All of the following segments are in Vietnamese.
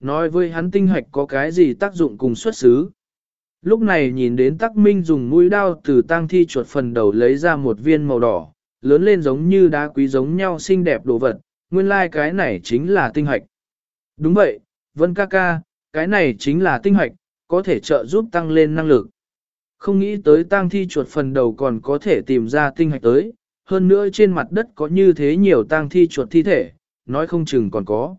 nói với hắn tinh hạch có cái gì tác dụng cùng xuất xứ. Lúc này nhìn đến tắc minh dùng mũi đao từ tang thi chuột phần đầu lấy ra một viên màu đỏ, lớn lên giống như đá quý giống nhau xinh đẹp đồ vật, nguyên lai like cái này chính là tinh hạch. Đúng vậy, Vân ca ca, cái này chính là tinh hạch, có thể trợ giúp tăng lên năng lực. Không nghĩ tới tang thi chuột phần đầu còn có thể tìm ra tinh hạch tới, hơn nữa trên mặt đất có như thế nhiều tang thi chuột thi thể, nói không chừng còn có.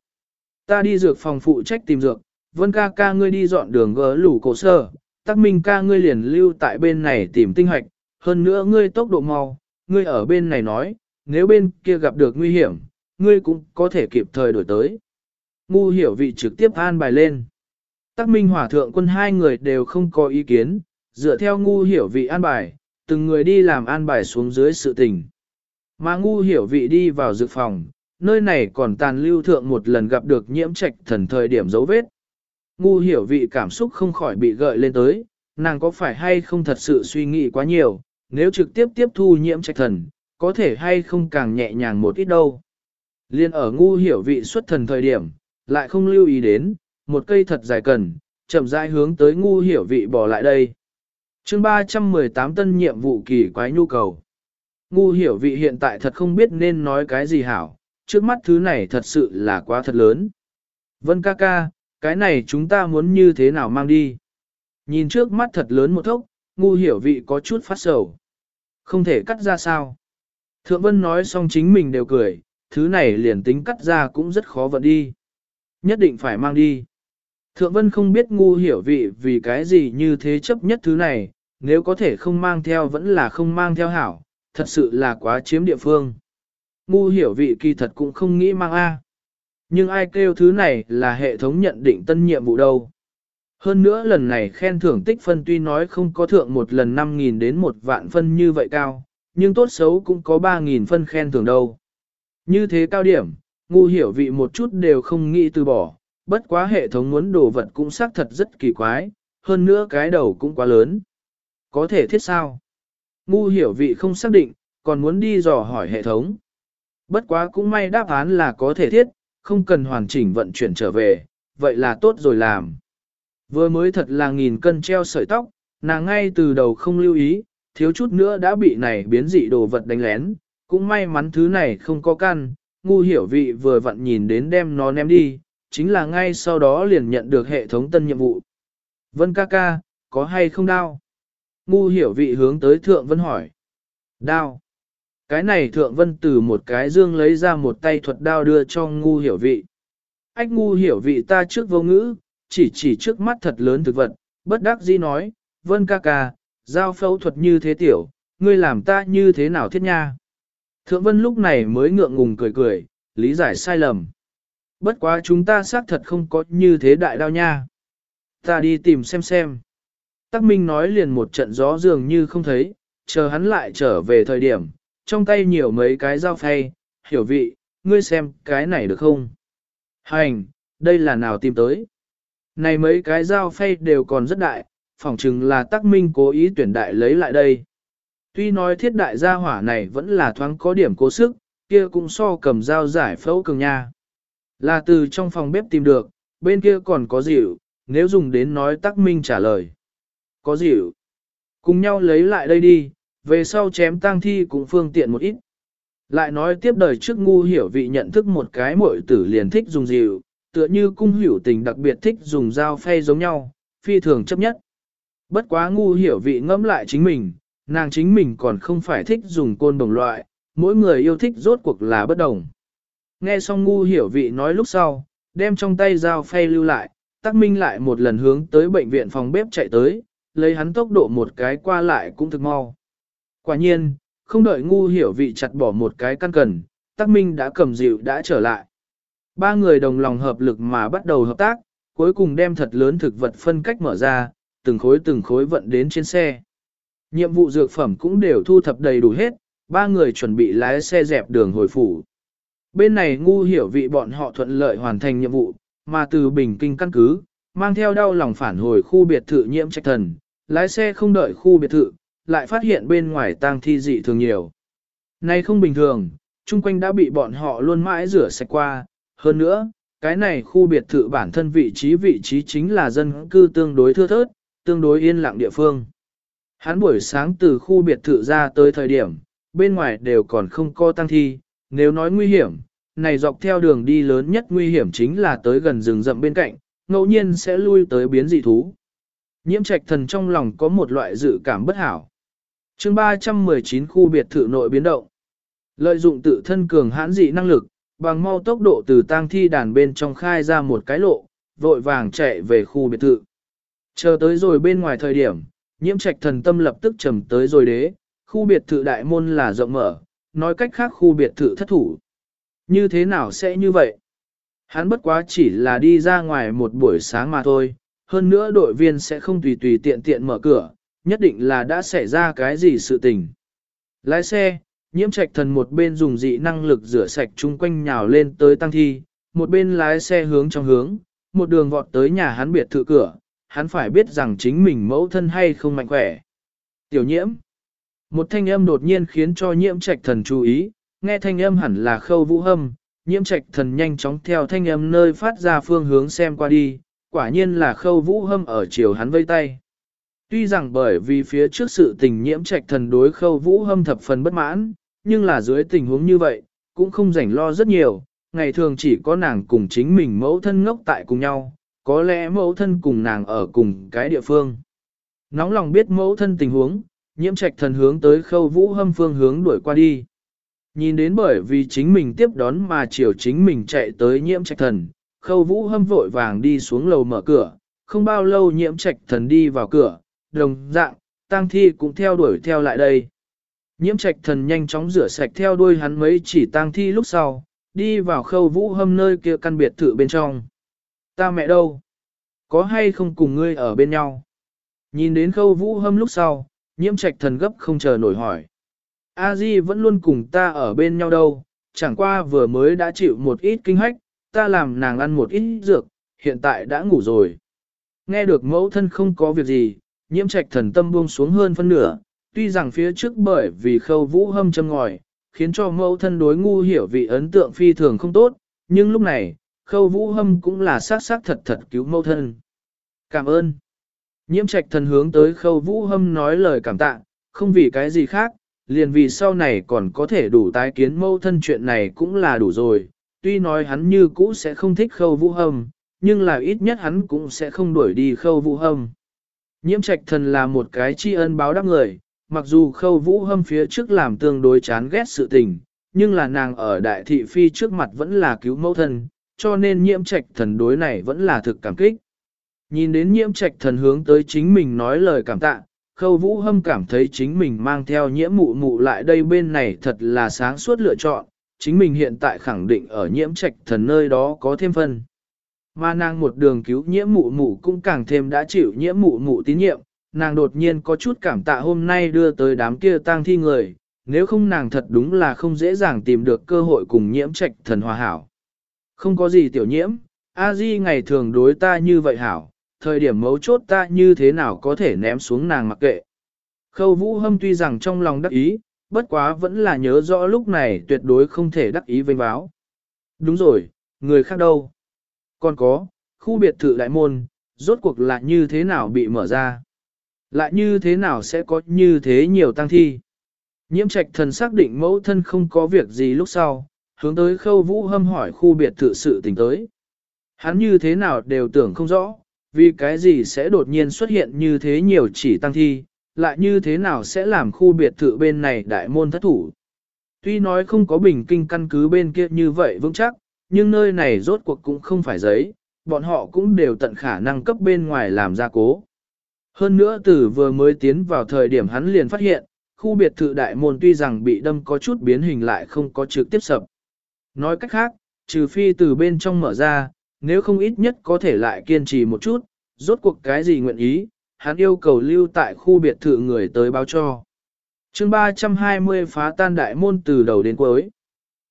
Ta đi dược phòng phụ trách tìm dược, Vân ca ca ngươi đi dọn đường gỡ lủ cổ sơ, tắc minh ca ngươi liền lưu tại bên này tìm tinh hoạch. hơn nữa ngươi tốc độ mau, ngươi ở bên này nói, nếu bên kia gặp được nguy hiểm, ngươi cũng có thể kịp thời đổi tới. Ngu hiểu vị trực tiếp an bài lên. Tắc minh hỏa thượng quân hai người đều không có ý kiến, dựa theo ngu hiểu vị an bài, từng người đi làm an bài xuống dưới sự tình. Mà ngu hiểu vị đi vào dược phòng, nơi này còn tàn lưu thượng một lần gặp được nhiễm trạch thần thời điểm dấu vết. Ngu hiểu vị cảm xúc không khỏi bị gợi lên tới, nàng có phải hay không thật sự suy nghĩ quá nhiều, nếu trực tiếp tiếp thu nhiễm trạch thần, có thể hay không càng nhẹ nhàng một ít đâu. Liên ở ngu hiểu vị xuất thần thời điểm, lại không lưu ý đến, một cây thật dài cần, chậm rãi hướng tới ngu hiểu vị bỏ lại đây. chương 318 tân nhiệm vụ kỳ quái nhu cầu. Ngu hiểu vị hiện tại thật không biết nên nói cái gì hảo, trước mắt thứ này thật sự là quá thật lớn. Vân ca ca, cái này chúng ta muốn như thế nào mang đi? Nhìn trước mắt thật lớn một thốc, ngu hiểu vị có chút phát sầu. Không thể cắt ra sao? Thượng Vân nói xong chính mình đều cười, thứ này liền tính cắt ra cũng rất khó vận đi. Nhất định phải mang đi. Thượng Vân không biết ngu hiểu vị vì cái gì như thế chấp nhất thứ này, nếu có thể không mang theo vẫn là không mang theo hảo, thật sự là quá chiếm địa phương. Ngu hiểu vị kỳ thật cũng không nghĩ mang A. Nhưng ai kêu thứ này là hệ thống nhận định tân nhiệm vụ đâu. Hơn nữa lần này khen thưởng tích phân tuy nói không có thượng một lần 5.000 đến một vạn phân như vậy cao, nhưng tốt xấu cũng có 3.000 phân khen thưởng đâu. Như thế cao điểm, ngu hiểu vị một chút đều không nghĩ từ bỏ, bất quá hệ thống muốn đồ vật cũng xác thật rất kỳ quái, hơn nữa cái đầu cũng quá lớn. Có thể thiết sao? Ngu hiểu vị không xác định, còn muốn đi dò hỏi hệ thống. Bất quá cũng may đáp án là có thể thiết, không cần hoàn chỉnh vận chuyển trở về, vậy là tốt rồi làm. Vừa mới thật là nghìn cân treo sợi tóc, nàng ngay từ đầu không lưu ý, thiếu chút nữa đã bị này biến dị đồ vật đánh lén, cũng may mắn thứ này không có căn, ngu hiểu vị vừa vặn nhìn đến đem nó ném đi, chính là ngay sau đó liền nhận được hệ thống tân nhiệm vụ. Vân ca ca, có hay không đao? Ngu hiểu vị hướng tới thượng vân hỏi. Đao. Cái này thượng vân từ một cái dương lấy ra một tay thuật đao đưa cho ngu hiểu vị. Ách ngu hiểu vị ta trước vô ngữ, chỉ chỉ trước mắt thật lớn thực vật, bất đắc dĩ nói, vân ca ca, giao phẫu thuật như thế tiểu, ngươi làm ta như thế nào thiết nha. Thượng vân lúc này mới ngượng ngùng cười cười, lý giải sai lầm. Bất quá chúng ta xác thật không có như thế đại đao nha. Ta đi tìm xem xem. Tắc Minh nói liền một trận gió dường như không thấy, chờ hắn lại trở về thời điểm, trong tay nhiều mấy cái dao phay, hiểu vị, ngươi xem cái này được không? Hành, đây là nào tìm tới? Này mấy cái dao phay đều còn rất đại, phỏng chừng là Tắc Minh cố ý tuyển đại lấy lại đây. Tuy nói thiết đại gia hỏa này vẫn là thoáng có điểm cố sức, kia cũng so cầm dao giải phẫu cường nha. Là từ trong phòng bếp tìm được, bên kia còn có dịu, nếu dùng đến nói Tắc Minh trả lời. Có dịu. Cùng nhau lấy lại đây đi, về sau chém tang thi cũng phương tiện một ít. Lại nói tiếp đời trước ngu hiểu vị nhận thức một cái muội tử liền thích dùng dịu, tựa như cung hiểu tình đặc biệt thích dùng dao phay giống nhau, phi thường chấp nhất. Bất quá ngu hiểu vị ngẫm lại chính mình, nàng chính mình còn không phải thích dùng côn đồng loại, mỗi người yêu thích rốt cuộc là bất đồng. Nghe xong ngu hiểu vị nói lúc sau, đem trong tay dao phay lưu lại, tắc minh lại một lần hướng tới bệnh viện phòng bếp chạy tới, lấy hắn tốc độ một cái qua lại cũng thực mau. Quả nhiên, không đợi ngu hiểu vị chặt bỏ một cái căn cần, tắc minh đã cầm dịu đã trở lại. Ba người đồng lòng hợp lực mà bắt đầu hợp tác, cuối cùng đem thật lớn thực vật phân cách mở ra, từng khối từng khối vận đến trên xe. Nhiệm vụ dược phẩm cũng đều thu thập đầy đủ hết, ba người chuẩn bị lái xe dẹp đường hồi phủ. Bên này ngu hiểu vị bọn họ thuận lợi hoàn thành nhiệm vụ, mà từ bình kinh căn cứ, mang theo đau lòng phản hồi khu biệt thự nhiễm trạch thần, lái xe không đợi khu biệt thự, lại phát hiện bên ngoài tang thi dị thường nhiều. Này không bình thường, chung quanh đã bị bọn họ luôn mãi rửa sạch qua, hơn nữa, cái này khu biệt thự bản thân vị trí vị trí chính là dân cư tương đối thưa thớt, tương đối yên lặng địa phương. Hắn buổi sáng từ khu biệt thự ra tới thời điểm, bên ngoài đều còn không có tăng thi, nếu nói nguy hiểm, này dọc theo đường đi lớn nhất nguy hiểm chính là tới gần rừng rậm bên cạnh, ngẫu nhiên sẽ lui tới biến dị thú. Nhiễm trạch thần trong lòng có một loại dự cảm bất hảo chương 319 khu biệt thự nội biến động. Lợi dụng tự thân cường hãn dị năng lực, bằng mau tốc độ từ tang thi đàn bên trong khai ra một cái lộ, vội vàng chạy về khu biệt thự. Chờ tới rồi bên ngoài thời điểm, nhiễm trạch thần tâm lập tức trầm tới rồi đế, khu biệt thự đại môn là rộng mở, nói cách khác khu biệt thự thất thủ. Như thế nào sẽ như vậy? Hắn bất quá chỉ là đi ra ngoài một buổi sáng mà thôi, hơn nữa đội viên sẽ không tùy tùy tiện tiện mở cửa, nhất định là đã xảy ra cái gì sự tình. Lái xe, nhiễm trạch thần một bên dùng dị năng lực rửa sạch chung quanh nhào lên tới tăng thi, một bên lái xe hướng trong hướng, một đường vọt tới nhà hắn biệt thự cửa, hắn phải biết rằng chính mình mẫu thân hay không mạnh khỏe. Tiểu nhiễm. Một thanh âm đột nhiên khiến cho nhiễm trạch thần chú ý, nghe thanh âm hẳn là khâu vũ hâm, nhiễm trạch thần nhanh chóng theo thanh âm nơi phát ra phương hướng xem qua đi, quả nhiên là khâu vũ hâm ở chiều hắn vây tay. Tuy rằng bởi vì phía trước sự tình nhiễm trạch thần đối khâu vũ hâm thập phần bất mãn, nhưng là dưới tình huống như vậy, cũng không rảnh lo rất nhiều, ngày thường chỉ có nàng cùng chính mình mẫu thân ngốc tại cùng nhau, có lẽ mẫu thân cùng nàng ở cùng cái địa phương. Nóng lòng biết mẫu thân tình huống, nhiễm trạch thần hướng tới khâu vũ hâm phương hướng đuổi qua đi. Nhìn đến bởi vì chính mình tiếp đón mà chiều chính mình chạy tới nhiễm trạch thần, khâu vũ hâm vội vàng đi xuống lầu mở cửa, không bao lâu nhiễm trạch thần đi vào cửa, đồng dạng, tang thi cũng theo đuổi theo lại đây. Nhiễm trạch thần nhanh chóng rửa sạch theo đuôi hắn mấy chỉ tang thi lúc sau, đi vào khâu vũ hâm nơi kia căn biệt thự bên trong. Ta mẹ đâu? Có hay không cùng ngươi ở bên nhau? Nhìn đến khâu vũ hâm lúc sau, nhiễm trạch thần gấp không chờ nổi hỏi. A Di vẫn luôn cùng ta ở bên nhau đâu, chẳng qua vừa mới đã chịu một ít kinh hách, ta làm nàng ăn một ít dược, hiện tại đã ngủ rồi. Nghe được mẫu thân không có việc gì, nhiễm trạch thần tâm buông xuống hơn phân nửa, tuy rằng phía trước bởi vì khâu vũ hâm châm ngòi, khiến cho mẫu thân đối ngu hiểu vị ấn tượng phi thường không tốt, nhưng lúc này, khâu vũ hâm cũng là sát xác thật thật cứu mẫu thân. Cảm ơn. Nhiễm trạch thần hướng tới khâu vũ hâm nói lời cảm tạ, không vì cái gì khác, liền vì sau này còn có thể đủ tái kiến mẫu thân chuyện này cũng là đủ rồi. Tuy nói hắn như cũ sẽ không thích khâu vũ hâm, nhưng là ít nhất hắn cũng sẽ không đuổi đi khâu vũ hâm. Nhiễm trạch thần là một cái tri ân báo đáp người, mặc dù khâu vũ hâm phía trước làm tương đối chán ghét sự tình, nhưng là nàng ở đại thị phi trước mặt vẫn là cứu mẫu thân, cho nên nhiễm trạch thần đối này vẫn là thực cảm kích. Nhìn đến nhiễm trạch thần hướng tới chính mình nói lời cảm tạ, khâu vũ hâm cảm thấy chính mình mang theo nhiễm mụ mụ lại đây bên này thật là sáng suốt lựa chọn, chính mình hiện tại khẳng định ở nhiễm trạch thần nơi đó có thêm phân. Mà nàng một đường cứu nhiễm mụ mụ cũng càng thêm đã chịu nhiễm mụ mụ tín nhiệm, nàng đột nhiên có chút cảm tạ hôm nay đưa tới đám kia tang thi người, nếu không nàng thật đúng là không dễ dàng tìm được cơ hội cùng nhiễm trạch thần hòa hảo. Không có gì tiểu nhiễm, a di ngày thường đối ta như vậy hảo, thời điểm mấu chốt ta như thế nào có thể ném xuống nàng mặc kệ. Khâu vũ hâm tuy rằng trong lòng đắc ý, bất quá vẫn là nhớ rõ lúc này tuyệt đối không thể đắc ý vênh báo. Đúng rồi, người khác đâu? Còn có, khu biệt thự đại môn, rốt cuộc là như thế nào bị mở ra? Lại như thế nào sẽ có như thế nhiều tăng thi? Nhiễm trạch thần xác định mẫu thân không có việc gì lúc sau, hướng tới khâu vũ hâm hỏi khu biệt thự sự tình tới. Hắn như thế nào đều tưởng không rõ, vì cái gì sẽ đột nhiên xuất hiện như thế nhiều chỉ tăng thi, lại như thế nào sẽ làm khu biệt thự bên này đại môn thất thủ. Tuy nói không có bình kinh căn cứ bên kia như vậy vững chắc, nhưng nơi này rốt cuộc cũng không phải giấy, bọn họ cũng đều tận khả năng cấp bên ngoài làm gia cố. Hơn nữa từ vừa mới tiến vào thời điểm hắn liền phát hiện, khu biệt thự đại môn tuy rằng bị đâm có chút biến hình lại không có trực tiếp sập. Nói cách khác, trừ phi từ bên trong mở ra, nếu không ít nhất có thể lại kiên trì một chút, rốt cuộc cái gì nguyện ý, hắn yêu cầu lưu tại khu biệt thự người tới báo cho. chương 320 phá tan đại môn từ đầu đến cuối.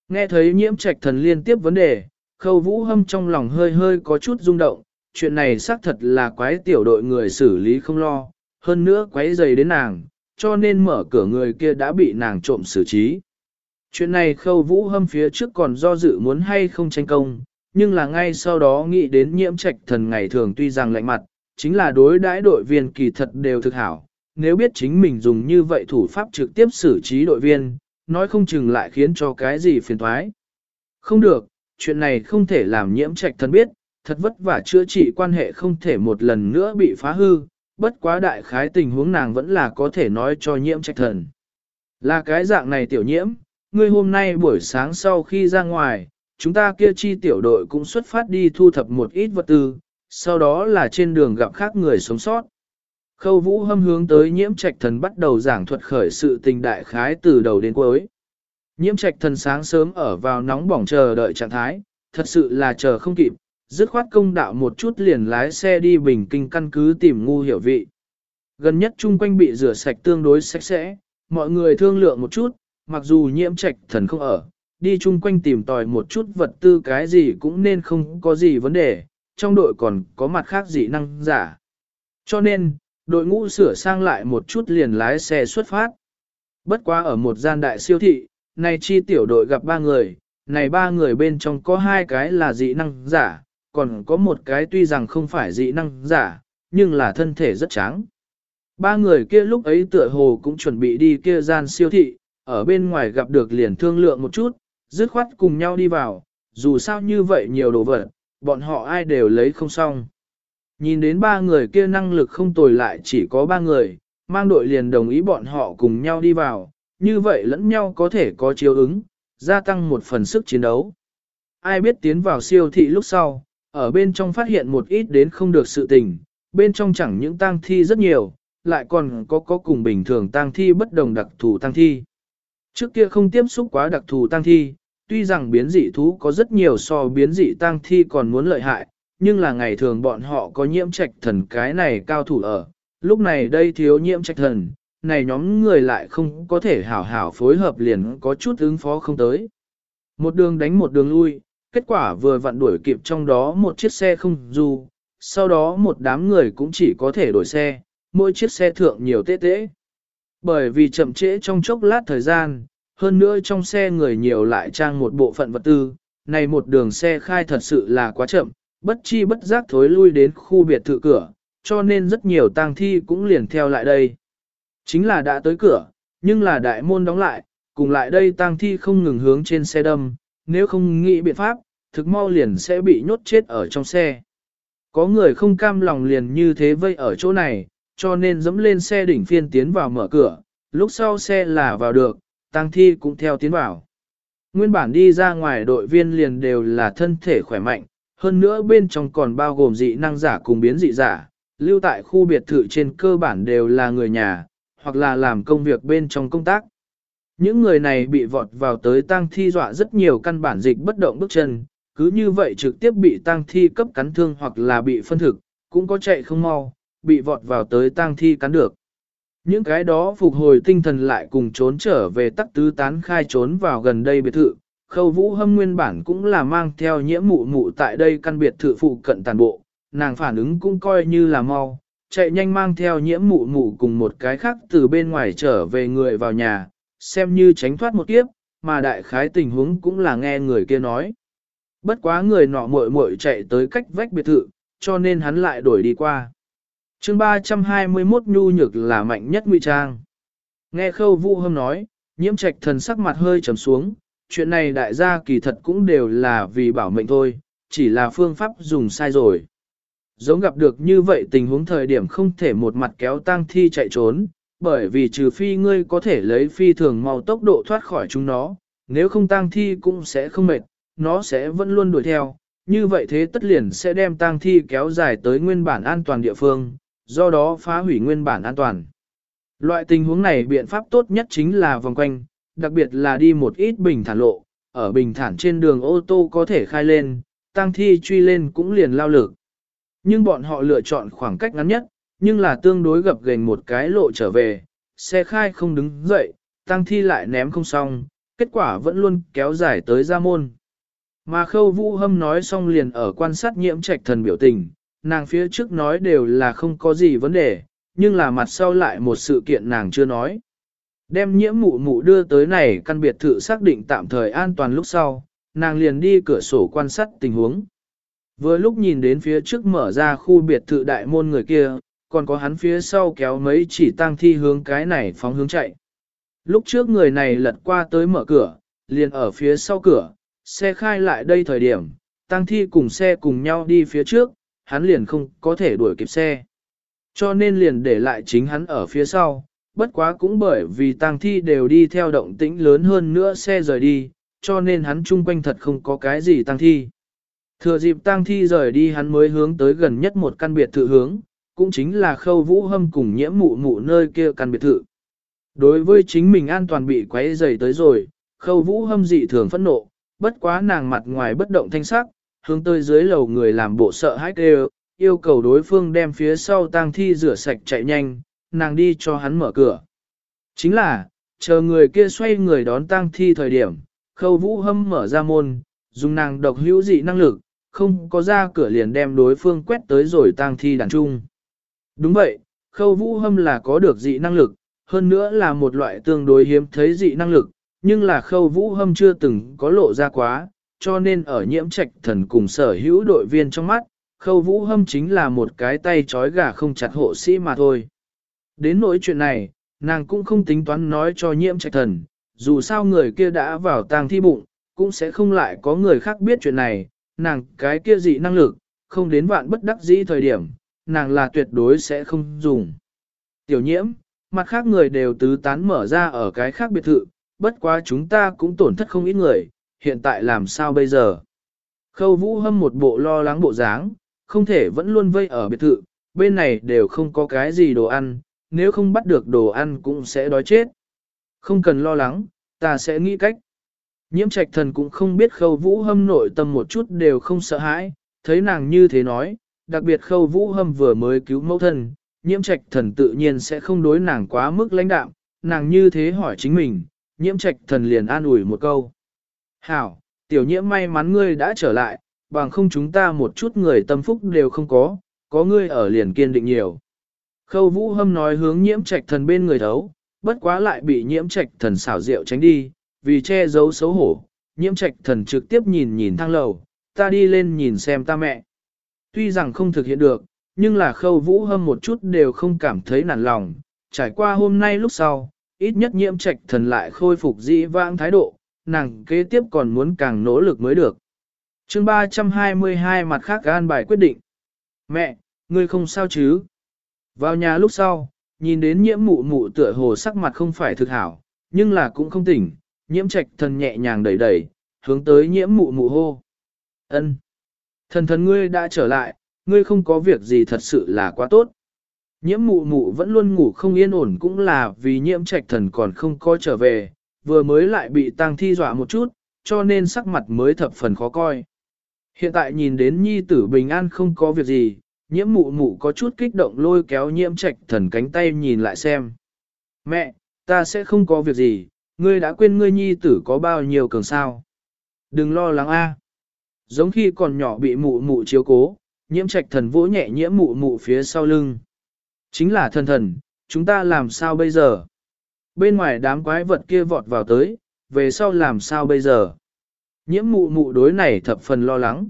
Nghe thấy nhiễm trạch thần liên tiếp vấn đề, khâu vũ hâm trong lòng hơi hơi có chút rung động, chuyện này xác thật là quái tiểu đội người xử lý không lo, hơn nữa quái dày đến nàng, cho nên mở cửa người kia đã bị nàng trộm xử trí. Chuyện này khâu vũ hâm phía trước còn do dự muốn hay không tranh công, nhưng là ngay sau đó nghĩ đến nhiễm trạch thần ngày thường tuy rằng lạnh mặt, chính là đối đãi đội viên kỳ thật đều thực hảo. Nếu biết chính mình dùng như vậy thủ pháp trực tiếp xử trí đội viên, nói không chừng lại khiến cho cái gì phiền thoái. Không được, chuyện này không thể làm nhiễm trạch thần biết, thật vất vả chữa trị quan hệ không thể một lần nữa bị phá hư, bất quá đại khái tình huống nàng vẫn là có thể nói cho nhiễm trạch thần. Là cái dạng này tiểu nhiễm, ngươi hôm nay buổi sáng sau khi ra ngoài, chúng ta kia chi tiểu đội cũng xuất phát đi thu thập một ít vật tư, sau đó là trên đường gặp khác người sống sót. Khâu vũ hâm hướng tới nhiễm trạch thần bắt đầu giảng thuật khởi sự tình đại khái từ đầu đến cuối. Nhiễm trạch thần sáng sớm ở vào nóng bỏng chờ đợi trạng thái, thật sự là chờ không kịp, dứt khoát công đạo một chút liền lái xe đi bình kinh căn cứ tìm ngu hiểu vị. Gần nhất chung quanh bị rửa sạch tương đối sạch sẽ, mọi người thương lượng một chút, mặc dù nhiễm trạch thần không ở, đi chung quanh tìm tòi một chút vật tư cái gì cũng nên không có gì vấn đề, trong đội còn có mặt khác dị năng giả. Cho nên, đội ngũ sửa sang lại một chút liền lái xe xuất phát. Bất quá ở một gian đại siêu thị, này chi tiểu đội gặp ba người, này ba người bên trong có hai cái là dị năng giả, còn có một cái tuy rằng không phải dị năng giả, nhưng là thân thể rất trắng. Ba người kia lúc ấy tựa hồ cũng chuẩn bị đi kia gian siêu thị, ở bên ngoài gặp được liền thương lượng một chút, dứt khoát cùng nhau đi vào, dù sao như vậy nhiều đồ vật, bọn họ ai đều lấy không xong. Nhìn đến ba người kia năng lực không tồi lại chỉ có ba người, mang đội liền đồng ý bọn họ cùng nhau đi vào, như vậy lẫn nhau có thể có chiếu ứng, gia tăng một phần sức chiến đấu. Ai biết tiến vào siêu thị lúc sau, ở bên trong phát hiện một ít đến không được sự tình, bên trong chẳng những tang thi rất nhiều, lại còn có có cùng bình thường tang thi bất đồng đặc thù tang thi. Trước kia không tiếp xúc quá đặc thù tang thi, tuy rằng biến dị thú có rất nhiều so biến dị tang thi còn muốn lợi hại, nhưng là ngày thường bọn họ có nhiễm trạch thần cái này cao thủ ở, lúc này đây thiếu nhiễm trạch thần, này nhóm người lại không có thể hảo hảo phối hợp liền có chút ứng phó không tới. Một đường đánh một đường lui, kết quả vừa vặn đuổi kịp trong đó một chiếc xe không dù, sau đó một đám người cũng chỉ có thể đổi xe, mỗi chiếc xe thượng nhiều tê tê. Bởi vì chậm trễ trong chốc lát thời gian, hơn nữa trong xe người nhiều lại trang một bộ phận vật tư, này một đường xe khai thật sự là quá chậm, bất chi bất giác thối lui đến khu biệt thự cửa, cho nên rất nhiều tang thi cũng liền theo lại đây. Chính là đã tới cửa, nhưng là đại môn đóng lại, cùng lại đây tang thi không ngừng hướng trên xe đâm, nếu không nghĩ biện pháp, thực mau liền sẽ bị nhốt chết ở trong xe. Có người không cam lòng liền như thế vây ở chỗ này, cho nên dẫm lên xe đỉnh phiên tiến vào mở cửa, lúc sau xe là vào được, tang thi cũng theo tiến vào. Nguyên bản đi ra ngoài đội viên liền đều là thân thể khỏe mạnh, hơn nữa bên trong còn bao gồm dị năng giả cùng biến dị giả, lưu tại khu biệt thự trên cơ bản đều là người nhà, hoặc là làm công việc bên trong công tác. Những người này bị vọt vào tới tang thi dọa rất nhiều căn bản dịch bất động bước chân, cứ như vậy trực tiếp bị tang thi cấp cắn thương hoặc là bị phân thực, cũng có chạy không mau, bị vọt vào tới tang thi cắn được. Những cái đó phục hồi tinh thần lại cùng trốn trở về tắc tứ tán khai trốn vào gần đây biệt thự. Khâu vũ hâm nguyên bản cũng là mang theo nhiễm mụ mụ tại đây căn biệt thự phụ cận tàn bộ, nàng phản ứng cũng coi như là mau, chạy nhanh mang theo nhiễm mụ mụ cùng một cái khác từ bên ngoài trở về người vào nhà, xem như tránh thoát một kiếp, mà đại khái tình huống cũng là nghe người kia nói. Bất quá người nọ muội muội chạy tới cách vách biệt thự, cho nên hắn lại đổi đi qua. chương 321 nhu nhược là mạnh nhất nguy trang. Nghe khâu vũ hâm nói, nhiễm trạch thần sắc mặt hơi trầm xuống, chuyện này đại gia kỳ thật cũng đều là vì bảo mệnh thôi, chỉ là phương pháp dùng sai rồi. Giống gặp được như vậy tình huống thời điểm không thể một mặt kéo tang thi chạy trốn, bởi vì trừ phi ngươi có thể lấy phi thường mau tốc độ thoát khỏi chúng nó, nếu không tang thi cũng sẽ không mệt, nó sẽ vẫn luôn đuổi theo, như vậy thế tất liền sẽ đem tang thi kéo dài tới nguyên bản an toàn địa phương, do đó phá hủy nguyên bản an toàn. Loại tình huống này biện pháp tốt nhất chính là vòng quanh, đặc biệt là đi một ít bình thản lộ, ở bình thản trên đường ô tô có thể khai lên, tăng thi truy lên cũng liền lao lực. Nhưng bọn họ lựa chọn khoảng cách ngắn nhất, nhưng là tương đối gập gành một cái lộ trở về, xe khai không đứng dậy, tăng thi lại ném không xong, kết quả vẫn luôn kéo dài tới ra môn. Mà khâu vũ hâm nói xong liền ở quan sát nhiễm trạch thần biểu tình, nàng phía trước nói đều là không có gì vấn đề, nhưng là mặt sau lại một sự kiện nàng chưa nói. Đem nhiễm mụ mụ đưa tới này căn biệt thự xác định tạm thời an toàn lúc sau, nàng liền đi cửa sổ quan sát tình huống. Vừa lúc nhìn đến phía trước mở ra khu biệt thự đại môn người kia, còn có hắn phía sau kéo mấy chỉ tang thi hướng cái này phóng hướng chạy. Lúc trước người này lật qua tới mở cửa, liền ở phía sau cửa, xe khai lại đây thời điểm, tang thi cùng xe cùng nhau đi phía trước, hắn liền không có thể đuổi kịp xe. Cho nên liền để lại chính hắn ở phía sau, bất quá cũng bởi vì tang thi đều đi theo động tĩnh lớn hơn nữa xe rời đi, cho nên hắn chung quanh thật không có cái gì tang thi. Thừa dịp tang thi rời đi hắn mới hướng tới gần nhất một căn biệt thự hướng, cũng chính là khâu vũ hâm cùng nhiễm mụ mụ nơi kia căn biệt thự. Đối với chính mình an toàn bị quấy rầy tới rồi, khâu vũ hâm dị thường phẫn nộ, bất quá nàng mặt ngoài bất động thanh sắc, hướng tới dưới lầu người làm bộ sợ hãi kêu, yêu cầu đối phương đem phía sau tang thi rửa sạch chạy nhanh, nàng đi cho hắn mở cửa. Chính là, chờ người kia xoay người đón tang thi thời điểm, khâu vũ hâm mở ra môn, dùng nàng độc hữu dị năng lực, không có ra cửa liền đem đối phương quét tới rồi tang thi đàn trung. Đúng vậy, khâu vũ hâm là có được dị năng lực, hơn nữa là một loại tương đối hiếm thấy dị năng lực, nhưng là khâu vũ hâm chưa từng có lộ ra quá, cho nên ở nhiễm trạch thần cùng sở hữu đội viên trong mắt, khâu vũ hâm chính là một cái tay trói gà không chặt hộ sĩ mà thôi. Đến nỗi chuyện này, nàng cũng không tính toán nói cho nhiễm trạch thần, dù sao người kia đã vào tang thi bụng, cũng sẽ không lại có người khác biết chuyện này, nàng cái kia dị năng lực, không đến vạn bất đắc dĩ thời điểm, nàng là tuyệt đối sẽ không dùng. Tiểu nhiễm, mặt khác người đều tứ tán mở ra ở cái khác biệt thự, bất quá chúng ta cũng tổn thất không ít người, hiện tại làm sao bây giờ? Khâu vũ hâm một bộ lo lắng bộ dáng, không thể vẫn luôn vây ở biệt thự, bên này đều không có cái gì đồ ăn, nếu không bắt được đồ ăn cũng sẽ đói chết. Không cần lo lắng, ta sẽ nghĩ cách. Nhiễm trạch thần cũng không biết khâu vũ hâm nội tâm một chút đều không sợ hãi, thấy nàng như thế nói, đặc biệt khâu vũ hâm vừa mới cứu mẫu thân, nhiễm trạch thần tự nhiên sẽ không đối nàng quá mức lãnh đạm, nàng như thế hỏi chính mình, nhiễm trạch thần liền an ủi một câu. Hảo, tiểu nhiễm may mắn ngươi đã trở lại, bằng không chúng ta một chút người tâm phúc đều không có, có ngươi ở liền kiên định nhiều. Khâu vũ hâm nói hướng nhiễm trạch thần bên người thấu, bất quá lại bị nhiễm trạch thần xảo diệu tránh đi, vì che giấu xấu hổ, nhiễm trạch thần trực tiếp nhìn nhìn thang lầu, ta đi lên nhìn xem ta mẹ. Tuy rằng không thực hiện được, nhưng là khâu vũ hâm một chút đều không cảm thấy nản lòng, trải qua hôm nay lúc sau, ít nhất nhiễm trạch thần lại khôi phục dĩ vãng thái độ, nàng kế tiếp còn muốn càng nỗ lực mới được. chương 322 mặt khác gan bài quyết định. Mẹ, ngươi không sao chứ? Vào nhà lúc sau, nhìn đến nhiễm mụ mụ tựa hồ sắc mặt không phải thực hảo, nhưng là cũng không tỉnh, nhiễm trạch thần nhẹ nhàng đẩy đẩy, hướng tới nhiễm mụ mụ hô. ân Thần thần ngươi đã trở lại, ngươi không có việc gì thật sự là quá tốt. Nhiễm mụ mụ vẫn luôn ngủ không yên ổn cũng là vì nhiễm trạch thần còn không có trở về, vừa mới lại bị tang thi dọa một chút, cho nên sắc mặt mới thập phần khó coi. Hiện tại nhìn đến nhi tử bình an không có việc gì, nhiễm mụ mụ có chút kích động lôi kéo nhiễm trạch thần cánh tay nhìn lại xem. Mẹ, ta sẽ không có việc gì, ngươi đã quên ngươi nhi tử có bao nhiêu cường sao. Đừng lo lắng a. Giống khi còn nhỏ bị mụ mụ chiếu cố, nhiễm trạch thần vỗ nhẹ nhiễm mụ mụ phía sau lưng. Chính là thần thần, chúng ta làm sao bây giờ? Bên ngoài đám quái vật kia vọt vào tới, về sau làm sao bây giờ? Nhiễm mụ mụ đối này thập phần lo lắng.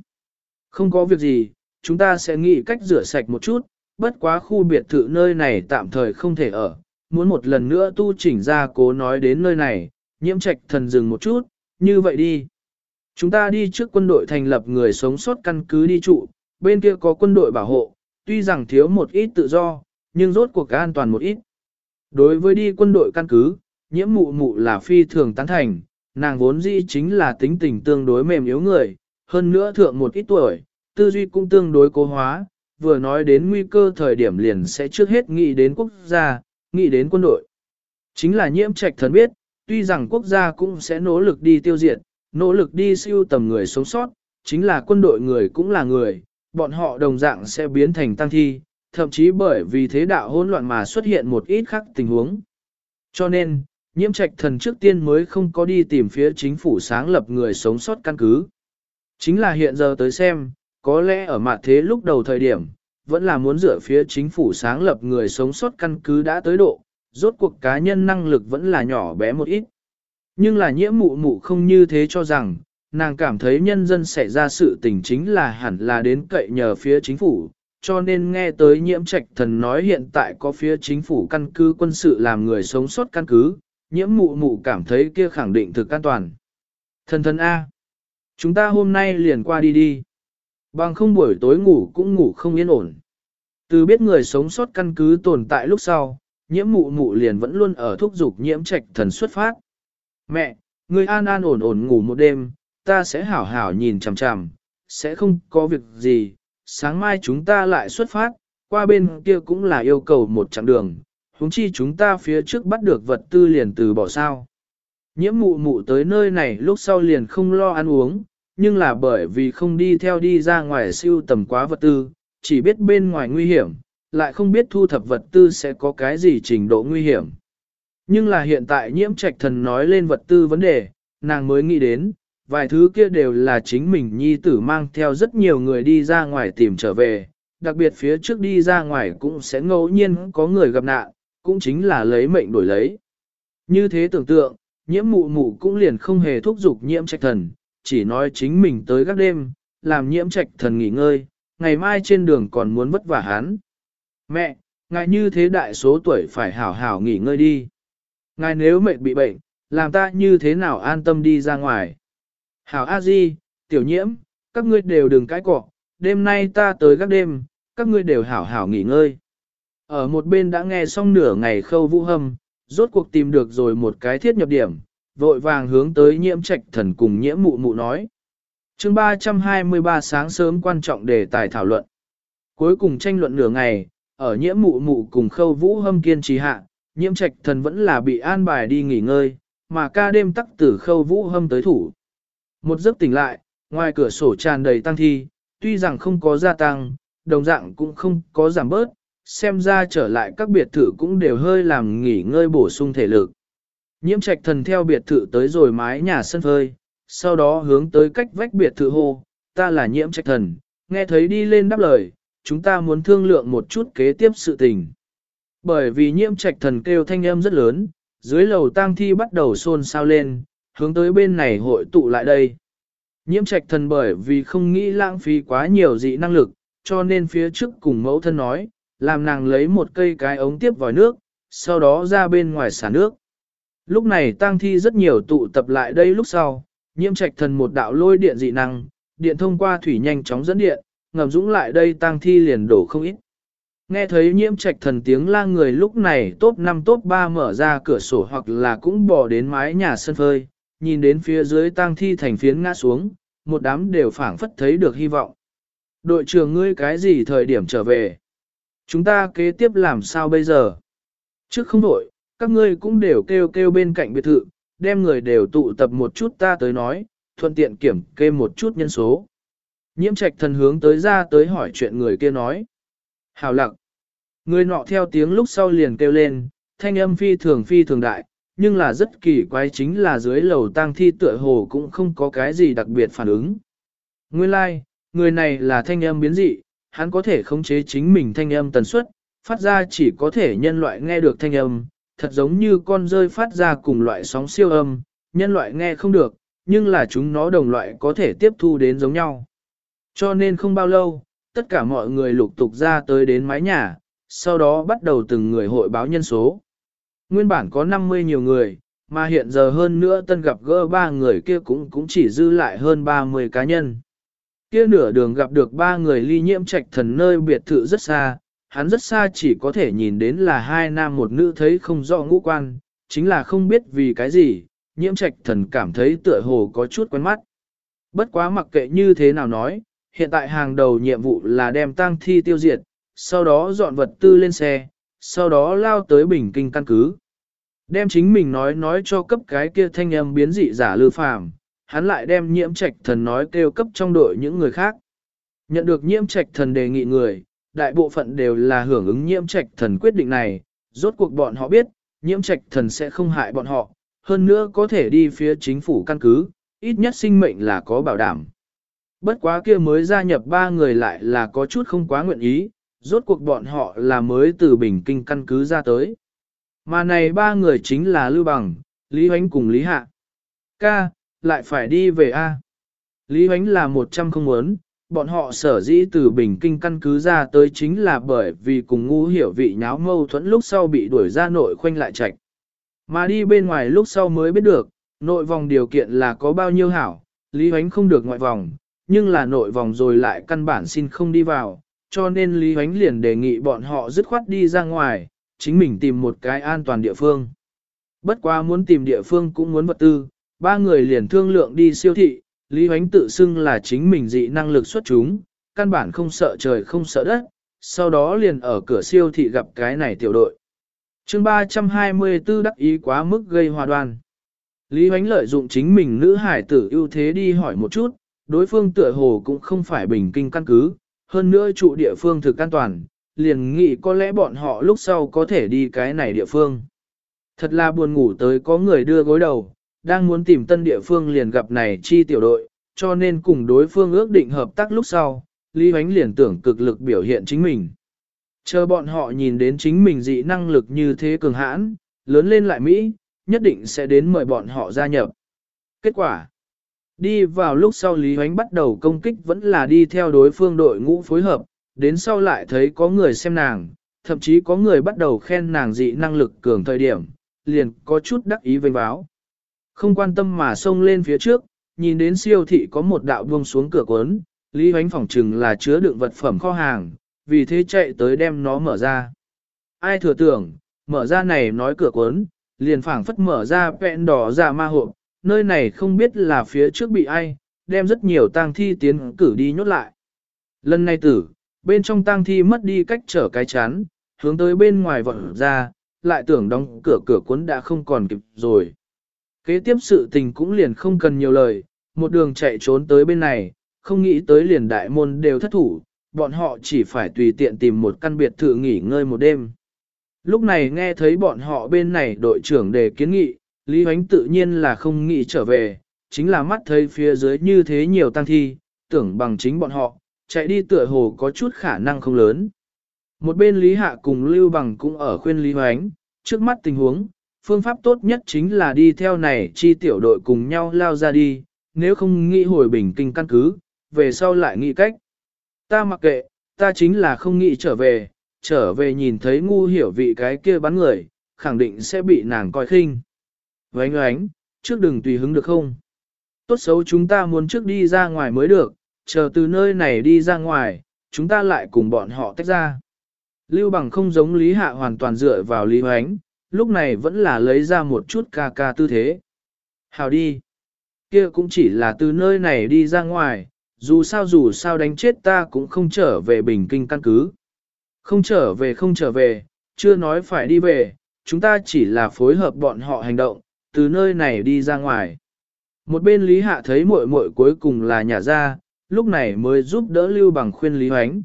Không có việc gì, chúng ta sẽ nghĩ cách rửa sạch một chút, bất quá khu biệt thự nơi này tạm thời không thể ở. Muốn một lần nữa tu chỉnh ra cố nói đến nơi này, nhiễm trạch thần dừng một chút, như vậy đi. Chúng ta đi trước quân đội thành lập người sống sót căn cứ đi trụ, bên kia có quân đội bảo hộ, tuy rằng thiếu một ít tự do, nhưng rốt cuộc an toàn một ít. Đối với đi quân đội căn cứ, nhiễm mụ mụ là phi thường tán thành, nàng vốn dĩ chính là tính tình tương đối mềm yếu người, hơn nữa thượng một ít tuổi, tư duy cũng tương đối cố hóa, vừa nói đến nguy cơ thời điểm liền sẽ trước hết nghĩ đến quốc gia, nghĩ đến quân đội. Chính là nhiễm trạch thần biết, tuy rằng quốc gia cũng sẽ nỗ lực đi tiêu diệt, nỗ lực đi siêu tầm người sống sót, chính là quân đội người cũng là người, bọn họ đồng dạng sẽ biến thành tăng thi, thậm chí bởi vì thế đạo hỗn loạn mà xuất hiện một ít khác tình huống. Cho nên, nhiễm trạch thần trước tiên mới không có đi tìm phía chính phủ sáng lập người sống sót căn cứ. Chính là hiện giờ tới xem, có lẽ ở mặt thế lúc đầu thời điểm, vẫn là muốn dựa phía chính phủ sáng lập người sống sót căn cứ đã tới độ, rốt cuộc cá nhân năng lực vẫn là nhỏ bé một ít. Nhưng là nhiễm mụ mụ không như thế cho rằng, nàng cảm thấy nhân dân xảy ra sự tình chính là hẳn là đến cậy nhờ phía chính phủ, cho nên nghe tới nhiễm trạch thần nói hiện tại có phía chính phủ căn cứ quân sự làm người sống sót căn cứ, nhiễm mụ mụ cảm thấy kia khẳng định thực an toàn. Thần thần A. Chúng ta hôm nay liền qua đi đi. Bằng không buổi tối ngủ cũng ngủ không yên ổn. Từ biết người sống sót căn cứ tồn tại lúc sau, nhiễm mụ mụ liền vẫn luôn ở thúc dục nhiễm trạch thần xuất phát. Mẹ, người an an ổn ổn ngủ một đêm, ta sẽ hảo hảo nhìn chằm chằm, sẽ không có việc gì, sáng mai chúng ta lại xuất phát, qua bên kia cũng là yêu cầu một chặng đường, huống chi chúng ta phía trước bắt được vật tư liền từ bỏ sao. Nhiễm mụ mụ tới nơi này lúc sau liền không lo ăn uống, nhưng là bởi vì không đi theo đi ra ngoài siêu tầm quá vật tư, chỉ biết bên ngoài nguy hiểm, lại không biết thu thập vật tư sẽ có cái gì trình độ nguy hiểm. Nhưng là hiện tại nhiễm trạch thần nói lên vật tư vấn đề, nàng mới nghĩ đến, vài thứ kia đều là chính mình nhi tử mang theo rất nhiều người đi ra ngoài tìm trở về, đặc biệt phía trước đi ra ngoài cũng sẽ ngẫu nhiên có người gặp nạn, cũng chính là lấy mệnh đổi lấy. Như thế tưởng tượng, nhiễm mụ mụ cũng liền không hề thúc giục nhiễm trạch thần, chỉ nói chính mình tới các đêm, làm nhiễm trạch thần nghỉ ngơi, ngày mai trên đường còn muốn vất vả hắn. Mẹ, ngài như thế đại số tuổi phải hảo hảo nghỉ ngơi đi. Ngài nếu mệt bị bệnh, làm ta như thế nào an tâm đi ra ngoài. Hảo A Di, tiểu nhiễm, các ngươi đều đừng cãi cọ, đêm nay ta tới các đêm, các ngươi đều hảo hảo nghỉ ngơi. Ở một bên đã nghe xong nửa ngày khâu vũ hâm, rốt cuộc tìm được rồi một cái thiết nhập điểm, vội vàng hướng tới nhiễm trạch thần cùng nhiễm mụ mụ nói. chương 323 sáng sớm quan trọng đề tài thảo luận. Cuối cùng tranh luận nửa ngày, ở nhiễm mụ mụ cùng khâu vũ hâm kiên trì hạ, nhiễm trạch thần vẫn là bị an bài đi nghỉ ngơi, mà ca đêm tắc tử khâu vũ hâm tới thủ. Một giấc tỉnh lại, ngoài cửa sổ tràn đầy tăng thi, tuy rằng không có gia tăng, đồng dạng cũng không có giảm bớt, xem ra trở lại các biệt thự cũng đều hơi làm nghỉ ngơi bổ sung thể lực. Nhiễm trạch thần theo biệt thự tới rồi mái nhà sân phơi, sau đó hướng tới cách vách biệt thự hô, ta là nhiễm trạch thần, nghe thấy đi lên đáp lời, chúng ta muốn thương lượng một chút kế tiếp sự tình. Bởi vì nhiễm trạch thần kêu thanh âm rất lớn, dưới lầu tang thi bắt đầu xôn xao lên, hướng tới bên này hội tụ lại đây. Nhiễm trạch thần bởi vì không nghĩ lãng phí quá nhiều dị năng lực, cho nên phía trước cùng mẫu thân nói, làm nàng lấy một cây cái ống tiếp vòi nước, sau đó ra bên ngoài xả nước. Lúc này tang thi rất nhiều tụ tập lại đây lúc sau, nhiễm trạch thần một đạo lôi điện dị năng, điện thông qua thủy nhanh chóng dẫn điện, ngầm dũng lại đây tang thi liền đổ không ít. Nghe thấy nhiễm trạch thần tiếng la người lúc này top 5 top 3 mở ra cửa sổ hoặc là cũng bỏ đến mái nhà sân phơi, nhìn đến phía dưới tang thi thành phiến ngã xuống, một đám đều phảng phất thấy được hy vọng. Đội trưởng ngươi cái gì thời điểm trở về? Chúng ta kế tiếp làm sao bây giờ? Trước không đổi, các ngươi cũng đều kêu kêu bên cạnh biệt thự, đem người đều tụ tập một chút ta tới nói, thuận tiện kiểm kê một chút nhân số. Nhiễm trạch thần hướng tới ra tới hỏi chuyện người kia nói. Hào lặng. Người nọ theo tiếng lúc sau liền kêu lên, thanh âm phi thường phi thường đại, nhưng là rất kỳ quái chính là dưới lầu tang thi tựa hồ cũng không có cái gì đặc biệt phản ứng. Nguyên lai, like, người này là thanh âm biến dị, hắn có thể khống chế chính mình thanh âm tần suất, phát ra chỉ có thể nhân loại nghe được thanh âm, thật giống như con rơi phát ra cùng loại sóng siêu âm, nhân loại nghe không được, nhưng là chúng nó đồng loại có thể tiếp thu đến giống nhau. Cho nên không bao lâu, tất cả mọi người lục tục ra tới đến mái nhà, sau đó bắt đầu từng người hội báo nhân số. Nguyên bản có 50 nhiều người, mà hiện giờ hơn nữa tân gặp gỡ ba người kia cũng cũng chỉ dư lại hơn 30 cá nhân. Kia nửa đường gặp được ba người ly nhiễm trạch thần nơi biệt thự rất xa, hắn rất xa chỉ có thể nhìn đến là hai nam một nữ thấy không rõ ngũ quan, chính là không biết vì cái gì, nhiễm trạch thần cảm thấy tựa hồ có chút quen mắt. Bất quá mặc kệ như thế nào nói, hiện tại hàng đầu nhiệm vụ là đem tang thi tiêu diệt, sau đó dọn vật tư lên xe, sau đó lao tới bình kinh căn cứ. Đem chính mình nói nói cho cấp cái kia thanh âm biến dị giả lư phàm, hắn lại đem nhiễm trạch thần nói kêu cấp trong đội những người khác. Nhận được nhiễm trạch thần đề nghị người, đại bộ phận đều là hưởng ứng nhiễm trạch thần quyết định này, rốt cuộc bọn họ biết, nhiễm trạch thần sẽ không hại bọn họ, hơn nữa có thể đi phía chính phủ căn cứ, ít nhất sinh mệnh là có bảo đảm. Bất quá kia mới gia nhập ba người lại là có chút không quá nguyện ý, rốt cuộc bọn họ là mới từ Bình Kinh căn cứ ra tới. Mà này ba người chính là Lưu Bằng, Lý Hoánh cùng Lý Hạ. Ca, lại phải đi về A. Lý Huánh là một trăm không muốn, bọn họ sở dĩ từ Bình Kinh căn cứ ra tới chính là bởi vì cùng ngu hiểu vị nháo mâu thuẫn lúc sau bị đuổi ra nội khoanh lại chạch. Mà đi bên ngoài lúc sau mới biết được, nội vòng điều kiện là có bao nhiêu hảo, Lý Huánh không được ngoại vòng, nhưng là nội vòng rồi lại căn bản xin không đi vào, cho nên Lý Huánh liền đề nghị bọn họ dứt khoát đi ra ngoài, chính mình tìm một cái an toàn địa phương. Bất quá muốn tìm địa phương cũng muốn vật tư, ba người liền thương lượng đi siêu thị, Lý Huánh tự xưng là chính mình dị năng lực xuất chúng, căn bản không sợ trời không sợ đất, sau đó liền ở cửa siêu thị gặp cái này tiểu đội. chương 324 đắc ý quá mức gây hòa đoan. Lý Huánh lợi dụng chính mình nữ hải tử ưu thế đi hỏi một chút, đối phương tựa hồ cũng không phải bình kinh căn cứ, hơn nữa trụ địa phương thực an toàn, liền nghĩ có lẽ bọn họ lúc sau có thể đi cái này địa phương. Thật là buồn ngủ tới có người đưa gối đầu, đang muốn tìm tân địa phương liền gặp này chi tiểu đội, cho nên cùng đối phương ước định hợp tác lúc sau, Lý Huánh liền tưởng cực lực biểu hiện chính mình. Chờ bọn họ nhìn đến chính mình dị năng lực như thế cường hãn, lớn lên lại Mỹ, nhất định sẽ đến mời bọn họ gia nhập. Kết quả Đi vào lúc sau Lý Huánh bắt đầu công kích vẫn là đi theo đối phương đội ngũ phối hợp, đến sau lại thấy có người xem nàng, thậm chí có người bắt đầu khen nàng dị năng lực cường thời điểm, liền có chút đắc ý vênh báo. Không quan tâm mà xông lên phía trước, nhìn đến siêu thị có một đạo buông xuống cửa cuốn, Lý Hoánh phỏng chừng là chứa đựng vật phẩm kho hàng, vì thế chạy tới đem nó mở ra. Ai thừa tưởng, mở ra này nói cửa cuốn, liền phảng phất mở ra vẹn đỏ ra ma hộp, nơi này không biết là phía trước bị ai, đem rất nhiều tang thi tiến cử đi nhốt lại. Lần này tử, bên trong tang thi mất đi cách trở cái chán, hướng tới bên ngoài vọt ra, lại tưởng đóng cửa cửa cuốn đã không còn kịp rồi. Kế tiếp sự tình cũng liền không cần nhiều lời, một đường chạy trốn tới bên này, không nghĩ tới liền đại môn đều thất thủ, bọn họ chỉ phải tùy tiện tìm một căn biệt thự nghỉ ngơi một đêm. Lúc này nghe thấy bọn họ bên này đội trưởng đề kiến nghị, Lý Huánh tự nhiên là không nghĩ trở về, chính là mắt thấy phía dưới như thế nhiều tăng thi, tưởng bằng chính bọn họ, chạy đi tựa hồ có chút khả năng không lớn. Một bên Lý Hạ cùng Lưu Bằng cũng ở khuyên Lý Hoánh, trước mắt tình huống, phương pháp tốt nhất chính là đi theo này chi tiểu đội cùng nhau lao ra đi, nếu không nghĩ hồi bình kinh căn cứ, về sau lại nghĩ cách. Ta mặc kệ, ta chính là không nghĩ trở về, trở về nhìn thấy ngu hiểu vị cái kia bắn người, khẳng định sẽ bị nàng coi khinh. Vánh oánh, trước đừng tùy hứng được không? Tốt xấu chúng ta muốn trước đi ra ngoài mới được, chờ từ nơi này đi ra ngoài, chúng ta lại cùng bọn họ tách ra. Lưu bằng không giống Lý Hạ hoàn toàn dựa vào Lý Hoánh, lúc này vẫn là lấy ra một chút ca ca tư thế. Hào đi. Kia cũng chỉ là từ nơi này đi ra ngoài, dù sao dù sao đánh chết ta cũng không trở về bình kinh căn cứ. Không trở về không trở về, chưa nói phải đi về, chúng ta chỉ là phối hợp bọn họ hành động, từ nơi này đi ra ngoài. Một bên Lý Hạ thấy muội muội cuối cùng là nhà ra, lúc này mới giúp đỡ Lưu Bằng khuyên Lý Hoánh.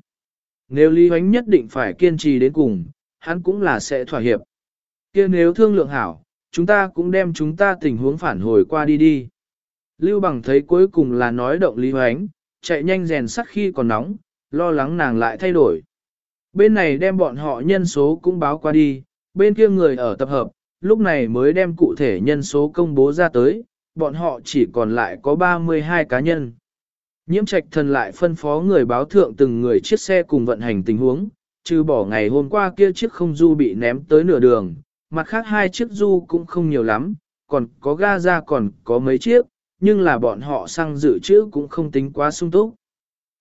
Nếu Lý Hoánh nhất định phải kiên trì đến cùng, hắn cũng là sẽ thỏa hiệp kia nếu thương lượng hảo, chúng ta cũng đem chúng ta tình huống phản hồi qua đi đi. Lưu Bằng thấy cuối cùng là nói động Lý Hoánh, chạy nhanh rèn sắt khi còn nóng, lo lắng nàng lại thay đổi. Bên này đem bọn họ nhân số cũng báo qua đi, bên kia người ở tập hợp, lúc này mới đem cụ thể nhân số công bố ra tới, bọn họ chỉ còn lại có 32 cá nhân. Nhiễm trạch thần lại phân phó người báo thượng từng người chiếc xe cùng vận hành tình huống, trừ bỏ ngày hôm qua kia chiếc không du bị ném tới nửa đường, mặt khác hai chiếc du cũng không nhiều lắm, còn có ga ra còn có mấy chiếc, nhưng là bọn họ xăng dự trữ cũng không tính quá sung túc.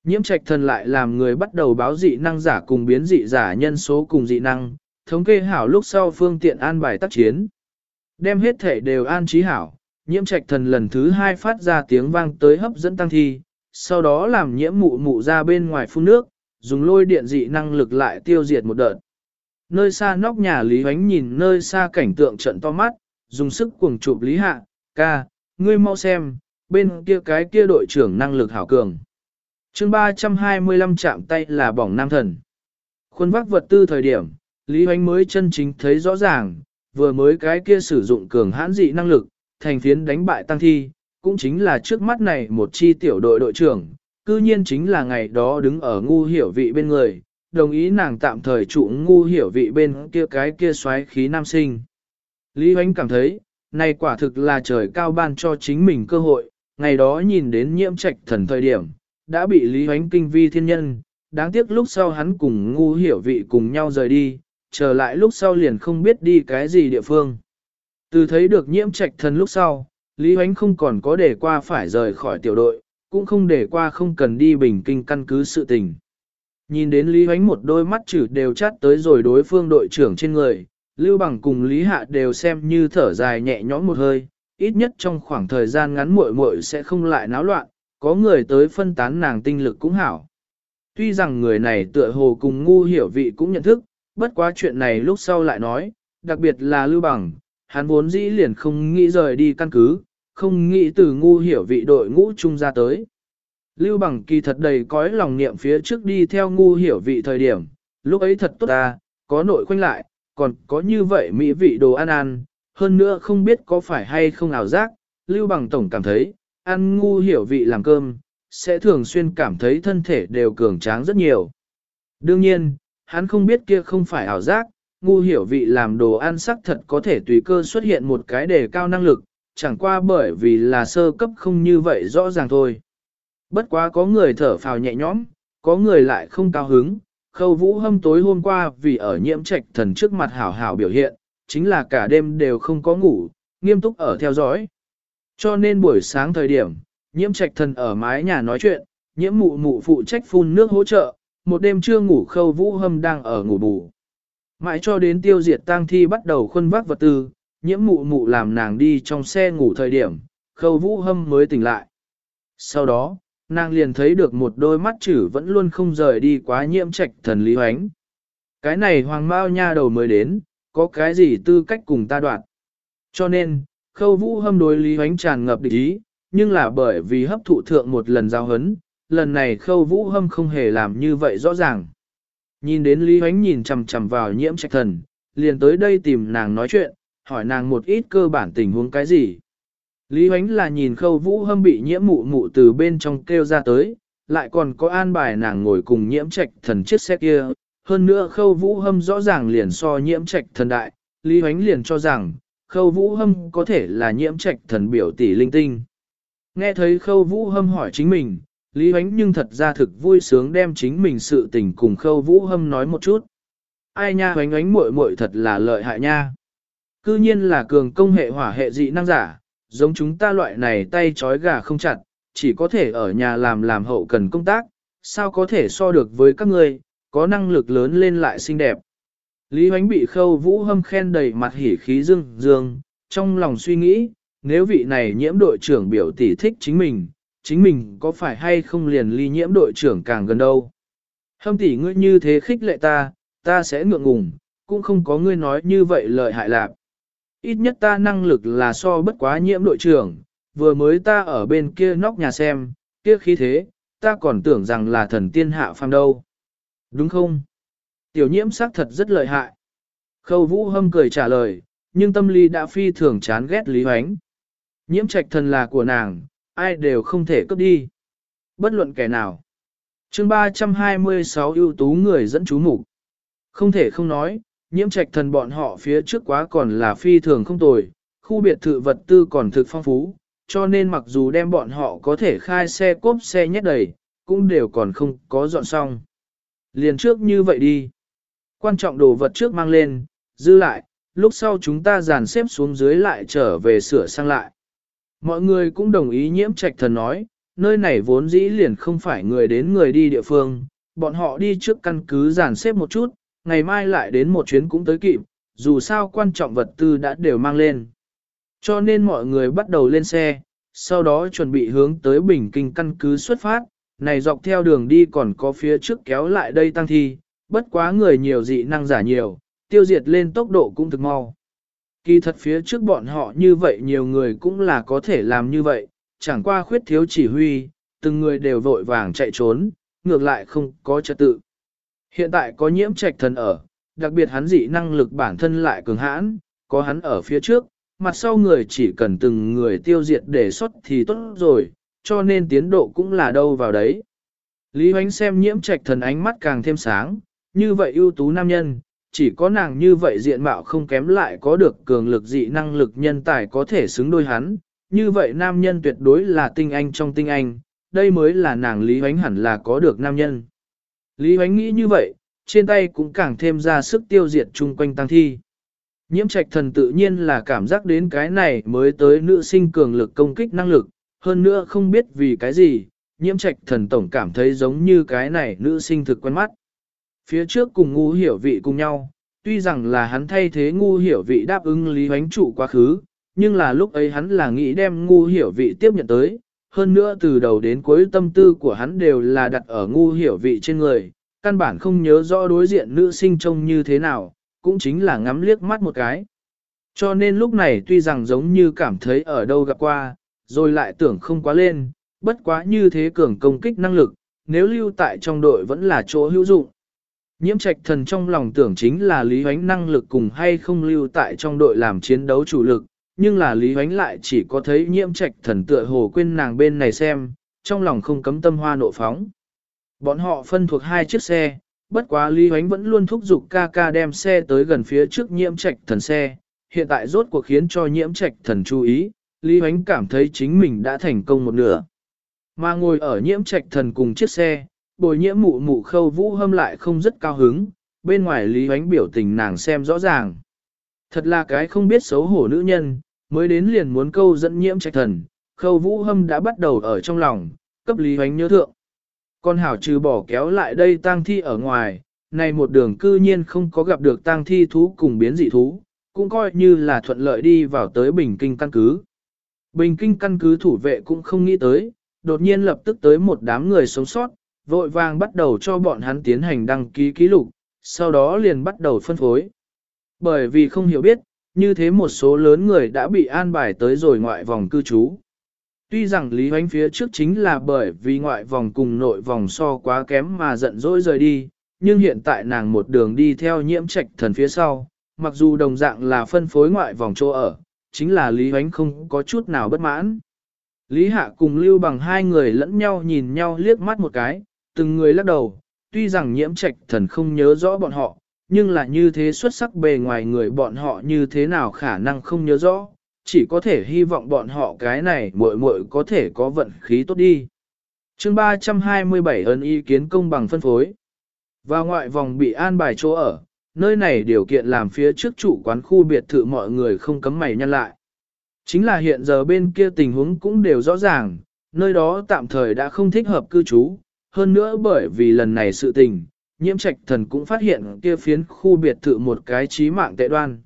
Nhiễm trạch thần lại làm người bắt đầu báo dị năng giả cùng biến dị giả nhân số cùng dị năng, thống kê hảo lúc sau phương tiện an bài tác chiến. Đem hết thể đều an trí hảo, nhiễm trạch thần lần thứ hai phát ra tiếng vang tới hấp dẫn tăng thi, sau đó làm nhiễm mụ mụ ra bên ngoài phun nước, dùng lôi điện dị năng lực lại tiêu diệt một đợt. Nơi xa nóc nhà Lý Huánh nhìn nơi xa cảnh tượng trận to mắt, dùng sức cuồng chụp Lý Hạ, ca, ngươi mau xem, bên kia cái kia đội trưởng năng lực hảo cường. chương 325 chạm tay là bỏng nam thần. Khuôn vác vật tư thời điểm, Lý Huánh mới chân chính thấy rõ ràng, vừa mới cái kia sử dụng cường hãn dị năng lực, thành phiến đánh bại tăng thi, cũng chính là trước mắt này một chi tiểu đội đội trưởng, cư nhiên chính là ngày đó đứng ở ngu hiểu vị bên người, đồng ý nàng tạm thời trụ ngu hiểu vị bên kia cái kia xoáy khí nam sinh. Lý Hoánh cảm thấy, này quả thực là trời cao ban cho chính mình cơ hội, ngày đó nhìn đến nhiễm trạch thần thời điểm, đã bị Lý Hoánh kinh vi thiên nhân, đáng tiếc lúc sau hắn cùng ngu hiểu vị cùng nhau rời đi, trở lại lúc sau liền không biết đi cái gì địa phương. Từ thấy được nhiễm trạch thần lúc sau, Lý Hoánh không còn có để qua phải rời khỏi tiểu đội, cũng không để qua không cần đi bình kinh căn cứ sự tình. Nhìn đến Lý Huánh một đôi mắt chữ đều chát tới rồi đối phương đội trưởng trên người, Lưu Bằng cùng Lý Hạ đều xem như thở dài nhẹ nhõm một hơi, ít nhất trong khoảng thời gian ngắn muội muội sẽ không lại náo loạn, có người tới phân tán nàng tinh lực cũng hảo. Tuy rằng người này tựa hồ cùng ngu hiểu vị cũng nhận thức, bất quá chuyện này lúc sau lại nói, đặc biệt là Lưu Bằng, hắn vốn dĩ liền không nghĩ rời đi căn cứ, không nghĩ từ ngu hiểu vị đội ngũ chung ra tới. Lưu Bằng kỳ thật đầy cõi lòng niệm phía trước đi theo ngu hiểu vị thời điểm, lúc ấy thật tốt ta, có nội khoanh lại, còn có như vậy mỹ vị đồ ăn ăn, hơn nữa không biết có phải hay không ảo giác, Lưu Bằng Tổng cảm thấy, ăn ngu hiểu vị làm cơm, sẽ thường xuyên cảm thấy thân thể đều cường tráng rất nhiều. Đương nhiên, hắn không biết kia không phải ảo giác, ngu hiểu vị làm đồ ăn sắc thật có thể tùy cơ xuất hiện một cái đề cao năng lực, chẳng qua bởi vì là sơ cấp không như vậy rõ ràng thôi. Bất quá có người thở phào nhẹ nhõm, có người lại không cao hứng, khâu vũ hâm tối hôm qua vì ở nhiễm trạch thần trước mặt hảo hảo biểu hiện, chính là cả đêm đều không có ngủ, nghiêm túc ở theo dõi. Cho nên buổi sáng thời điểm, nhiễm trạch thần ở mái nhà nói chuyện, nhiễm mụ mụ phụ trách phun nước hỗ trợ, một đêm chưa ngủ khâu vũ hâm đang ở ngủ bù. Mãi cho đến tiêu diệt tang thi bắt đầu khuân vác vật tư, nhiễm mụ mụ làm nàng đi trong xe ngủ thời điểm, khâu vũ hâm mới tỉnh lại. Sau đó, nàng liền thấy được một đôi mắt chữ vẫn luôn không rời đi quá nhiễm trạch thần lý hoánh. Cái này hoàng mao nha đầu mới đến, có cái gì tư cách cùng ta đoạt Cho nên, khâu vũ hâm đối lý hoánh tràn ngập địch ý, nhưng là bởi vì hấp thụ thượng một lần giao hấn, lần này khâu vũ hâm không hề làm như vậy rõ ràng. Nhìn đến lý hoánh nhìn chằm chằm vào nhiễm trạch thần, liền tới đây tìm nàng nói chuyện, hỏi nàng một ít cơ bản tình huống cái gì. Lý Huánh là nhìn khâu vũ hâm bị nhiễm mụ mụ từ bên trong kêu ra tới, lại còn có an bài nàng ngồi cùng nhiễm trạch thần chiếc xe kia. Hơn nữa khâu vũ hâm rõ ràng liền so nhiễm trạch thần đại, Lý Huánh liền cho rằng, khâu vũ hâm có thể là nhiễm trạch thần biểu tỷ linh tinh. Nghe thấy khâu vũ hâm hỏi chính mình, Lý Huánh nhưng thật ra thực vui sướng đem chính mình sự tình cùng khâu vũ hâm nói một chút. Ai nha Huánh Huánh muội muội thật là lợi hại nha. Cư nhiên là cường công hệ hỏa hệ dị năng giả, giống chúng ta loại này tay trói gà không chặt, chỉ có thể ở nhà làm làm hậu cần công tác, sao có thể so được với các người, có năng lực lớn lên lại xinh đẹp. Lý Hoánh bị khâu vũ hâm khen đầy mặt hỉ khí dương dương, trong lòng suy nghĩ, nếu vị này nhiễm đội trưởng biểu tỷ thích chính mình, chính mình có phải hay không liền ly nhiễm đội trưởng càng gần đâu. Hâm tỷ ngươi như thế khích lệ ta, ta sẽ ngượng ngùng, cũng không có ngươi nói như vậy lợi hại lạc. Ít nhất ta năng lực là so bất quá nhiễm đội trưởng, vừa mới ta ở bên kia nóc nhà xem, kia khí thế, ta còn tưởng rằng là thần tiên hạ phàm đâu. Đúng không? Tiểu nhiễm xác thật rất lợi hại. Khâu vũ hâm cười trả lời, nhưng tâm lý đã phi thường chán ghét Lý Hoánh. Nhiễm trạch thần là của nàng, ai đều không thể cướp đi. Bất luận kẻ nào. chương 326 ưu tú người dẫn chú mục Không thể không nói, Nhiễm trạch thần bọn họ phía trước quá còn là phi thường không tồi, khu biệt thự vật tư còn thực phong phú, cho nên mặc dù đem bọn họ có thể khai xe cốp xe nhét đầy, cũng đều còn không có dọn xong. Liền trước như vậy đi. Quan trọng đồ vật trước mang lên, dư lại, lúc sau chúng ta dàn xếp xuống dưới lại trở về sửa sang lại. Mọi người cũng đồng ý nhiễm trạch thần nói, nơi này vốn dĩ liền không phải người đến người đi địa phương, bọn họ đi trước căn cứ dàn xếp một chút, ngày mai lại đến một chuyến cũng tới kịp, dù sao quan trọng vật tư đã đều mang lên. Cho nên mọi người bắt đầu lên xe, sau đó chuẩn bị hướng tới Bình Kinh căn cứ xuất phát, này dọc theo đường đi còn có phía trước kéo lại đây tăng thi, bất quá người nhiều dị năng giả nhiều, tiêu diệt lên tốc độ cũng thực mau. Kỳ thật phía trước bọn họ như vậy nhiều người cũng là có thể làm như vậy, chẳng qua khuyết thiếu chỉ huy, từng người đều vội vàng chạy trốn, ngược lại không có trật tự. Hiện tại có nhiễm trạch thần ở, đặc biệt hắn dị năng lực bản thân lại cường hãn, có hắn ở phía trước, mặt sau người chỉ cần từng người tiêu diệt để xuất thì tốt rồi, cho nên tiến độ cũng là đâu vào đấy. Lý Hoánh xem nhiễm trạch thần ánh mắt càng thêm sáng, như vậy ưu tú nam nhân, chỉ có nàng như vậy diện mạo không kém lại có được cường lực dị năng lực nhân tài có thể xứng đôi hắn, như vậy nam nhân tuyệt đối là tinh anh trong tinh anh, đây mới là nàng Lý Hoánh hẳn là có được nam nhân. Lý Hoánh nghĩ như vậy, trên tay cũng càng thêm ra sức tiêu diệt chung quanh tăng thi. Nhiễm trạch thần tự nhiên là cảm giác đến cái này mới tới nữ sinh cường lực công kích năng lực, hơn nữa không biết vì cái gì, nhiễm trạch thần tổng cảm thấy giống như cái này nữ sinh thực quen mắt. Phía trước cùng ngu hiểu vị cùng nhau, tuy rằng là hắn thay thế ngu hiểu vị đáp ứng lý hoánh trụ quá khứ, nhưng là lúc ấy hắn là nghĩ đem ngu hiểu vị tiếp nhận tới, hơn nữa từ đầu đến cuối tâm tư của hắn đều là đặt ở ngu hiểu vị trên người, căn bản không nhớ rõ đối diện nữ sinh trông như thế nào, cũng chính là ngắm liếc mắt một cái. Cho nên lúc này tuy rằng giống như cảm thấy ở đâu gặp qua, rồi lại tưởng không quá lên, bất quá như thế cường công kích năng lực, nếu lưu tại trong đội vẫn là chỗ hữu dụng. Nhiễm trạch thần trong lòng tưởng chính là Lý hoánh năng lực cùng hay không lưu tại trong đội làm chiến đấu chủ lực, nhưng là Lý Huánh lại chỉ có thấy nhiễm trạch thần tựa hồ quên nàng bên này xem, trong lòng không cấm tâm hoa nộ phóng. Bọn họ phân thuộc hai chiếc xe, bất quá Lý Huánh vẫn luôn thúc giục ca ca đem xe tới gần phía trước nhiễm trạch thần xe, hiện tại rốt cuộc khiến cho nhiễm trạch thần chú ý, Lý Huánh cảm thấy chính mình đã thành công một nửa. Mà ngồi ở nhiễm trạch thần cùng chiếc xe, bồi nhiễm mụ mụ khâu vũ hâm lại không rất cao hứng, bên ngoài Lý Huánh biểu tình nàng xem rõ ràng. Thật là cái không biết xấu hổ nữ nhân, mới đến liền muốn câu dẫn nhiễm trạch thần, khâu vũ hâm đã bắt đầu ở trong lòng, cấp Lý hoánh nhớ thượng. Con hảo trừ bỏ kéo lại đây tang thi ở ngoài, này một đường cư nhiên không có gặp được tang thi thú cùng biến dị thú, cũng coi như là thuận lợi đi vào tới Bình Kinh căn cứ. Bình Kinh căn cứ thủ vệ cũng không nghĩ tới, đột nhiên lập tức tới một đám người sống sót, vội vàng bắt đầu cho bọn hắn tiến hành đăng ký ký lục, sau đó liền bắt đầu phân phối. Bởi vì không hiểu biết, như thế một số lớn người đã bị an bài tới rồi ngoại vòng cư trú. Tuy rằng Lý Hoánh phía trước chính là bởi vì ngoại vòng cùng nội vòng so quá kém mà giận dỗi rời đi, nhưng hiện tại nàng một đường đi theo nhiễm trạch thần phía sau, mặc dù đồng dạng là phân phối ngoại vòng chỗ ở, chính là Lý Hoánh không có chút nào bất mãn. Lý Hạ cùng Lưu bằng hai người lẫn nhau nhìn nhau liếc mắt một cái, từng người lắc đầu, tuy rằng nhiễm trạch thần không nhớ rõ bọn họ, nhưng là như thế xuất sắc bề ngoài người bọn họ như thế nào khả năng không nhớ rõ, chỉ có thể hy vọng bọn họ cái này muội muội có thể có vận khí tốt đi. chương 327 ấn ý kiến công bằng phân phối. Và ngoại vòng bị an bài chỗ ở, nơi này điều kiện làm phía trước trụ quán khu biệt thự mọi người không cấm mày nhăn lại. Chính là hiện giờ bên kia tình huống cũng đều rõ ràng, nơi đó tạm thời đã không thích hợp cư trú, hơn nữa bởi vì lần này sự tình, nhiễm trạch thần cũng phát hiện kia phiến khu biệt thự một cái trí mạng tệ đoan.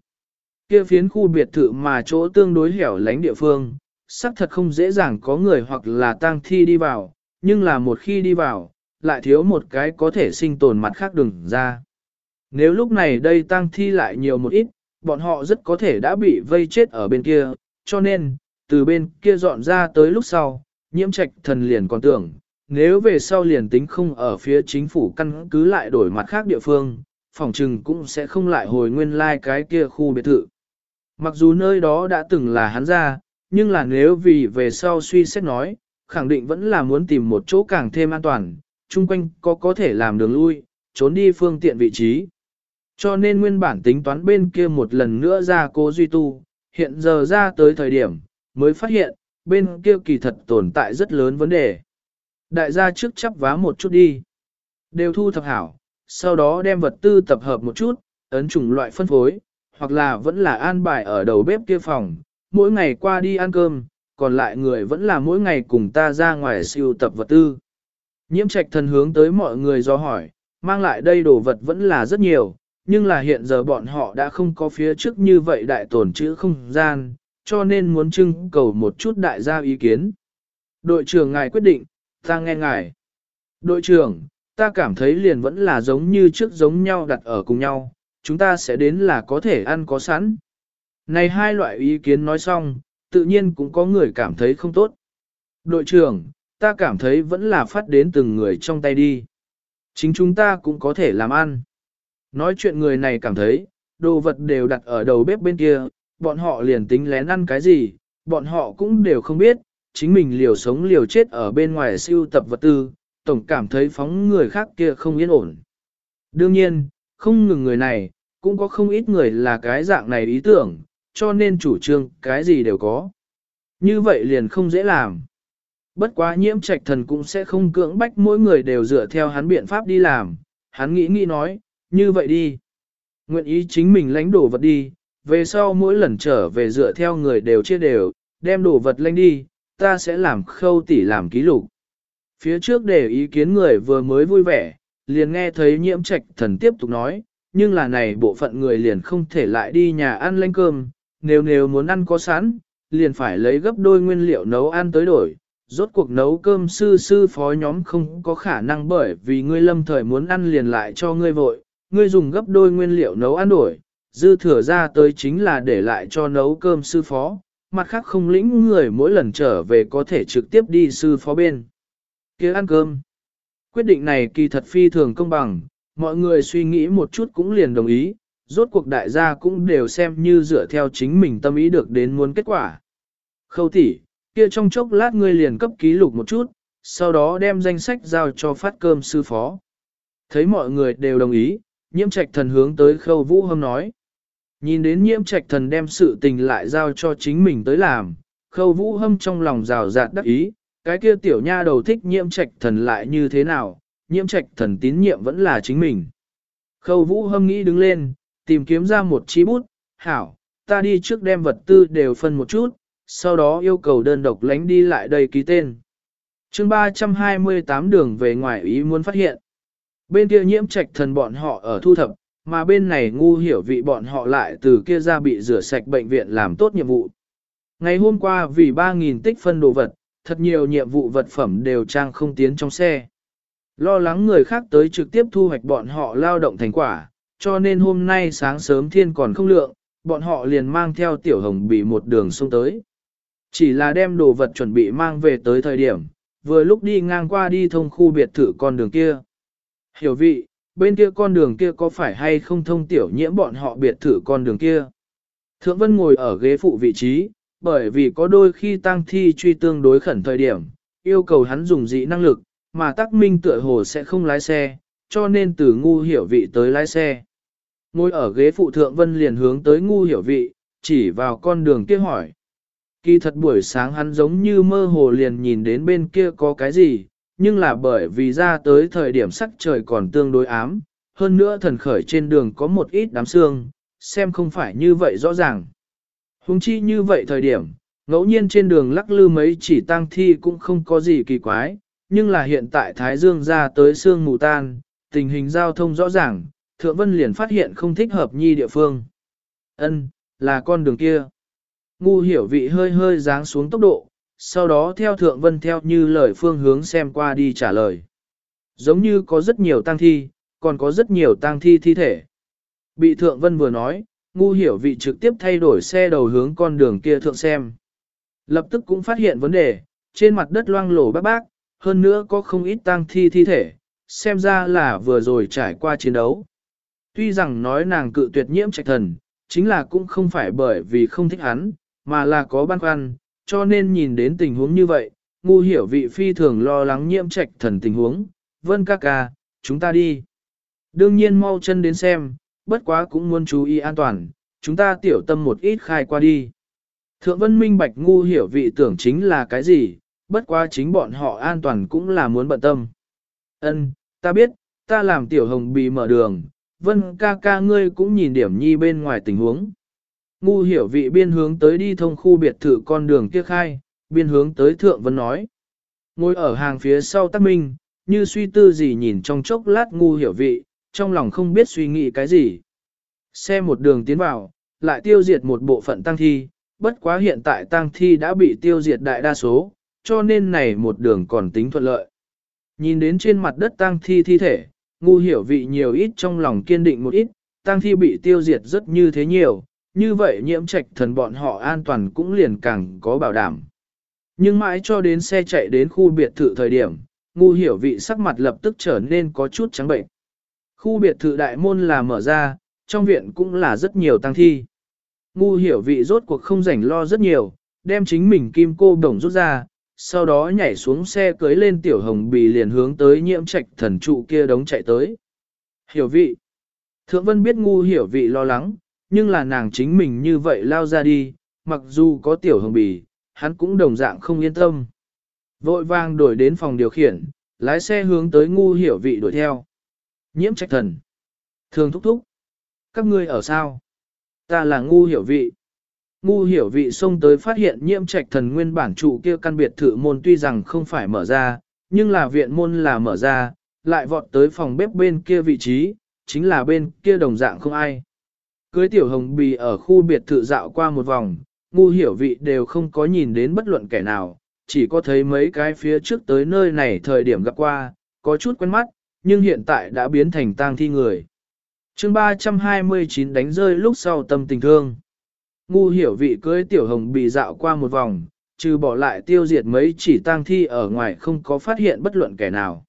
Kia phiến khu biệt thự mà chỗ tương đối hẻo lánh địa phương, xác thật không dễ dàng có người hoặc là tang thi đi vào, nhưng là một khi đi vào, lại thiếu một cái có thể sinh tồn mặt khác đừng ra. Nếu lúc này đây tang thi lại nhiều một ít, bọn họ rất có thể đã bị vây chết ở bên kia, cho nên, từ bên kia dọn ra tới lúc sau, nhiễm trạch thần liền còn tưởng, nếu về sau liền tính không ở phía chính phủ căn cứ lại đổi mặt khác địa phương, phòng trừng cũng sẽ không lại hồi nguyên lai like cái kia khu biệt thự. Mặc dù nơi đó đã từng là hắn ra, nhưng là nếu vì về sau suy xét nói, khẳng định vẫn là muốn tìm một chỗ càng thêm an toàn, chung quanh có có thể làm đường lui, trốn đi phương tiện vị trí. Cho nên nguyên bản tính toán bên kia một lần nữa ra cố duy tu, hiện giờ ra tới thời điểm, mới phát hiện, bên kia kỳ thật tồn tại rất lớn vấn đề. Đại gia trước chấp vá một chút đi. Đều thu thập hảo, sau đó đem vật tư tập hợp một chút, ấn chủng loại phân phối, hoặc là vẫn là an bài ở đầu bếp kia phòng, mỗi ngày qua đi ăn cơm, còn lại người vẫn là mỗi ngày cùng ta ra ngoài siêu tập vật tư. Nhiễm trạch thần hướng tới mọi người do hỏi, mang lại đây đồ vật vẫn là rất nhiều, nhưng là hiện giờ bọn họ đã không có phía trước như vậy đại tổn chữ không gian, cho nên muốn trưng cầu một chút đại gia ý kiến. Đội trưởng ngài quyết định, ta nghe ngài. Đội trưởng, ta cảm thấy liền vẫn là giống như trước giống nhau đặt ở cùng nhau, chúng ta sẽ đến là có thể ăn có sẵn. Này hai loại ý kiến nói xong, tự nhiên cũng có người cảm thấy không tốt. Đội trưởng, ta cảm thấy vẫn là phát đến từng người trong tay đi. Chính chúng ta cũng có thể làm ăn. Nói chuyện người này cảm thấy, đồ vật đều đặt ở đầu bếp bên kia, bọn họ liền tính lén ăn cái gì, bọn họ cũng đều không biết, chính mình liều sống liều chết ở bên ngoài siêu tập vật tư, tổng cảm thấy phóng người khác kia không yên ổn. Đương nhiên, không ngừng người này, cũng có không ít người là cái dạng này ý tưởng, cho nên chủ trương cái gì đều có. Như vậy liền không dễ làm. Bất quá nhiễm trạch thần cũng sẽ không cưỡng bách mỗi người đều dựa theo hắn biện pháp đi làm. Hắn nghĩ nghĩ nói, như vậy đi. Nguyện ý chính mình lãnh đổ vật đi, về sau mỗi lần trở về dựa theo người đều chia đều, đem đồ vật lãnh đi, ta sẽ làm khâu tỉ làm ký lục. Phía trước để ý kiến người vừa mới vui vẻ, liền nghe thấy nhiễm trạch thần tiếp tục nói, nhưng là này bộ phận người liền không thể lại đi nhà ăn lanh cơm, nếu nếu muốn ăn có sẵn, liền phải lấy gấp đôi nguyên liệu nấu ăn tới đổi. Rốt cuộc nấu cơm sư sư phó nhóm không có khả năng bởi vì ngươi lâm thời muốn ăn liền lại cho ngươi vội, ngươi dùng gấp đôi nguyên liệu nấu ăn đổi, dư thừa ra tới chính là để lại cho nấu cơm sư phó, mặt khác không lĩnh người mỗi lần trở về có thể trực tiếp đi sư phó bên. kia ăn cơm. Quyết định này kỳ thật phi thường công bằng, mọi người suy nghĩ một chút cũng liền đồng ý, rốt cuộc đại gia cũng đều xem như dựa theo chính mình tâm ý được đến muốn kết quả. Khâu tỷ, kia trong chốc lát ngươi liền cấp ký lục một chút, sau đó đem danh sách giao cho phát cơm sư phó. Thấy mọi người đều đồng ý, nhiễm trạch thần hướng tới khâu vũ hâm nói. Nhìn đến nhiễm trạch thần đem sự tình lại giao cho chính mình tới làm, khâu vũ hâm trong lòng rào rạt đắc ý, cái kia tiểu nha đầu thích nhiễm trạch thần lại như thế nào, nhiễm trạch thần tín nhiệm vẫn là chính mình. Khâu vũ hâm nghĩ đứng lên, tìm kiếm ra một chi bút, hảo, ta đi trước đem vật tư đều phân một chút, sau đó yêu cầu đơn độc lánh đi lại đây ký tên. chương 328 đường về ngoài ý muốn phát hiện. Bên kia nhiễm trạch thần bọn họ ở thu thập, mà bên này ngu hiểu vị bọn họ lại từ kia ra bị rửa sạch bệnh viện làm tốt nhiệm vụ. Ngày hôm qua vì 3.000 tích phân đồ vật, thật nhiều nhiệm vụ vật phẩm đều trang không tiến trong xe. Lo lắng người khác tới trực tiếp thu hoạch bọn họ lao động thành quả, cho nên hôm nay sáng sớm thiên còn không lượng, bọn họ liền mang theo tiểu hồng bị một đường xuống tới. Chỉ là đem đồ vật chuẩn bị mang về tới thời điểm, vừa lúc đi ngang qua đi thông khu biệt thự con đường kia. Hiểu vị, bên kia con đường kia có phải hay không thông tiểu nhiễm bọn họ biệt thử con đường kia. Thượng Vân ngồi ở ghế phụ vị trí, bởi vì có đôi khi tăng thi truy tương đối khẩn thời điểm, yêu cầu hắn dùng dị năng lực, mà tắc minh tựa hồ sẽ không lái xe, cho nên từ ngu hiểu vị tới lái xe. Ngồi ở ghế phụ thượng Vân liền hướng tới ngu hiểu vị, chỉ vào con đường kia hỏi. Kỳ thật buổi sáng hắn giống như mơ hồ liền nhìn đến bên kia có cái gì, nhưng là bởi vì ra tới thời điểm sắc trời còn tương đối ám, hơn nữa thần khởi trên đường có một ít đám sương, xem không phải như vậy rõ ràng. Hùng chi như vậy thời điểm, ngẫu nhiên trên đường lắc lư mấy chỉ tăng thi cũng không có gì kỳ quái, nhưng là hiện tại Thái Dương ra tới sương mù tan, tình hình giao thông rõ ràng, Thượng Vân liền phát hiện không thích hợp nhi địa phương. Ân, là con đường kia. Ngu hiểu vị hơi hơi dáng xuống tốc độ, sau đó theo Thượng Vân theo như lời phương hướng xem qua đi trả lời. Giống như có rất nhiều tang thi, còn có rất nhiều tang thi thi thể. Bị Thượng Vân vừa nói, ngu hiểu vị trực tiếp thay đổi xe đầu hướng con đường kia thượng xem. Lập tức cũng phát hiện vấn đề, trên mặt đất loang lổ bác bác, hơn nữa có không ít tang thi thi thể, xem ra là vừa rồi trải qua chiến đấu. Tuy rằng nói nàng cự tuyệt nhiễm trạch thần, chính là cũng không phải bởi vì không thích hắn, mà là có băn khoăn, cho nên nhìn đến tình huống như vậy, ngu hiểu vị phi thường lo lắng nhiễm trạch thần tình huống, vân ca ca, chúng ta đi. Đương nhiên mau chân đến xem, bất quá cũng muốn chú ý an toàn, chúng ta tiểu tâm một ít khai qua đi. Thượng vân minh bạch ngu hiểu vị tưởng chính là cái gì, bất quá chính bọn họ an toàn cũng là muốn bận tâm. Ân, ta biết, ta làm tiểu hồng bị mở đường, vân ca ca ngươi cũng nhìn điểm nhi bên ngoài tình huống. Ngu hiểu vị biên hướng tới đi thông khu biệt thự con đường kia khai, biên hướng tới thượng vân nói. Ngồi ở hàng phía sau tắc minh, như suy tư gì nhìn trong chốc lát ngu hiểu vị, trong lòng không biết suy nghĩ cái gì. Xe một đường tiến vào, lại tiêu diệt một bộ phận tăng thi, bất quá hiện tại tăng thi đã bị tiêu diệt đại đa số, cho nên này một đường còn tính thuận lợi. Nhìn đến trên mặt đất tăng thi thi thể, ngu hiểu vị nhiều ít trong lòng kiên định một ít, tăng thi bị tiêu diệt rất như thế nhiều, như vậy nhiễm trạch thần bọn họ an toàn cũng liền càng có bảo đảm. Nhưng mãi cho đến xe chạy đến khu biệt thự thời điểm, ngu hiểu vị sắc mặt lập tức trở nên có chút trắng bệnh. Khu biệt thự đại môn là mở ra, trong viện cũng là rất nhiều tăng thi. Ngu hiểu vị rốt cuộc không rảnh lo rất nhiều, đem chính mình kim cô đồng rút ra, sau đó nhảy xuống xe cưới lên tiểu hồng bì liền hướng tới nhiễm trạch thần trụ kia đống chạy tới. Hiểu vị. Thượng vân biết ngu hiểu vị lo lắng, nhưng là nàng chính mình như vậy lao ra đi, mặc dù có tiểu hồng bì, hắn cũng đồng dạng không yên tâm. Vội vang đổi đến phòng điều khiển, lái xe hướng tới ngu hiểu vị đuổi theo. Nhiễm trạch thần. Thường thúc thúc. Các ngươi ở sao? Ta là ngu hiểu vị. Ngu hiểu vị xông tới phát hiện nhiễm trạch thần nguyên bản trụ kia căn biệt thự môn tuy rằng không phải mở ra, nhưng là viện môn là mở ra, lại vọt tới phòng bếp bên kia vị trí, chính là bên kia đồng dạng không ai. Cưới tiểu hồng bì ở khu biệt thự dạo qua một vòng, ngu hiểu vị đều không có nhìn đến bất luận kẻ nào, chỉ có thấy mấy cái phía trước tới nơi này thời điểm gặp qua, có chút quen mắt, nhưng hiện tại đã biến thành tang thi người. chương 329 đánh rơi lúc sau tâm tình thương. Ngu hiểu vị cưới tiểu hồng bị dạo qua một vòng, trừ bỏ lại tiêu diệt mấy chỉ tang thi ở ngoài không có phát hiện bất luận kẻ nào.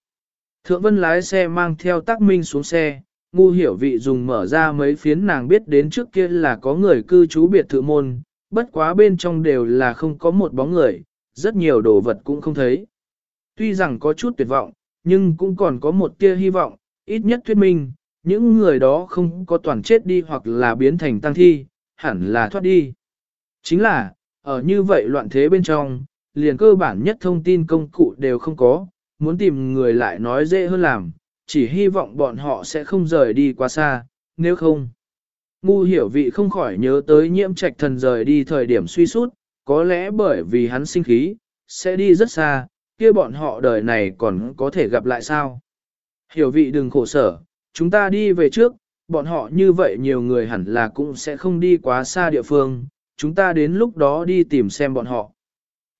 Thượng vân lái xe mang theo tác minh xuống xe, ngu hiểu vị dùng mở ra mấy phiến nàng biết đến trước kia là có người cư trú biệt thự môn, bất quá bên trong đều là không có một bóng người, rất nhiều đồ vật cũng không thấy. Tuy rằng có chút tuyệt vọng, nhưng cũng còn có một tia hy vọng, ít nhất thuyết minh, những người đó không có toàn chết đi hoặc là biến thành tăng thi, hẳn là thoát đi. Chính là, ở như vậy loạn thế bên trong, liền cơ bản nhất thông tin công cụ đều không có, muốn tìm người lại nói dễ hơn làm, chỉ hy vọng bọn họ sẽ không rời đi quá xa, nếu không. Ngu hiểu vị không khỏi nhớ tới nhiễm trạch thần rời đi thời điểm suy sút, có lẽ bởi vì hắn sinh khí, sẽ đi rất xa, kia bọn họ đời này còn có thể gặp lại sao. Hiểu vị đừng khổ sở, chúng ta đi về trước, bọn họ như vậy nhiều người hẳn là cũng sẽ không đi quá xa địa phương, chúng ta đến lúc đó đi tìm xem bọn họ.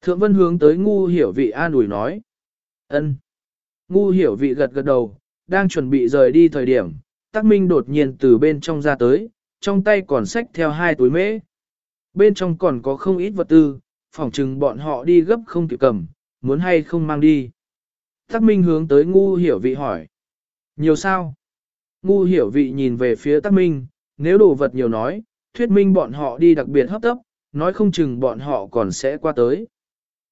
Thượng vân hướng tới ngu hiểu vị an ủi nói. ân. Ngu hiểu vị gật gật đầu, đang chuẩn bị rời đi thời điểm, Tắc Minh đột nhiên từ bên trong ra tới, trong tay còn xách theo hai túi mễ. Bên trong còn có không ít vật tư, phỏng chừng bọn họ đi gấp không kịp cầm, muốn hay không mang đi. Tắc Minh hướng tới ngu hiểu vị hỏi. Nhiều sao? Ngu hiểu vị nhìn về phía Tắc Minh, nếu đồ vật nhiều nói, thuyết minh bọn họ đi đặc biệt hấp tấp, nói không chừng bọn họ còn sẽ qua tới.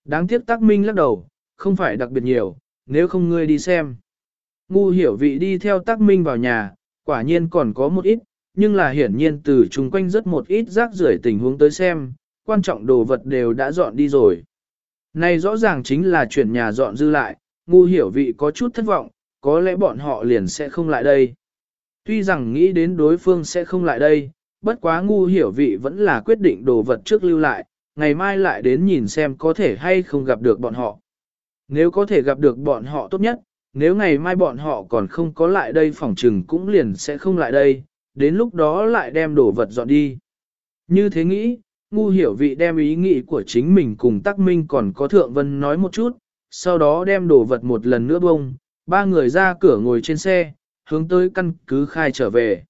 Đáng tiếc Tắc Minh lắc đầu, không phải đặc biệt nhiều, nếu không ngươi đi xem. Ngu hiểu vị đi theo Tắc Minh vào nhà, quả nhiên còn có một ít, nhưng là hiển nhiên từ chung quanh rất một ít rác rưởi tình huống tới xem, quan trọng đồ vật đều đã dọn đi rồi. Này rõ ràng chính là chuyển nhà dọn dư lại, ngu hiểu vị có chút thất vọng, có lẽ bọn họ liền sẽ không lại đây. Tuy rằng nghĩ đến đối phương sẽ không lại đây, bất quá ngu hiểu vị vẫn là quyết định đồ vật trước lưu lại, ngày mai lại đến nhìn xem có thể hay không gặp được bọn họ. Nếu có thể gặp được bọn họ tốt nhất, nếu ngày mai bọn họ còn không có lại đây phòng trừng cũng liền sẽ không lại đây, đến lúc đó lại đem đồ vật dọn đi. Như thế nghĩ, ngu hiểu vị đem ý nghĩ của chính mình cùng Tắc Minh còn có Thượng Vân nói một chút, sau đó đem đồ vật một lần nữa bông, ba người ra cửa ngồi trên xe, hướng tới căn cứ khai trở về.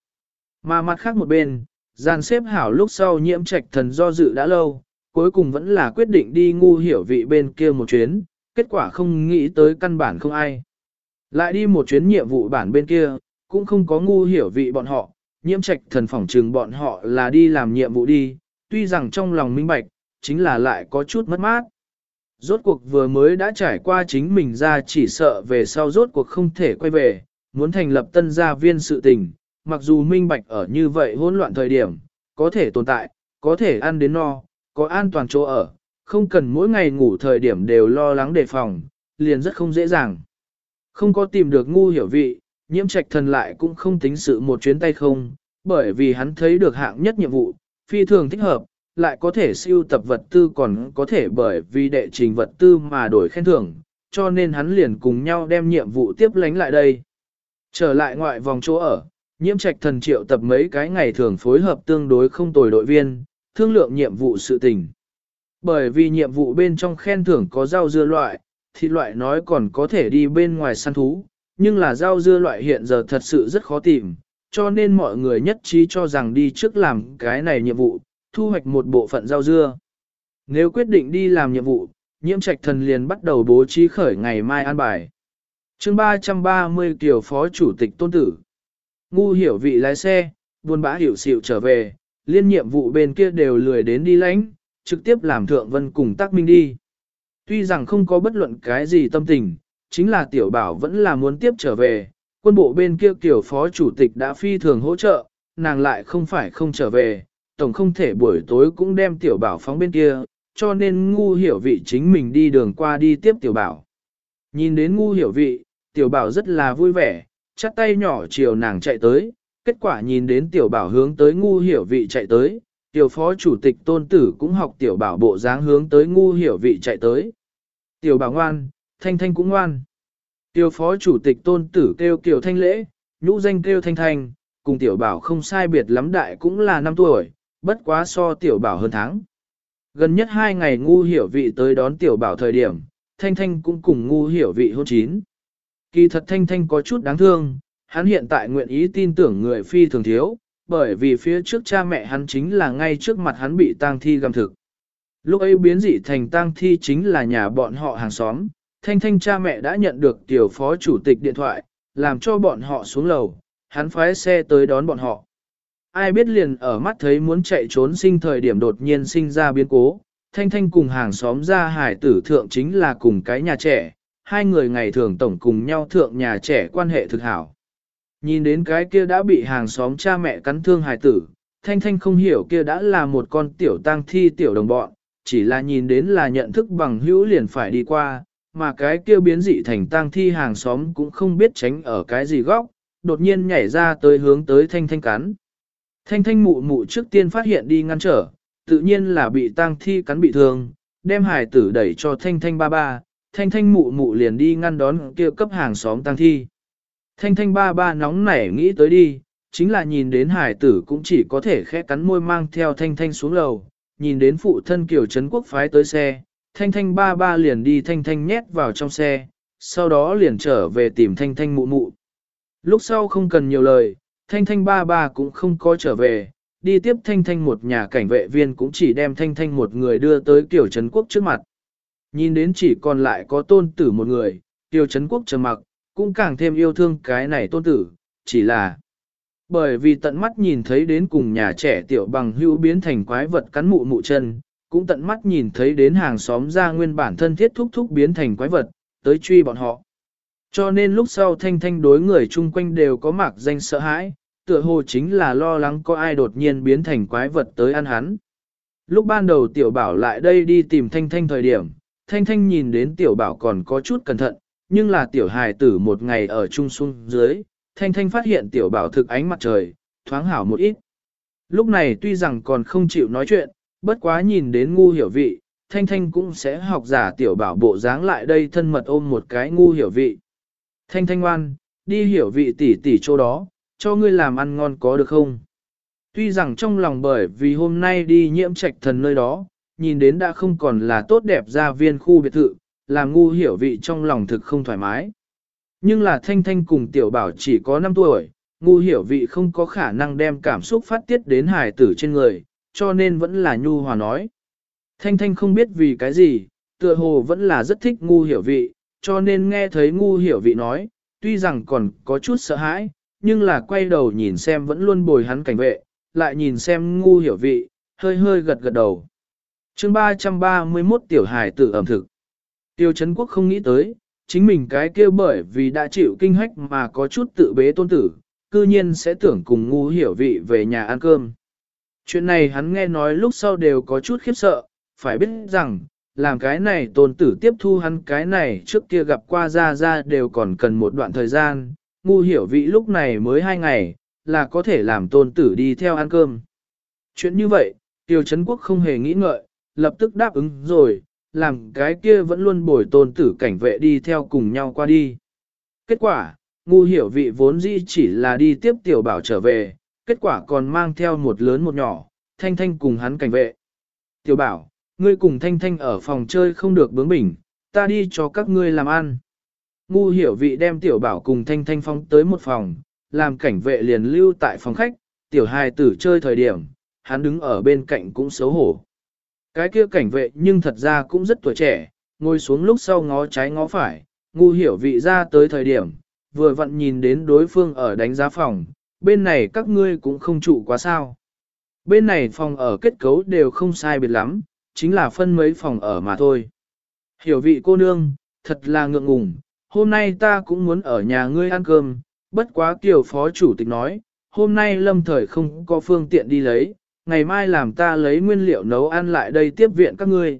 Mà mặt khác một bên, gian xếp hảo lúc sau nhiễm trạch thần do dự đã lâu, cuối cùng vẫn là quyết định đi ngu hiểu vị bên kia một chuyến, kết quả không nghĩ tới căn bản không ai. Lại đi một chuyến nhiệm vụ bản bên kia, cũng không có ngu hiểu vị bọn họ, nhiễm trạch thần phỏng trừng bọn họ là đi làm nhiệm vụ đi, tuy rằng trong lòng minh bạch, chính là lại có chút mất mát. Rốt cuộc vừa mới đã trải qua chính mình ra chỉ sợ về sau rốt cuộc không thể quay về, muốn thành lập tân gia viên sự tình, mặc dù minh bạch ở như vậy hỗn loạn thời điểm, có thể tồn tại, có thể ăn đến no, có an toàn chỗ ở, không cần mỗi ngày ngủ thời điểm đều lo lắng đề phòng, liền rất không dễ dàng. Không có tìm được ngu hiểu vị, nhiễm trạch thần lại cũng không tính sự một chuyến tay không, bởi vì hắn thấy được hạng nhất nhiệm vụ, phi thường thích hợp, lại có thể siêu tập vật tư còn có thể bởi vì đệ trình vật tư mà đổi khen thưởng, cho nên hắn liền cùng nhau đem nhiệm vụ tiếp lánh lại đây. Trở lại ngoại vòng chỗ ở, nhiễm trạch thần triệu tập mấy cái ngày thường phối hợp tương đối không tồi đội viên, thương lượng nhiệm vụ sự tình. Bởi vì nhiệm vụ bên trong khen thưởng có rau dưa loại, thịt loại nói còn có thể đi bên ngoài săn thú, nhưng là rau dưa loại hiện giờ thật sự rất khó tìm, cho nên mọi người nhất trí cho rằng đi trước làm cái này nhiệm vụ, thu hoạch một bộ phận rau dưa. Nếu quyết định đi làm nhiệm vụ, nhiễm trạch thần liền bắt đầu bố trí khởi ngày mai an bài. chương 330 kiểu phó chủ tịch tôn tử. Ngu hiểu vị lái xe, buôn bã hiểu xịu trở về, liên nhiệm vụ bên kia đều lười đến đi lãnh, trực tiếp làm thượng vân cùng tác minh đi. Tuy rằng không có bất luận cái gì tâm tình, chính là tiểu bảo vẫn là muốn tiếp trở về, quân bộ bên kia tiểu phó chủ tịch đã phi thường hỗ trợ, nàng lại không phải không trở về, tổng không thể buổi tối cũng đem tiểu bảo phóng bên kia, cho nên ngu hiểu vị chính mình đi đường qua đi tiếp tiểu bảo. Nhìn đến ngu hiểu vị, tiểu bảo rất là vui vẻ, chắt tay nhỏ chiều nàng chạy tới, kết quả nhìn đến tiểu bảo hướng tới ngu hiểu vị chạy tới, tiểu phó chủ tịch tôn tử cũng học tiểu bảo bộ dáng hướng tới ngu hiểu vị chạy tới. Tiểu bảo ngoan, thanh thanh cũng ngoan. Tiểu phó chủ tịch tôn tử kêu kiểu thanh lễ, nhũ danh kêu thanh thanh, cùng tiểu bảo không sai biệt lắm đại cũng là 5 tuổi, bất quá so tiểu bảo hơn tháng. Gần nhất hai ngày ngu hiểu vị tới đón tiểu bảo thời điểm, thanh thanh cũng cùng ngu hiểu vị hôn chín. Kỳ thật thanh thanh có chút đáng thương, hắn hiện tại nguyện ý tin tưởng người phi thường thiếu, bởi vì phía trước cha mẹ hắn chính là ngay trước mặt hắn bị tang thi găm thực. Lúc ấy biến dị thành tang thi chính là nhà bọn họ hàng xóm, thanh thanh cha mẹ đã nhận được tiểu phó chủ tịch điện thoại, làm cho bọn họ xuống lầu, hắn phái xe tới đón bọn họ. Ai biết liền ở mắt thấy muốn chạy trốn sinh thời điểm đột nhiên sinh ra biến cố, thanh thanh cùng hàng xóm ra hải tử thượng chính là cùng cái nhà trẻ, hai người ngày thường tổng cùng nhau thượng nhà trẻ quan hệ thực hảo. Nhìn đến cái kia đã bị hàng xóm cha mẹ cắn thương hài tử, thanh thanh không hiểu kia đã là một con tiểu tang thi tiểu đồng bọn, chỉ là nhìn đến là nhận thức bằng hữu liền phải đi qua, mà cái kia biến dị thành tang thi hàng xóm cũng không biết tránh ở cái gì góc, đột nhiên nhảy ra tới hướng tới thanh thanh cắn. Thanh thanh mụ mụ trước tiên phát hiện đi ngăn trở, tự nhiên là bị tang thi cắn bị thương, đem hài tử đẩy cho thanh thanh ba ba, thanh thanh mụ mụ liền đi ngăn đón kia cấp hàng xóm tang thi. Thanh thanh ba ba nóng nảy nghĩ tới đi, chính là nhìn đến hải tử cũng chỉ có thể khẽ cắn môi mang theo thanh thanh xuống lầu, nhìn đến phụ thân kiều trấn quốc phái tới xe, thanh thanh ba ba liền đi thanh thanh nhét vào trong xe, sau đó liền trở về tìm thanh thanh mụ mụ. Lúc sau không cần nhiều lời, thanh thanh ba ba cũng không có trở về, đi tiếp thanh thanh một nhà cảnh vệ viên cũng chỉ đem thanh thanh một người đưa tới kiều trấn quốc trước mặt. Nhìn đến chỉ còn lại có tôn tử một người, kiều trấn quốc trầm mặc, cũng càng thêm yêu thương cái này tôn tử, chỉ là bởi vì tận mắt nhìn thấy đến cùng nhà trẻ tiểu bằng hữu biến thành quái vật cắn mụ mụ chân, cũng tận mắt nhìn thấy đến hàng xóm ra nguyên bản thân thiết thúc thúc biến thành quái vật, tới truy bọn họ. Cho nên lúc sau thanh thanh đối người chung quanh đều có mặc danh sợ hãi, tựa hồ chính là lo lắng có ai đột nhiên biến thành quái vật tới ăn hắn. Lúc ban đầu tiểu bảo lại đây đi tìm thanh thanh thời điểm, thanh thanh nhìn đến tiểu bảo còn có chút cẩn thận, nhưng là tiểu hài tử một ngày ở trung xuân dưới, thanh thanh phát hiện tiểu bảo thực ánh mặt trời, thoáng hảo một ít. Lúc này tuy rằng còn không chịu nói chuyện, bất quá nhìn đến ngu hiểu vị, thanh thanh cũng sẽ học giả tiểu bảo bộ dáng lại đây thân mật ôm một cái ngu hiểu vị. Thanh thanh ngoan, đi hiểu vị tỷ tỷ chỗ đó, cho ngươi làm ăn ngon có được không? Tuy rằng trong lòng bởi vì hôm nay đi nhiễm trạch thần nơi đó, nhìn đến đã không còn là tốt đẹp gia viên khu biệt thự, làm ngu hiểu vị trong lòng thực không thoải mái. Nhưng là thanh thanh cùng tiểu bảo chỉ có 5 tuổi, ngu hiểu vị không có khả năng đem cảm xúc phát tiết đến hài tử trên người, cho nên vẫn là nhu hòa nói. Thanh thanh không biết vì cái gì, tựa hồ vẫn là rất thích ngu hiểu vị, cho nên nghe thấy ngu hiểu vị nói, tuy rằng còn có chút sợ hãi, nhưng là quay đầu nhìn xem vẫn luôn bồi hắn cảnh vệ, lại nhìn xem ngu hiểu vị, hơi hơi gật gật đầu. chương 331 tiểu hài tử ẩm thực. Tiêu Trấn Quốc không nghĩ tới, chính mình cái kia bởi vì đã chịu kinh hách mà có chút tự bế tôn tử, cư nhiên sẽ tưởng cùng ngu hiểu vị về nhà ăn cơm. Chuyện này hắn nghe nói lúc sau đều có chút khiếp sợ, phải biết rằng, làm cái này tôn tử tiếp thu hắn cái này trước kia gặp qua ra ra đều còn cần một đoạn thời gian, ngu hiểu vị lúc này mới hai ngày, là có thể làm tôn tử đi theo ăn cơm. Chuyện như vậy, Tiêu Trấn Quốc không hề nghĩ ngợi, lập tức đáp ứng rồi, làm cái kia vẫn luôn bồi tôn tử cảnh vệ đi theo cùng nhau qua đi. Kết quả, ngu hiểu vị vốn dĩ chỉ là đi tiếp tiểu bảo trở về, kết quả còn mang theo một lớn một nhỏ, thanh thanh cùng hắn cảnh vệ. Tiểu bảo, ngươi cùng thanh thanh ở phòng chơi không được bướng bỉnh, ta đi cho các ngươi làm ăn. Ngu hiểu vị đem tiểu bảo cùng thanh thanh phong tới một phòng, làm cảnh vệ liền lưu tại phòng khách, tiểu hài tử chơi thời điểm, hắn đứng ở bên cạnh cũng xấu hổ. Cái kia cảnh vệ nhưng thật ra cũng rất tuổi trẻ, ngồi xuống lúc sau ngó trái ngó phải, ngu hiểu vị ra tới thời điểm, vừa vặn nhìn đến đối phương ở đánh giá phòng, bên này các ngươi cũng không trụ quá sao. Bên này phòng ở kết cấu đều không sai biệt lắm, chính là phân mấy phòng ở mà thôi. Hiểu vị cô nương, thật là ngượng ngùng, hôm nay ta cũng muốn ở nhà ngươi ăn cơm, bất quá tiểu phó chủ tịch nói, hôm nay lâm thời không có phương tiện đi lấy, ngày mai làm ta lấy nguyên liệu nấu ăn lại đây tiếp viện các ngươi.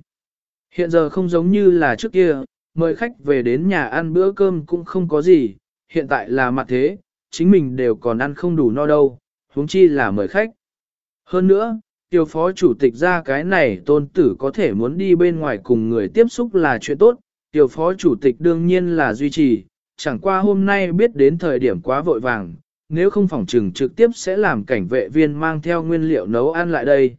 Hiện giờ không giống như là trước kia, mời khách về đến nhà ăn bữa cơm cũng không có gì, hiện tại là mặt thế, chính mình đều còn ăn không đủ no đâu, huống chi là mời khách. Hơn nữa, tiêu phó chủ tịch ra cái này tôn tử có thể muốn đi bên ngoài cùng người tiếp xúc là chuyện tốt, tiêu phó chủ tịch đương nhiên là duy trì, chẳng qua hôm nay biết đến thời điểm quá vội vàng, nếu không phòng trừng trực tiếp sẽ làm cảnh vệ viên mang theo nguyên liệu nấu ăn lại đây.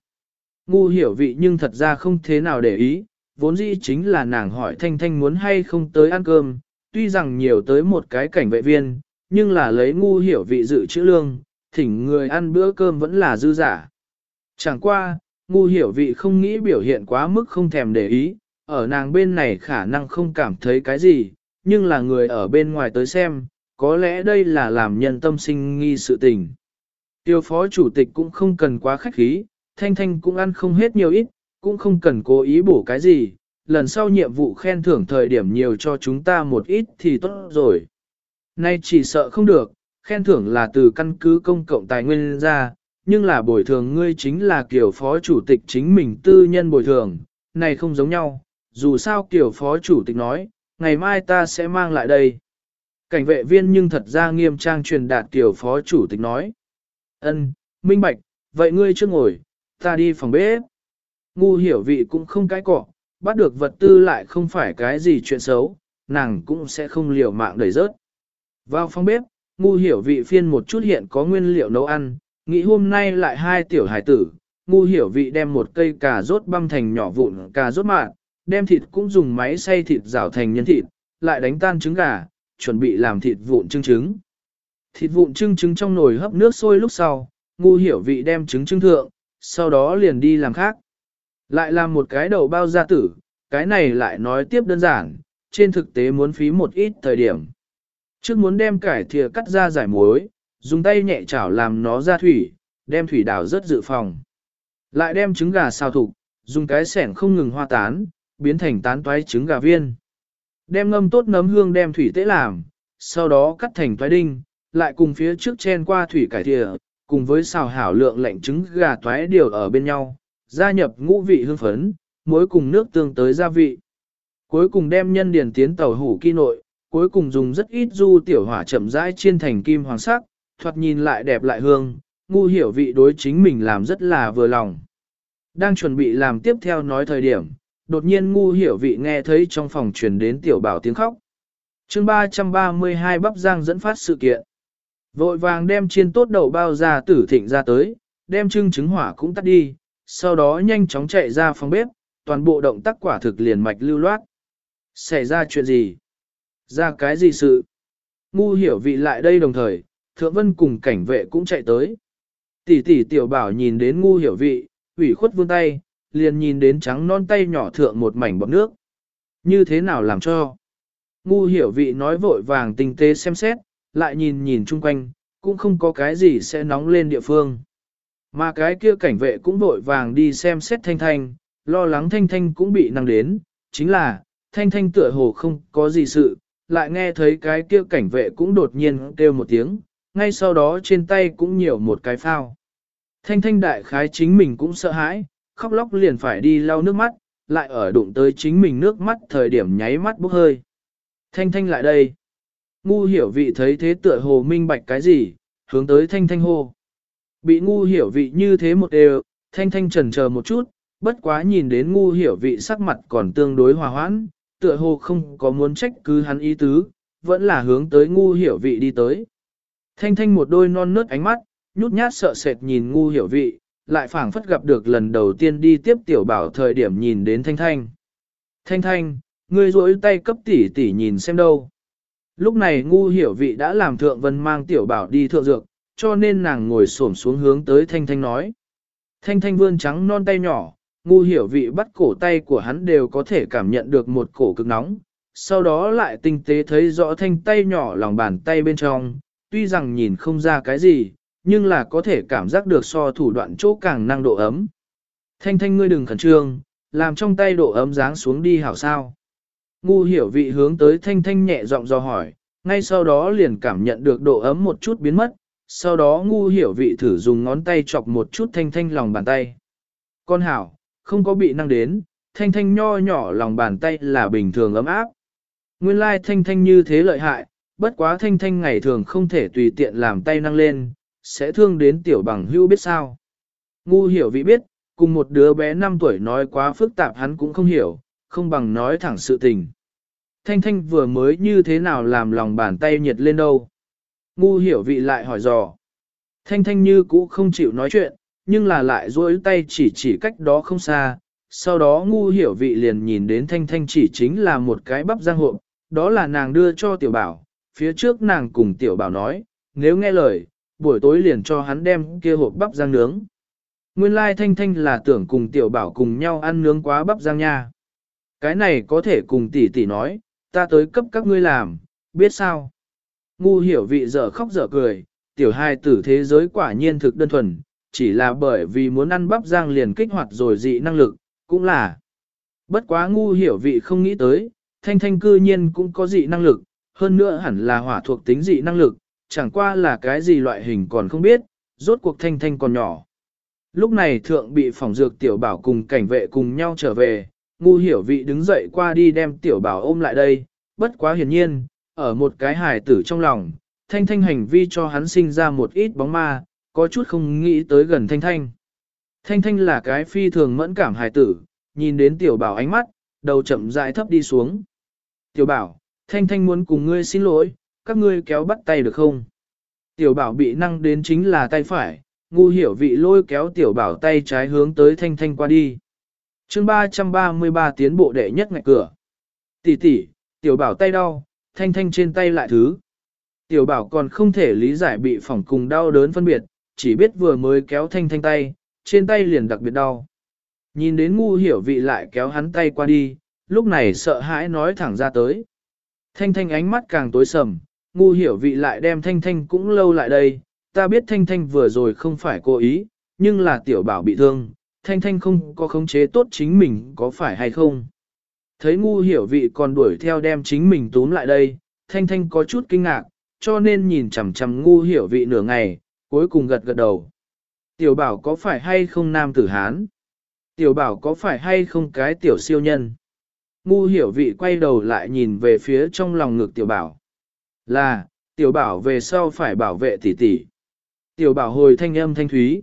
Ngu hiểu vị nhưng thật ra không thế nào để ý, vốn dĩ chính là nàng hỏi Thanh Thanh muốn hay không tới ăn cơm, tuy rằng nhiều tới một cái cảnh vệ viên, nhưng là lấy ngu hiểu vị dự chữ lương, thỉnh người ăn bữa cơm vẫn là dư giả. Chẳng qua, ngu hiểu vị không nghĩ biểu hiện quá mức không thèm để ý, ở nàng bên này khả năng không cảm thấy cái gì, nhưng là người ở bên ngoài tới xem, có lẽ đây là làm nhân tâm sinh nghi sự tình. Tiêu phó chủ tịch cũng không cần quá khách khí, thanh thanh cũng ăn không hết nhiều ít, cũng không cần cố ý bổ cái gì, lần sau nhiệm vụ khen thưởng thời điểm nhiều cho chúng ta một ít thì tốt rồi. Nay chỉ sợ không được, khen thưởng là từ căn cứ công cộng tài nguyên ra, nhưng là bồi thường ngươi chính là kiểu phó chủ tịch chính mình tư nhân bồi thường, này không giống nhau, dù sao kiểu phó chủ tịch nói, ngày mai ta sẽ mang lại đây. Cảnh vệ viên nhưng thật ra nghiêm trang truyền đạt tiểu phó chủ tịch nói. ân minh bạch, vậy ngươi chưa ngồi, ta đi phòng bếp. Ngu hiểu vị cũng không cái cọ, bắt được vật tư lại không phải cái gì chuyện xấu, nàng cũng sẽ không liều mạng đẩy rớt. Vào phòng bếp, ngu hiểu vị phiên một chút hiện có nguyên liệu nấu ăn, nghĩ hôm nay lại hai tiểu hải tử, ngu hiểu vị đem một cây cà rốt băm thành nhỏ vụn cà rốt mạn, đem thịt cũng dùng máy xay thịt rào thành nhân thịt, lại đánh tan trứng gà, chuẩn bị làm thịt vụn trưng trứng. Thịt vụn trưng trứng trong nồi hấp nước sôi lúc sau, ngu hiểu vị đem trứng trưng thượng, sau đó liền đi làm khác. Lại làm một cái đầu bao gia tử, cái này lại nói tiếp đơn giản, trên thực tế muốn phí một ít thời điểm. Trước muốn đem cải thìa cắt ra giải muối, dùng tay nhẹ chảo làm nó ra thủy, đem thủy đảo rất dự phòng. Lại đem trứng gà xào thục, dùng cái sẻng không ngừng hoa tán, biến thành tán toái trứng gà viên. Đem ngâm tốt nấm hương đem thủy tế làm, sau đó cắt thành toái đinh, lại cùng phía trước chen qua thủy cải thịa, cùng với xào hảo lượng lạnh trứng gà toái điều ở bên nhau, gia nhập ngũ vị hương phấn, muối cùng nước tương tới gia vị. Cuối cùng đem nhân điền tiến tàu hủ kỳ nội, cuối cùng dùng rất ít du tiểu hỏa chậm rãi chiên thành kim hoàng sắc, thoạt nhìn lại đẹp lại hương, ngu hiểu vị đối chính mình làm rất là vừa lòng. Đang chuẩn bị làm tiếp theo nói thời điểm, đột nhiên ngu hiểu vị nghe thấy trong phòng truyền đến tiểu bảo tiếng khóc. chương 332 bắp giang dẫn phát sự kiện. Vội vàng đem chiên tốt đầu bao ra tử thịnh ra tới, đem trưng trứng hỏa cũng tắt đi, sau đó nhanh chóng chạy ra phòng bếp, toàn bộ động tác quả thực liền mạch lưu loát. Xảy ra chuyện gì? Ra cái gì sự? Ngu hiểu vị lại đây đồng thời, thượng vân cùng cảnh vệ cũng chạy tới. Tỷ tỷ tiểu bảo nhìn đến ngu hiểu vị, ủy khuất vươn tay, liền nhìn đến trắng non tay nhỏ thượng một mảnh bọt nước. Như thế nào làm cho? Ngu hiểu vị nói vội vàng tinh tế xem xét, lại nhìn nhìn chung quanh, cũng không có cái gì sẽ nóng lên địa phương. Mà cái kia cảnh vệ cũng vội vàng đi xem xét thanh thanh, lo lắng thanh thanh cũng bị năng đến, chính là, thanh thanh tựa hồ không có gì sự, lại nghe thấy cái kia cảnh vệ cũng đột nhiên kêu một tiếng, ngay sau đó trên tay cũng nhiều một cái phao. Thanh thanh đại khái chính mình cũng sợ hãi, khóc lóc liền phải đi lau nước mắt, lại ở đụng tới chính mình nước mắt thời điểm nháy mắt bốc hơi. Thanh thanh lại đây. Ngu hiểu vị thấy thế tựa hồ minh bạch cái gì, hướng tới thanh thanh hô. Bị ngu hiểu vị như thế một đều, thanh thanh trần chờ một chút, bất quá nhìn đến ngu hiểu vị sắc mặt còn tương đối hòa hoãn, tựa hồ không có muốn trách cứ hắn ý tứ, vẫn là hướng tới ngu hiểu vị đi tới. Thanh thanh một đôi non nớt ánh mắt, nhút nhát sợ sệt nhìn ngu hiểu vị, lại phảng phất gặp được lần đầu tiên đi tiếp tiểu bảo thời điểm nhìn đến thanh thanh. Thanh thanh, ngươi rỗi tay cấp tỷ tỷ nhìn xem đâu. Lúc này ngu hiểu vị đã làm thượng vân mang tiểu bảo đi thượng dược, cho nên nàng ngồi xổm xuống hướng tới thanh thanh nói. Thanh thanh vươn trắng non tay nhỏ, ngu hiểu vị bắt cổ tay của hắn đều có thể cảm nhận được một cổ cực nóng, sau đó lại tinh tế thấy rõ thanh tay nhỏ lòng bàn tay bên trong, tuy rằng nhìn không ra cái gì, nhưng là có thể cảm giác được so thủ đoạn chỗ càng năng độ ấm. Thanh thanh ngươi đừng khẩn trương, làm trong tay độ ấm dáng xuống đi hảo sao. Ngu hiểu vị hướng tới thanh thanh nhẹ giọng do hỏi, ngay sau đó liền cảm nhận được độ ấm một chút biến mất, sau đó ngu hiểu vị thử dùng ngón tay chọc một chút thanh thanh lòng bàn tay. Con hảo, không có bị năng đến, thanh thanh nho nhỏ lòng bàn tay là bình thường ấm áp. Nguyên lai thanh thanh như thế lợi hại, bất quá thanh thanh ngày thường không thể tùy tiện làm tay năng lên, sẽ thương đến tiểu bằng hưu biết sao. Ngu hiểu vị biết, cùng một đứa bé 5 tuổi nói quá phức tạp hắn cũng không hiểu, không bằng nói thẳng sự tình. Thanh thanh vừa mới như thế nào làm lòng bàn tay nhiệt lên đâu. Ngu hiểu vị lại hỏi dò. Thanh thanh như cũ không chịu nói chuyện, nhưng là lại duỗi tay chỉ chỉ cách đó không xa. Sau đó ngu hiểu vị liền nhìn đến thanh thanh chỉ chính là một cái bắp giang hộp, đó là nàng đưa cho tiểu bảo. Phía trước nàng cùng tiểu bảo nói, nếu nghe lời, buổi tối liền cho hắn đem kia hộp bắp rang nướng. Nguyên lai thanh thanh là tưởng cùng tiểu bảo cùng nhau ăn nướng quá bắp rang nha. Cái này có thể cùng tỷ tỷ nói, ta tới cấp các ngươi làm, biết sao? Ngu hiểu vị dở khóc dở cười, tiểu hai tử thế giới quả nhiên thực đơn thuần, chỉ là bởi vì muốn ăn bắp rang liền kích hoạt rồi dị năng lực, cũng là. Bất quá ngu hiểu vị không nghĩ tới, thanh thanh cư nhiên cũng có dị năng lực, hơn nữa hẳn là hỏa thuộc tính dị năng lực, chẳng qua là cái gì loại hình còn không biết, rốt cuộc thanh thanh còn nhỏ. Lúc này thượng bị phòng dược tiểu bảo cùng cảnh vệ cùng nhau trở về, ngu hiểu vị đứng dậy qua đi đem tiểu bảo ôm lại đây, bất quá hiển nhiên, ở một cái hài tử trong lòng, thanh thanh hành vi cho hắn sinh ra một ít bóng ma, có chút không nghĩ tới gần thanh thanh. Thanh thanh là cái phi thường mẫn cảm hài tử, nhìn đến tiểu bảo ánh mắt, đầu chậm rãi thấp đi xuống. Tiểu bảo, thanh thanh muốn cùng ngươi xin lỗi, các ngươi kéo bắt tay được không? Tiểu bảo bị năng đến chính là tay phải, ngu hiểu vị lôi kéo tiểu bảo tay trái hướng tới thanh thanh qua đi. chương 333 tiến bộ đệ nhất ngạch cửa. Tỷ tỷ, tiểu bảo tay đau, thanh thanh trên tay lại thứ. Tiểu bảo còn không thể lý giải bị phỏng cùng đau đớn phân biệt, chỉ biết vừa mới kéo thanh thanh tay, trên tay liền đặc biệt đau. Nhìn đến ngu hiểu vị lại kéo hắn tay qua đi, lúc này sợ hãi nói thẳng ra tới. Thanh thanh ánh mắt càng tối sầm, ngu hiểu vị lại đem thanh thanh cũng lâu lại đây, ta biết thanh thanh vừa rồi không phải cố ý, nhưng là tiểu bảo bị thương, thanh thanh không có khống chế tốt chính mình có phải hay không. Thấy ngu hiểu vị còn đuổi theo đem chính mình túm lại đây, thanh thanh có chút kinh ngạc, cho nên nhìn chằm chằm ngu hiểu vị nửa ngày, cuối cùng gật gật đầu. Tiểu bảo có phải hay không nam tử Hán? Tiểu bảo có phải hay không cái tiểu siêu nhân? Ngu hiểu vị quay đầu lại nhìn về phía trong lòng ngực tiểu bảo. Là, tiểu bảo về sau phải bảo vệ tỷ tỷ. Tiểu bảo hồi thanh âm thanh thúy.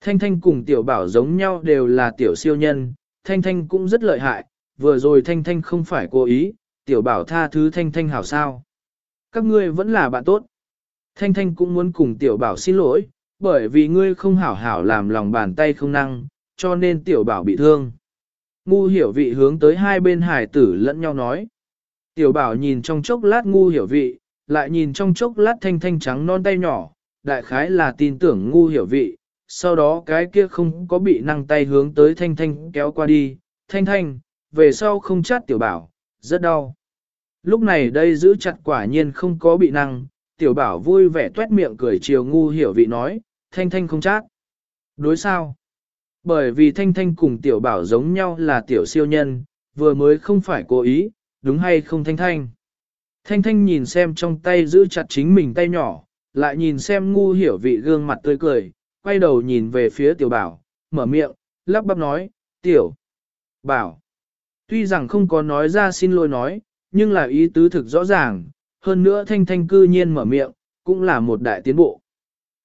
Thanh thanh cùng tiểu bảo giống nhau đều là tiểu siêu nhân, thanh thanh cũng rất lợi hại, vừa rồi thanh thanh không phải cố ý, tiểu bảo tha thứ thanh thanh hảo sao. Các ngươi vẫn là bạn tốt. Thanh thanh cũng muốn cùng tiểu bảo xin lỗi, bởi vì ngươi không hảo hảo làm lòng bàn tay không năng, cho nên tiểu bảo bị thương. Ngu hiểu vị hướng tới hai bên hải tử lẫn nhau nói. Tiểu bảo nhìn trong chốc lát ngu hiểu vị, lại nhìn trong chốc lát thanh thanh trắng non tay nhỏ, đại khái là tin tưởng ngu hiểu vị, sau đó cái kia không có bị năng tay hướng tới thanh thanh kéo qua đi, thanh thanh, về sau không chát tiểu bảo, rất đau. Lúc này đây giữ chặt quả nhiên không có bị năng, tiểu bảo vui vẻ tuét miệng cười chiều ngu hiểu vị nói, thanh thanh không chát. Đối sao? Bởi vì thanh thanh cùng tiểu bảo giống nhau là tiểu siêu nhân, vừa mới không phải cố ý, đúng hay không thanh thanh. Thanh thanh nhìn xem trong tay giữ chặt chính mình tay nhỏ, lại nhìn xem ngu hiểu vị gương mặt tươi cười, quay đầu nhìn về phía tiểu bảo, mở miệng, lắp bắp nói, tiểu, bảo. Tuy rằng không có nói ra xin lỗi nói, nhưng là ý tứ thực rõ ràng, hơn nữa thanh thanh cư nhiên mở miệng, cũng là một đại tiến bộ.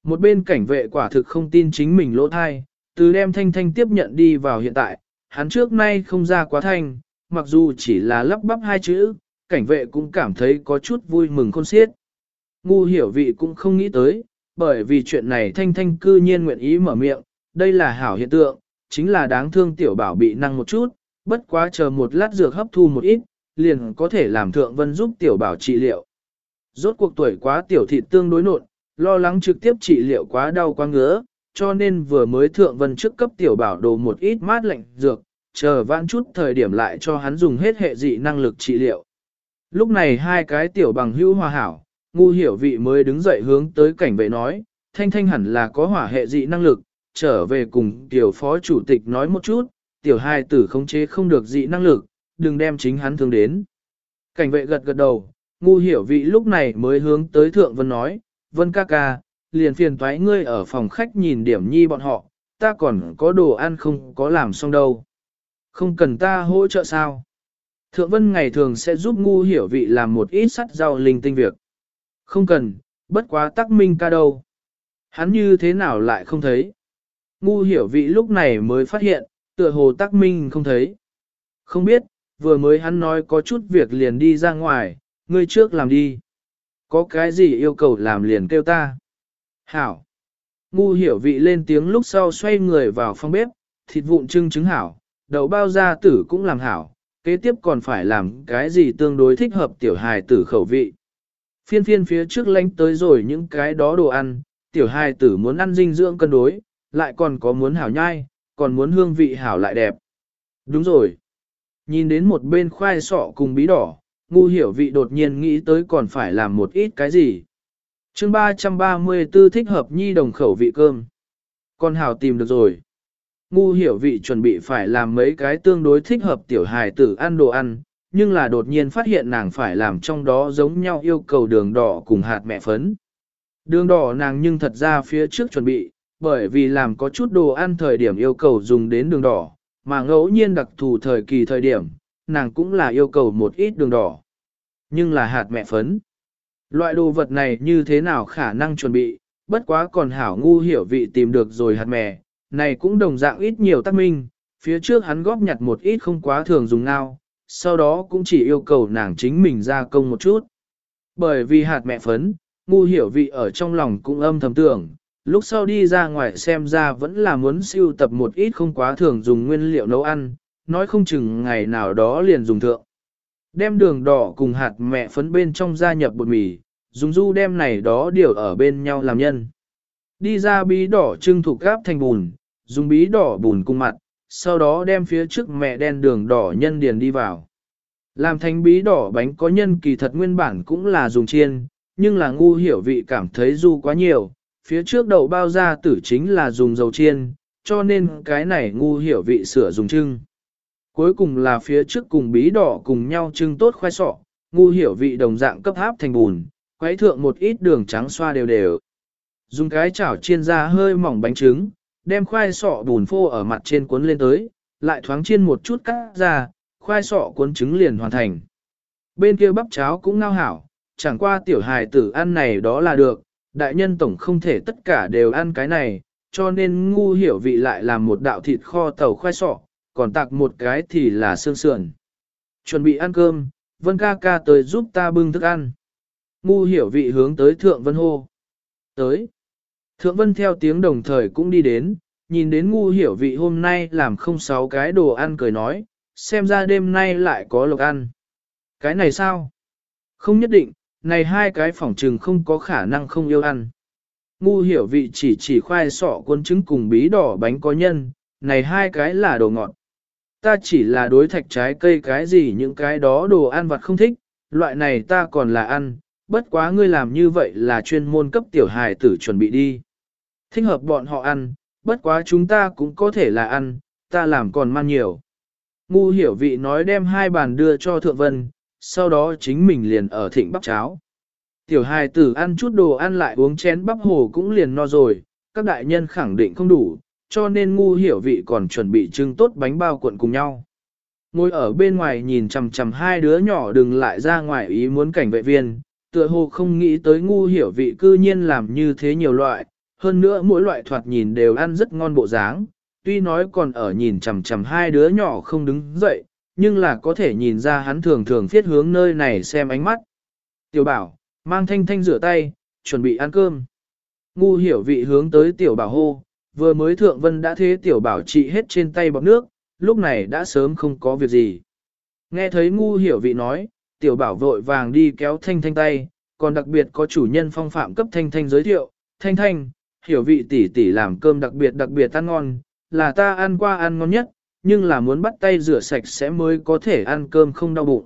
Một bên cảnh vệ quả thực không tin chính mình lỗ thai, từ đem thanh thanh tiếp nhận đi vào hiện tại, hắn trước nay không ra quá thanh, mặc dù chỉ là lắp bắp hai chữ, cảnh vệ cũng cảm thấy có chút vui mừng khôn xiết. Ngu hiểu vị cũng không nghĩ tới, bởi vì chuyện này thanh thanh cư nhiên nguyện ý mở miệng, đây là hảo hiện tượng, chính là đáng thương tiểu bảo bị năng một chút, bất quá chờ một lát dược hấp thu một ít, liền có thể làm thượng vân giúp tiểu bảo trị liệu. Rốt cuộc tuổi quá tiểu thị tương đối nộn, lo lắng trực tiếp trị liệu quá đau quá ngứa, cho nên vừa mới thượng vân trước cấp tiểu bảo đồ một ít mát lạnh dược, chờ vãn chút thời điểm lại cho hắn dùng hết hệ dị năng lực trị liệu. Lúc này hai cái tiểu bằng hữu hòa hảo, ngu hiểu vị mới đứng dậy hướng tới cảnh vệ nói, thanh thanh hẳn là có hỏa hệ dị năng lực, trở về cùng tiểu phó chủ tịch nói một chút, tiểu hai tử khống chế không được dị năng lực, đừng đem chính hắn thương đến. Cảnh vệ gật gật đầu, ngu hiểu vị lúc này mới hướng tới thượng vân nói, vân ca ca, liền phiền toái ngươi ở phòng khách nhìn điểm nhi bọn họ, ta còn có đồ ăn không có làm xong đâu. Không cần ta hỗ trợ sao? Thượng Vân ngày thường sẽ giúp ngu hiểu vị làm một ít sắt rau linh tinh việc. Không cần, bất quá tắc minh ca đâu. Hắn như thế nào lại không thấy? Ngu hiểu vị lúc này mới phát hiện, tựa hồ tắc minh không thấy. Không biết, vừa mới hắn nói có chút việc liền đi ra ngoài, ngươi trước làm đi. Có cái gì yêu cầu làm liền kêu ta. Hảo. Ngu hiểu vị lên tiếng lúc sau xoay người vào phòng bếp, thịt vụn trưng trứng hảo, đậu bao da tử cũng làm hảo, kế tiếp còn phải làm cái gì tương đối thích hợp tiểu hài tử khẩu vị. Phiên phiên phía trước lánh tới rồi những cái đó đồ ăn, tiểu hài tử muốn ăn dinh dưỡng cân đối, lại còn có muốn hảo nhai, còn muốn hương vị hảo lại đẹp. Đúng rồi. Nhìn đến một bên khoai sọ cùng bí đỏ, ngu hiểu vị đột nhiên nghĩ tới còn phải làm một ít cái gì. chương 334 thích hợp nhi đồng khẩu vị cơm. Con hảo tìm được rồi. Ngu hiểu vị chuẩn bị phải làm mấy cái tương đối thích hợp tiểu hài tử ăn đồ ăn, nhưng là đột nhiên phát hiện nàng phải làm trong đó giống nhau yêu cầu đường đỏ cùng hạt mẹ phấn. Đường đỏ nàng nhưng thật ra phía trước chuẩn bị, bởi vì làm có chút đồ ăn thời điểm yêu cầu dùng đến đường đỏ, mà ngẫu nhiên đặc thù thời kỳ thời điểm, nàng cũng là yêu cầu một ít đường đỏ. Nhưng là hạt mẹ phấn. Loại đồ vật này như thế nào khả năng chuẩn bị, bất quá còn hảo ngu hiểu vị tìm được rồi hạt mẹ, này cũng đồng dạng ít nhiều tác minh, phía trước hắn góp nhặt một ít không quá thường dùng nào, sau đó cũng chỉ yêu cầu nàng chính mình ra công một chút. Bởi vì hạt mẹ phấn, ngu hiểu vị ở trong lòng cũng âm thầm tưởng, lúc sau đi ra ngoài xem ra vẫn là muốn siêu tập một ít không quá thường dùng nguyên liệu nấu ăn, nói không chừng ngày nào đó liền dùng thượng. Đem đường đỏ cùng hạt mẹ phấn bên trong gia nhập bột mì, dùng du đem này đó điều ở bên nhau làm nhân. Đi ra bí đỏ trưng thủ gáp thành bùn, dùng bí đỏ bùn cung mặt, sau đó đem phía trước mẹ đen đường đỏ nhân điền đi vào. Làm thành bí đỏ bánh có nhân kỳ thật nguyên bản cũng là dùng chiên, nhưng là ngu hiểu vị cảm thấy du quá nhiều, phía trước đậu bao ra tử chính là dùng dầu chiên, cho nên cái này ngu hiểu vị sửa dùng trưng. Cuối cùng là phía trước cùng bí đỏ cùng nhau trưng tốt khoai sọ, ngu hiểu vị đồng dạng cấp háp thành bùn, quấy thượng một ít đường trắng xoa đều đều. Dùng cái chảo chiên ra hơi mỏng bánh trứng, đem khoai sọ bùn phô ở mặt trên cuốn lên tới, lại thoáng chiên một chút cắt ra, khoai sọ cuốn trứng liền hoàn thành. Bên kia bắp cháo cũng ngao hảo, chẳng qua tiểu hài tử ăn này đó là được, đại nhân tổng không thể tất cả đều ăn cái này, cho nên ngu hiểu vị lại làm một đạo thịt kho tàu khoai sọ, còn tạc một cái thì là xương sườn. Chuẩn bị ăn cơm, Vân ca ca tới giúp ta bưng thức ăn. Ngu hiểu vị hướng tới Thượng Vân hô. Tới. Thượng Vân theo tiếng đồng thời cũng đi đến, nhìn đến ngu hiểu vị hôm nay làm không sáu cái đồ ăn cười nói, xem ra đêm nay lại có lộc ăn. Cái này sao? Không nhất định, này hai cái phỏng trừng không có khả năng không yêu ăn. Ngu hiểu vị chỉ chỉ khoai sọ quân trứng cùng bí đỏ bánh có nhân, này hai cái là đồ ngọt. Ta chỉ là đối thạch trái cây cái gì những cái đó đồ ăn vặt không thích, loại này ta còn là ăn, bất quá ngươi làm như vậy là chuyên môn cấp tiểu hài tử chuẩn bị đi. Thích hợp bọn họ ăn, bất quá chúng ta cũng có thể là ăn, ta làm còn man nhiều. Ngu hiểu vị nói đem hai bàn đưa cho thượng vân, sau đó chính mình liền ở thịnh bắp cháo. Tiểu hài tử ăn chút đồ ăn lại uống chén bắp hồ cũng liền no rồi, các đại nhân khẳng định không đủ, cho nên ngu hiểu vị còn chuẩn bị trưng tốt bánh bao cuộn cùng nhau. Ngồi ở bên ngoài nhìn chằm chằm hai đứa nhỏ đừng lại ra ngoài ý muốn cảnh vệ viên, tựa hồ không nghĩ tới ngu hiểu vị cư nhiên làm như thế nhiều loại, hơn nữa mỗi loại thoạt nhìn đều ăn rất ngon bộ dáng, tuy nói còn ở nhìn chằm chằm hai đứa nhỏ không đứng dậy, nhưng là có thể nhìn ra hắn thường thường phiết hướng nơi này xem ánh mắt. Tiểu bảo, mang thanh thanh rửa tay, chuẩn bị ăn cơm. Ngu hiểu vị hướng tới tiểu bảo hô, vừa mới thượng vân đã thế tiểu bảo trị hết trên tay bọc nước, lúc này đã sớm không có việc gì. Nghe thấy ngu hiểu vị nói, tiểu bảo vội vàng đi kéo thanh thanh tay, còn đặc biệt có chủ nhân phong phạm cấp thanh thanh giới thiệu, thanh thanh, hiểu vị tỷ tỷ làm cơm đặc biệt đặc biệt ăn ngon, là ta ăn qua ăn ngon nhất, nhưng là muốn bắt tay rửa sạch sẽ mới có thể ăn cơm không đau bụng.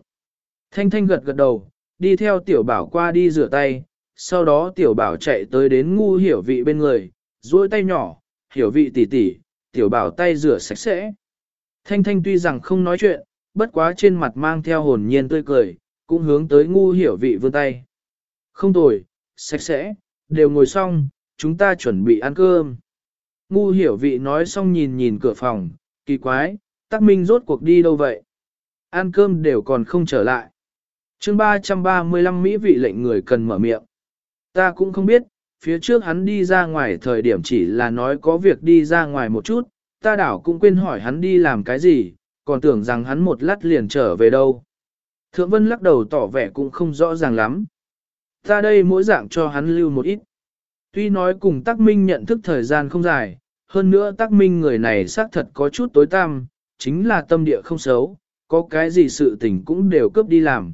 Thanh thanh gật gật đầu, đi theo tiểu bảo qua đi rửa tay, sau đó tiểu bảo chạy tới đến ngu hiểu vị bên người, duỗi tay nhỏ, hiểu vị tỷ tỷ, tiểu bảo tay rửa sạch sẽ. Thanh thanh tuy rằng không nói chuyện, bất quá trên mặt mang theo hồn nhiên tươi cười, cũng hướng tới ngu hiểu vị vươn tay. Không tồi, sạch sẽ, đều ngồi xong, chúng ta chuẩn bị ăn cơm. Ngu hiểu vị nói xong nhìn nhìn cửa phòng, kỳ quái, tắc minh rốt cuộc đi đâu vậy? Ăn cơm đều còn không trở lại. chương 335 Mỹ vị lệnh người cần mở miệng. Ta cũng không biết, phía trước hắn đi ra ngoài thời điểm chỉ là nói có việc đi ra ngoài một chút, ta đảo cũng quên hỏi hắn đi làm cái gì, còn tưởng rằng hắn một lát liền trở về đâu. Thượng Vân lắc đầu tỏ vẻ cũng không rõ ràng lắm. Ta đây mỗi dạng cho hắn lưu một ít. Tuy nói cùng Tắc Minh nhận thức thời gian không dài, hơn nữa Tắc Minh người này xác thật có chút tối tăm, chính là tâm địa không xấu, có cái gì sự tình cũng đều cướp đi làm.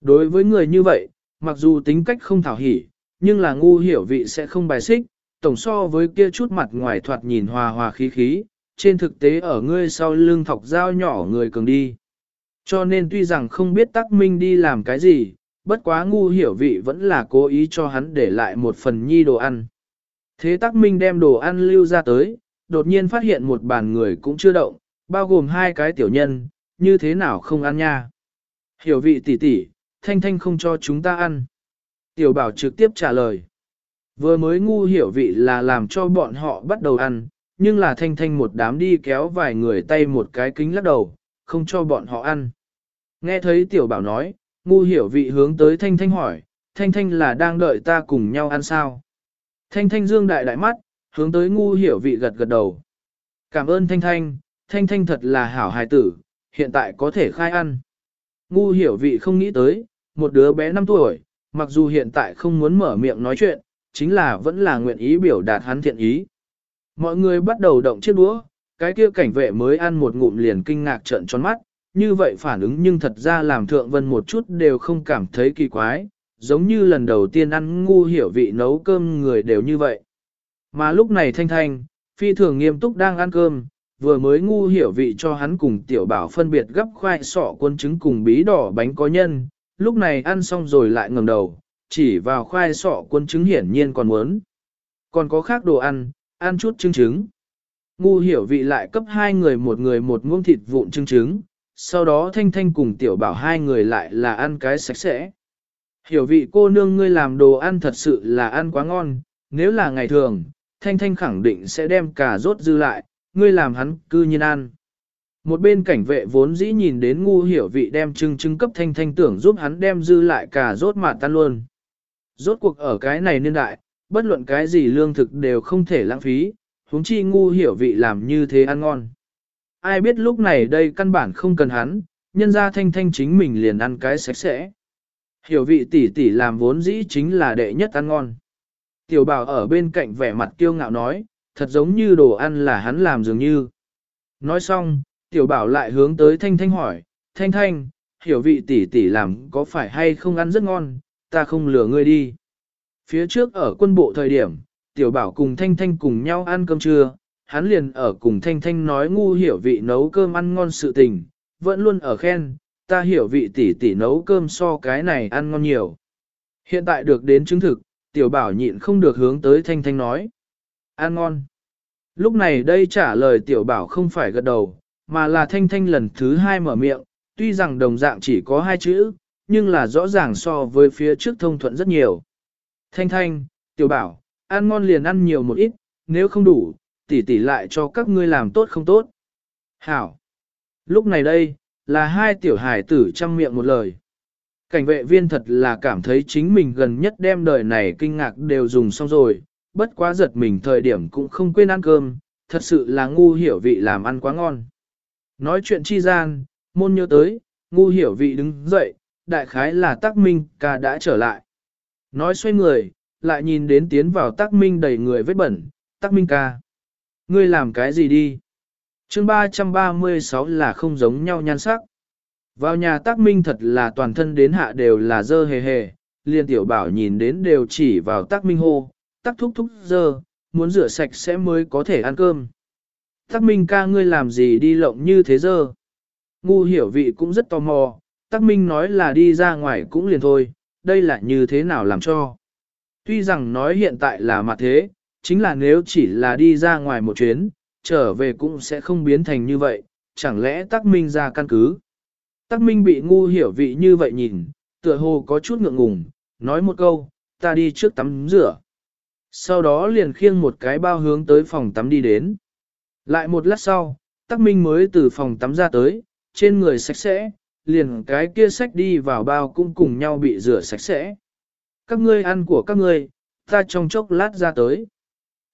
Đối với người như vậy, mặc dù tính cách không thảo hỉ, nhưng là ngu hiểu vị sẽ không bài xích, tổng so với kia chút mặt ngoài thoạt nhìn hòa hòa khí khí, trên thực tế ở ngươi sau lưng thọc dao nhỏ người cường đi. Cho nên tuy rằng không biết Tắc Minh đi làm cái gì, bất quá ngu hiểu vị vẫn là cố ý cho hắn để lại một phần nhi đồ ăn. Thế Tắc Minh đem đồ ăn lưu ra tới, đột nhiên phát hiện một bàn người cũng chưa động, bao gồm hai cái tiểu nhân, như thế nào không ăn nha. Hiểu vị tỷ tỷ, thanh thanh không cho chúng ta ăn. Tiểu bảo trực tiếp trả lời. Vừa mới ngu hiểu vị là làm cho bọn họ bắt đầu ăn, nhưng là thanh thanh một đám đi kéo vài người tay một cái kính lắc đầu, không cho bọn họ ăn. Nghe thấy tiểu bảo nói, ngu hiểu vị hướng tới thanh thanh hỏi, thanh thanh là đang đợi ta cùng nhau ăn sao? Thanh thanh dương đại đại mắt, hướng tới ngu hiểu vị gật gật đầu. Cảm ơn thanh thanh, thanh thanh thật là hảo hài tử, hiện tại có thể khai ăn. Ngu hiểu vị không nghĩ tới, một đứa bé 5 tuổi, mặc dù hiện tại không muốn mở miệng nói chuyện, chính là vẫn là nguyện ý biểu đạt hắn thiện ý. Mọi người bắt đầu động chiếc đũa, cái kia cảnh vệ mới ăn một ngụm liền kinh ngạc trợn tròn mắt, như vậy phản ứng nhưng thật ra làm thượng vân một chút đều không cảm thấy kỳ quái, giống như lần đầu tiên ăn ngu hiểu vị nấu cơm người đều như vậy. Mà lúc này thanh thanh, phi thường nghiêm túc đang ăn cơm, vừa mới ngu hiểu vị cho hắn cùng tiểu bảo phân biệt gấp khoai sọ quân trứng cùng bí đỏ bánh có nhân, lúc này ăn xong rồi lại ngẩng đầu, chỉ vào khoai sọ quân trứng hiển nhiên còn muốn. Còn có khác đồ ăn, ăn chút trứng trứng. Ngu hiểu vị lại cấp hai người một người một muỗng thịt vụn trứng trứng, sau đó thanh thanh cùng tiểu bảo hai người lại là ăn cái sạch sẽ. Hiểu vị cô nương ngươi làm đồ ăn thật sự là ăn quá ngon, nếu là ngày thường, thanh thanh khẳng định sẽ đem cả rốt dư lại, ngươi làm hắn cư nhiên ăn. Một bên cảnh vệ vốn dĩ nhìn đến ngu hiểu vị đem trưng trưng cấp thanh thanh tưởng giúp hắn đem dư lại cả rốt mà tan luôn. Rốt cuộc ở cái này niên đại, bất luận cái gì lương thực đều không thể lãng phí, huống chi ngu hiểu vị làm như thế ăn ngon. Ai biết lúc này đây căn bản không cần hắn, nhân ra thanh thanh chính mình liền ăn cái sạch sẽ. Hiểu vị tỷ tỷ làm vốn dĩ chính là đệ nhất ăn ngon. Tiểu bảo ở bên cạnh vẻ mặt kiêu ngạo nói, thật giống như đồ ăn là hắn làm dường như. Nói xong, tiểu bảo lại hướng tới thanh thanh hỏi, thanh thanh, hiểu vị tỷ tỷ làm có phải hay không ăn rất ngon, ta không lừa ngươi đi. Phía trước ở quân bộ thời điểm, tiểu bảo cùng thanh thanh cùng nhau ăn cơm trưa, hắn liền ở cùng thanh thanh nói ngu hiểu vị nấu cơm ăn ngon sự tình, vẫn luôn ở khen, ta hiểu vị tỷ tỷ nấu cơm so cái này ăn ngon nhiều. Hiện tại được đến chứng thực, tiểu bảo nhịn không được hướng tới thanh thanh nói. Ăn ngon. Lúc này đây trả lời tiểu bảo không phải gật đầu, mà là thanh thanh lần thứ hai mở miệng, tuy rằng đồng dạng chỉ có hai chữ, nhưng là rõ ràng so với phía trước thông thuận rất nhiều. Thanh thanh, tiểu bảo, ăn ngon liền ăn nhiều một ít, nếu không đủ, tỷ tỷ lại cho các ngươi làm tốt không tốt. Hảo. Lúc này đây, là hai tiểu hải tử chăm miệng một lời. Cảnh vệ viên thật là cảm thấy chính mình gần nhất đem đời này kinh ngạc đều dùng xong rồi, bất quá giật mình thời điểm cũng không quên ăn cơm, thật sự là ngu hiểu vị làm ăn quá ngon. Nói chuyện chi gian, môn nhớ tới, ngu hiểu vị đứng dậy, đại khái là tác minh ca đã trở lại. Nói xoay người, lại nhìn đến tiến vào tác minh đầy người vết bẩn, tác minh ca. Ngươi làm cái gì đi? chương 336 là không giống nhau nhan sắc. Vào nhà tác minh thật là toàn thân đến hạ đều là dơ hề hề, liên tiểu bảo nhìn đến đều chỉ vào tác minh hô, tác thúc thúc dơ, muốn rửa sạch sẽ mới có thể ăn cơm. Tác minh ca ngươi làm gì đi lộng như thế dơ? Ngu hiểu vị cũng rất tò mò, tác minh nói là đi ra ngoài cũng liền thôi, đây là như thế nào làm cho. Tuy rằng nói hiện tại là mặt thế, chính là nếu chỉ là đi ra ngoài một chuyến, trở về cũng sẽ không biến thành như vậy, chẳng lẽ Tắc Minh ra căn cứ. Tắc Minh bị ngu hiểu vị như vậy nhìn, tựa hồ có chút ngượng ngùng, nói một câu, ta đi trước tắm rửa. sau đó liền khiêng một cái bao hướng tới phòng tắm đi đến. Lại một lát sau, Tắc Minh mới từ phòng tắm ra tới, trên người sạch sẽ, liền cái kia sách đi vào bao cũng cùng nhau bị rửa sạch sẽ. Các ngươi ăn của các ngươi, ta trong chốc lát ra tới.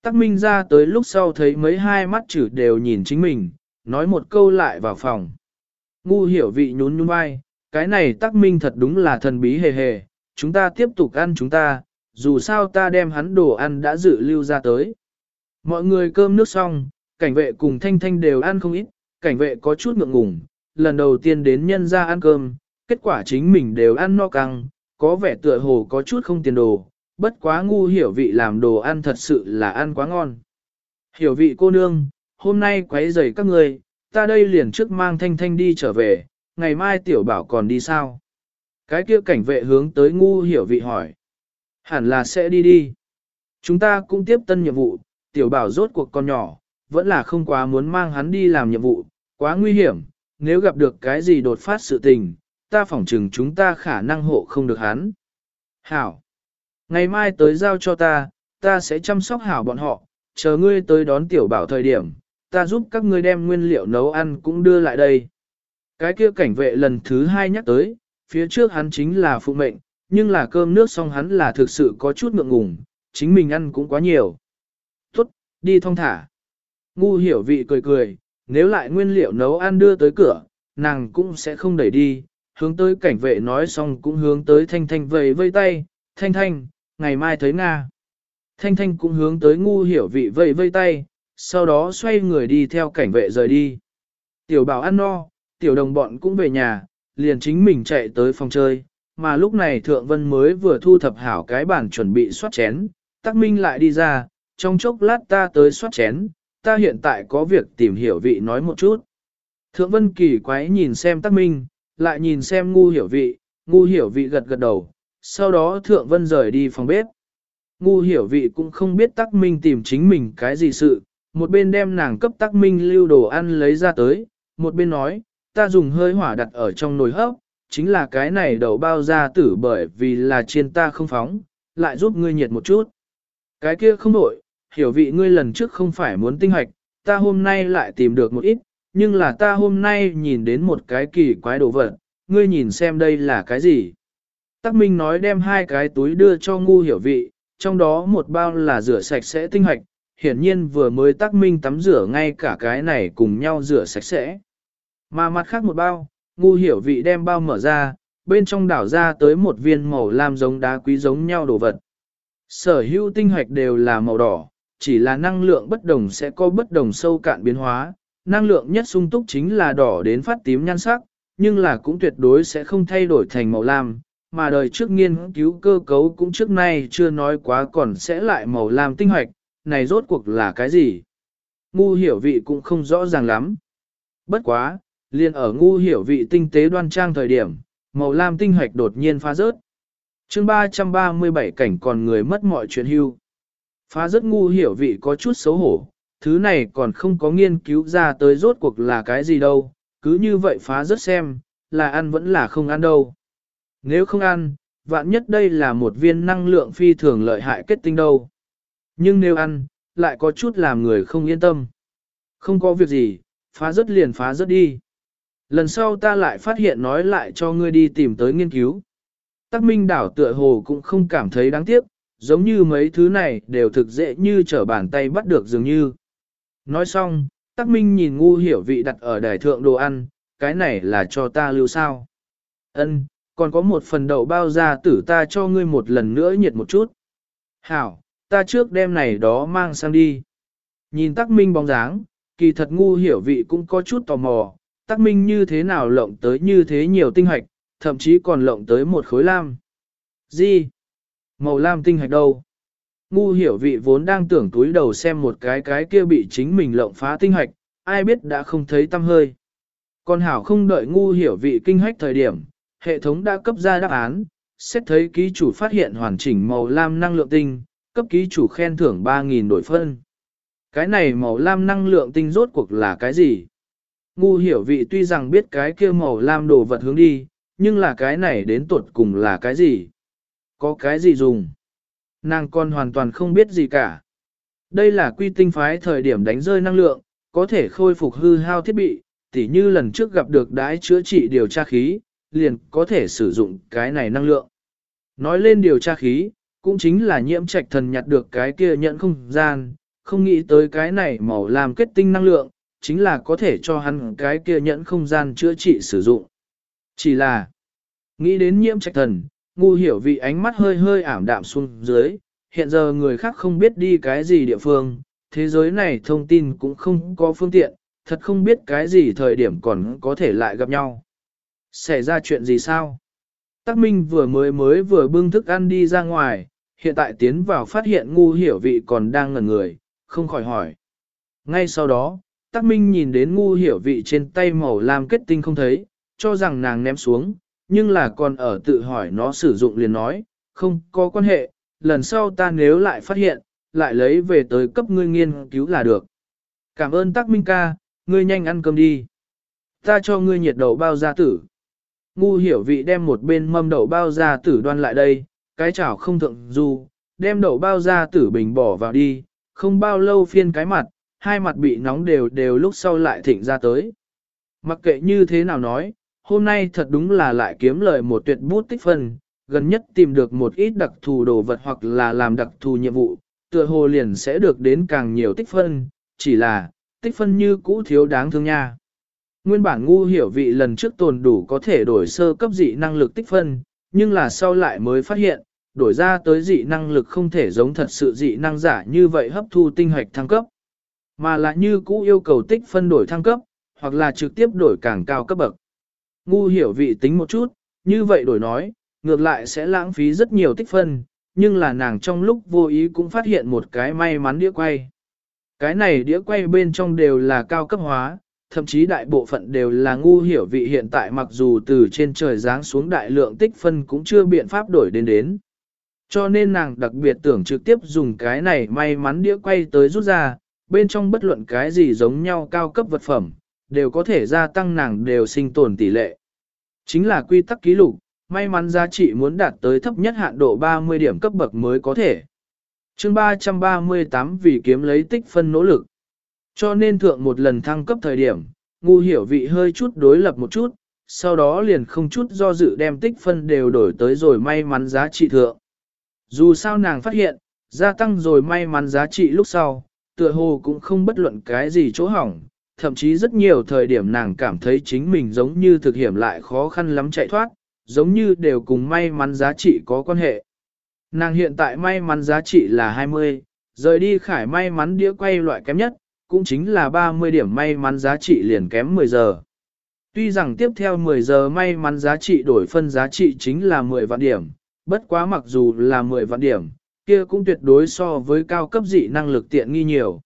Tắc Minh ra tới lúc sau thấy mấy hai mắt chữ đều nhìn chính mình, nói một câu lại vào phòng. Ngu hiểu vị nhún nhún vai, cái này Tắc Minh thật đúng là thần bí hề hề, chúng ta tiếp tục ăn chúng ta, dù sao ta đem hắn đồ ăn đã dự lưu ra tới. Mọi người cơm nước xong, cảnh vệ cùng thanh thanh đều ăn không ít, cảnh vệ có chút ngượng ngùng, lần đầu tiên đến nhân ra ăn cơm, kết quả chính mình đều ăn no căng, có vẻ tựa hồ có chút không tiền đồ, bất quá ngu hiểu vị làm đồ ăn thật sự là ăn quá ngon. Hiểu vị cô nương, hôm nay quấy rầy các người, ta đây liền trước mang thanh thanh đi trở về, ngày mai tiểu bảo còn đi sao? Cái kia cảnh vệ hướng tới ngu hiểu vị hỏi. Hẳn là sẽ đi đi. Chúng ta cũng tiếp tân nhiệm vụ, tiểu bảo rốt cuộc con nhỏ, vẫn là không quá muốn mang hắn đi làm nhiệm vụ, quá nguy hiểm, nếu gặp được cái gì đột phát sự tình, ta phỏng chừng chúng ta khả năng hộ không được hắn. Hảo! Ngày mai tới giao cho ta, ta sẽ chăm sóc hảo bọn họ, chờ ngươi tới đón tiểu bảo thời điểm, ta giúp các ngươi đem nguyên liệu nấu ăn cũng đưa lại đây. Cái kia cảnh vệ lần thứ hai nhắc tới, phía trước hắn chính là phụ mệnh, nhưng là cơm nước xong hắn là thực sự có chút ngượng ngùng, chính mình ăn cũng quá nhiều. Tốt, đi thong thả. Ngu hiểu vị cười cười, nếu lại nguyên liệu nấu ăn đưa tới cửa, nàng cũng sẽ không đẩy đi, hướng tới cảnh vệ nói xong cũng hướng tới thanh thanh vầy vây tay, thanh thanh, ngày mai thấy Nga. Thanh thanh cũng hướng tới ngu hiểu vị vây vây tay, sau đó xoay người đi theo cảnh vệ rời đi. Tiểu bảo ăn no, tiểu đồng bọn cũng về nhà, liền chính mình chạy tới phòng chơi, mà lúc này Thượng Vân mới vừa thu thập hảo cái bàn chuẩn bị soát chén, Tắc Minh lại đi ra, trong chốc lát ta tới soát chén, ta hiện tại có việc tìm hiểu vị nói một chút. Thượng Vân kỳ quái nhìn xem Tắc Minh, lại nhìn xem ngu hiểu vị, ngu hiểu vị gật gật đầu, sau đó Thượng Vân rời đi phòng bếp. Ngu hiểu vị cũng không biết Tắc Minh tìm chính mình cái gì sự, một bên đem nàng cấp Tắc Minh lưu đồ ăn lấy ra tới, một bên nói, ta dùng hơi hỏa đặt ở trong nồi hấp, chính là cái này đậu bao ra tử bởi vì là chiên ta không phóng, lại giúp ngươi nhiệt một chút. Cái kia không đổi, hiểu vị ngươi lần trước không phải muốn tinh hoạch, ta hôm nay lại tìm được một ít, nhưng là ta hôm nay nhìn đến một cái kỳ quái đồ vật, ngươi nhìn xem đây là cái gì. Tắc Minh nói đem hai cái túi đưa cho ngu hiểu vị, trong đó một bao là rửa sạch sẽ tinh hoạch, hiển nhiên vừa mới Tắc Minh tắm rửa ngay cả cái này cùng nhau rửa sạch sẽ. Mà mặt khác một bao, ngu hiểu vị đem bao mở ra, bên trong đảo ra tới một viên màu lam giống đá quý giống nhau đồ vật. Sở hữu tinh hoạch đều là màu đỏ, chỉ là năng lượng bất đồng sẽ có bất đồng sâu cạn biến hóa, năng lượng nhất sung túc chính là đỏ đến phát tím nhan sắc, nhưng là cũng tuyệt đối sẽ không thay đổi thành màu lam, mà đời trước nghiên cứu cơ cấu cũng trước nay chưa nói quá còn sẽ lại màu lam tinh hoạch, này rốt cuộc là cái gì? Ngu hiểu vị cũng không rõ ràng lắm. Bất quá, liền ở ngu hiểu vị tinh tế đoan trang thời điểm, màu lam tinh hoạch đột nhiên phá rớt. chương 337 cảnh còn người mất mọi chuyện hưu. Phá rớt ngu hiểu vị có chút xấu hổ, thứ này còn không có nghiên cứu ra tới rốt cuộc là cái gì đâu, cứ như vậy phá rớt xem, là ăn vẫn là không ăn đâu. Nếu không ăn, vạn nhất đây là một viên năng lượng phi thường lợi hại kết tinh đâu. Nhưng nếu ăn, lại có chút làm người không yên tâm. Không có việc gì, phá rất liền phá rất đi. Lần sau ta lại phát hiện nói lại cho ngươi đi tìm tới nghiên cứu. Tắc Minh đảo tựa hồ cũng không cảm thấy đáng tiếc, giống như mấy thứ này đều thực dễ như trở bàn tay bắt được dường như. Nói xong, Tắc Minh nhìn ngu hiểu vị đặt ở đài thượng đồ ăn, cái này là cho ta lưu sao. Ân, còn có một phần đậu bao ra tử ta cho ngươi một lần nữa nhiệt một chút. Hảo, ta trước đêm này đó mang sang đi. Nhìn Tắc Minh bóng dáng, kỳ thật ngu hiểu vị cũng có chút tò mò, Tắc Minh như thế nào lộng tới như thế nhiều tinh hạch, thậm chí còn lộng tới một khối lam. Gì? Màu lam tinh hạch đâu? Ngu hiểu vị vốn đang tưởng túi đầu xem một cái cái kia bị chính mình lộng phá tinh hạch, ai biết đã không thấy tâm hơi. Còn hảo không đợi ngu hiểu vị kinh hách thời điểm, hệ thống đã cấp ra đáp án, xét thấy ký chủ phát hiện hoàn chỉnh màu lam năng lượng tinh, cấp ký chủ khen thưởng 3.000 đổi phân. Cái này màu lam năng lượng tinh rốt cuộc là cái gì? Ngu hiểu vị tuy rằng biết cái kia màu lam đồ vật hướng đi, nhưng là cái này đến tuột cùng là cái gì? Có cái gì dùng? nàng còn hoàn toàn không biết gì cả. Đây là quy tinh phái thời điểm đánh rơi năng lượng, có thể khôi phục hư hao thiết bị, tỉ như lần trước gặp được đái chữa trị điều tra khí, liền có thể sử dụng cái này năng lượng. Nói lên điều tra khí, cũng chính là nhiễm trạch thần nhặt được cái kia nhận không gian, không nghĩ tới cái này màu làm kết tinh năng lượng, chính là có thể cho hắn cái kia nhận không gian chữa trị sử dụng. Chỉ là, nghĩ đến nhiễm trạch thần, ngu hiểu vị ánh mắt hơi hơi ảm đạm xuống dưới, hiện giờ người khác không biết đi cái gì địa phương, thế giới này thông tin cũng không có phương tiện, thật không biết cái gì thời điểm còn có thể lại gặp nhau. Xảy ra chuyện gì sao? Tắc Minh vừa mới mới vừa bưng thức ăn đi ra ngoài, hiện tại tiến vào phát hiện ngu hiểu vị còn đang ngẩn người, không khỏi hỏi. Ngay sau đó, Tắc Minh nhìn đến ngu hiểu vị trên tay màu lam kết tinh không thấy, cho rằng nàng ném xuống, nhưng là còn ở tự hỏi nó sử dụng liền nói, không có quan hệ, lần sau ta nếu lại phát hiện, lại lấy về tới cấp ngươi nghiên cứu là được. Cảm ơn Tắc Minh ca, ngươi nhanh ăn cơm đi. Ta cho ngươi nhiệt đầu bao gia tử. Ngu hiểu vị đem một bên mâm đậu bao ra tử đoan lại đây, cái chảo không thượng du, đem đậu bao ra tử bình bỏ vào đi, không bao lâu phiên cái mặt, hai mặt bị nóng đều đều lúc sau lại thịnh ra tới. Mặc kệ như thế nào nói, hôm nay thật đúng là lại kiếm lời một tuyệt bút tích phân, gần nhất tìm được một ít đặc thù đồ vật hoặc là làm đặc thù nhiệm vụ, tựa hồ liền sẽ được đến càng nhiều tích phân, chỉ là, tích phân như cũ thiếu đáng thương nha. Nguyên bản ngu hiểu vị lần trước tồn đủ có thể đổi sơ cấp dị năng lực tích phân, nhưng là sau lại mới phát hiện, đổi ra tới dị năng lực không thể giống thật sự dị năng giả như vậy hấp thu tinh hoạch thăng cấp, mà là như cũ yêu cầu tích phân đổi thăng cấp, hoặc là trực tiếp đổi càng cao cấp bậc. Ngu hiểu vị tính một chút, như vậy đổi nói, ngược lại sẽ lãng phí rất nhiều tích phân, nhưng là nàng trong lúc vô ý cũng phát hiện một cái may mắn đĩa quay. Cái này đĩa quay bên trong đều là cao cấp hóa, thậm chí đại bộ phận đều là ngu hiểu vị hiện tại mặc dù từ trên trời giáng xuống đại lượng tích phân cũng chưa biện pháp đổi đến đến. Cho nên nàng đặc biệt tưởng trực tiếp dùng cái này may mắn đĩa quay tới rút ra, bên trong bất luận cái gì giống nhau cao cấp vật phẩm, đều có thể gia tăng nàng đều sinh tồn tỷ lệ. Chính là quy tắc ký lục, may mắn giá trị muốn đạt tới thấp nhất hạn độ 30 điểm cấp bậc mới có thể. chương 338 vì kiếm lấy tích phân nỗ lực. Cho nên thượng một lần thăng cấp thời điểm, ngu hiểu vị hơi chút đối lập một chút, sau đó liền không chút do dự đem tích phân đều đổi tới rồi may mắn giá trị thượng. Dù sao nàng phát hiện, gia tăng rồi may mắn giá trị lúc sau, tựa hồ cũng không bất luận cái gì chỗ hỏng, thậm chí rất nhiều thời điểm nàng cảm thấy chính mình giống như thực hiểm lại khó khăn lắm chạy thoát, giống như đều cùng may mắn giá trị có quan hệ. Nàng hiện tại may mắn giá trị là 20, rời đi khải may mắn đĩa quay loại kém nhất, cũng chính là 30 điểm may mắn giá trị liền kém 10 giờ. Tuy rằng tiếp theo 10 giờ may mắn giá trị đổi phân giá trị chính là 10 vạn điểm, bất quá mặc dù là 10 vạn điểm, kia cũng tuyệt đối so với cao cấp dị năng lực tiện nghi nhiều.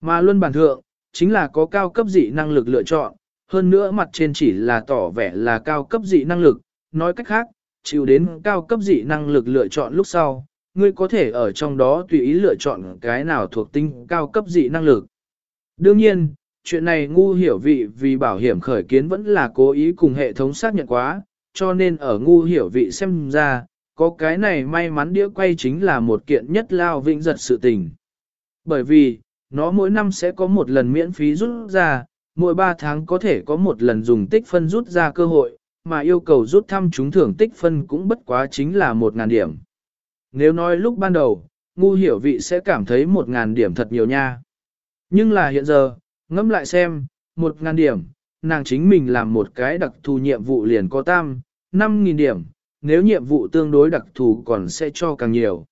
Mà luân bản thượng, chính là có cao cấp dị năng lực lựa chọn, hơn nữa mặt trên chỉ là tỏ vẻ là cao cấp dị năng lực, nói cách khác, chịu đến cao cấp dị năng lực lựa chọn lúc sau, ngươi có thể ở trong đó tùy ý lựa chọn cái nào thuộc tính cao cấp dị năng lực. Đương nhiên, chuyện này ngu hiểu vị vì bảo hiểm khởi kiến vẫn là cố ý cùng hệ thống xác nhận quá, cho nên ở ngu hiểu vị xem ra, có cái này may mắn đĩa quay chính là một kiện nhất lao vĩnh giật sự tình. Bởi vì, nó mỗi năm sẽ có một lần miễn phí rút ra, mỗi 3 tháng có thể có một lần dùng tích phân rút ra cơ hội, mà yêu cầu rút thăm chúng thưởng tích phân cũng bất quá chính là 1.000 điểm. Nếu nói lúc ban đầu, ngu hiểu vị sẽ cảm thấy 1.000 điểm thật nhiều nha. Nhưng là hiện giờ, ngẫm lại xem, một ngàn điểm, nàng chính mình làm một cái đặc thù nhiệm vụ liền có tam, 5.000 điểm, nếu nhiệm vụ tương đối đặc thù còn sẽ cho càng nhiều.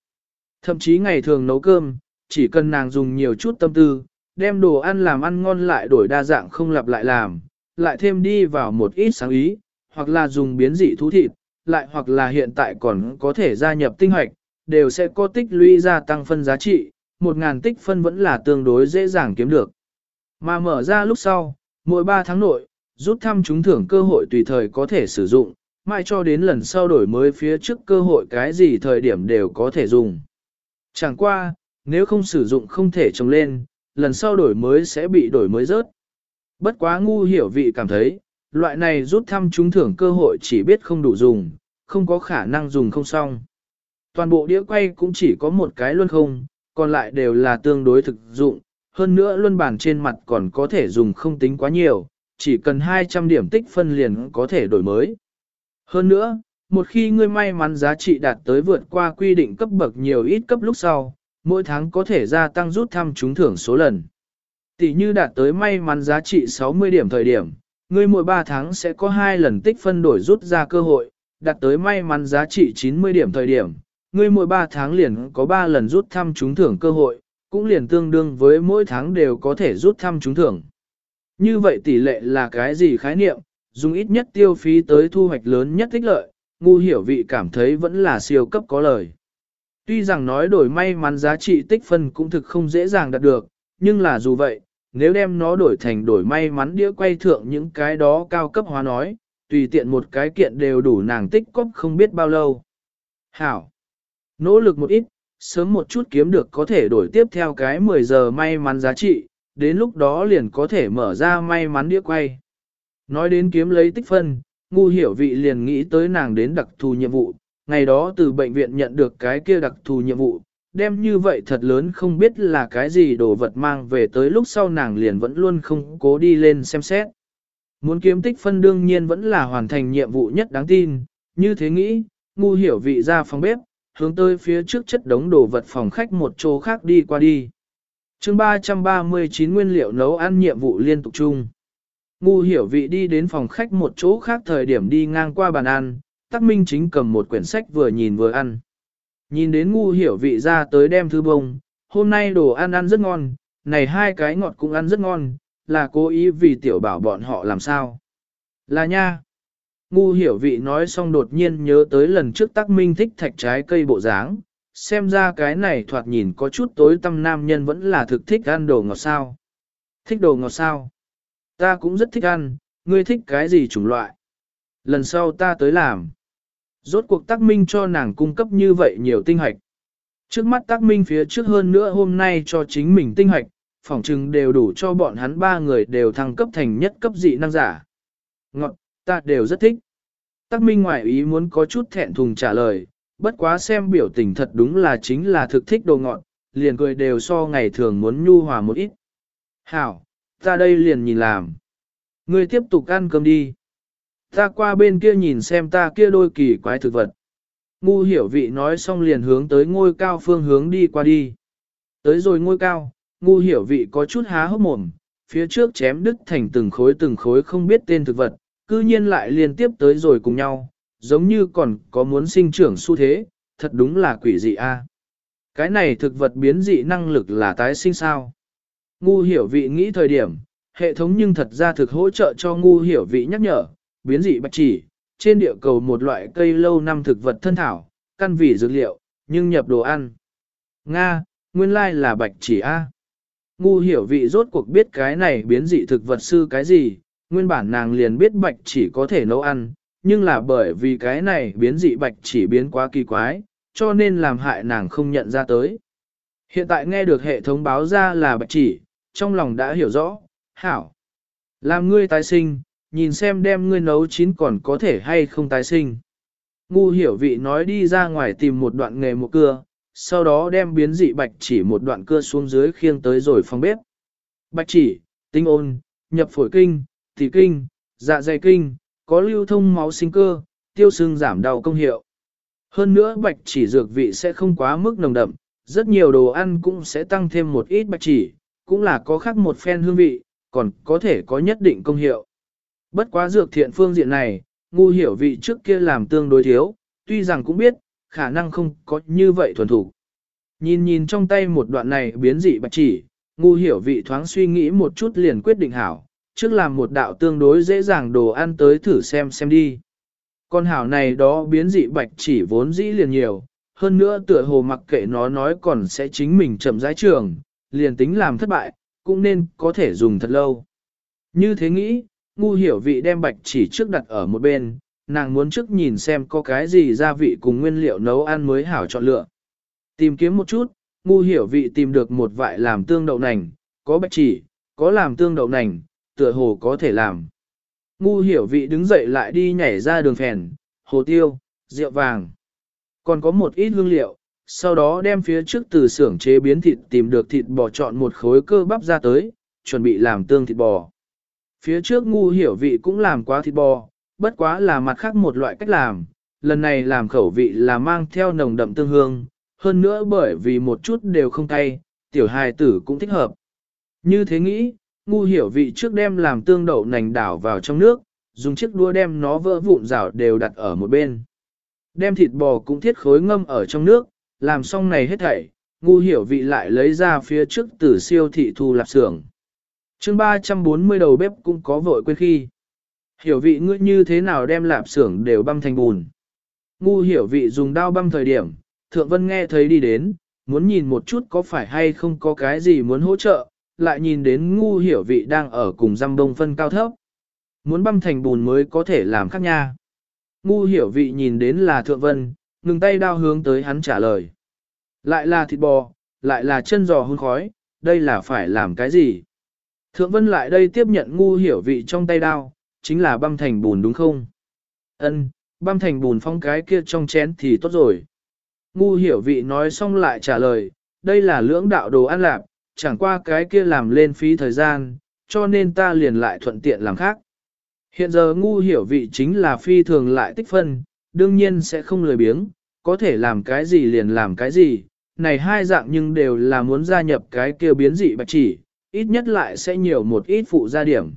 Thậm chí ngày thường nấu cơm, chỉ cần nàng dùng nhiều chút tâm tư, đem đồ ăn làm ăn ngon lại đổi đa dạng không lặp lại làm, lại thêm đi vào một ít sáng ý, hoặc là dùng biến dị thú thịt, lại hoặc là hiện tại còn có thể gia nhập tinh hoạch, đều sẽ có tích lũy gia tăng phân giá trị, một ngàn tích phân vẫn là tương đối dễ dàng kiếm được. Mà mở ra lúc sau, mỗi 3 tháng nội, rút thăm trúng thưởng cơ hội tùy thời có thể sử dụng, mai cho đến lần sau đổi mới phía trước cơ hội cái gì thời điểm đều có thể dùng. Chẳng qua, nếu không sử dụng không thể trồng lên, lần sau đổi mới sẽ bị đổi mới rớt. Bất quá ngu hiểu vị cảm thấy, loại này rút thăm trúng thưởng cơ hội chỉ biết không đủ dùng, không có khả năng dùng không xong. Toàn bộ đĩa quay cũng chỉ có một cái luôn không, còn lại đều là tương đối thực dụng, hơn nữa luân bản trên mặt còn có thể dùng không tính quá nhiều, chỉ cần 200 điểm tích phân liền có thể đổi mới. Hơn nữa, một khi ngươi may mắn giá trị đạt tới vượt qua quy định cấp bậc nhiều ít cấp lúc sau, mỗi tháng có thể gia tăng rút thăm trúng thưởng số lần. Tỷ như đạt tới may mắn giá trị 60 điểm thời điểm, ngươi mỗi 3 tháng sẽ có 2 lần tích phân đổi rút ra cơ hội, đạt tới may mắn giá trị 90 điểm thời điểm, ngươi mỗi 3 tháng liền có 3 lần rút thăm trúng thưởng cơ hội, cũng liền tương đương với mỗi tháng đều có thể rút thăm trúng thưởng. Như vậy tỷ lệ là cái gì khái niệm, dùng ít nhất tiêu phí tới thu hoạch lớn nhất tích lợi, ngu hiểu vị cảm thấy vẫn là siêu cấp có lời. Tuy rằng nói đổi may mắn giá trị tích phân cũng thực không dễ dàng đạt được, nhưng là dù vậy, nếu đem nó đổi thành đổi may mắn đĩa quay thượng những cái đó cao cấp hóa nói, tùy tiện một cái kiện đều đủ nàng tích cóp không biết bao lâu. Hảo! Nỗ lực một ít, sớm một chút kiếm được có thể đổi tiếp theo cái 10 giờ may mắn giá trị, đến lúc đó liền có thể mở ra may mắn đĩa quay. Nói đến kiếm lấy tích phân, ngu hiểu vị liền nghĩ tới nàng đến đặc thù nhiệm vụ, ngày đó từ bệnh viện nhận được cái kia đặc thù nhiệm vụ, đem như vậy thật lớn không biết là cái gì đồ vật mang về tới lúc sau nàng liền vẫn luôn không cố đi lên xem xét. Muốn kiếm tích phân đương nhiên vẫn là hoàn thành nhiệm vụ nhất đáng tin, như thế nghĩ, ngu hiểu vị ra phòng bếp, hướng tới phía trước chất đống đồ vật phòng khách một chỗ khác đi qua đi. chương 339 nguyên liệu nấu ăn nhiệm vụ liên tục chung. Ngu hiểu vị đi đến phòng khách một chỗ khác thời điểm đi ngang qua bàn ăn, tắc minh chính cầm một quyển sách vừa nhìn vừa ăn. Nhìn đến ngu hiểu vị ra tới đem thư bông, hôm nay đồ ăn ăn rất ngon, này hai cái ngọt cũng ăn rất ngon, là cố ý vì tiểu bảo bọn họ làm sao. Là nha. Ngu hiểu vị nói xong đột nhiên nhớ tới lần trước tắc minh thích thạch trái cây bộ dáng, xem ra cái này thoạt nhìn có chút tối tâm nam nhân vẫn là thực thích ăn đồ ngọt sao. Thích đồ ngọt sao? Ta cũng rất thích ăn, ngươi thích cái gì chủng loại? Lần sau ta tới làm. Rốt cuộc tác minh cho nàng cung cấp như vậy nhiều tinh hạch. Trước mắt tác minh phía trước hơn nữa hôm nay cho chính mình tinh hạch, phỏng chừng đều đủ cho bọn hắn ba người đều thăng cấp thành nhất cấp dị năng giả. Ngọt, ta đều rất thích. Tắc minh ngoại ý muốn có chút thẹn thùng trả lời, bất quá xem biểu tình thật đúng là chính là thực thích đồ ngọn, liền cười đều so ngày thường muốn nhu hòa một ít. Hảo, ta đây liền nhìn làm. Ngươi tiếp tục ăn cơm đi. Ta qua bên kia nhìn xem ta kia đôi kỳ quái thực vật. Ngu hiểu vị nói xong liền hướng tới ngôi cao phương hướng đi qua đi. Tới rồi ngôi cao, ngu hiểu vị có chút há hốc mồm, phía trước chém đứt thành từng khối từng khối không biết tên thực vật, cư nhiên lại liên tiếp tới rồi cùng nhau, giống như còn có muốn sinh trưởng xu thế, thật đúng là quỷ dị a. Cái này thực vật biến dị năng lực là tái sinh sao? Ngu hiểu vị nghĩ thời điểm, hệ thống nhưng thật ra thực hỗ trợ cho ngu hiểu vị nhắc nhở, biến dị bạch chỉ, trên địa cầu một loại cây lâu năm thực vật thân thảo, căn vị dược liệu, nhưng nhập đồ ăn. Nga, nguyên lai là bạch chỉ A. Ngu hiểu vị rốt cuộc biết cái này biến dị thực vật sư cái gì, nguyên bản nàng liền biết bạch chỉ có thể nấu ăn, nhưng là bởi vì cái này biến dị bạch chỉ biến quá kỳ quái, cho nên làm hại nàng không nhận ra tới. Hiện tại nghe được hệ thống báo ra là bạch chỉ, trong lòng đã hiểu rõ, hảo. Làm ngươi tái sinh, nhìn xem đem ngươi nấu chín còn có thể hay không tái sinh. Ngu hiểu vị nói đi ra ngoài tìm một đoạn nghề một cưa, sau đó đem biến dị bạch chỉ một đoạn cưa xuống dưới khiêng tới rồi phòng bếp. Bạch chỉ, tinh ôn, nhập phổi kinh, thị kinh, dạ dày kinh, có lưu thông máu sinh cơ, tiêu sưng giảm đau công hiệu. Hơn nữa bạch chỉ dược vị sẽ không quá mức nồng đậm, rất nhiều đồ ăn cũng sẽ tăng thêm một ít bạch chỉ, cũng là có khác một phen hương vị, còn có thể có nhất định công hiệu. Bất quá dược thiện phương diện này, ngu hiểu vị trước kia làm tương đối thiếu, tuy rằng cũng biết, khả năng không có như vậy thuần thủ. Nhìn nhìn trong tay một đoạn này biến dị bạch chỉ, ngu hiểu vị thoáng suy nghĩ một chút liền quyết định hảo, trước làm một đạo tương đối dễ dàng đồ ăn tới thử xem xem đi. Con hảo này đó biến dị bạch chỉ vốn dĩ liền nhiều, hơn nữa tựa hồ mặc kệ nó nói còn sẽ chính mình chậm rãi trường, liền tính làm thất bại, cũng nên có thể dùng thật lâu. Như thế nghĩ, ngu hiểu vị đem bạch chỉ trước đặt ở một bên, nàng muốn trước nhìn xem có cái gì gia vị cùng nguyên liệu nấu ăn mới hảo chọn lựa. Tìm kiếm một chút, ngu hiểu vị tìm được một vại làm tương đậu nành, có bạch chỉ, có làm tương đậu nành, tựa hồ có thể làm. Ngu hiểu vị đứng dậy lại đi nhảy ra đường phèn, hồ tiêu, rượu vàng. Còn có một ít hương liệu, sau đó đem phía trước từ xưởng chế biến thịt tìm được thịt bò chọn một khối cơ bắp ra tới, chuẩn bị làm tương thịt bò. Phía trước ngu hiểu vị cũng làm quá thịt bò, bất quá là mặt khác một loại cách làm, lần này làm khẩu vị là mang theo nồng đậm tương hương, hơn nữa bởi vì một chút đều không cay, tiểu hài tử cũng thích hợp. Như thế nghĩ, ngu hiểu vị trước đem làm tương đậu nành đảo vào trong nước, dùng chiếc đua đem nó vỡ vụn rào đều đặt ở một bên. Đem thịt bò cũng thiết khối ngâm ở trong nước, làm xong này hết thảy, ngu hiểu vị lại lấy ra phía trước từ siêu thị thu lạp xưởng. chương 340 đầu bếp cũng có vội quên khi. Hiểu vị ngươi như thế nào đem lạp xưởng đều băm thành bùn. Ngu hiểu vị dùng dao băm thời điểm, thượng vân nghe thấy đi đến, muốn nhìn một chút có phải hay không có cái gì muốn hỗ trợ, lại nhìn đến ngu hiểu vị đang ở cùng răm đông phân cao thấp. Muốn băm thành bùn mới có thể làm khác nha. Ngu hiểu vị nhìn đến là thượng vân, ngừng tay đao hướng tới hắn trả lời. Lại là thịt bò, lại là chân giò hun khói, đây là phải làm cái gì? Thượng vân lại đây tiếp nhận ngu hiểu vị trong tay đao, chính là băm thành bùn đúng không? Ân, băm thành bùn phong cái kia trong chén thì tốt rồi. Ngu hiểu vị nói xong lại trả lời, đây là lưỡng đạo đồ ăn lạp, chẳng qua cái kia làm lên phí thời gian, cho nên ta liền lại thuận tiện làm khác. Hiện giờ ngu hiểu vị chính là phi thường lại tích phân, đương nhiên sẽ không lười biếng, có thể làm cái gì liền làm cái gì, này hai dạng nhưng đều là muốn gia nhập cái kia biến dị bạch chỉ, ít nhất lại sẽ nhiều một ít phụ gia điểm.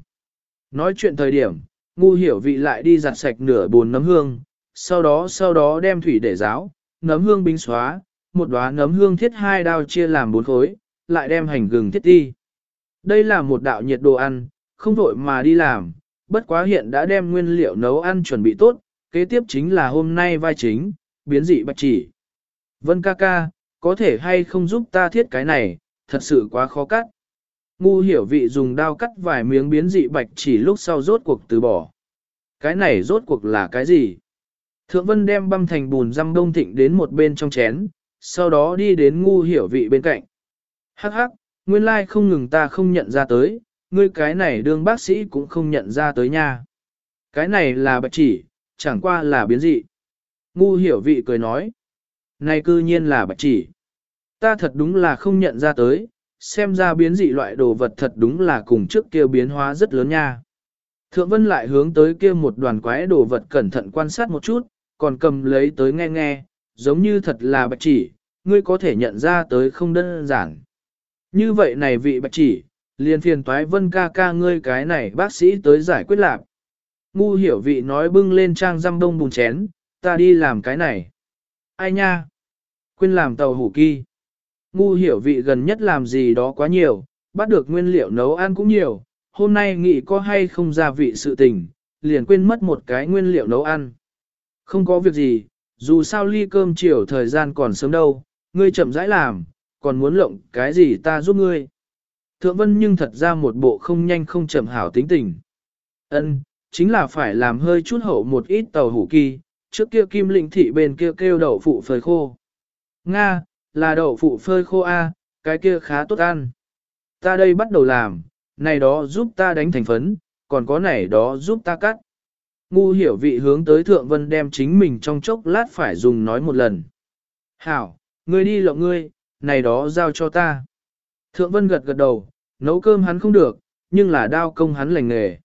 Nói chuyện thời điểm, ngu hiểu vị lại đi giặt sạch nửa bồn nấm hương, sau đó sau đó đem thủy để ráo, nấm hương bính xóa, một đóa nấm hương thiết hai đao chia làm bốn khối, lại đem hành gừng thiết đi. Đây là một đạo nhiệt đồ ăn, không vội mà đi làm, bất quá hiện đã đem nguyên liệu nấu ăn chuẩn bị tốt, kế tiếp chính là hôm nay vai chính, biến dị bạch chỉ. Vân ca ca, có thể hay không giúp ta thiết cái này, thật sự quá khó cắt. Ngu hiểu vị dùng dao cắt vài miếng biến dị bạch chỉ lúc sau rốt cuộc từ bỏ. Cái này rốt cuộc là cái gì? Thượng vân đem băm thành bùn răm đông thịnh đến một bên trong chén, sau đó đi đến ngu hiểu vị bên cạnh. Hắc hắc, nguyên lai không ngừng ta không nhận ra tới, ngươi cái này đương bác sĩ cũng không nhận ra tới nha. Cái này là bạch chỉ, chẳng qua là biến dị. Ngu hiểu vị cười nói. Này cư nhiên là bạch chỉ. Ta thật đúng là không nhận ra tới, xem ra biến dị loại đồ vật thật đúng là cùng trước kia biến hóa rất lớn nha. Thượng Vân lại hướng tới kia một đoàn quái đồ vật cẩn thận quan sát một chút, còn cầm lấy tới nghe nghe, giống như thật là bạch chỉ, ngươi có thể nhận ra tới không đơn giản. Như vậy này vị bạch chỉ, liền phiền toái Vân ca ca ngươi cái này bác sĩ tới giải quyết lạc. Ngu hiểu vị nói bưng lên trang răm đông bùng chén, ta đi làm cái này. Ai nha? Quên làm tàu hủ kỳ. Ngu hiểu vị gần nhất làm gì đó quá nhiều, bắt được nguyên liệu nấu ăn cũng nhiều, hôm nay nghĩ có hay không gia vị sự tình, liền quên mất một cái nguyên liệu nấu ăn. Không có việc gì, dù sao ly cơm chiều thời gian còn sớm đâu, ngươi chậm rãi làm, còn muốn lộng cái gì ta giúp ngươi. Thượng vân nhưng thật ra một bộ không nhanh không chậm hảo tính tình. Ân, chính là phải làm hơi chút hậu một ít tàu hủ kỳ, trước kia kim lĩnh thị bên kia kêu đậu phụ phơi khô. Nga, là đậu phụ phơi khô A, cái kia khá tốt ăn. Ta đây bắt đầu làm, này đó giúp ta đánh thành phấn, còn có này đó giúp ta cắt. Ngu hiểu vị hướng tới thượng vân đem chính mình trong chốc lát phải dùng nói một lần. Hảo, ngươi đi lộng ngươi, này đó giao cho ta. Thượng vân gật gật đầu, nấu cơm hắn không được, nhưng là đao công hắn lành nghề.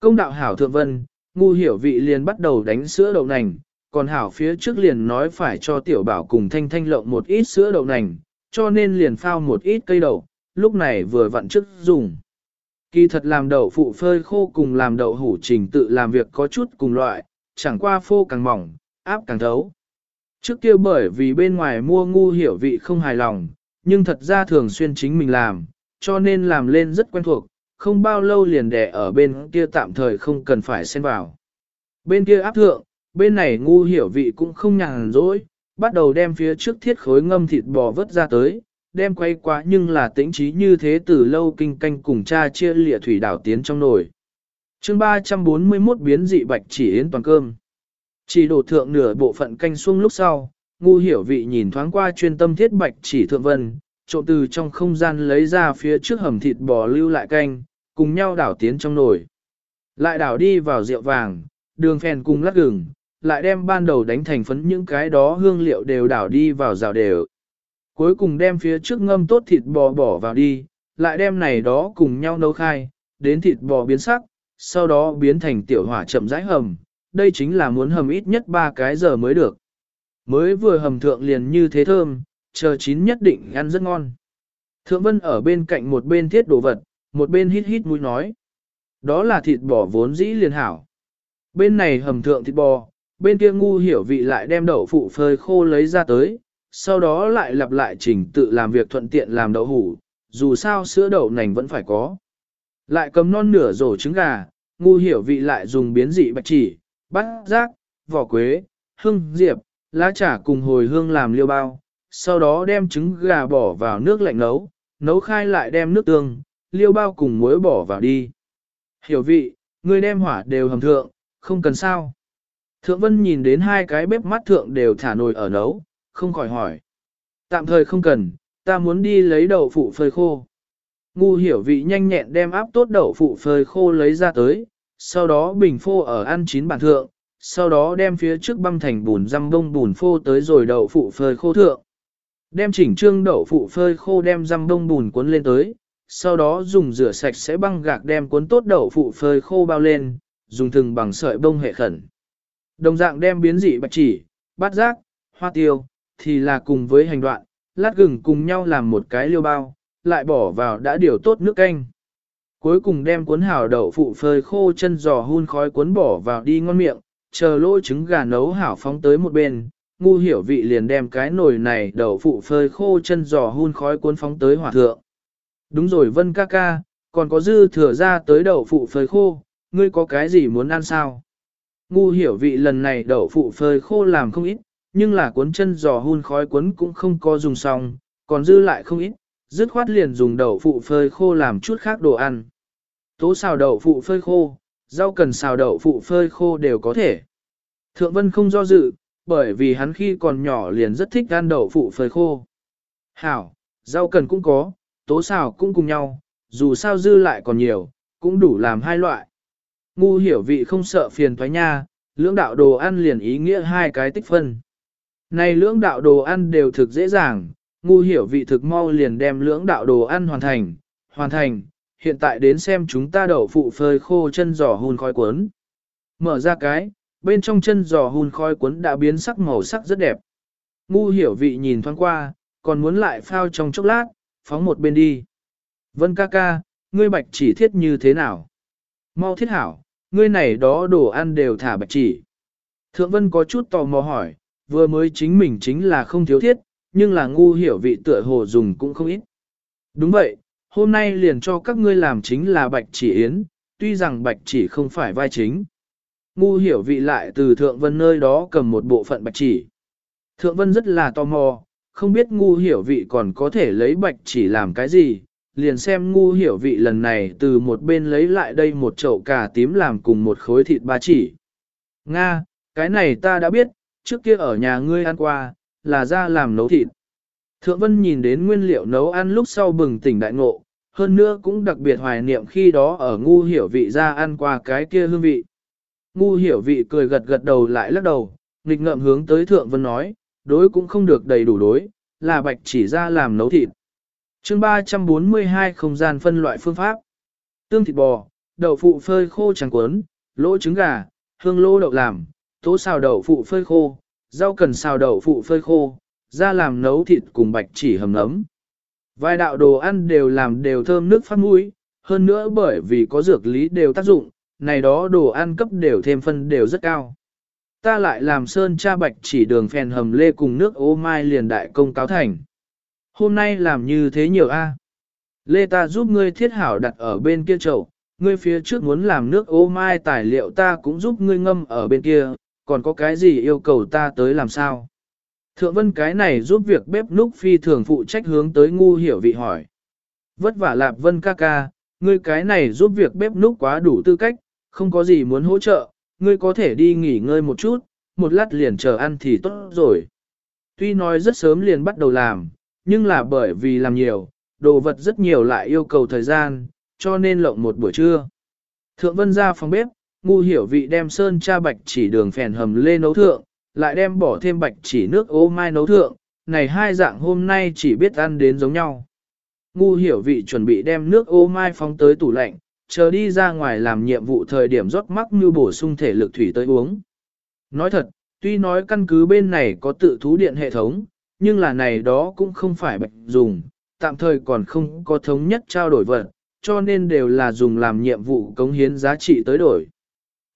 Công đạo hảo thượng vân, ngu hiểu vị liền bắt đầu đánh sữa đậu nành, còn hảo phía trước liền nói phải cho tiểu bảo cùng thanh thanh lộng một ít sữa đậu nành, cho nên liền phao một ít cây đậu, lúc này vừa vặn trước dùng. Kỳ thật làm đậu phụ phơi khô cùng làm đậu hủ trình tự làm việc có chút cùng loại, chẳng qua phô càng mỏng, áp càng thấu. Trước kia bởi vì bên ngoài mua ngu hiểu vị không hài lòng, nhưng thật ra thường xuyên chính mình làm, cho nên làm lên rất quen thuộc, không bao lâu liền đẻ ở bên kia tạm thời không cần phải xen vào. Bên kia áp thượng, bên này ngu hiểu vị cũng không nhàn rỗi, bắt đầu đem phía trước thiết khối ngâm thịt bò vớt ra tới, đem quay quá nhưng là tĩnh trí như thế từ lâu kinh canh cùng cha chia lịa thủy đảo tiến trong nồi. chương 341 biến dị bạch chỉ yến toàn cơm. Chỉ đổ thượng nửa bộ phận canh xuông lúc sau, ngu hiểu vị nhìn thoáng qua chuyên tâm thiết bạch chỉ thượng vân, trộn từ trong không gian lấy ra phía trước hầm thịt bò lưu lại canh, cùng nhau đảo tiến trong nồi. Lại đảo đi vào rượu vàng, đường phèn cùng lát gừng, lại đem ban đầu đánh thành phấn những cái đó hương liệu đều đảo đi vào rào đều. Cuối cùng đem phía trước ngâm tốt thịt bò bỏ vào đi, lại đem này đó cùng nhau nấu khai, đến thịt bò biến sắc, sau đó biến thành tiểu hỏa chậm rãi hầm, đây chính là muốn hầm ít nhất 3 cái giờ mới được. Mới vừa hầm thượng liền như thế thơm, chờ chín nhất định ăn rất ngon. Thượng Vân ở bên cạnh một bên thiết đồ vật, một bên hít hít mũi nói. Đó là thịt bò vốn dĩ liền hảo. Bên này hầm thượng thịt bò, bên kia ngu hiểu vị lại đem đậu phụ phơi khô lấy ra tới, sau đó lại lặp lại trình tự làm việc thuận tiện làm đậu hủ, dù sao sữa đậu nành vẫn phải có. Lại cầm non nửa rổ trứng gà, ngu hiểu vị lại dùng biến dị bạch chỉ, bát giác, vỏ quế, hương diệp, lá trà cùng hồi hương làm liêu bao, sau đó đem trứng gà bỏ vào nước lạnh nấu, nấu khai lại đem nước tương, liêu bao cùng muối bỏ vào đi. Hiểu vị, người đem hỏa đều hầm thượng, không cần sao. Thượng Vân nhìn đến hai cái bếp mắt thượng đều thả nồi ở nấu, không khỏi hỏi. Tạm thời không cần, ta muốn đi lấy đậu phụ phơi khô. Ngu hiểu vị nhanh nhẹn đem áp tốt đậu phụ phơi khô lấy ra tới, sau đó bình phô ở ăn chín bản thượng, sau đó đem phía trước băng thành bùn răm bông bùn phô tới rồi đậu phụ phơi khô thượng. Đem chỉnh trương đậu phụ phơi khô đem răm bông bùn cuốn lên tới, sau đó dùng rửa sạch sẽ băng gạc đem cuốn tốt đậu phụ phơi khô bao lên, dùng thừng bằng sợi bông hệ khẩn. Đồng dạng đem biến dị bạch chỉ, bát giác, hoa tiêu, thì là cùng với hành đoạn, lát gừng cùng nhau làm một cái liêu bao, lại bỏ vào đã điều tốt nước canh. Cuối cùng đem cuốn hảo đậu phụ phơi khô chân giò hun khói cuốn bỏ vào đi ngon miệng, chờ lỗ trứng gà nấu hảo phóng tới một bên, ngu hiểu vị liền đem cái nồi này đậu phụ phơi khô chân giò hun khói cuốn phóng tới hỏa thượng. Đúng rồi Vân ca ca, còn có dư thừa ra tới đậu phụ phơi khô, ngươi có cái gì muốn ăn sao? Ngu hiểu vị lần này đậu phụ phơi khô làm không ít, nhưng là cuốn chân giò hun khói cuốn cũng không có dùng xong, còn dư lại không ít, dứt khoát liền dùng đậu phụ phơi khô làm chút khác đồ ăn. Tố xào đậu phụ phơi khô, rau cần xào đậu phụ phơi khô đều có thể. Thượng Vân không do dự, bởi vì hắn khi còn nhỏ liền rất thích ăn đậu phụ phơi khô. Hảo, rau cần cũng có, tố xào cũng cùng nhau, dù sao dư lại còn nhiều, cũng đủ làm hai loại. Ngu hiểu vị không sợ phiền thoái nha, lưỡng đạo đồ ăn liền ý nghĩa hai cái tích phân. Này lưỡng đạo đồ ăn đều thực dễ dàng, ngu hiểu vị thực mau liền đem lưỡng đạo đồ ăn hoàn thành, hoàn thành, hiện tại đến xem chúng ta đậu phụ phơi khô chân giò hun khói cuốn. Mở ra cái, bên trong chân giò hun khói cuốn đã biến sắc màu sắc rất đẹp. Ngu hiểu vị nhìn thoáng qua, còn muốn lại phao trong chốc lát, phóng một bên đi. Vân ca ca, ngươi bạch chỉ thiết như thế nào? Mau thiết hảo, ngươi này đó đồ ăn đều thả bạch chỉ. Thượng Vân có chút tò mò hỏi, vừa mới chính mình chính là không thiếu thiết, nhưng là ngu hiểu vị tựa hồ dùng cũng không ít. Đúng vậy, hôm nay liền cho các ngươi làm chính là bạch chỉ yến, tuy rằng bạch chỉ không phải vai chính. Ngu hiểu vị lại từ Thượng Vân nơi đó cầm một bộ phận bạch chỉ. Thượng Vân rất là tò mò, không biết ngu hiểu vị còn có thể lấy bạch chỉ làm cái gì, liền xem ngu hiểu vị lần này từ một bên lấy lại đây một chậu cà tím làm cùng một khối thịt ba chỉ. Nga, cái này ta đã biết, trước kia ở nhà ngươi ăn qua, là ra làm nấu thịt. Thượng Vân nhìn đến nguyên liệu nấu ăn lúc sau bừng tỉnh đại ngộ, hơn nữa cũng đặc biệt hoài niệm khi đó ở ngu hiểu vị ra ăn qua cái kia hương vị. Ngu hiểu vị cười gật gật đầu lại lắc đầu, nghịch ngợm hướng tới Thượng Vân nói, đối cũng không được đầy đủ đối, là bạch chỉ ra làm nấu thịt. chương 342 không gian phân loại phương pháp. Tương thịt bò, đậu phụ phơi khô trắng cuốn, lỗ trứng gà, hương lô đậu làm, tố xào đậu phụ phơi khô, rau cần xào đậu phụ phơi khô, ra làm nấu thịt cùng bạch chỉ hầm nấm. Vài đạo đồ ăn đều làm đều thơm nước phát mũi, hơn nữa bởi vì có dược lý đều tác dụng, này đó đồ ăn cấp đều thêm phân đều rất cao. Ta lại làm sơn cha bạch chỉ đường phèn hầm lê cùng nước ô mai liền đại công cáo thành. Hôm nay làm như thế nhiều a. Lê ta giúp ngươi thiết hảo đặt ở bên kia chậu, ngươi phía trước muốn làm nước ô mai tài liệu ta cũng giúp ngươi ngâm ở bên kia, còn có cái gì yêu cầu ta tới làm sao? Thượng vân cái này giúp việc bếp núc phi thường phụ trách hướng tới ngu hiểu vị hỏi. Vất vả lạp vân ca ca, ngươi cái này giúp việc bếp núc quá đủ tư cách, không có gì muốn hỗ trợ, ngươi có thể đi nghỉ ngơi một chút, một lát liền chờ ăn thì tốt rồi. Tuy nói rất sớm liền bắt đầu làm, nhưng là bởi vì làm nhiều, đồ vật rất nhiều lại yêu cầu thời gian, cho nên lộng một buổi trưa. Thượng vân ra phòng bếp, ngu hiểu vị đem sơn cha bạch chỉ đường phèn hầm lên nấu thượng, lại đem bỏ thêm bạch chỉ nước ô mai nấu thượng, này hai dạng hôm nay chỉ biết ăn đến giống nhau. Ngu hiểu vị chuẩn bị đem nước ô mai phóng tới tủ lạnh, chờ đi ra ngoài làm nhiệm vụ thời điểm rót mắc như bổ sung thể lực thủy tới uống. Nói thật, tuy nói căn cứ bên này có tự thú điện hệ thống, nhưng là này đó cũng không phải bạch dùng, tạm thời còn không có thống nhất trao đổi vật, cho nên đều là dùng làm nhiệm vụ cống hiến giá trị tới đổi.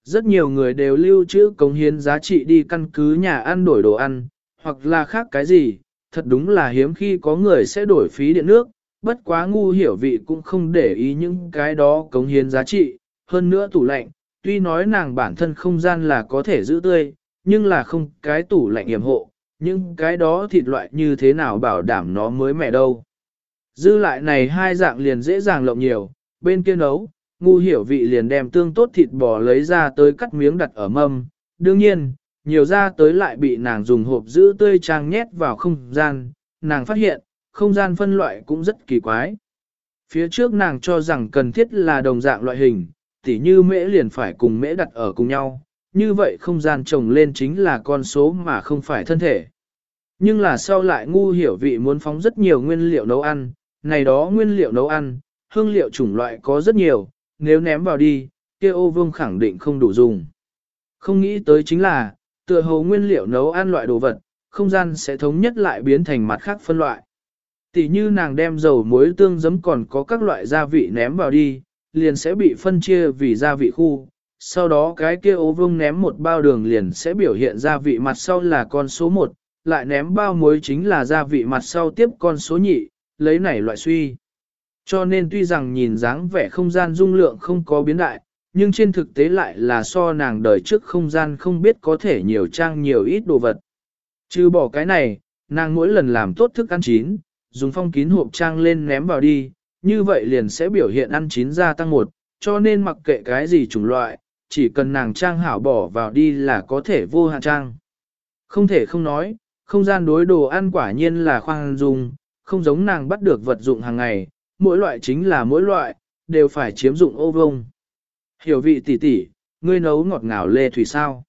Rất nhiều người đều lưu trữ cống hiến giá trị đi căn cứ nhà ăn đổi đồ ăn, hoặc là khác cái gì, thật đúng là hiếm khi có người sẽ đổi phí điện nước, bất quá ngu hiểu vị cũng không để ý những cái đó cống hiến giá trị, hơn nữa tủ lạnh, tuy nói nàng bản thân không gian là có thể giữ tươi, nhưng là không cái tủ lạnh yểm hộ, nhưng cái đó thịt loại như thế nào bảo đảm nó mới mẻ đâu. Dư lại này hai dạng liền dễ dàng lộng nhiều, bên kia nấu, ngu hiểu vị liền đem tương tốt thịt bò lấy ra tới cắt miếng đặt ở mâm. Đương nhiên, nhiều ra tới lại bị nàng dùng hộp giữ tươi trang nhét vào không gian, nàng phát hiện, không gian phân loại cũng rất kỳ quái. Phía trước nàng cho rằng cần thiết là đồng dạng loại hình, tỉ như mễ liền phải cùng mễ đặt ở cùng nhau, như vậy không gian trồng lên chính là con số mà không phải thân thể. Nhưng là sau lại ngu hiểu vị muốn phóng rất nhiều nguyên liệu nấu ăn, này đó nguyên liệu nấu ăn, hương liệu chủng loại có rất nhiều, nếu ném vào đi, kia ô vương khẳng định không đủ dùng. Không nghĩ tới chính là, tựa hồ nguyên liệu nấu ăn loại đồ vật, không gian sẽ thống nhất lại biến thành mặt khác phân loại. Tỷ như nàng đem dầu muối tương giấm còn có các loại gia vị ném vào đi, liền sẽ bị phân chia vì gia vị khu. Sau đó cái kia ô vương ném một bao đường liền sẽ biểu hiện gia vị mặt sau là con số 1, lại ném bao muối chính là gia vị mặt sau tiếp con số nhị, lấy này loại suy. Cho nên tuy rằng nhìn dáng vẻ không gian dung lượng không có biến đại, nhưng trên thực tế lại là so nàng đời trước không gian không biết có thể nhiều trang nhiều ít đồ vật. Trừ bỏ cái này, nàng mỗi lần làm tốt thức ăn chín, dùng phong kín hộp trang lên ném vào đi, như vậy liền sẽ biểu hiện ăn chín gia tăng một, cho nên mặc kệ cái gì chủng loại, chỉ cần nàng trang hảo bỏ vào đi là có thể vô hạn trang. Không thể không nói, không gian đối đồ ăn quả nhiên là khoan dung, không giống nàng bắt được vật dụng hàng ngày, mỗi loại chính là mỗi loại, đều phải chiếm dụng ô vông. Hiểu vị tỷ tỷ, ngươi nấu ngọt ngào lê thủy sao?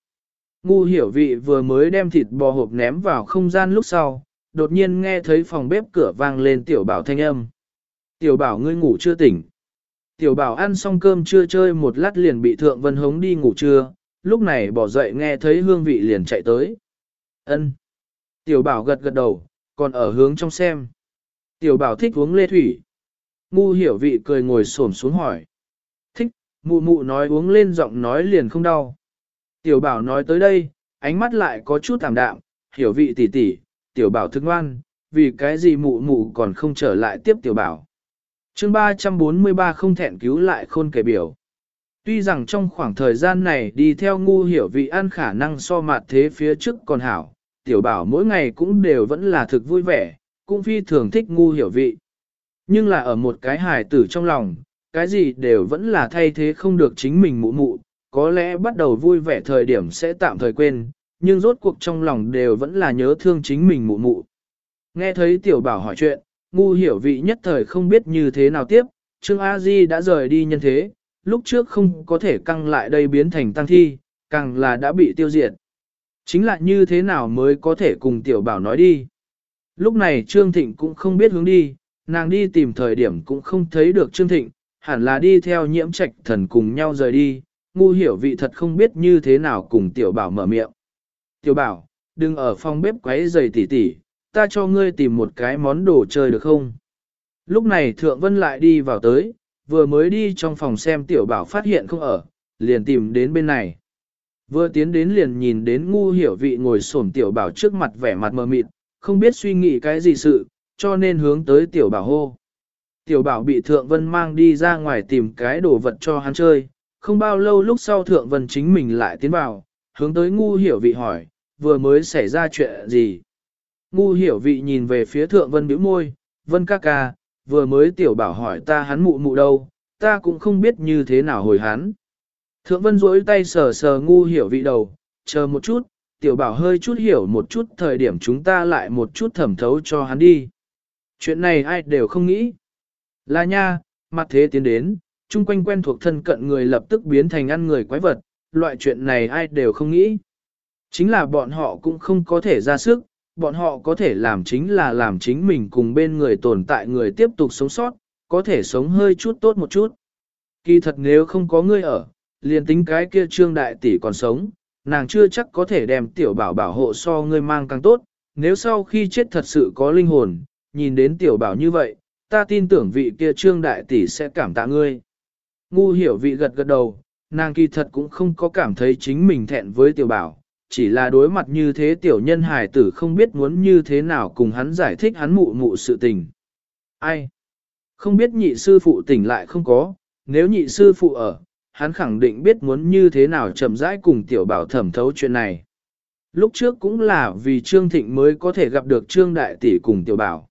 Ngu hiểu vị vừa mới đem thịt bò hộp ném vào không gian lúc sau, đột nhiên nghe thấy phòng bếp cửa vang lên tiểu bảo thanh âm. Tiểu bảo ngươi ngủ chưa tỉnh. Tiểu bảo ăn xong cơm chưa chơi một lát liền bị thượng vân hống đi ngủ trưa, lúc này bỏ dậy nghe thấy hương vị liền chạy tới. ân Tiểu bảo gật gật đầu, còn ở hướng trong xem. Tiểu bảo thích uống lê thủy. Ngu hiểu vị cười ngồi xổm xuống hỏi. Thích, mụ mụ nói uống lên giọng nói liền không đau. Tiểu bảo nói tới đây, ánh mắt lại có chút tạm đạm, hiểu vị tỉ tỉ, tiểu bảo thức ngoan, vì cái gì mụ mụ còn không trở lại tiếp tiểu bảo. chương 343 không thẹn cứu lại khôn kể biểu. Tuy rằng trong khoảng thời gian này đi theo ngu hiểu vị ăn khả năng so mặt thế phía trước còn hảo, tiểu bảo mỗi ngày cũng đều vẫn là thực vui vẻ, cũng phi thường thích ngu hiểu vị. Nhưng là ở một cái hài tử trong lòng, cái gì đều vẫn là thay thế không được chính mình mụ mụ, có lẽ bắt đầu vui vẻ thời điểm sẽ tạm thời quên, nhưng rốt cuộc trong lòng đều vẫn là nhớ thương chính mình mụ mụ. Nghe thấy tiểu bảo hỏi chuyện, ngu hiểu vị nhất thời không biết như thế nào tiếp, Trương A Di đã rời đi nhân thế, lúc trước không có thể căng lại đây biến thành tăng thi, càng là đã bị tiêu diệt. Chính là như thế nào mới có thể cùng tiểu bảo nói đi. Lúc này Trương Thịnh cũng không biết hướng đi, nàng đi tìm thời điểm cũng không thấy được Trương Thịnh, hẳn là đi theo nhiễm trạch thần cùng nhau rời đi, ngu hiểu vị thật không biết như thế nào cùng tiểu bảo mở miệng. Tiểu bảo, đừng ở phòng bếp quấy giày tỉ tỉ, ta cho ngươi tìm một cái món đồ chơi được không? Lúc này Thượng Vân lại đi vào tới, vừa mới đi trong phòng xem tiểu bảo phát hiện không ở, liền tìm đến bên này. Vừa tiến đến liền nhìn đến ngu hiểu vị ngồi xổm tiểu bảo trước mặt vẻ mặt mờ mịt, không biết suy nghĩ cái gì sự, cho nên hướng tới tiểu bảo hô. Tiểu bảo bị Thượng Vân mang đi ra ngoài tìm cái đồ vật cho hắn chơi, không bao lâu lúc sau Thượng Vân chính mình lại tiến vào, hướng tới ngu hiểu vị hỏi, vừa mới xảy ra chuyện gì. Ngu hiểu vị nhìn về phía Thượng Vân bĩu môi, Vân ca ca, vừa mới tiểu bảo hỏi ta hắn mụ mụ đâu, ta cũng không biết như thế nào hồi hắn. Thượng Vân duỗi tay sờ sờ ngu hiểu vị đầu, chờ một chút, tiểu bảo hơi chút hiểu một chút thời điểm chúng ta lại một chút thẩm thấu cho hắn đi. Chuyện này ai đều không nghĩ. Là nha, mặt thế tiến đến, chung quanh quen thuộc thân cận người lập tức biến thành ăn người quái vật, loại chuyện này ai đều không nghĩ. Chính là bọn họ cũng không có thể ra sức, bọn họ có thể làm chính là làm chính mình cùng bên người tồn tại người tiếp tục sống sót, có thể sống hơi chút tốt một chút. Kỳ thật nếu không có ngươi ở, liền tính cái kia trương đại tỷ còn sống, nàng chưa chắc có thể đem tiểu bảo bảo hộ so ngươi mang càng tốt, nếu sau khi chết thật sự có linh hồn, nhìn đến tiểu bảo như vậy, ta tin tưởng vị kia trương đại tỷ sẽ cảm tạ ngươi. Ngu hiểu vị gật gật đầu, nàng kỳ thật cũng không có cảm thấy chính mình thẹn với tiểu bảo, chỉ là đối mặt như thế tiểu nhân hài tử không biết muốn như thế nào cùng hắn giải thích hắn mụ mụ sự tình. Ai? Không biết nhị sư phụ tỉnh lại không có, nếu nhị sư phụ ở, hắn khẳng định biết muốn như thế nào chậm rãi cùng tiểu bảo thẩm thấu chuyện này. Lúc trước cũng là vì Trương Thịnh mới có thể gặp được Trương Đại Tỷ cùng tiểu bảo.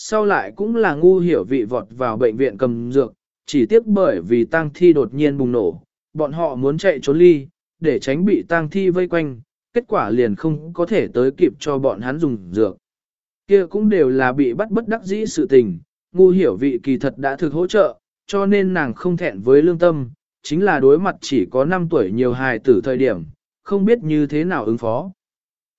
Sau lại cũng là ngu hiểu vị vọt vào bệnh viện cầm dược, chỉ tiếc bởi vì tang thi đột nhiên bùng nổ, bọn họ muốn chạy trốn ly, để tránh bị tang thi vây quanh, kết quả liền không có thể tới kịp cho bọn hắn dùng dược. Kia cũng đều là bị bắt bất đắc dĩ sự tình, ngu hiểu vị kỳ thật đã thực hỗ trợ, cho nên nàng không thẹn với lương tâm, chính là đối mặt chỉ có 5 tuổi nhiều hài tử thời điểm, không biết như thế nào ứng phó.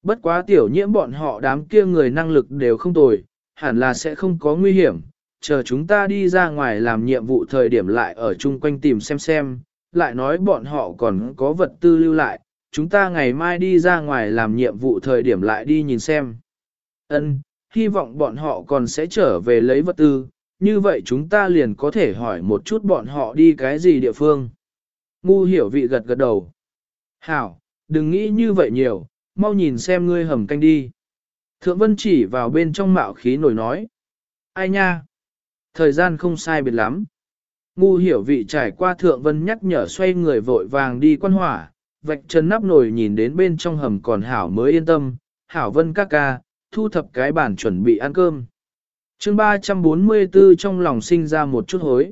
Bất quá tiểu nhiễm bọn họ đám kia người năng lực đều không tồi, hẳn là sẽ không có nguy hiểm, chờ chúng ta đi ra ngoài làm nhiệm vụ thời điểm lại ở chung quanh tìm xem xem, lại nói bọn họ còn có vật tư lưu lại, chúng ta ngày mai đi ra ngoài làm nhiệm vụ thời điểm lại đi nhìn xem. Ân, hy vọng bọn họ còn sẽ trở về lấy vật tư, như vậy chúng ta liền có thể hỏi một chút bọn họ đi cái gì địa phương. Ngu hiểu vị gật gật đầu. Hảo, đừng nghĩ như vậy nhiều, mau nhìn xem ngươi hầm canh đi. Thượng Vân chỉ vào bên trong mạo khí nổi nói. Ai nha? Thời gian không sai biệt lắm. Ngu hiểu vị trải qua Thượng Vân nhắc nhở xoay người vội vàng đi quan hỏa, vạch chân nắp nồi nhìn đến bên trong hầm còn Hảo mới yên tâm. Hảo Vân ca ca, thu thập cái bản chuẩn bị ăn cơm. chương 344 trong lòng sinh ra một chút hối.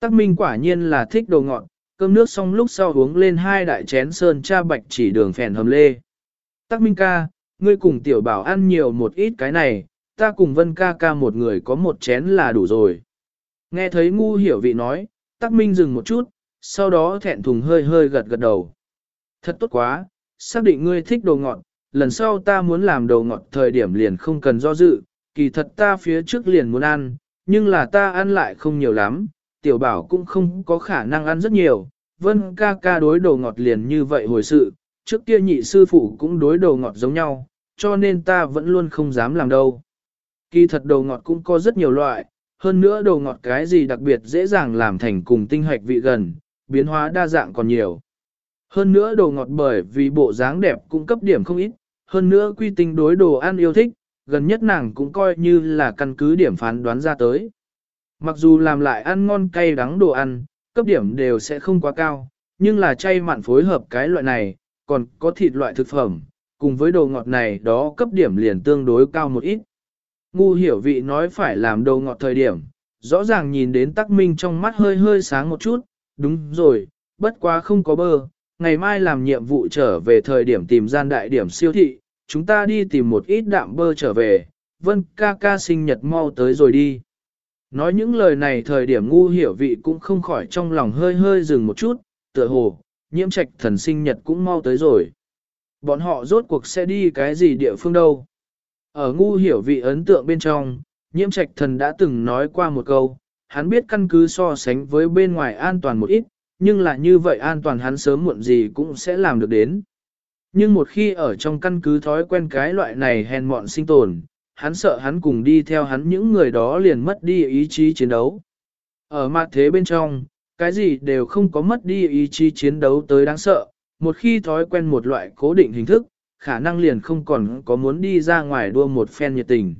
Tắc Minh quả nhiên là thích đồ ngọn, cơm nước xong lúc sau uống lên hai đại chén sơn cha bạch chỉ đường phèn hầm lê. Tắc Minh ca, ngươi cùng tiểu bảo ăn nhiều một ít cái này, ta cùng Vân ca ca một người có một chén là đủ rồi. Nghe thấy ngu hiểu vị nói, Tắc Minh dừng một chút, sau đó thẹn thùng hơi hơi gật gật đầu. Thật tốt quá, xác định ngươi thích đồ ngọt, lần sau ta muốn làm đồ ngọt thời điểm liền không cần do dự, kỳ thật ta phía trước liền muốn ăn, nhưng là ta ăn lại không nhiều lắm, tiểu bảo cũng không có khả năng ăn rất nhiều, vân ca ca đối đồ ngọt liền như vậy hồi sự, trước kia nhị sư phụ cũng đối đầu ngọt giống nhau, cho nên ta vẫn luôn không dám làm đâu. Kỳ thật đầu ngọt cũng có rất nhiều loại, hơn nữa đầu ngọt cái gì đặc biệt dễ dàng làm thành cùng tinh hoạch vị gần, biến hóa đa dạng còn nhiều. Hơn nữa đồ ngọt bởi vì bộ dáng đẹp cũng cấp điểm không ít, hơn nữa quy tinh đối đồ ăn yêu thích, gần nhất nàng cũng coi như là căn cứ điểm phán đoán ra tới. Mặc dù làm lại ăn ngon cay đắng đồ ăn, cấp điểm đều sẽ không quá cao, nhưng là chay mặn phối hợp cái loại này, còn có thịt loại thực phẩm, cùng với đồ ngọt này đó cấp điểm liền tương đối cao một ít. Ngu hiểu vị nói phải làm đồ ngọt thời điểm, rõ ràng nhìn đến tắc minh trong mắt hơi hơi sáng một chút, đúng rồi, bất quá không có bơ, ngày mai làm nhiệm vụ trở về thời điểm tìm gian đại điểm siêu thị, chúng ta đi tìm một ít đạm bơ trở về, vân ca ca sinh nhật mau tới rồi đi. Nói những lời này thời điểm ngu hiểu vị cũng không khỏi trong lòng hơi hơi dừng một chút, tựa hồ, nhiễm trạch thần sinh nhật cũng mau tới rồi. Bọn họ rốt cuộc sẽ đi cái gì địa phương đâu. Ở ngu hiểu vị ấn tượng bên trong, nhiễm trạch thần đã từng nói qua một câu, hắn biết căn cứ so sánh với bên ngoài an toàn một ít, nhưng là như vậy an toàn hắn sớm muộn gì cũng sẽ làm được đến. Nhưng một khi ở trong căn cứ thói quen cái loại này hèn mọn sinh tồn, hắn sợ hắn cùng đi theo hắn những người đó liền mất đi ý chí chiến đấu. Ở mặt thế bên trong, cái gì đều không có mất đi ý chí chiến đấu tới đáng sợ, một khi thói quen một loại cố định hình thức, khả năng liền không còn có muốn đi ra ngoài đua một phen nhiệt tình.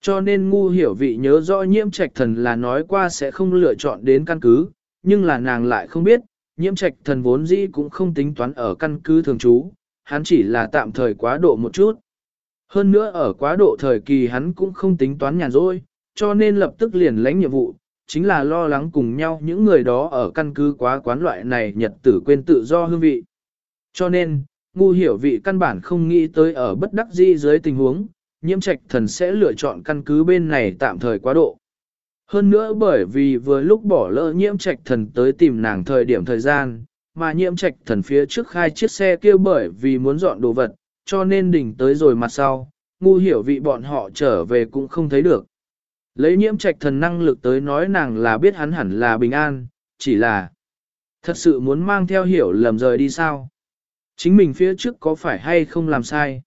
Cho nên ngu hiểu vị nhớ rõ nhiễm trạch thần là nói qua sẽ không lựa chọn đến căn cứ, nhưng là nàng lại không biết, nhiễm trạch thần vốn dĩ cũng không tính toán ở căn cứ thường trú, hắn chỉ là tạm thời quá độ một chút. Hơn nữa ở quá độ thời kỳ hắn cũng không tính toán nhàn rỗi, cho nên lập tức liền lãnh nhiệm vụ, chính là lo lắng cùng nhau những người đó ở căn cứ quá quán loại này nhật tử quên tự do hương vị. Cho nên, ngu hiểu vị căn bản không nghĩ tới ở bất đắc di dưới tình huống, nhiễm trạch thần sẽ lựa chọn căn cứ bên này tạm thời quá độ. Hơn nữa bởi vì vừa lúc bỏ lỡ nhiễm trạch thần tới tìm nàng thời điểm thời gian, mà nhiễm trạch thần phía trước khai chiếc xe kia bởi vì muốn dọn đồ vật, cho nên đỉnh tới rồi mặt sau, ngu hiểu vị bọn họ trở về cũng không thấy được. Lấy nhiễm trạch thần năng lực tới nói nàng là biết hắn hẳn là bình an, chỉ là thật sự muốn mang theo hiểu lầm rời đi sao. Chính mình phía trước có phải hay không làm sai.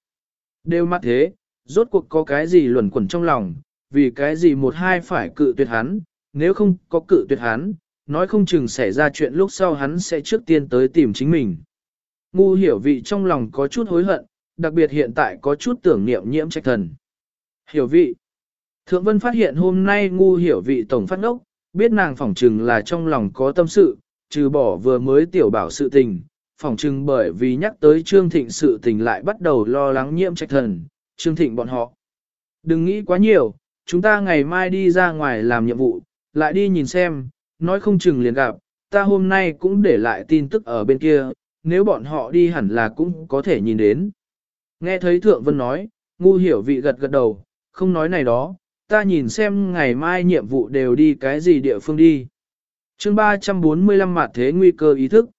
Đều mắt thế, rốt cuộc có cái gì luẩn quẩn trong lòng, vì cái gì một hai phải cự tuyệt hắn, nếu không có cự tuyệt hắn, nói không chừng xảy ra chuyện lúc sau hắn sẽ trước tiên tới tìm chính mình. Ngu hiểu vị trong lòng có chút hối hận, đặc biệt hiện tại có chút tưởng niệm nhiễm trạch thần. Hiểu vị. Thượng Vân phát hiện hôm nay ngu hiểu vị tổng phát ngốc, biết nàng phỏng trừng là trong lòng có tâm sự, trừ bỏ vừa mới tiểu bảo sự tình, phỏng trừng bởi vì nhắc tới Trương Thịnh sự tình lại bắt đầu lo lắng nhiễm trách thần, Trương Thịnh bọn họ. Đừng nghĩ quá nhiều, chúng ta ngày mai đi ra ngoài làm nhiệm vụ, lại đi nhìn xem, nói không chừng liền gặp, ta hôm nay cũng để lại tin tức ở bên kia, nếu bọn họ đi hẳn là cũng có thể nhìn đến. Nghe thấy Thượng Vân nói, ngu hiểu vị gật gật đầu, không nói này đó, ta nhìn xem ngày mai nhiệm vụ đều đi cái gì địa phương đi. chương 345 mặt thế nguy cơ ý thức.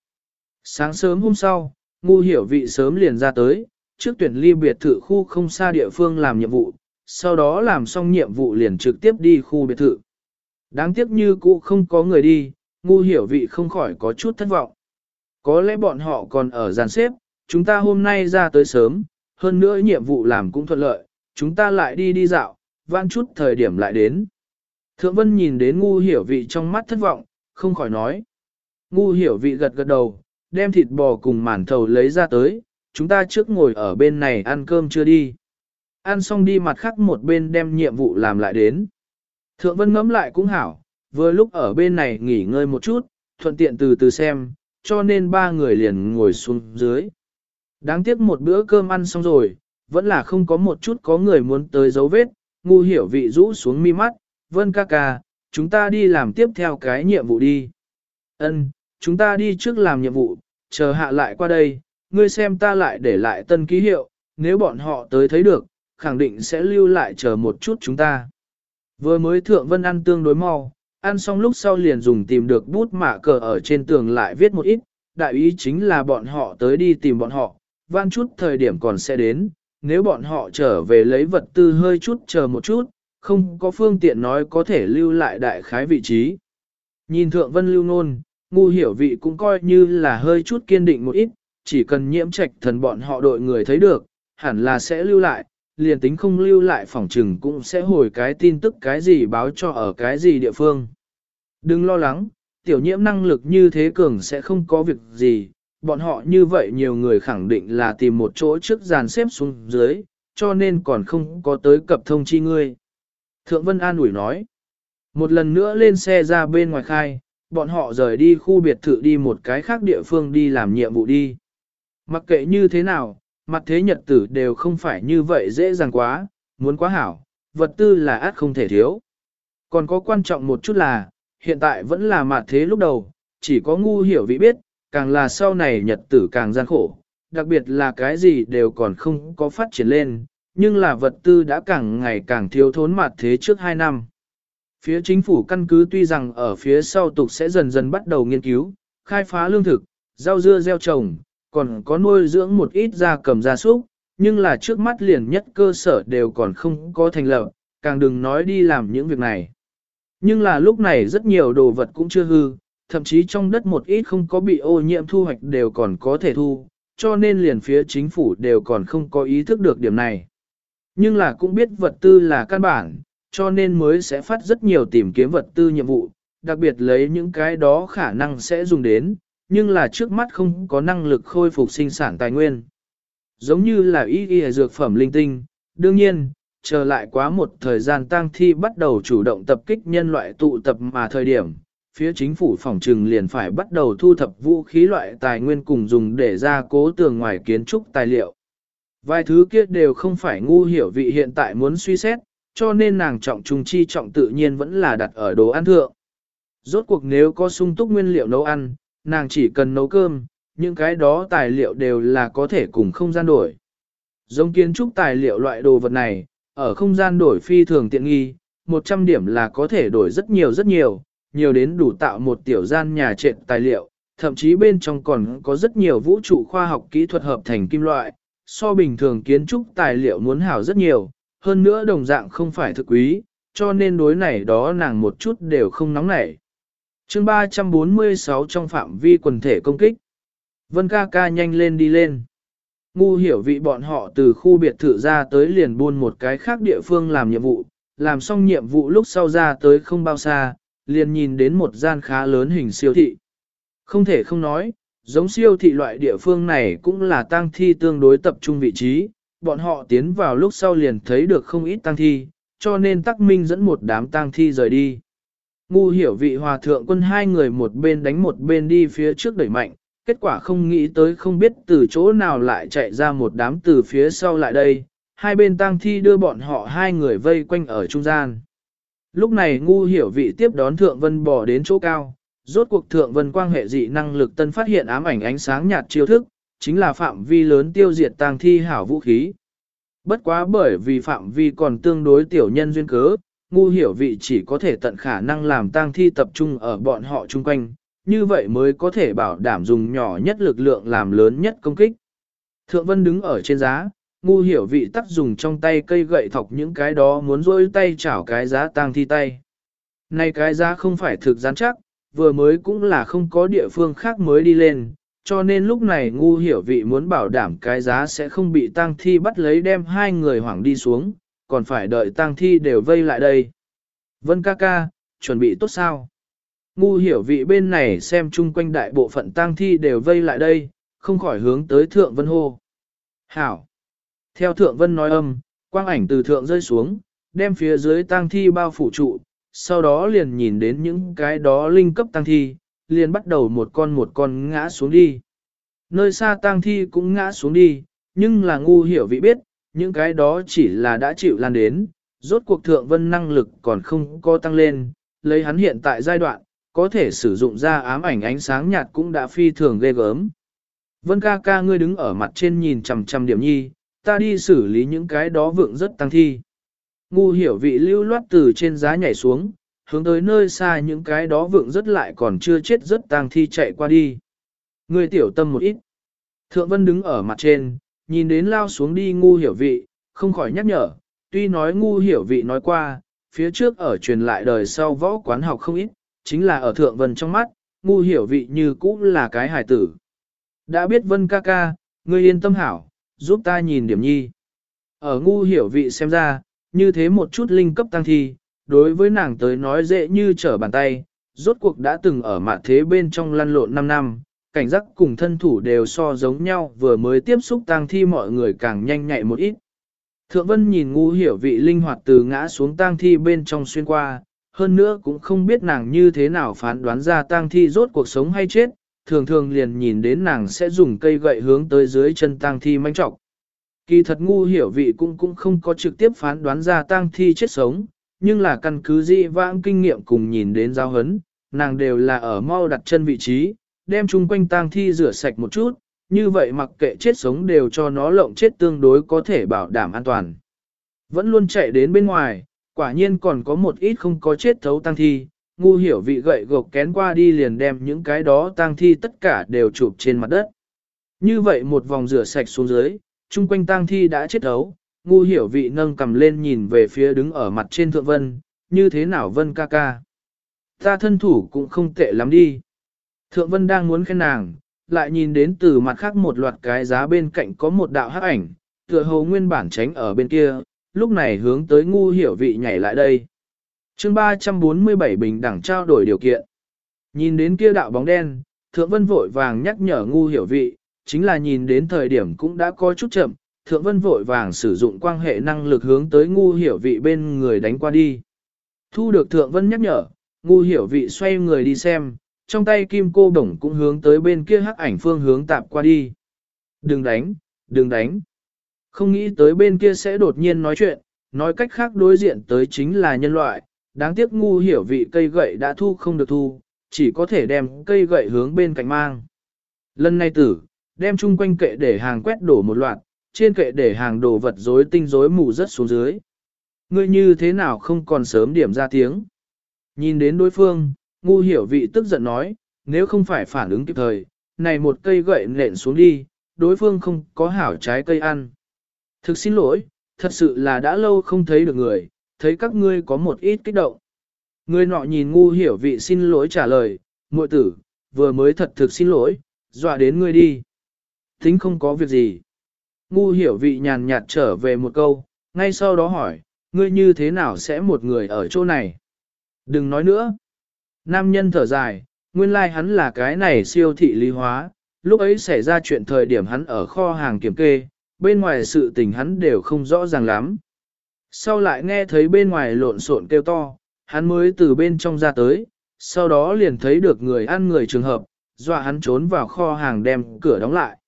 Sáng sớm hôm sau, ngu hiểu vị sớm liền ra tới, trước tuyển ly biệt thự khu không xa địa phương làm nhiệm vụ, sau đó làm xong nhiệm vụ liền trực tiếp đi khu biệt thự. Đáng tiếc như cũ không có người đi, ngu hiểu vị không khỏi có chút thất vọng. Có lẽ bọn họ còn ở giàn xếp, chúng ta hôm nay ra tới sớm, hơn nữa nhiệm vụ làm cũng thuận lợi, chúng ta lại đi đi dạo, vãn chút thời điểm lại đến. Thượng Vân nhìn đến ngu hiểu vị trong mắt thất vọng, không khỏi nói. Ngu hiểu vị gật gật đầu, đem thịt bò cùng màn thầu lấy ra tới, chúng ta trước ngồi ở bên này ăn cơm chưa đi. Ăn xong đi mặt khác một bên đem nhiệm vụ làm lại đến. Thượng Vân ngẫm lại cũng hảo, vừa lúc ở bên này nghỉ ngơi một chút, thuận tiện từ từ xem, cho nên ba người liền ngồi xuống dưới. Đáng tiếc một bữa cơm ăn xong rồi, vẫn là không có một chút có người muốn tới dấu vết, ngu hiểu vị rũ xuống mi mắt, vân ca ca, chúng ta đi làm tiếp theo cái nhiệm vụ đi. Ân, chúng ta đi trước làm nhiệm vụ, chờ hạ lại qua đây, ngươi xem ta lại để lại tân ký hiệu, nếu bọn họ tới thấy được, khẳng định sẽ lưu lại chờ một chút chúng ta. Vừa mới thượng vân ăn tương đối mau, ăn xong lúc sau liền dùng tìm được bút mạ cờ ở trên tường lại viết một ít, đại ý chính là bọn họ tới đi tìm bọn họ, van chút thời điểm còn sẽ đến, nếu bọn họ trở về lấy vật tư hơi chút chờ một chút, không có phương tiện nói có thể lưu lại đại khái vị trí. Nhìn thượng vân lưu nôn, ngu hiểu vị cũng coi như là hơi chút kiên định một ít, chỉ cần nhiễm trạch thần bọn họ đội người thấy được, hẳn là sẽ lưu lại, liền tính không lưu lại phòng trừng cũng sẽ hồi cái tin tức cái gì báo cho ở cái gì địa phương. Đừng lo lắng, tiểu nhiễm năng lực như thế cường sẽ không có việc gì, bọn họ như vậy nhiều người khẳng định là tìm một chỗ trước dàn xếp xuống dưới, cho nên còn không có tới cập thông chi ngươi. Thượng Vân An ủi nói, một lần nữa lên xe ra bên ngoài khai, bọn họ rời đi khu biệt thự đi một cái khác địa phương đi làm nhiệm vụ đi. Mặc kệ như thế nào, mặt thế nhật tử đều không phải như vậy dễ dàng quá, muốn quá hảo, vật tư là át không thể thiếu. Còn có quan trọng một chút là, hiện tại vẫn là mặt thế lúc đầu, chỉ có ngu hiểu vị biết, càng là sau này nhật tử càng gian khổ, đặc biệt là cái gì đều còn không có phát triển lên, nhưng là vật tư đã càng ngày càng thiếu thốn mặt thế trước 2 năm. Phía chính phủ căn cứ tuy rằng ở phía sau tục sẽ dần dần bắt đầu nghiên cứu, khai phá lương thực, rau dưa gieo trồng, còn có nuôi dưỡng một ít gia cầm gia súc, nhưng là trước mắt liền nhất cơ sở đều còn không có thành lập, càng đừng nói đi làm những việc này. Nhưng là lúc này rất nhiều đồ vật cũng chưa hư, thậm chí trong đất một ít không có bị ô nhiễm thu hoạch đều còn có thể thu, cho nên liền phía chính phủ đều còn không có ý thức được điểm này. Nhưng là cũng biết vật tư là căn bản, cho nên mới sẽ phát rất nhiều tìm kiếm vật tư nhiệm vụ, đặc biệt lấy những cái đó khả năng sẽ dùng đến, nhưng là trước mắt không có năng lực khôi phục sinh sản tài nguyên. Giống như là y ghi dược phẩm linh tinh, đương nhiên, chờ lại quá một thời gian tang thi bắt đầu chủ động tập kích nhân loại tụ tập mà thời điểm, phía chính phủ phòng trừng liền phải bắt đầu thu thập vũ khí loại tài nguyên cùng dùng để ra cố tường ngoài kiến trúc tài liệu. Vài thứ kia đều không phải ngu hiểu vị hiện tại muốn suy xét, cho nên nàng trọng trung chi trọng tự nhiên vẫn là đặt ở đồ ăn thượng. Rốt cuộc nếu có sung túc nguyên liệu nấu ăn, nàng chỉ cần nấu cơm, những cái đó tài liệu đều là có thể cùng không gian đổi. Giống kiến trúc tài liệu loại đồ vật này, ở không gian đổi phi thường tiện nghi, 100 điểm là có thể đổi rất nhiều rất nhiều, nhiều đến đủ tạo một tiểu gian nhà trệt tài liệu, thậm chí bên trong còn có rất nhiều vũ trụ khoa học kỹ thuật hợp thành kim loại, so bình thường kiến trúc tài liệu muốn hảo rất nhiều, hơn nữa đồng dạng không phải thực quý, cho nên đối này đó nàng một chút đều không nóng nảy. chương 346 trong phạm vi quần thể công kích. Vân ca ca nhanh lên đi lên. Ngu hiểu vị bọn họ từ khu biệt thự ra tới liền buôn một cái khác địa phương làm nhiệm vụ, làm xong nhiệm vụ lúc sau ra tới không bao xa, liền nhìn đến một gian khá lớn hình siêu thị. Không thể không nói, giống siêu thị loại địa phương này cũng là tang thi tương đối tập trung vị trí, bọn họ tiến vào lúc sau liền thấy được không ít tang thi, cho nên tắc minh dẫn một đám tang thi rời đi. Ngu hiểu vị hòa thượng quân hai người một bên đánh một bên đi phía trước đẩy mạnh, kết quả không nghĩ tới không biết từ chỗ nào lại chạy ra một đám từ phía sau lại đây, hai bên tang thi đưa bọn họ hai người vây quanh ở trung gian. Lúc này ngu hiểu vị tiếp đón thượng vân bỏ đến chỗ cao, rốt cuộc thượng vân quang hệ dị năng lực tân phát hiện ám ảnh ánh sáng nhạt chiêu thức, chính là phạm vi lớn tiêu diệt tang thi hảo vũ khí. Bất quá bởi vì phạm vi còn tương đối tiểu nhân duyên cớ, ngu hiểu vị chỉ có thể tận khả năng làm tang thi tập trung ở bọn họ chung quanh, như vậy mới có thể bảo đảm dùng nhỏ nhất lực lượng làm lớn nhất công kích. Thượng Vân đứng ở trên giá, ngu hiểu vị tắc dùng trong tay cây gậy thọc những cái đó muốn rôi tay chảo cái giá tang thi tay. Này cái giá không phải thực gián chắc, vừa mới cũng là không có địa phương khác mới đi lên, cho nên lúc này ngu hiểu vị muốn bảo đảm cái giá sẽ không bị tang thi bắt lấy đem hai người hoảng đi xuống, còn phải đợi tang thi đều vây lại đây. Vân ca ca, chuẩn bị tốt sao? Ngu hiểu vị bên này xem chung quanh đại bộ phận tang thi đều vây lại đây, không khỏi hướng tới thượng vân hô. Hảo! Theo thượng vân nói âm, quang ảnh từ thượng rơi xuống, đem phía dưới tang thi bao phủ trụ, sau đó liền nhìn đến những cái đó linh cấp tang thi, liền bắt đầu một con một con ngã xuống đi. Nơi xa tang thi cũng ngã xuống đi, nhưng là ngu hiểu vị biết, những cái đó chỉ là đã chịu lan đến, rốt cuộc thượng vân năng lực còn không có tăng lên, lấy hắn hiện tại giai đoạn, có thể sử dụng ra ám ảnh ánh sáng nhạt cũng đã phi thường ghê gớm. Vân ca ca ngươi đứng ở mặt trên nhìn chằm chằm điểm nhi, ta đi xử lý những cái đó vượng rất tăng thi. Ngu hiểu vị lưu loát từ trên giá nhảy xuống, hướng tới nơi xa những cái đó vượng rất lại còn chưa chết rất tăng thi chạy qua đi. Người tiểu tâm một ít. Thượng Vân đứng ở mặt trên, nhìn đến lao xuống đi ngu hiểu vị, không khỏi nhắc nhở, tuy nói ngu hiểu vị nói qua, phía trước ở truyền lại đời sau võ quán học không ít, chính là ở Thượng Vân trong mắt, ngu hiểu vị như cũ là cái hài tử. Đã biết Vân ca ca, ngươi yên tâm hảo, giúp ta nhìn điểm nhi. Ở ngu hiểu vị xem ra, như thế một chút linh cấp tăng thi, đối với nàng tới nói dễ như trở bàn tay, rốt cuộc đã từng ở mạn thế bên trong lăn lộn 5 năm, cảnh giác cùng thân thủ đều so giống nhau vừa mới tiếp xúc tang thi mọi người càng nhanh nhạy một ít. Thượng Vân nhìn ngu hiểu vị linh hoạt từ ngã xuống tang thi bên trong xuyên qua, hơn nữa cũng không biết nàng như thế nào phán đoán ra tang thi rốt cuộc sống hay chết, thường thường liền nhìn đến nàng sẽ dùng cây gậy hướng tới dưới chân tang thi manh trọng. Kỳ thật ngu hiểu vị cũng cũng không có trực tiếp phán đoán ra tang thi chết sống, nhưng là căn cứ dị vãng kinh nghiệm cùng nhìn đến giao hấn, nàng đều là ở mau đặt chân vị trí, đem chung quanh tang thi rửa sạch một chút, như vậy mặc kệ chết sống đều cho nó lộng chết tương đối có thể bảo đảm an toàn. Vẫn luôn chạy đến bên ngoài, quả nhiên còn có một ít không có chết thấu tang thi, ngu hiểu vị gậy gộc kén qua đi liền đem những cái đó tang thi tất cả đều chụp trên mặt đất. Như vậy một vòng rửa sạch xuống dưới, chung quanh tang thi đã chết ấu. ngu hiểu vị nâng cầm lên nhìn về phía đứng ở mặt trên thượng vân, như thế nào vân ca ca. Ta thân thủ cũng không tệ lắm đi. Thượng vân đang muốn khen nàng, lại nhìn đến từ mặt khác một loạt cái giá bên cạnh có một đạo hắc ảnh, tựa hồ nguyên bản tránh ở bên kia, lúc này hướng tới ngu hiểu vị nhảy lại đây chương 347 bình đẳng trao đổi điều kiện. Nhìn đến kia đạo bóng đen, thượng vân vội vàng nhắc nhở ngu hiểu vị, chính là nhìn đến thời điểm cũng đã có chút chậm, thượng vân vội vàng sử dụng quan hệ năng lực hướng tới ngu hiểu vị bên người đánh qua đi. Thu được thượng vân nhắc nhở, ngu hiểu vị xoay người đi xem, trong tay kim cô đồng cũng hướng tới bên kia hắc ảnh phương hướng tạp qua đi. Đừng đánh, đừng đánh. Không nghĩ tới bên kia sẽ đột nhiên nói chuyện, nói cách khác đối diện tới chính là nhân loại, đáng tiếc ngu hiểu vị cây gậy đã thu không được thu, chỉ có thể đem cây gậy hướng bên cạnh mang. Lần này tử, đem chung quanh kệ để hàng quét đổ một loạt, trên kệ để hàng đồ vật rối tinh rối mù rất xuống dưới. Ngươi như thế nào không còn sớm điểm ra tiếng. Nhìn đến đối phương, ngu hiểu vị tức giận nói, nếu không phải phản ứng kịp thời, này một cây gậy nện xuống đi, đối phương không có hảo trái cây ăn. Thực xin lỗi, thật sự là đã lâu không thấy được người, thấy các ngươi có một ít kích động. Người nọ nhìn ngu hiểu vị xin lỗi trả lời, muội tử, vừa mới thật thực xin lỗi, dọa đến ngươi đi. Tính không có việc gì. Ngu hiểu vị nhàn nhạt trở về một câu, ngay sau đó hỏi, ngươi như thế nào sẽ một người ở chỗ này? Đừng nói nữa. Nam nhân thở dài, nguyên lai like hắn là cái này siêu thị lý hóa, lúc ấy xảy ra chuyện thời điểm hắn ở kho hàng kiểm kê, bên ngoài sự tình hắn đều không rõ ràng lắm. Sau lại nghe thấy bên ngoài lộn xộn kêu to, hắn mới từ bên trong ra tới, sau đó liền thấy được người ăn người trường hợp, dọa hắn trốn vào kho hàng đem cửa đóng lại.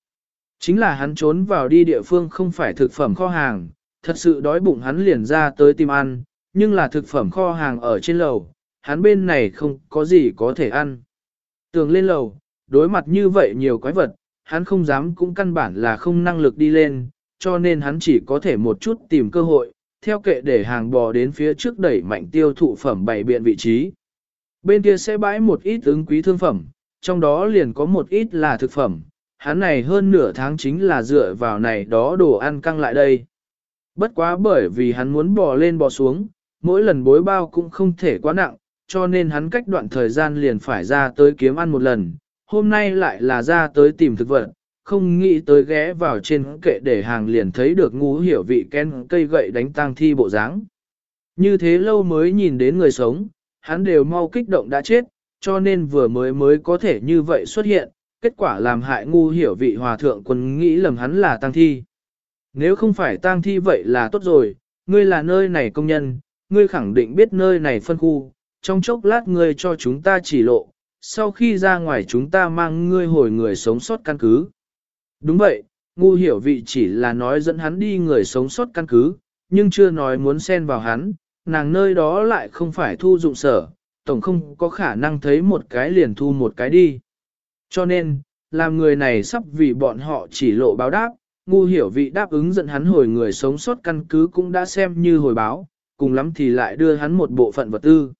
Chính là hắn trốn vào đi địa phương không phải thực phẩm kho hàng, thật sự đói bụng hắn liền ra tới tìm ăn, nhưng là thực phẩm kho hàng ở trên lầu, hắn bên này không có gì có thể ăn. Tường lên lầu, đối mặt như vậy nhiều quái vật, hắn không dám cũng căn bản là không năng lực đi lên, cho nên hắn chỉ có thể một chút tìm cơ hội, theo kệ để hàng bò đến phía trước đẩy mạnh tiêu thụ phẩm bày biện vị trí. Bên kia sẽ bãi một ít ứng quý thương phẩm, trong đó liền có một ít là thực phẩm, hắn này hơn nửa tháng chính là dựa vào này đó đồ ăn căng lại đây. Bất quá bởi vì hắn muốn bò lên bò xuống, mỗi lần bối bao cũng không thể quá nặng, cho nên hắn cách đoạn thời gian liền phải ra tới kiếm ăn một lần, hôm nay lại là ra tới tìm thực vật, không nghĩ tới ghé vào trên kệ để hàng liền thấy được ngu hiểu vị ken cây gậy đánh tang thi bộ dáng. Như thế lâu mới nhìn đến người sống, hắn đều mau kích động đã chết, cho nên vừa mới mới có thể như vậy xuất hiện, kết quả làm hại ngu hiểu vị hòa thượng quân nghĩ lầm hắn là tang thi. Nếu không phải tang thi vậy là tốt rồi, ngươi là nơi này công nhân, ngươi khẳng định biết nơi này phân khu, trong chốc lát ngươi cho chúng ta chỉ lộ, sau khi ra ngoài chúng ta mang ngươi hồi người sống sót căn cứ. Đúng vậy, ngu hiểu vị chỉ là nói dẫn hắn đi người sống sót căn cứ, nhưng chưa nói muốn xen vào hắn, nàng nơi đó lại không phải thu dụng sở, tổng không có khả năng thấy một cái liền thu một cái đi. Cho nên, làm người này sắp vì bọn họ chỉ lộ báo đáp, ngu hiểu vị đáp ứng dẫn hắn hồi người sống sót căn cứ cũng đã xem như hồi báo, cùng lắm thì lại đưa hắn một bộ phận vật tư.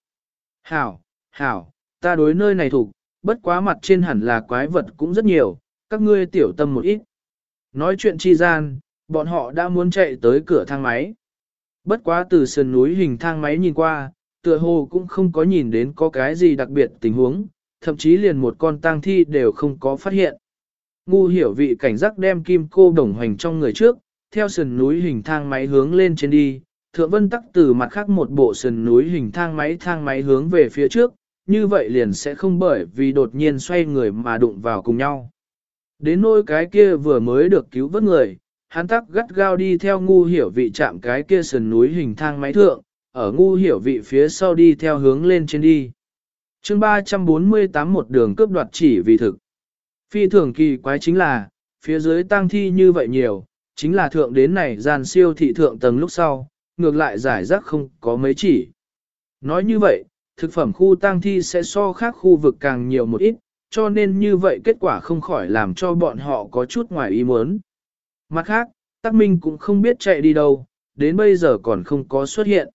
Hảo, hảo, ta đối nơi này thuộc, bất quá mặt trên hẳn là quái vật cũng rất nhiều, các ngươi tiểu tâm một ít. Nói chuyện chi gian, bọn họ đã muốn chạy tới cửa thang máy. Bất quá từ sườn núi hình thang máy nhìn qua, tựa hồ cũng không có nhìn đến có cái gì đặc biệt tình huống, thậm chí liền một con tang thi đều không có phát hiện. Ngu hiểu vị cảnh giác đem kim cô đồng hoành trong người trước, theo sườn núi hình thang máy hướng lên trên đi, thượng vân tắc từ mặt khác một bộ sườn núi hình thang máy thang máy hướng về phía trước, như vậy liền sẽ không bởi vì đột nhiên xoay người mà đụng vào cùng nhau. Đến nỗi cái kia vừa mới được cứu vớt người, hắn tắc gắt gao đi theo ngu hiểu vị chạm cái kia sườn núi hình thang máy thượng, ở ngu hiểu vị phía sau đi theo hướng lên trên đi. chương 348 một đường cướp đoạt chỉ vì thực. Phi thường kỳ quái chính là, phía dưới tang thi như vậy nhiều, chính là thượng đến này gian siêu thị thượng tầng lúc sau, ngược lại giải rác không có mấy chỉ. Nói như vậy, thực phẩm khu tang thi sẽ so khác khu vực càng nhiều một ít, cho nên như vậy kết quả không khỏi làm cho bọn họ có chút ngoài ý muốn. Mặt khác, Tắc Minh cũng không biết chạy đi đâu, đến bây giờ còn không có xuất hiện.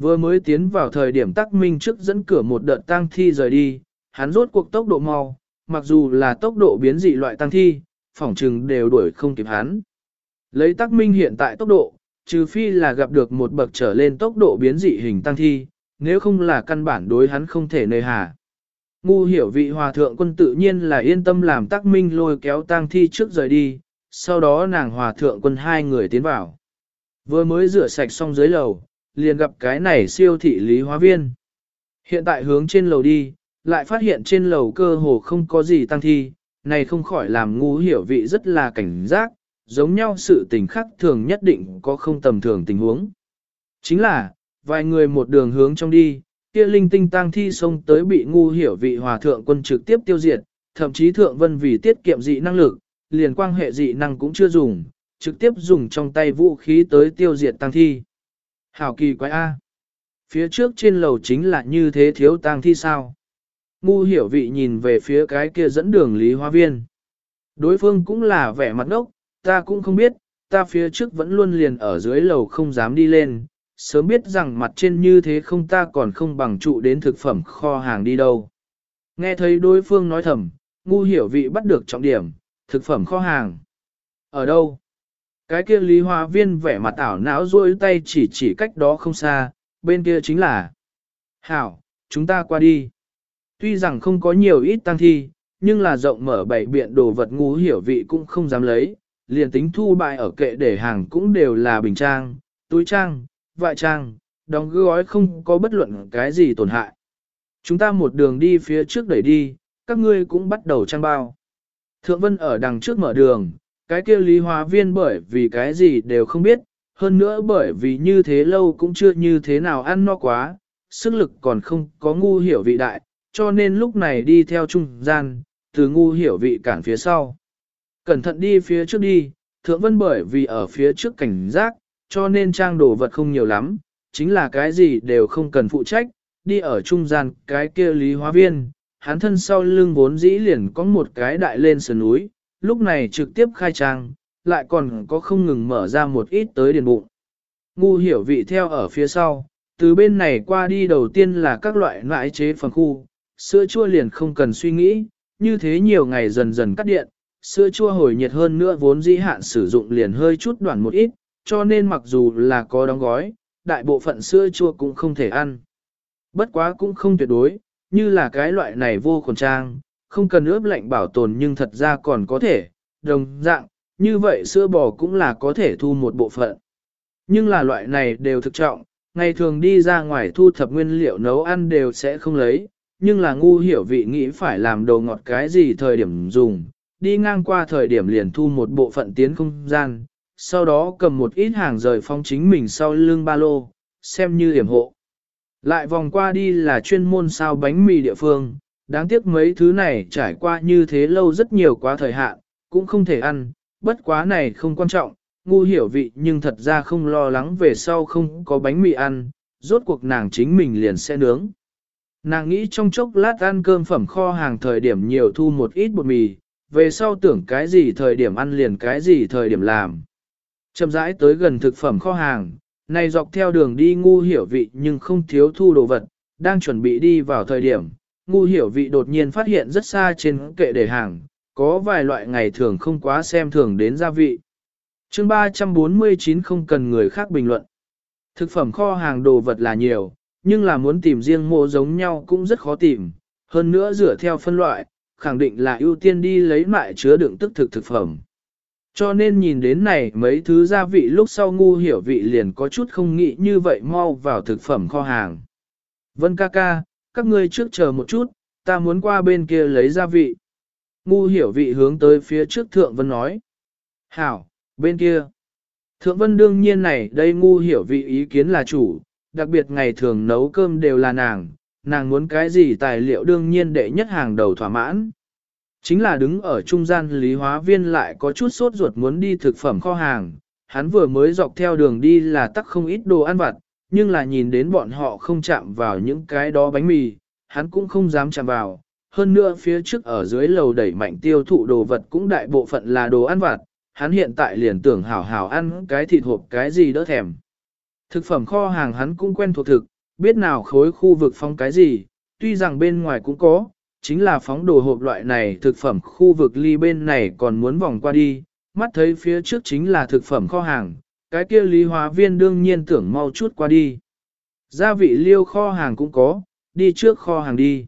Vừa mới tiến vào thời điểm Tắc Minh trước dẫn cửa một đợt tang thi rời đi, hắn rốt cuộc tốc độ mau, mặc dù là tốc độ biến dị loại tang thi, phỏng trừng đều đuổi không kịp hắn. Lấy Tắc Minh hiện tại tốc độ, trừ phi là gặp được một bậc trở lên tốc độ biến dị hình tăng thi, nếu không là căn bản đối hắn không thể nơi hà. Ngu hiểu vị hòa thượng quân tự nhiên là yên tâm làm Tắc Minh lôi kéo tang thi trước rời đi, sau đó nàng hòa thượng quân hai người tiến vào. Vừa mới rửa sạch xong dưới lầu, liền gặp cái này siêu thị lý hóa viên. Hiện tại hướng trên lầu đi, lại phát hiện trên lầu cơ hồ không có gì tăng thi, này không khỏi làm ngu hiểu vị rất là cảnh giác, giống nhau sự tình khác thường nhất định có không tầm thường tình huống. Chính là, vài người một đường hướng trong đi, kia linh tinh tang thi xông tới bị ngu hiểu vị hòa thượng quân trực tiếp tiêu diệt, thậm chí thượng vân vì tiết kiệm dị năng lực, liền quan hệ dị năng cũng chưa dùng, trực tiếp dùng trong tay vũ khí tới tiêu diệt tang thi. Hảo kỳ quái A. Phía trước trên lầu chính là như thế thiếu tang thi sao? Ngu hiểu vị nhìn về phía cái kia dẫn đường lý hoa viên. Đối phương cũng là vẻ mặt ngốc, ta cũng không biết, ta phía trước vẫn luôn liền ở dưới lầu không dám đi lên, sớm biết rằng mặt trên như thế không ta còn không bằng trụ đến thực phẩm kho hàng đi đâu. Nghe thấy đối phương nói thầm, ngu hiểu vị bắt được trọng điểm, thực phẩm kho hàng. Ở đâu? Cái kia lý hóa viên vẻ mặt ảo não rôi tay chỉ chỉ cách đó không xa, bên kia chính là Hảo, chúng ta qua đi. Tuy rằng không có nhiều ít tăng thi, nhưng là rộng mở bảy biện đồ vật ngu hiểu vị cũng không dám lấy, liền tính thu bại ở kệ để hàng cũng đều là bình trang, túi trang, vại trang, đóng gói không có bất luận cái gì tổn hại. Chúng ta một đường đi phía trước đẩy đi, các ngươi cũng bắt đầu trang bao. Thượng Vân ở đằng trước mở đường, cái kia lý hóa viên bởi vì cái gì đều không biết, hơn nữa bởi vì như thế lâu cũng chưa như thế nào ăn no quá, sức lực còn không có ngu hiểu vị đại, cho nên lúc này đi theo trung gian, từ ngu hiểu vị cản phía sau. Cẩn thận đi phía trước đi, thượng vân bởi vì ở phía trước cảnh giác, cho nên trang đồ vật không nhiều lắm, chính là cái gì đều không cần phụ trách, đi ở trung gian cái kia lý hóa viên, hắn thân sau lưng vốn dĩ liền có một cái đại lên sườn núi, lúc này trực tiếp khai trang, lại còn có không ngừng mở ra một ít tới điền bụng. Ngu hiểu vị theo ở phía sau, từ bên này qua đi đầu tiên là các loại loại chế phần khu, sữa chua liền không cần suy nghĩ, như thế nhiều ngày dần dần cắt điện, sữa chua hồi nhiệt hơn nữa vốn dĩ hạn sử dụng liền hơi chút đoạn một ít, cho nên mặc dù là có đóng gói, đại bộ phận sữa chua cũng không thể ăn. Bất quá cũng không tuyệt đối, như là cái loại này vô khuẩn trang, không cần ướp lạnh bảo tồn nhưng thật ra còn có thể, đồng dạng, như vậy sữa bò cũng là có thể thu một bộ phận. Nhưng là loại này đều thực trọng, ngày thường đi ra ngoài thu thập nguyên liệu nấu ăn đều sẽ không lấy, nhưng là ngu hiểu vị nghĩ phải làm đồ ngọt cái gì thời điểm dùng, đi ngang qua thời điểm liền thu một bộ phận tiến không gian, sau đó cầm một ít hàng rời phong chính mình sau lưng ba lô, xem như hiểm hộ. Lại vòng qua đi là chuyên môn sao bánh mì địa phương, đáng tiếc mấy thứ này trải qua như thế lâu rất nhiều quá thời hạn, cũng không thể ăn, bất quá này không quan trọng, ngu hiểu vị nhưng thật ra không lo lắng về sau không có bánh mì ăn, rốt cuộc nàng chính mình liền sẽ nướng. Nàng nghĩ trong chốc lát ăn cơm phẩm kho hàng thời điểm nhiều thu một ít bột mì, về sau tưởng cái gì thời điểm ăn liền cái gì thời điểm làm. Chậm rãi tới gần thực phẩm kho hàng, này dọc theo đường đi ngu hiểu vị nhưng không thiếu thu đồ vật, đang chuẩn bị đi vào thời điểm, ngu hiểu vị đột nhiên phát hiện rất xa trên kệ để hàng, có vài loại ngày thường không quá xem thường đến gia vị. chương 349 không cần người khác bình luận. Thực phẩm kho hàng đồ vật là nhiều, nhưng là muốn tìm riêng mô giống nhau cũng rất khó tìm, hơn nữa dựa theo phân loại, khẳng định là ưu tiên đi lấy mại chứa đựng tức thực thực phẩm. Cho nên nhìn đến này mấy thứ gia vị lúc sau ngu hiểu vị liền có chút không nghĩ như vậy mau vào thực phẩm kho hàng. Vân ca ca, các ngươi trước chờ một chút, ta muốn qua bên kia lấy gia vị. Ngu hiểu vị hướng tới phía trước thượng vân nói. Hảo, bên kia. Thượng vân đương nhiên này đây ngu hiểu vị ý kiến là chủ, đặc biệt ngày thường nấu cơm đều là nàng, nàng muốn cái gì tài liệu đương nhiên đệ nhất hàng đầu thỏa mãn. Chính là đứng ở trung gian lý hóa viên lại có chút sốt ruột muốn đi thực phẩm kho hàng, hắn vừa mới dọc theo đường đi là tắc không ít đồ ăn vặt, nhưng là nhìn đến bọn họ không chạm vào những cái đó bánh mì, hắn cũng không dám chạm vào. Hơn nữa phía trước ở dưới lầu đẩy mạnh tiêu thụ đồ vật cũng đại bộ phận là đồ ăn vặt, hắn hiện tại liền tưởng hảo hảo ăn cái thịt hộp cái gì đỡ thèm. Thực phẩm kho hàng hắn cũng quen thuộc thực, biết nào khối khu vực phong cái gì, tuy rằng bên ngoài cũng có, chính là phóng đồ hộp loại này thực phẩm khu vực ly bên này còn muốn vòng qua đi, mắt thấy phía trước chính là thực phẩm kho hàng, cái kia lý hóa viên đương nhiên tưởng mau chút qua đi. Gia vị liêu kho hàng cũng có, đi trước kho hàng đi.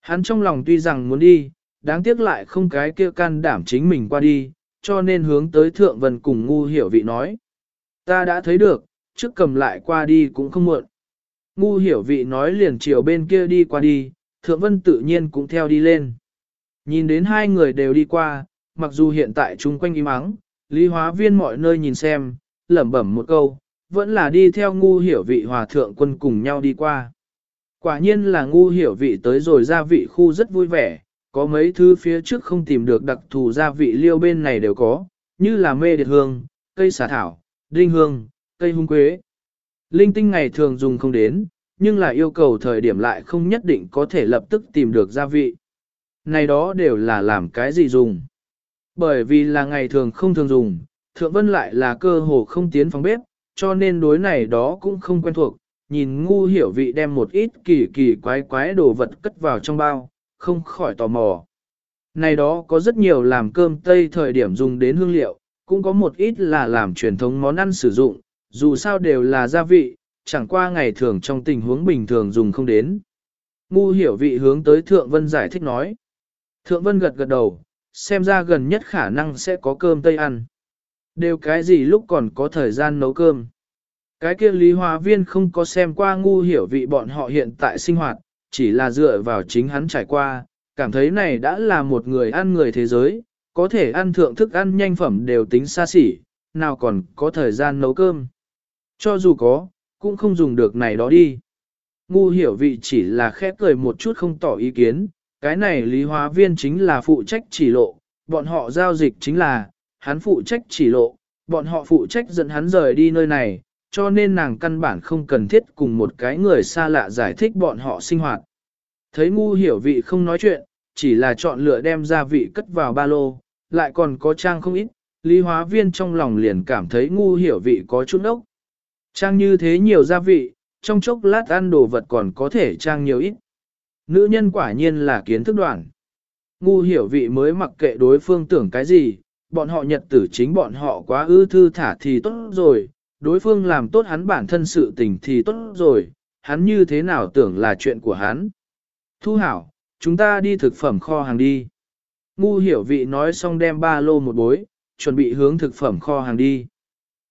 Hắn trong lòng tuy rằng muốn đi, đáng tiếc lại không cái kia can đảm chính mình qua đi, cho nên hướng tới thượng vần cùng ngu hiểu vị nói. Ta đã thấy được, trước cầm lại qua đi cũng không muộn. Ngu hiểu vị nói liền chiều bên kia đi qua đi, thượng vân tự nhiên cũng theo đi lên. Nhìn đến hai người đều đi qua, mặc dù hiện tại chung quanh im ắng, lý hóa viên mọi nơi nhìn xem, lẩm bẩm một câu, vẫn là đi theo ngu hiểu vị hòa thượng quân cùng nhau đi qua. Quả nhiên là ngu hiểu vị tới rồi gia vị khu rất vui vẻ, có mấy thứ phía trước không tìm được đặc thù gia vị liêu bên này đều có, như là mê điệt hương, cây xả thảo, đinh hương, cây hung quế. Linh tinh ngày thường dùng không đến, nhưng là yêu cầu thời điểm lại không nhất định có thể lập tức tìm được gia vị. Này đó đều là làm cái gì dùng. Bởi vì là ngày thường không thường dùng, thượng vân lại là cơ hồ không tiến phòng bếp, cho nên đối này đó cũng không quen thuộc. Nhìn ngu hiểu vị đem một ít kỳ kỳ quái quái đồ vật cất vào trong bao, không khỏi tò mò. Này đó có rất nhiều làm cơm Tây thời điểm dùng đến hương liệu, cũng có một ít là làm truyền thống món ăn sử dụng, dù sao đều là gia vị, chẳng qua ngày thường trong tình huống bình thường dùng không đến. Ngu hiểu vị hướng tới Thượng Vân giải thích nói. Thượng Vân gật gật đầu, xem ra gần nhất khả năng sẽ có cơm Tây ăn. Đều cái gì lúc còn có thời gian nấu cơm. Cái kia Lý Hòa Viên không có xem qua ngu hiểu vị bọn họ hiện tại sinh hoạt, chỉ là dựa vào chính hắn trải qua, cảm thấy này đã là một người ăn người thế giới, có thể ăn thượng thức ăn nhanh phẩm đều tính xa xỉ, nào còn có thời gian nấu cơm. Cho dù có, cũng không dùng được này đó đi. Ngu hiểu vị chỉ là khép cười một chút không tỏ ý kiến, cái này lý hóa viên chính là phụ trách chỉ lộ, bọn họ giao dịch chính là, hắn phụ trách chỉ lộ, bọn họ phụ trách dẫn hắn rời đi nơi này, cho nên nàng căn bản không cần thiết cùng một cái người xa lạ giải thích bọn họ sinh hoạt. Thấy ngu hiểu vị không nói chuyện, chỉ là chọn lựa đem gia vị cất vào ba lô, lại còn có trang không ít, lý hóa viên trong lòng liền cảm thấy ngu hiểu vị có chút ốc. Trang như thế nhiều gia vị, trong chốc lát ăn đồ vật còn có thể trang nhiều ít. Nữ nhân quả nhiên là kiến thức đoạn. Ngu hiểu vị mới mặc kệ đối phương tưởng cái gì, bọn họ nhật tử chính bọn họ quá ư thư thả thì tốt rồi, đối phương làm tốt hắn bản thân sự tình thì tốt rồi, hắn như thế nào tưởng là chuyện của hắn. Thu hảo, chúng ta đi thực phẩm kho hàng đi. Ngu hiểu vị nói xong đem ba lô một bối, chuẩn bị hướng thực phẩm kho hàng đi.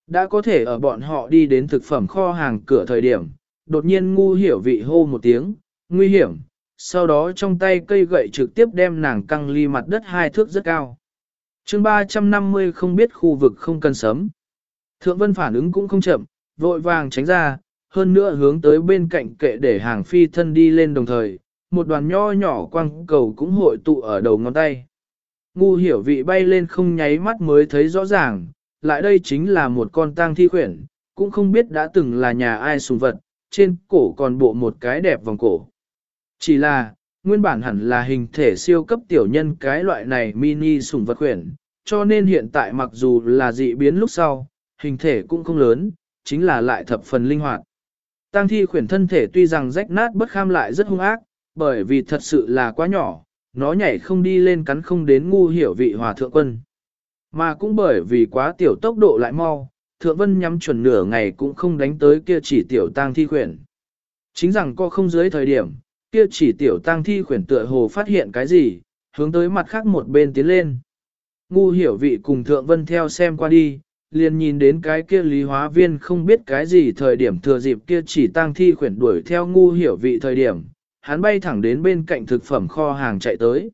Đã có thể ở bọn họ đi đến thực phẩm kho hàng cửa thời điểm, đột nhiên ngu hiểu vị hô một tiếng, nguy hiểm, sau đó trong tay cây gậy trực tiếp đem nàng căng ly mặt đất hai thước rất cao. chương 350 không biết khu vực không cần sấm. Thượng vân phản ứng cũng không chậm, vội vàng tránh ra, hơn nữa hướng tới bên cạnh kệ để hàng phi thân đi lên đồng thời, một đoàn nho nhỏ quang cầu cũng hội tụ ở đầu ngón tay. Ngu hiểu vị bay lên không nháy mắt mới thấy rõ ràng, lại đây chính là một con tang thi khuyển, cũng không biết đã từng là nhà ai sùng vật, trên cổ còn bộ một cái đẹp vòng cổ. Chỉ là, nguyên bản hẳn là hình thể siêu cấp tiểu nhân cái loại này mini sùng vật khuyển, cho nên hiện tại mặc dù là dị biến lúc sau, hình thể cũng không lớn, chính là lại thập phần linh hoạt. Tang thi khuyển thân thể tuy rằng rách nát bất kham lại rất hung ác, bởi vì thật sự là quá nhỏ, nó nhảy không đi lên cắn không đến ngu hiểu vị hòa thượng quân. Mà cũng bởi vì quá tiểu tốc độ lại mau, thượng vân nhắm chuẩn nửa ngày cũng không đánh tới kia chỉ tiểu tang thi khuyển. Chính rằng co không dưới thời điểm, kia chỉ tiểu tang thi khuyển tựa hồ phát hiện cái gì, hướng tới mặt khác một bên tiến lên. Ngu hiểu vị cùng thượng vân theo xem qua đi, liền nhìn đến cái kia lý hóa viên không biết cái gì thời điểm thừa dịp kia chỉ tang thi khuyển đuổi theo ngu hiểu vị thời điểm, hắn bay thẳng đến bên cạnh thực phẩm kho hàng chạy tới.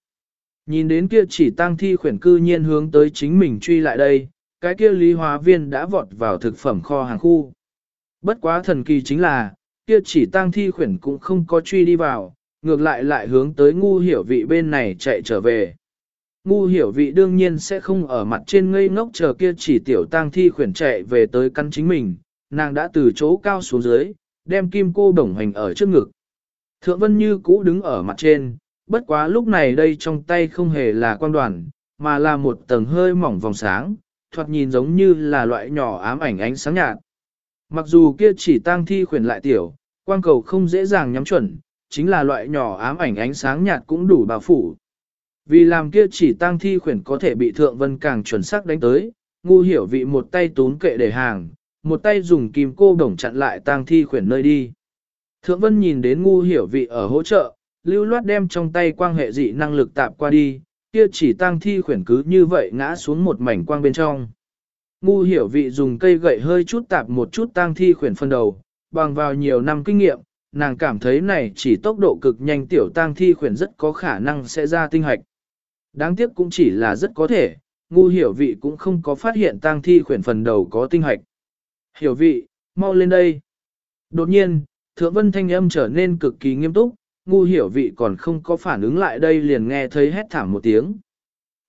Nhìn đến kia chỉ tang thi khuyển cư nhiên hướng tới chính mình truy lại đây, cái kia lý hóa viên đã vọt vào thực phẩm kho hàng khu. Bất quá thần kỳ chính là, kia chỉ tang thi khuyển cũng không có truy đi vào, ngược lại lại hướng tới ngu hiểu vị bên này chạy trở về. Ngu hiểu vị đương nhiên sẽ không ở mặt trên ngây ngốc chờ kia chỉ tiểu tang thi khuyển chạy về tới căn chính mình, nàng đã từ chỗ cao xuống dưới, đem kim cô đồng hành ở trước ngực. Thượng Vân Như cũ đứng ở mặt trên, bất quá lúc này đây trong tay không hề là quan đoàn, mà là một tầng hơi mỏng vòng sáng, thoạt nhìn giống như là loại nhỏ ám ảnh ánh sáng nhạt. Mặc dù kia chỉ tang thi khuyển lại tiểu, quang cầu không dễ dàng nhắm chuẩn, chính là loại nhỏ ám ảnh ánh sáng nhạt cũng đủ bao phủ. Vì làm kia chỉ tang thi khuyển có thể bị thượng vân càng chuẩn xác đánh tới, ngu hiểu vị một tay tún kệ để hàng, một tay dùng kim cô đồng chặn lại tang thi khuyển nơi đi. Thượng vân nhìn đến ngu hiểu vị ở hỗ trợ, lưu loát đem trong tay quang hệ dị năng lực tạp qua đi, kia chỉ tang thi khuyển cứ như vậy ngã xuống một mảnh quang bên trong. Ngu hiểu vị dùng cây gậy hơi chút tạp một chút tang thi khuyển phân đầu, bằng vào nhiều năm kinh nghiệm, nàng cảm thấy này chỉ tốc độ cực nhanh tiểu tang thi khuyển rất có khả năng sẽ ra tinh hạch. Đáng tiếc cũng chỉ là rất có thể, ngu hiểu vị cũng không có phát hiện tang thi khuyển phần đầu có tinh hạch. Hiểu vị, mau lên đây. Đột nhiên, thượng vân thanh âm trở nên cực kỳ nghiêm túc, ngu hiểu vị còn không có phản ứng lại đây liền nghe thấy hét thảm một tiếng.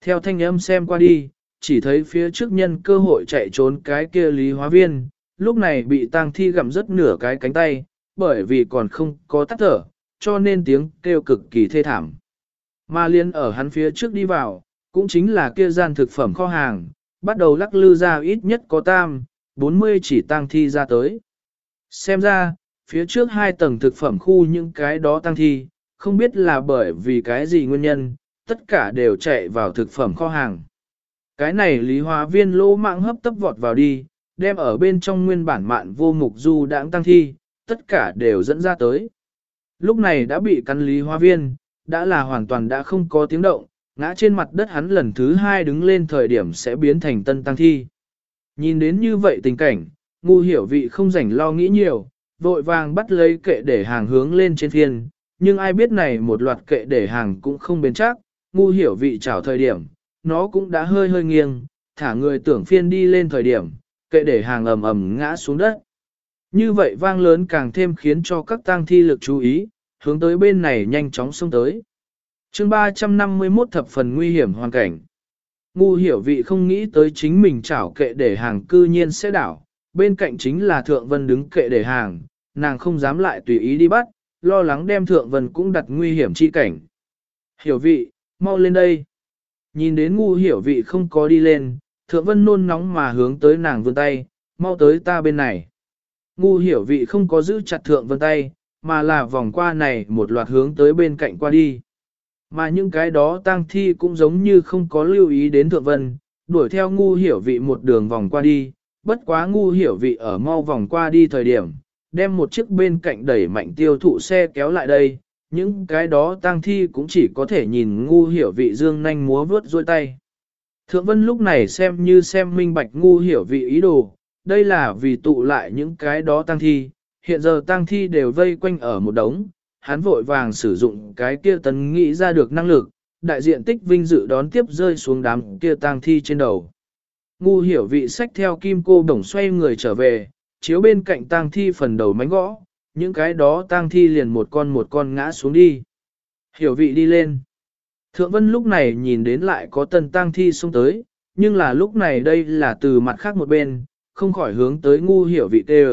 Theo thanh âm xem qua đi, chỉ thấy phía trước nhân cơ hội chạy trốn cái kia lý hóa viên, lúc này bị tang thi gặm rất nửa cái cánh tay, bởi vì còn không có tắt thở, cho nên tiếng kêu cực kỳ thê thảm. Mà liên ở hắn phía trước đi vào, cũng chính là kia gian thực phẩm kho hàng, bắt đầu lắc lư ra ít nhất có tam, 40 chỉ tang thi ra tới. Xem ra, phía trước hai tầng thực phẩm khu những cái đó tăng thi, không biết là bởi vì cái gì nguyên nhân, tất cả đều chạy vào thực phẩm kho hàng. Cái này lý hóa viên lỗ mạng hấp tấp vọt vào đi, đem ở bên trong nguyên bản mạn vô mục du đãng tăng thi, tất cả đều dẫn ra tới. Lúc này đã bị cắn lý hóa viên, đã là hoàn toàn đã không có tiếng động, ngã trên mặt đất hắn lần thứ hai đứng lên thời điểm sẽ biến thành tân tăng thi. Nhìn đến như vậy tình cảnh, ngu hiểu vị không rảnh lo nghĩ nhiều, vội vàng bắt lấy kệ để hàng hướng lên trên thiên nhưng ai biết này một loạt kệ để hàng cũng không bền chắc, ngu hiểu vị chảo thời điểm, nó cũng đã hơi hơi nghiêng, thả người tưởng phiên đi lên thời điểm, kệ để hàng ầm ầm ngã xuống đất. Như vậy vang lớn càng thêm khiến cho các tang thi lực chú ý, hướng tới bên này nhanh chóng xông tới. chương 351 thập phần nguy hiểm hoàn cảnh. Ngu hiểu vị không nghĩ tới chính mình chảo kệ để hàng cư nhiên sẽ đảo, bên cạnh chính là thượng vân đứng kệ để hàng, nàng không dám lại tùy ý đi bắt, lo lắng đem thượng vân cũng đặt nguy hiểm chi cảnh. Hiểu vị, mau lên đây. Nhìn đến ngu hiểu vị không có đi lên, thượng vân nôn nóng mà hướng tới nàng vươn tay, mau tới ta bên này. Ngu hiểu vị không có giữ chặt thượng vân tay, mà là vòng qua này một loạt hướng tới bên cạnh qua đi. Mà những cái đó tang thi cũng giống như không có lưu ý đến thượng vân, đuổi theo ngu hiểu vị một đường vòng qua đi, bất quá ngu hiểu vị ở mau vòng qua đi thời điểm, đem một chiếc bên cạnh đẩy mạnh tiêu thụ xe kéo lại đây, những cái đó tang thi cũng chỉ có thể nhìn ngu hiểu vị dương nhanh múa vướt dôi tay. Thượng vân lúc này xem như xem minh bạch ngu hiểu vị ý đồ, đây là vì tụ lại những cái đó tang thi, hiện giờ tang thi đều vây quanh ở một đống, hắn vội vàng sử dụng cái kia tấn nghĩ ra được năng lực, đại diện tích vinh dự đón tiếp rơi xuống đám kia tang thi trên đầu. Ngu hiểu vị sách theo kim cô đồng xoay người trở về, chiếu bên cạnh tang thi phần đầu mánh gõ, những cái đó tang thi liền một con một con ngã xuống đi. Hiểu vị đi lên. Thượng Vân lúc này nhìn đến lại có tần tang thi xông tới, nhưng là lúc này đây là từ mặt khác một bên, không khỏi hướng tới ngu hiểu vị tê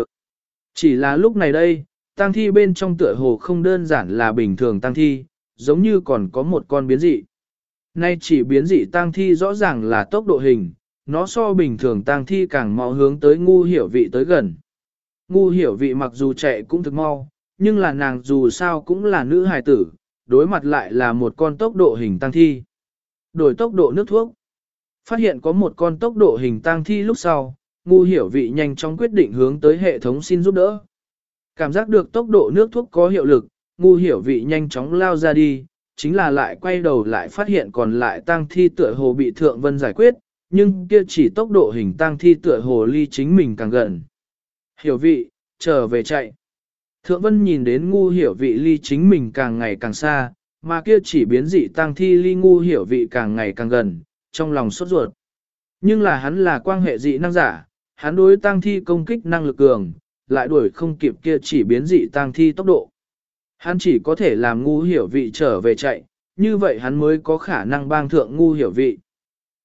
Chỉ là lúc này đây, tang thi bên trong tựa hồ không đơn giản là bình thường tang thi, giống như còn có một con biến dị. Nay chỉ biến dị tang thi rõ ràng là tốc độ hình, nó so bình thường tang thi càng mau hướng tới ngu hiểu vị tới gần. Ngu hiểu vị mặc dù chạy cũng thực mau, nhưng là nàng dù sao cũng là nữ hài tử, đối mặt lại là một con tốc độ hình tăng thi. Đổi tốc độ nước thuốc. Phát hiện có một con tốc độ hình tăng thi lúc sau, ngu hiểu vị nhanh chóng quyết định hướng tới hệ thống xin giúp đỡ. Cảm giác được tốc độ nước thuốc có hiệu lực, ngu hiểu vị nhanh chóng lao ra đi, chính là lại quay đầu lại phát hiện còn lại tăng thi tựa hồ bị thượng vân giải quyết, nhưng kia chỉ tốc độ hình tang thi tựa hồ ly chính mình càng gần. Hiểu vị, trở về chạy. Thượng vân nhìn đến ngu hiểu vị ly chính mình càng ngày càng xa, mà kia chỉ biến dị tang thi ly ngu hiểu vị càng ngày càng gần, trong lòng sốt ruột. Nhưng là hắn là quan hệ dị năng giả, hắn đối tang thi công kích năng lực cường, lại đuổi không kịp kia chỉ biến dị tang thi tốc độ. Hắn chỉ có thể làm ngu hiểu vị trở về chạy, như vậy hắn mới có khả năng bang thượng ngu hiểu vị.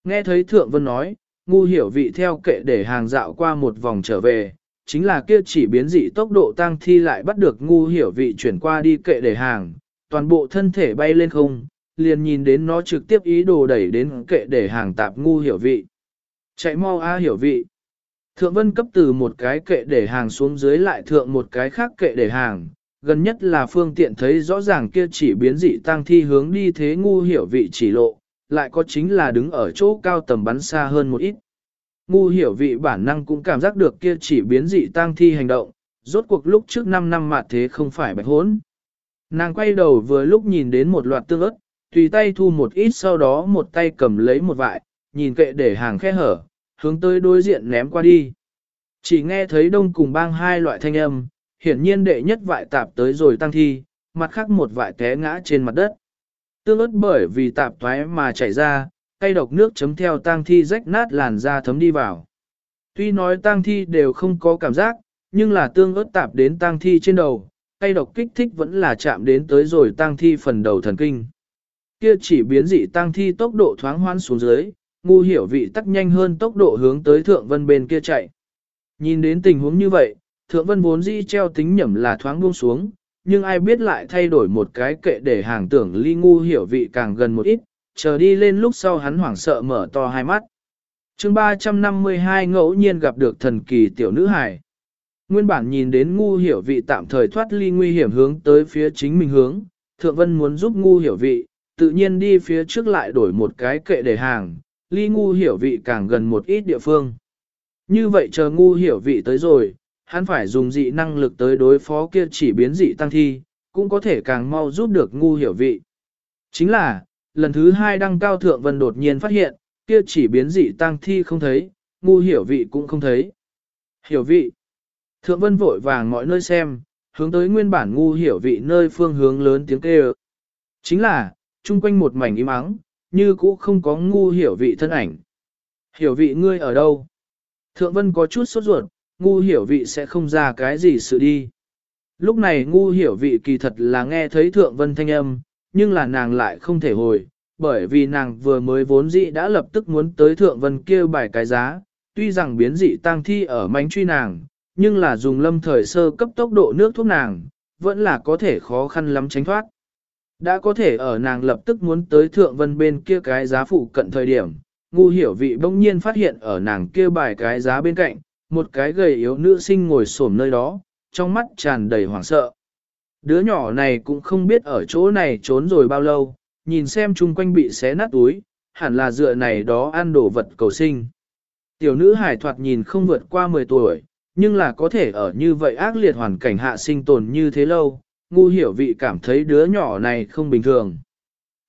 Nghe thấy thượng vân nói, ngu hiểu vị theo kệ để hàng dạo qua một vòng trở về, chính là kia chỉ biến dị tốc độ tăng thi lại bắt được ngu hiểu vị chuyển qua đi kệ để hàng, toàn bộ thân thể bay lên không, liền nhìn đến nó trực tiếp ý đồ đẩy đến kệ để hàng tạp ngu hiểu vị. Chạy mau a hiểu vị. Thượng vân cấp từ một cái kệ để hàng xuống dưới lại thượng một cái khác kệ để hàng, gần nhất là phương tiện thấy rõ ràng kia chỉ biến dị tăng thi hướng đi thế ngu hiểu vị chỉ lộ, lại có chính là đứng ở chỗ cao tầm bắn xa hơn một ít. Ngu hiểu vị bản năng cũng cảm giác được kia chỉ biến dị tang thi hành động, rốt cuộc lúc trước 5 năm mà thế không phải bạch hốn. Nàng quay đầu vừa lúc nhìn đến một loạt tương ớt, tùy tay thu một ít sau đó một tay cầm lấy một vại, nhìn kệ để hàng khe hở, hướng tới đối diện ném qua đi. Chỉ nghe thấy đông cùng bang hai loại thanh âm, hiển nhiên đệ nhất vại tạp tới rồi tăng thi, mặt khác một vại té ngã trên mặt đất. Tương ớt bởi vì tạp thoái mà chảy ra, cây độc nước chấm theo tang thi rách nát làn da thấm đi vào. Tuy nói tang thi đều không có cảm giác, nhưng là tương ớt tạp đến tang thi trên đầu, cây độc kích thích vẫn là chạm đến tới rồi tang thi phần đầu thần kinh. Kia chỉ biến dị tang thi tốc độ thoáng hoan xuống dưới, ngu hiểu vị tắc nhanh hơn tốc độ hướng tới thượng vân bên kia chạy. Nhìn đến tình huống như vậy, thượng vân vốn dĩ treo tính nhẩm là thoáng buông xuống, nhưng ai biết lại thay đổi một cái kệ để hàng tưởng ly ngu hiểu vị càng gần một ít, chờ đi lên lúc sau hắn hoảng sợ mở to hai mắt. chương 352 ngẫu nhiên gặp được thần kỳ tiểu nữ hải. Nguyên bản nhìn đến ngu hiểu vị tạm thời thoát ly nguy hiểm hướng tới phía chính mình hướng, Thượng Vân muốn giúp ngu hiểu vị, tự nhiên đi phía trước lại đổi một cái kệ để hàng, ly ngu hiểu vị càng gần một ít địa phương. Như vậy chờ ngu hiểu vị tới rồi, hắn phải dùng dị năng lực tới đối phó kia chỉ biến dị tăng thi, cũng có thể càng mau giúp được ngu hiểu vị. Chính là, lần thứ hai đăng cao thượng vân đột nhiên phát hiện, kia chỉ biến dị tăng thi không thấy, ngu hiểu vị cũng không thấy. Hiểu vị. Thượng vân vội vàng mọi nơi xem, hướng tới nguyên bản ngu hiểu vị nơi phương hướng lớn tiếng kêu. Chính là, chung quanh một mảnh im ắng, như cũ không có ngu hiểu vị thân ảnh. Hiểu vị ngươi ở đâu? Thượng vân có chút sốt ruột, ngu hiểu vị sẽ không ra cái gì sự đi. Lúc này ngu hiểu vị kỳ thật là nghe thấy thượng vân thanh âm, nhưng là nàng lại không thể hồi, bởi vì nàng vừa mới vốn dị đã lập tức muốn tới thượng vân kêu bài cái giá, tuy rằng biến dị tăng thi ở mánh truy nàng, nhưng là dùng lâm thời sơ cấp tốc độ nước thuốc nàng, vẫn là có thể khó khăn lắm tránh thoát. Đã có thể ở nàng lập tức muốn tới thượng vân bên kia cái giá phụ cận thời điểm, ngu hiểu vị bỗng nhiên phát hiện ở nàng kia bài cái giá bên cạnh, một cái gầy yếu nữ sinh ngồi xổm nơi đó, trong mắt tràn đầy hoảng sợ. Đứa nhỏ này cũng không biết ở chỗ này trốn rồi bao lâu, nhìn xem chung quanh bị xé nát túi, hẳn là dựa này đó ăn đồ vật cầu sinh. Tiểu nữ hải thoạt nhìn không vượt qua 10 tuổi, nhưng là có thể ở như vậy ác liệt hoàn cảnh hạ sinh tồn như thế lâu, ngu hiểu vị cảm thấy đứa nhỏ này không bình thường.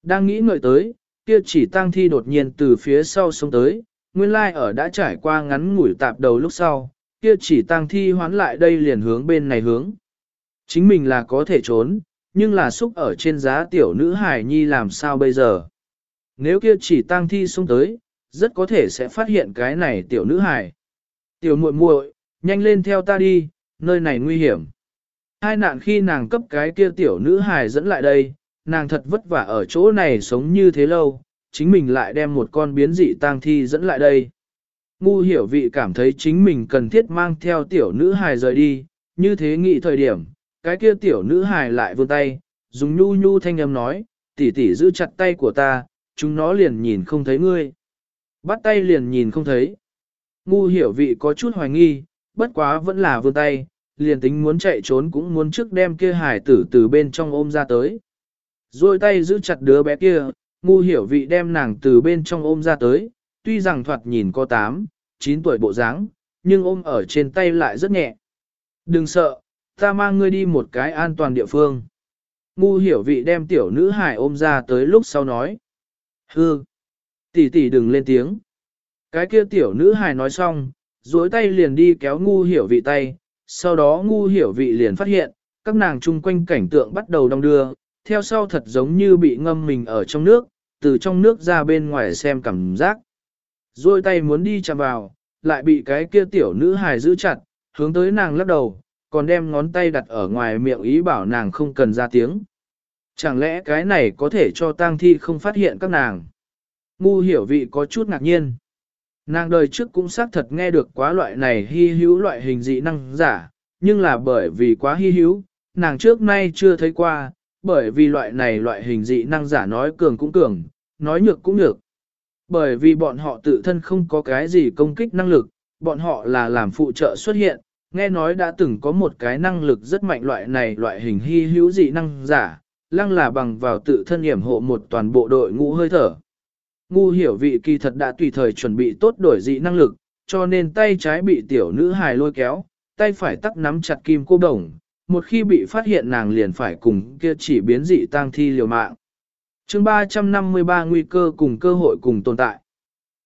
Đang nghĩ ngợi tới, kia chỉ tăng thi đột nhiên từ phía sau sông tới, nguyên lai ở đã trải qua ngắn ngủi tạp đầu lúc sau, kia chỉ tăng thi hoán lại đây liền hướng bên này hướng. Chính mình là có thể trốn, nhưng là xúc ở trên giá tiểu nữ hải nhi làm sao bây giờ. Nếu kia chỉ tăng thi xuống tới, rất có thể sẽ phát hiện cái này tiểu nữ hải. Tiểu muội muội, nhanh lên theo ta đi, nơi này nguy hiểm. Hai nạn khi nàng cấp cái kia tiểu nữ hài dẫn lại đây, nàng thật vất vả ở chỗ này sống như thế lâu, chính mình lại đem một con biến dị tang thi dẫn lại đây. Ngu hiểu vị cảm thấy chính mình cần thiết mang theo tiểu nữ hài rời đi, như thế nghĩ thời điểm, cái kia tiểu nữ hài lại vươn tay, dùng nhu nhu thanh âm nói, tỷ tỷ giữ chặt tay của ta, chúng nó liền nhìn không thấy ngươi. Bắt tay liền nhìn không thấy. Ngu hiểu vị có chút hoài nghi, bất quá vẫn là vươn tay, liền tính muốn chạy trốn cũng muốn trước đem kia hải tử từ bên trong ôm ra tới. Rồi tay giữ chặt đứa bé kia, ngu hiểu vị đem nàng từ bên trong ôm ra tới, tuy rằng thoạt nhìn có 8, 9 tuổi bộ dáng, nhưng ôm ở trên tay lại rất nhẹ. Đừng sợ, ta mang ngươi đi một cái an toàn địa phương. Ngu hiểu vị đem tiểu nữ hải ôm ra tới lúc sau nói. Hư! Tỷ tỷ đừng lên tiếng. Cái kia tiểu nữ hải nói xong, duỗi tay liền đi kéo ngu hiểu vị tay, sau đó ngu hiểu vị liền phát hiện, các nàng chung quanh cảnh tượng bắt đầu đong đưa, theo sau thật giống như bị ngâm mình ở trong nước, từ trong nước ra bên ngoài xem cảm giác. Rồi tay muốn đi chạm vào, lại bị cái kia tiểu nữ hài giữ chặt, hướng tới nàng lắc đầu, còn đem ngón tay đặt ở ngoài miệng ý bảo nàng không cần ra tiếng. Chẳng lẽ cái này có thể cho tang thi không phát hiện các nàng? Ngu hiểu vị có chút ngạc nhiên. Nàng đời trước cũng xác thật nghe được quá loại này hy hữu loại hình dị năng giả, nhưng là bởi vì quá hy hữu, nàng trước nay chưa thấy qua, bởi vì loại này loại hình dị năng giả nói cường cũng cường, nói nhược cũng nhược. Bởi vì bọn họ tự thân không có cái gì công kích năng lực, bọn họ là làm phụ trợ xuất hiện, nghe nói đã từng có một cái năng lực rất mạnh loại này loại hình hy hữu dị năng giả, lăng là bằng vào tự thân hiểm hộ một toàn bộ đội ngũ hơi thở. Ngu hiểu vị kỳ thật đã tùy thời chuẩn bị tốt đổi dị năng lực, cho nên tay trái bị tiểu nữ hài lôi kéo, tay phải tắc nắm chặt kim cô đồng, một khi bị phát hiện nàng liền phải cùng kia chỉ biến dị tang thi liều mạng. chương 353 nguy cơ cùng cơ hội cùng tồn tại.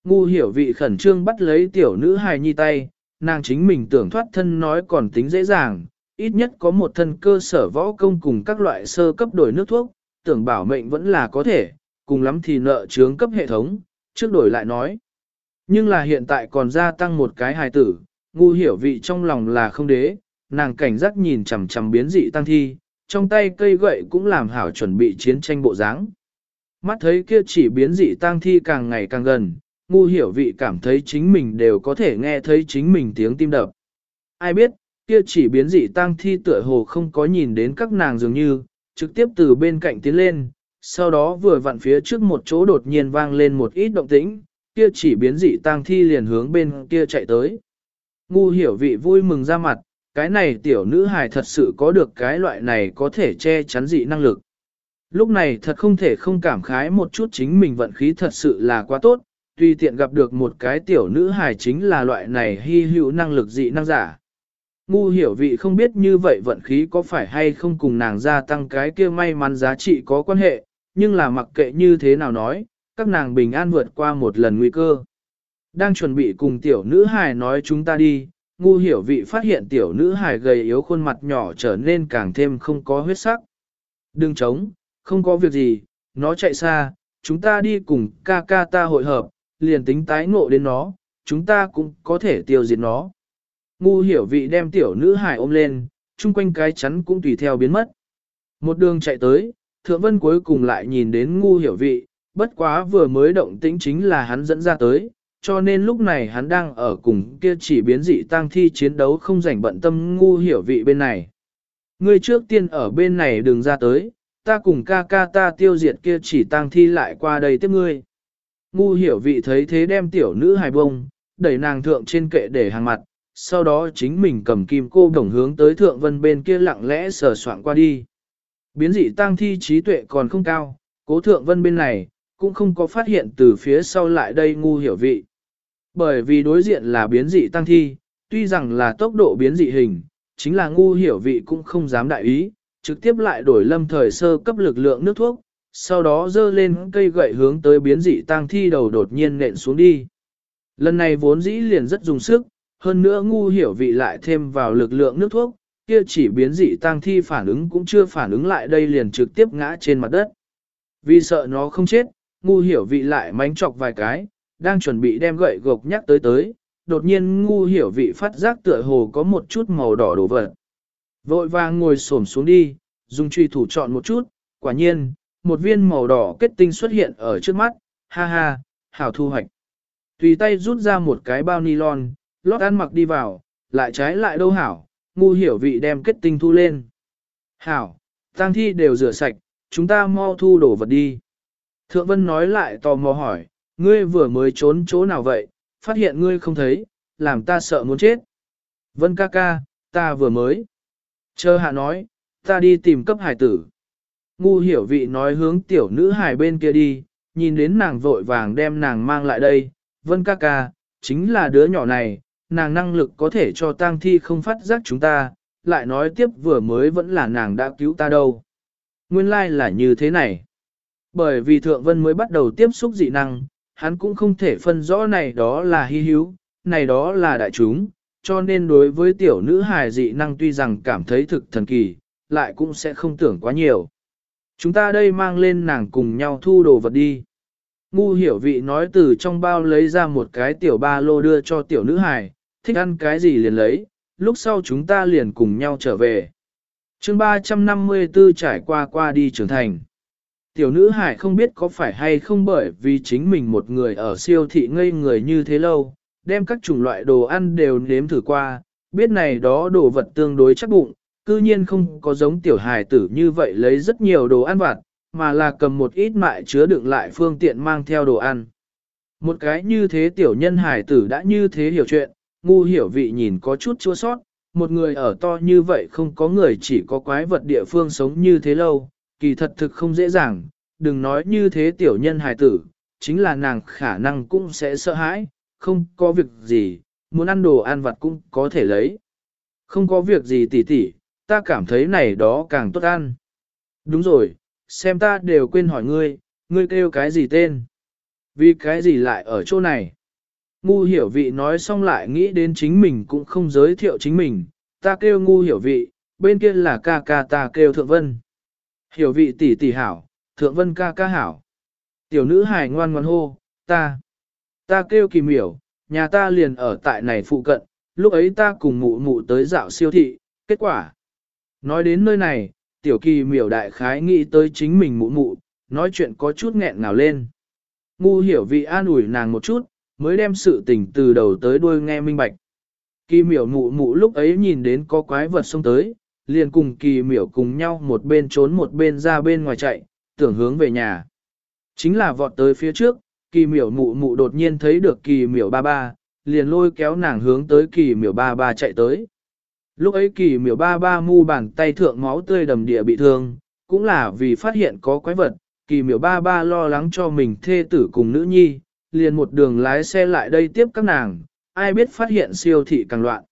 Ngu hiểu vị khẩn trương bắt lấy tiểu nữ hài nhi tay, nàng chính mình tưởng thoát thân nói còn tính dễ dàng, ít nhất có một thân cơ sở võ công cùng các loại sơ cấp đổi nước thuốc, tưởng bảo mệnh vẫn là có thể, cùng lắm thì nợ chướng cấp hệ thống, trước đổi lại nói. Nhưng là hiện tại còn gia tăng một cái hài tử, ngu hiểu vị trong lòng là không đế, nàng cảnh giác nhìn chằm chằm biến dị tăng thi, trong tay cây gậy cũng làm hảo chuẩn bị chiến tranh bộ dáng. Mắt thấy kia chỉ biến dị tăng thi càng ngày càng gần, ngu hiểu vị cảm thấy chính mình đều có thể nghe thấy chính mình tiếng tim đập. Ai biết, kia chỉ biến dị tăng thi tựa hồ không có nhìn đến các nàng dường như, trực tiếp từ bên cạnh tiến lên, sau đó vừa vặn phía trước một chỗ đột nhiên vang lên một ít động tĩnh, kia chỉ biến dị tang thi liền hướng bên kia chạy tới. Ngu hiểu vị vui mừng ra mặt, cái này tiểu nữ hài thật sự có được cái loại này có thể che chắn dị năng lực. Lúc này thật không thể không cảm khái một chút chính mình vận khí thật sự là quá tốt, tuy tiện gặp được một cái tiểu nữ hài chính là loại này hy hữu năng lực dị năng giả. Ngu hiểu vị không biết như vậy vận khí có phải hay không cùng nàng gia tăng cái kia may mắn giá trị có quan hệ, nhưng là mặc kệ như thế nào nói, các nàng bình an vượt qua một lần nguy cơ. Đang chuẩn bị cùng tiểu nữ hài nói chúng ta đi, ngu hiểu vị phát hiện tiểu nữ hài gầy yếu khuôn mặt nhỏ trở nên càng thêm không có huyết sắc. Đừng chống, không có việc gì, nó chạy xa, chúng ta đi cùng ca ca ta hội hợp, liền tính tái ngộ đến nó, chúng ta cũng có thể tiêu diệt nó. Ngu hiểu vị đem tiểu nữ hài ôm lên, chung quanh cái chắn cũng tùy theo biến mất. Một đường chạy tới, thượng vân cuối cùng lại nhìn đến ngu hiểu vị, bất quá vừa mới động tĩnh chính là hắn dẫn ra tới, cho nên lúc này hắn đang ở cùng kia chỉ biến dị tang thi chiến đấu không rảnh bận tâm ngu hiểu vị bên này. Ngươi trước tiên ở bên này đừng ra tới, ta cùng ca ca ta tiêu diệt kia chỉ tang thi lại qua đây tiếp ngươi. Ngu hiểu vị thấy thế đem tiểu nữ hài bông, đẩy nàng thượng trên kệ để hàng mặt, sau đó chính mình cầm kim cô đồng hướng tới thượng vân bên kia lặng lẽ sờ soạn qua đi. Biến dị tang thi trí tuệ còn không cao, cố thượng vân bên này, cũng không có phát hiện từ phía sau lại đây ngu hiểu vị. Bởi vì đối diện là biến dị tăng thi, tuy rằng là tốc độ biến dị hình, chính là ngu hiểu vị cũng không dám đại ý, trực tiếp lại đổi lâm thời sơ cấp lực lượng nước thuốc, sau đó dơ lên cây gậy hướng tới biến dị tăng thi đầu đột nhiên nện xuống đi. Lần này vốn dĩ liền rất dùng sức, hơn nữa ngu hiểu vị lại thêm vào lực lượng nước thuốc, kia chỉ biến dị tăng thi phản ứng cũng chưa phản ứng lại đây liền trực tiếp ngã trên mặt đất. Vì sợ nó không chết, ngu hiểu vị lại mánh chọc vài cái, đang chuẩn bị đem gậy gộc nhắc tới tới, đột nhiên ngu hiểu vị phát giác tựa hồ có một chút màu đỏ đổ vật. Vội vàng ngồi xổm xuống đi, dùng truy thủ chọn một chút, quả nhiên, một viên màu đỏ kết tinh xuất hiện ở trước mắt, ha ha, hảo thu hoạch. Tùy tay rút ra một cái bao nylon, lót ăn mặc đi vào, lại trái lại đâu hảo, ngu hiểu vị đem kết tinh thu lên. Hảo, tang thi đều rửa sạch, chúng ta mau thu đổ vật đi. Thượng Vân nói lại tò mò hỏi, ngươi vừa mới trốn chỗ nào vậy, phát hiện ngươi không thấy, làm ta sợ muốn chết. Vân ca ca, ta vừa mới. Chờ hạ nói, ta đi tìm cấp hải tử. Ngu hiểu vị nói hướng tiểu nữ hải bên kia đi, nhìn đến nàng vội vàng đem nàng mang lại đây. Vân ca ca, chính là đứa nhỏ này, nàng năng lực có thể cho tang thi không phát giác chúng ta, lại nói tiếp vừa mới vẫn là nàng đã cứu ta đâu. Nguyên lai like là như thế này. Bởi vì Thượng Vân mới bắt đầu tiếp xúc dị năng, hắn cũng không thể phân rõ này đó là hy hữu, này đó là đại chúng, cho nên đối với tiểu nữ hài dị năng tuy rằng cảm thấy thực thần kỳ, lại cũng sẽ không tưởng quá nhiều. Chúng ta đây mang lên nàng cùng nhau thu đồ vật đi. Ngu hiểu vị nói từ trong bao lấy ra một cái tiểu ba lô đưa cho tiểu nữ hài, thích ăn cái gì liền lấy, lúc sau chúng ta liền cùng nhau trở về. chương 354 trải qua qua đi trưởng thành. Tiểu nữ hải không biết có phải hay không bởi vì chính mình một người ở siêu thị ngây người như thế lâu, đem các chủng loại đồ ăn đều nếm thử qua, biết này đó đồ vật tương đối chắc bụng, cư nhiên không có giống tiểu hải tử như vậy lấy rất nhiều đồ ăn vặt, mà là cầm một ít mại chứa đựng lại phương tiện mang theo đồ ăn. Một cái như thế tiểu nhân hải tử đã như thế hiểu chuyện, ngu hiểu vị nhìn có chút chua sót, một người ở to như vậy không có người chỉ có quái vật địa phương sống như thế lâu, kỳ thật thực không dễ dàng, đừng nói như thế tiểu nhân hài tử, chính là nàng khả năng cũng sẽ sợ hãi, không có việc gì, muốn ăn đồ ăn vặt cũng có thể lấy. Không có việc gì tỉ tỉ, ta cảm thấy này đó càng tốt ăn. Đúng rồi, xem ta đều quên hỏi ngươi, ngươi kêu cái gì tên? Vì cái gì lại ở chỗ này? Ngu hiểu vị nói xong lại nghĩ đến chính mình cũng không giới thiệu chính mình, ta kêu ngu hiểu vị, bên kia là ca ca ta kêu thượng vân. Hiểu vị tỷ tỷ hảo, thượng vân ca ca hảo. Tiểu nữ hài ngoan ngoan hô, ta, ta kêu kỳ miểu, nhà ta liền ở tại này phụ cận, lúc ấy ta cùng mụ mụ tới dạo siêu thị, kết quả. Nói đến nơi này, tiểu kỳ miểu đại khái nghĩ tới chính mình mụ mụ, nói chuyện có chút nghẹn ngào lên. Ngu hiểu vị an ủi nàng một chút, mới đem sự tình từ đầu tới đuôi nghe minh bạch. Kỳ miểu mụ mụ lúc ấy nhìn đến có quái vật xông tới, liền cùng kỳ miểu cùng nhau một bên trốn một bên ra bên ngoài chạy, tưởng hướng về nhà. Chính là vọt tới phía trước, kỳ miểu mụ mụ đột nhiên thấy được kỳ miểu ba ba, liền lôi kéo nàng hướng tới kỳ miểu ba ba chạy tới. Lúc ấy kỳ miểu ba ba mu bàn tay thượng máu tươi đầm địa bị thương, cũng là vì phát hiện có quái vật, kỳ miểu ba ba lo lắng cho mình thê tử cùng nữ nhi, liền một đường lái xe lại đây tiếp các nàng, ai biết phát hiện siêu thị càng loạn.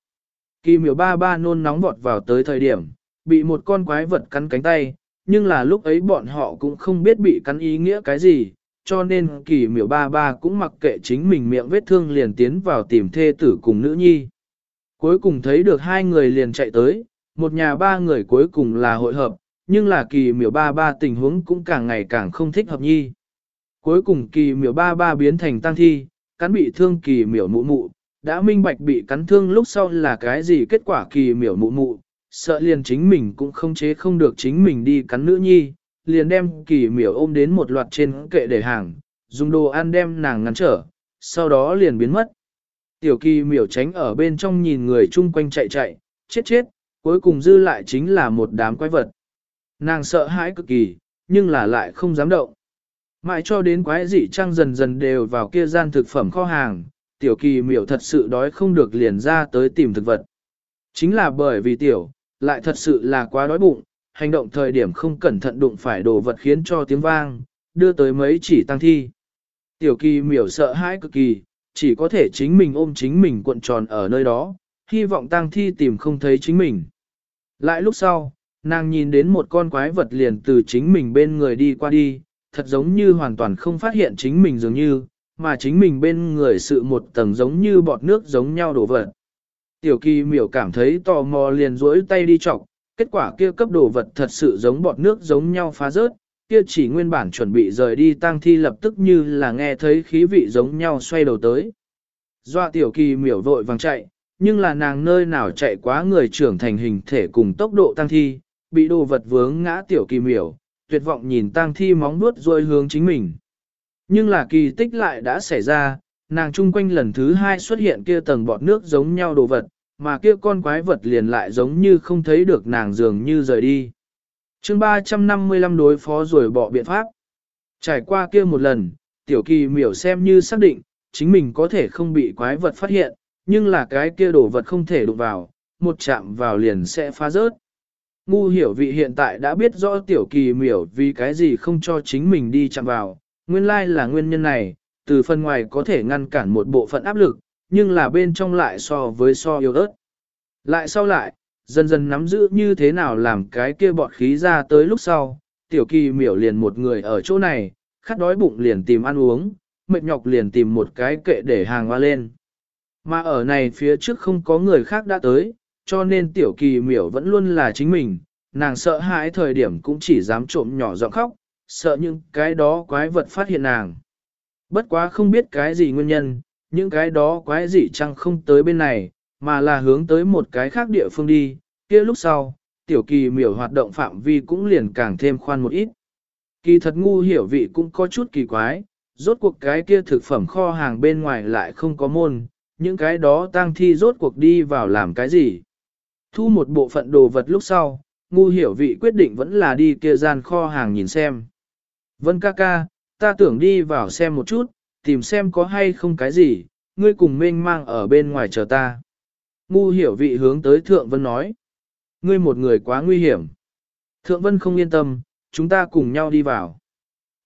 Kỳ miểu ba ba nôn nóng vọt vào tới thời điểm, bị một con quái vật cắn cánh tay, nhưng là lúc ấy bọn họ cũng không biết bị cắn ý nghĩa cái gì, cho nên kỳ miểu ba ba cũng mặc kệ chính mình miệng vết thương liền tiến vào tìm thê tử cùng nữ nhi. Cuối cùng thấy được hai người liền chạy tới, một nhà ba người cuối cùng là hội hợp, nhưng là kỳ miểu ba ba tình huống cũng càng ngày càng không thích hợp nhi. Cuối cùng kỳ miểu ba ba biến thành tăng thi, cắn bị thương kỳ miểu mụ mụ, đã minh bạch bị cắn thương lúc sau là cái gì kết quả kỳ miểu mụ mụ, sợ liền chính mình cũng không chế không được chính mình đi cắn nữ nhi, liền đem kỳ miểu ôm đến một loạt trên kệ để hàng, dùng đồ ăn đem nàng ngăn trở, sau đó liền biến mất. Tiểu kỳ miểu tránh ở bên trong nhìn người chung quanh chạy chạy, chết chết, cuối cùng dư lại chính là một đám quái vật. Nàng sợ hãi cực kỳ, nhưng là lại không dám động. Mãi cho đến quái dị trăng dần dần đều vào kia gian thực phẩm kho hàng, tiểu kỳ miểu thật sự đói không được liền ra tới tìm thực vật. Chính là bởi vì tiểu, lại thật sự là quá đói bụng, hành động thời điểm không cẩn thận đụng phải đồ vật khiến cho tiếng vang, đưa tới mấy chỉ tăng thi. Tiểu kỳ miểu sợ hãi cực kỳ, chỉ có thể chính mình ôm chính mình cuộn tròn ở nơi đó, hy vọng tăng thi tìm không thấy chính mình. Lại lúc sau, nàng nhìn đến một con quái vật liền từ chính mình bên người đi qua đi, thật giống như hoàn toàn không phát hiện chính mình dường như, mà chính mình bên người sự một tầng giống như bọt nước giống nhau đổ vật. Tiểu kỳ miểu cảm thấy tò mò liền rỗi tay đi chọc, kết quả kia cấp đồ vật thật sự giống bọt nước giống nhau phá rớt, kia chỉ nguyên bản chuẩn bị rời đi tăng thi lập tức như là nghe thấy khí vị giống nhau xoay đầu tới. Doa tiểu kỳ miểu vội vàng chạy, nhưng là nàng nơi nào chạy quá người trưởng thành hình thể cùng tốc độ tăng thi, bị đồ vật vướng ngã tiểu kỳ miểu, tuyệt vọng nhìn tăng thi móng nuốt rồi hướng chính mình. Nhưng là kỳ tích lại đã xảy ra, nàng chung quanh lần thứ hai xuất hiện kia tầng bọt nước giống nhau đồ vật, mà kia con quái vật liền lại giống như không thấy được nàng dường như rời đi. chương 355 đối phó rồi bỏ biện pháp. Trải qua kia một lần, tiểu kỳ miểu xem như xác định, chính mình có thể không bị quái vật phát hiện, nhưng là cái kia đồ vật không thể đụng vào, một chạm vào liền sẽ phá rớt. Ngu hiểu vị hiện tại đã biết rõ tiểu kỳ miểu vì cái gì không cho chính mình đi chạm vào, nguyên lai là nguyên nhân này, từ phần ngoài có thể ngăn cản một bộ phận áp lực, nhưng là bên trong lại so với so yếu ớt. Lại sau lại, dần dần nắm giữ như thế nào làm cái kia bọt khí ra tới lúc sau, tiểu kỳ miểu liền một người ở chỗ này, khát đói bụng liền tìm ăn uống, mệt nhọc liền tìm một cái kệ để hàng hoa lên. Mà ở này phía trước không có người khác đã tới, cho nên tiểu kỳ miểu vẫn luôn là chính mình, nàng sợ hãi thời điểm cũng chỉ dám trộm nhỏ giọng khóc, sợ những cái đó quái vật phát hiện nàng. Bất quá không biết cái gì nguyên nhân, những cái đó quái gì chăng không tới bên này, mà là hướng tới một cái khác địa phương đi, kia lúc sau, tiểu kỳ miểu hoạt động phạm vi cũng liền càng thêm khoan một ít. Kỳ thật ngu hiểu vị cũng có chút kỳ quái, rốt cuộc cái kia thực phẩm kho hàng bên ngoài lại không có môn, những cái đó tang thi rốt cuộc đi vào làm cái gì. Thu một bộ phận đồ vật lúc sau, ngu hiểu vị quyết định vẫn là đi kia gian kho hàng nhìn xem. Vân ca ca, ta tưởng đi vào xem một chút, tìm xem có hay không cái gì, ngươi cùng mênh mang ở bên ngoài chờ ta. Ngu hiểu vị hướng tới Thượng Vân nói. Ngươi một người quá nguy hiểm. Thượng Vân không yên tâm, chúng ta cùng nhau đi vào.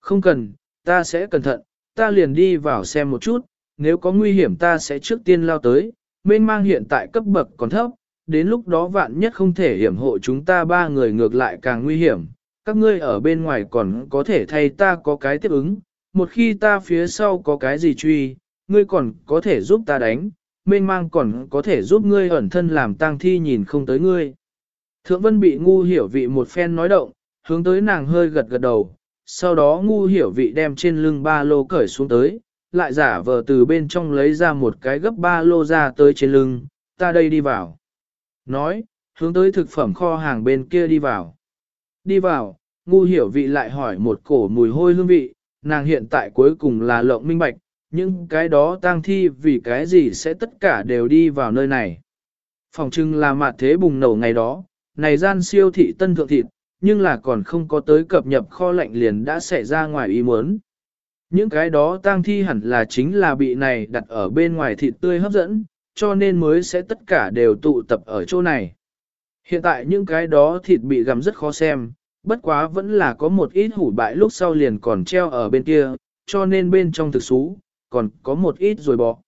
Không cần, ta sẽ cẩn thận, ta liền đi vào xem một chút, nếu có nguy hiểm ta sẽ trước tiên lao tới, mênh mang hiện tại cấp bậc còn thấp, đến lúc đó vạn nhất không thể hiểm hộ chúng ta ba người ngược lại càng nguy hiểm, các ngươi ở bên ngoài còn có thể thay ta có cái tiếp ứng, một khi ta phía sau có cái gì truy, ngươi còn có thể giúp ta đánh, mênh mang còn có thể giúp ngươi ẩn thân làm tang thi nhìn không tới ngươi. Thượng vân bị ngu hiểu vị một phen nói động, hướng tới nàng hơi gật gật đầu, sau đó ngu hiểu vị đem trên lưng ba lô cởi xuống tới, lại giả vờ từ bên trong lấy ra một cái gấp ba lô ra tới trên lưng, ta đây đi vào. Nói, hướng tới thực phẩm kho hàng bên kia đi vào. Đi vào, ngu hiểu vị lại hỏi một cổ mùi hôi hương vị, nàng hiện tại cuối cùng là lộng minh bạch, nhưng cái đó tang thi vì cái gì sẽ tất cả đều đi vào nơi này. Phòng trưng là mạt thế bùng nổ ngày đó, này gian siêu thị tân thượng thịt, nhưng là còn không có tới cập nhập kho lạnh liền đã xảy ra ngoài ý muốn. Những cái đó tang thi hẳn là chính là bị này đặt ở bên ngoài thịt tươi hấp dẫn, cho nên mới sẽ tất cả đều tụ tập ở chỗ này. Hiện tại những cái đó thịt bị gặm rất khó xem, bất quá vẫn là có một ít hủ bại lúc sau liền còn treo ở bên kia, cho nên bên trong thực xú, còn có một ít rồi bọ.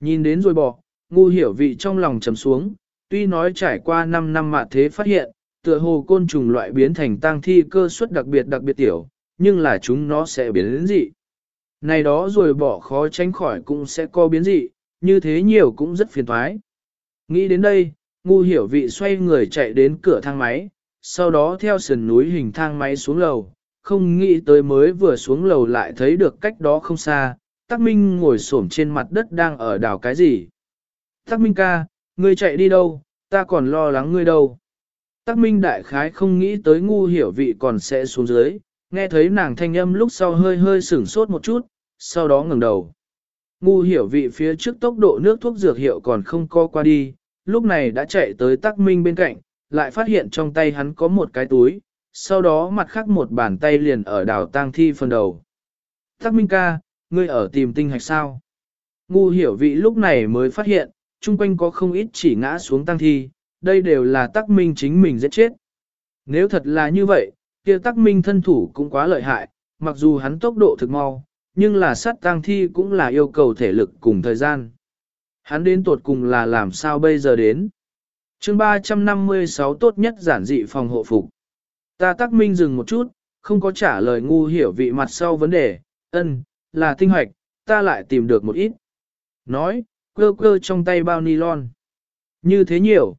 Nhìn đến rồi bọ, ngu hiểu vị trong lòng trầm xuống, tuy nói trải qua 5 năm mà thế phát hiện, tựa hồ côn trùng loại biến thành tang thi cơ suất đặc biệt đặc biệt tiểu, nhưng là chúng nó sẽ biến đến dị. Này đó rồi bỏ khó tránh khỏi cũng sẽ có biến dị, như thế nhiều cũng rất phiền thoái. Nghĩ đến đây, ngu hiểu vị xoay người chạy đến cửa thang máy, sau đó theo sườn núi hình thang máy xuống lầu, không nghĩ tới mới vừa xuống lầu lại thấy được cách đó không xa, Tắc Minh ngồi xổm trên mặt đất đang ở đảo cái gì. Tắc Minh ca, ngươi chạy đi đâu, ta còn lo lắng ngươi đâu. Tắc Minh đại khái không nghĩ tới ngu hiểu vị còn sẽ xuống dưới, nghe thấy nàng thanh âm lúc sau hơi hơi sửng sốt một chút, sau đó ngừng đầu. Ngu hiểu vị phía trước tốc độ nước thuốc dược hiệu còn không co qua đi, lúc này đã chạy tới Tắc Minh bên cạnh, lại phát hiện trong tay hắn có một cái túi, sau đó mặt khác một bàn tay liền ở đảo tang thi phần đầu. Tắc Minh ca, ngươi ở tìm tinh hạch sao? Ngu hiểu vị lúc này mới phát hiện, chung quanh có không ít chỉ ngã xuống tang thi, đây đều là Tắc Minh chính mình giết chết. Nếu thật là như vậy, kia Tắc Minh thân thủ cũng quá lợi hại, mặc dù hắn tốc độ thực mau, nhưng là sát tang thi cũng là yêu cầu thể lực cùng thời gian. Hắn đến tột cùng là làm sao bây giờ đến? chương 356 tốt nhất giản dị phòng hộ phục. Ta Tắc Minh dừng một chút, không có trả lời ngu hiểu vị mặt sau vấn đề, ân, là tinh hoạch, ta lại tìm được một ít. Nói, cơ cơ trong tay bao nylon. Như thế nhiều.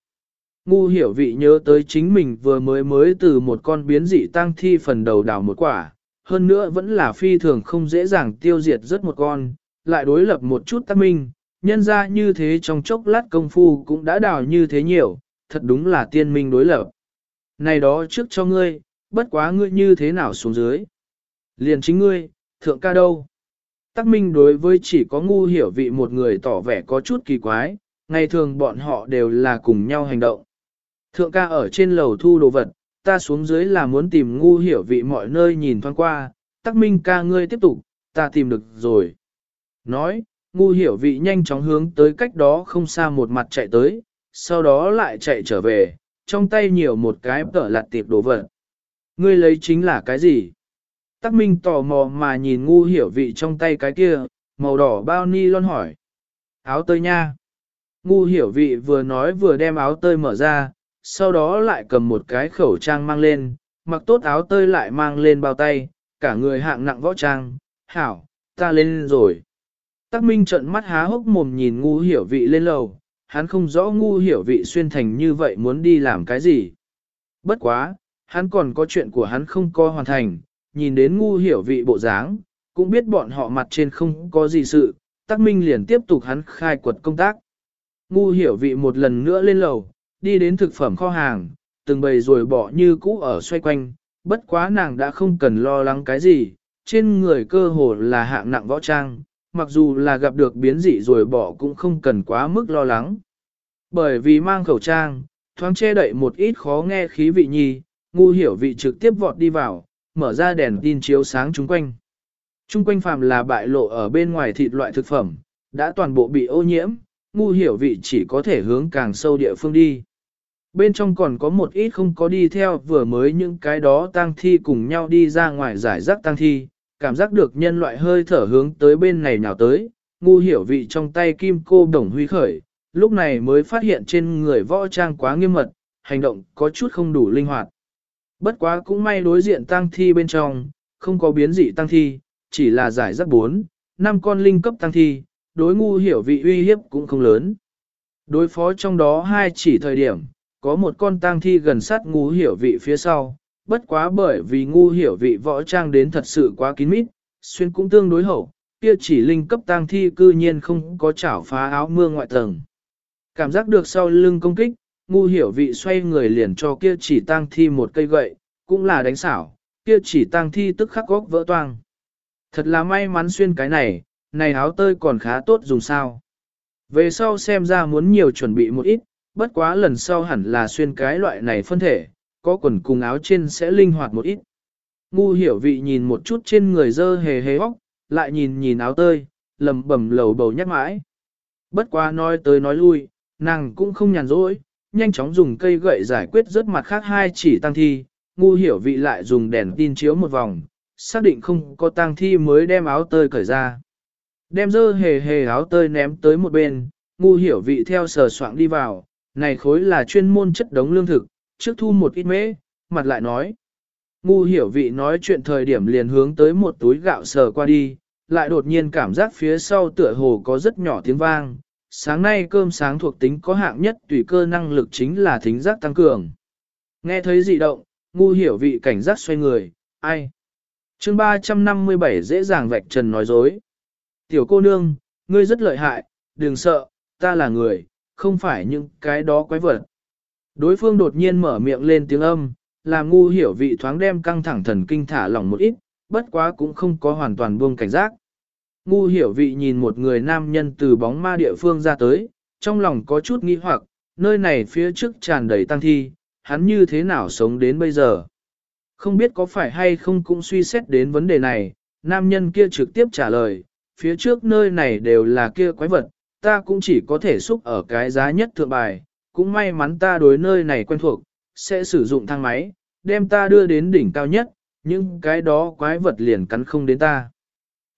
Ngu hiểu vị nhớ tới chính mình vừa mới mới từ một con biến dị tăng thi phần đầu đào một quả, hơn nữa vẫn là phi thường không dễ dàng tiêu diệt rất một con, lại đối lập một chút tác minh, nhân ra như thế trong chốc lát công phu cũng đã đào như thế nhiều, thật đúng là tiên minh đối lập. Này đó trước cho ngươi, bất quá ngươi như thế nào xuống dưới. Liền chính ngươi, thượng ca đâu. Tắc minh đối với chỉ có ngu hiểu vị một người tỏ vẻ có chút kỳ quái, ngày thường bọn họ đều là cùng nhau hành động. Thượng ca ở trên lầu thu đồ vật, ta xuống dưới là muốn tìm ngu hiểu vị mọi nơi nhìn thoáng qua, tắc minh ca ngươi tiếp tục, ta tìm được rồi. Nói, ngu hiểu vị nhanh chóng hướng tới cách đó không xa một mặt chạy tới, sau đó lại chạy trở về, trong tay nhiều một cái tở lạt tiệp đồ vật. Ngươi lấy chính là cái gì? Tắc Minh tò mò mà nhìn ngu hiểu vị trong tay cái kia, màu đỏ bao ni lon hỏi. Áo tơi nha. Ngu hiểu vị vừa nói vừa đem áo tơi mở ra, sau đó lại cầm một cái khẩu trang mang lên, mặc tốt áo tơi lại mang lên bao tay, cả người hạng nặng võ trang, hảo, ta lên rồi. Tắc Minh trận mắt há hốc mồm nhìn ngu hiểu vị lên lầu, hắn không rõ ngu hiểu vị xuyên thành như vậy muốn đi làm cái gì. Bất quá, hắn còn có chuyện của hắn không có hoàn thành, nhìn đến ngu hiểu vị bộ dáng, cũng biết bọn họ mặt trên không có gì sự, Tắc Minh liền tiếp tục hắn khai quật công tác. Ngu hiểu vị một lần nữa lên lầu, đi đến thực phẩm kho hàng, từng bầy rồi bỏ như cũ ở xoay quanh, bất quá nàng đã không cần lo lắng cái gì, trên người cơ hồ là hạng nặng võ trang, mặc dù là gặp được biến dị rồi bỏ cũng không cần quá mức lo lắng. Bởi vì mang khẩu trang, thoáng che đậy một ít khó nghe khí vị nhi, ngu hiểu vị trực tiếp vọt đi vào, mở ra đèn tin chiếu sáng chung quanh. Chung quanh phàm là bại lộ ở bên ngoài thịt loại thực phẩm, đã toàn bộ bị ô nhiễm, ngu hiểu vị chỉ có thể hướng càng sâu địa phương đi. Bên trong còn có một ít không có đi theo vừa mới những cái đó tang thi cùng nhau đi ra ngoài giải rác tang thi, cảm giác được nhân loại hơi thở hướng tới bên này nào tới, ngu hiểu vị trong tay kim cô đồng huy khởi, lúc này mới phát hiện trên người võ trang quá nghiêm mật, hành động có chút không đủ linh hoạt. Bất quá cũng may đối diện tăng thi bên trong, không có biến dị tăng thi, chỉ là giải rác bốn, năm con linh cấp tăng thi, đối ngu hiểu vị uy hiếp cũng không lớn. Đối phó trong đó hai chỉ thời điểm, có một con tang thi gần sát ngu hiểu vị phía sau, bất quá bởi vì ngu hiểu vị võ trang đến thật sự quá kín mít, xuyên cũng tương đối hậu, kia chỉ linh cấp tang thi cư nhiên không có chảo phá áo mưa ngoại tầng. Cảm giác được sau lưng công kích, ngu hiểu vị xoay người liền cho kia chỉ tang thi một cây gậy, cũng là đánh xảo, kia chỉ tang thi tức khắc góc vỡ toang. Thật là may mắn xuyên cái này, này áo tơi còn khá tốt dùng sao. Về sau xem ra muốn nhiều chuẩn bị một ít, bất quá lần sau hẳn là xuyên cái loại này phân thể, có quần cùng áo trên sẽ linh hoạt một ít. Ngu hiểu vị nhìn một chút trên người dơ hề hề hóc, lại nhìn nhìn áo tơi, lầm bầm lầu bầu nhắc mãi. Bất quá nói tới nói lui, nàng cũng không nhàn rỗi, nhanh chóng dùng cây gậy giải quyết rớt mặt khác hai chỉ tăng thi, ngu hiểu vị lại dùng đèn tin chiếu một vòng, xác định không có tang thi mới đem áo tơi cởi ra. Đem dơ hề hề áo tơi ném tới một bên, ngu hiểu vị theo sờ soạn đi vào, này khối là chuyên môn chất đống lương thực, trước thu một ít mễ, mặt lại nói. Ngu hiểu vị nói chuyện thời điểm liền hướng tới một túi gạo sờ qua đi, lại đột nhiên cảm giác phía sau tựa hồ có rất nhỏ tiếng vang. Sáng nay cơm sáng thuộc tính có hạng nhất tùy cơ năng lực chính là thính giác tăng cường. Nghe thấy dị động, ngu hiểu vị cảnh giác xoay người, ai? chương 357 dễ dàng vạch trần nói dối. Tiểu cô nương, ngươi rất lợi hại, đừng sợ, ta là người, không phải những cái đó quái vật. Đối phương đột nhiên mở miệng lên tiếng âm, làm ngu hiểu vị thoáng đem căng thẳng thần kinh thả lỏng một ít, bất quá cũng không có hoàn toàn buông cảnh giác. Ngu hiểu vị nhìn một người nam nhân từ bóng ma địa phương ra tới, trong lòng có chút nghi hoặc, nơi này phía trước tràn đầy tăng thi, hắn như thế nào sống đến bây giờ. Không biết có phải hay không cũng suy xét đến vấn đề này, nam nhân kia trực tiếp trả lời, phía trước nơi này đều là kia quái vật, ta cũng chỉ có thể xúc ở cái giá nhất thượng bài, cũng may mắn ta đối nơi này quen thuộc, sẽ sử dụng thang máy, đem ta đưa đến đỉnh cao nhất, nhưng cái đó quái vật liền cắn không đến ta.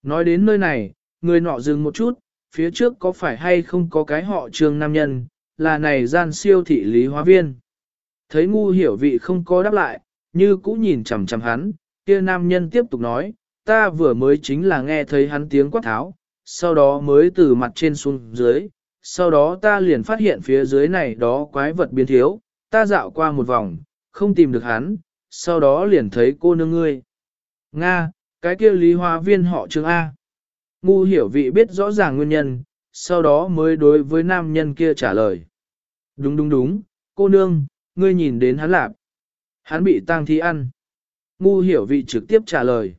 Nói đến nơi này, người nọ dừng một chút, phía trước có phải hay không có cái họ trường nam nhân, là này gian siêu thị lý hóa viên. Thấy ngu hiểu vị không có đáp lại, như cũ nhìn chằm chằm hắn, kia nam nhân tiếp tục nói, ta vừa mới chính là nghe thấy hắn tiếng quát tháo, sau đó mới từ mặt trên xuống dưới, sau đó ta liền phát hiện phía dưới này đó quái vật biến thiếu, ta dạo qua một vòng, không tìm được hắn, sau đó liền thấy cô nương ngươi. Nga, cái kia lý hóa viên họ trương A. Ngu hiểu vị biết rõ ràng nguyên nhân, sau đó mới đối với nam nhân kia trả lời. Đúng đúng đúng, cô nương, ngươi nhìn đến hắn lạp. Hắn bị tang thi ăn. Ngu hiểu vị trực tiếp trả lời.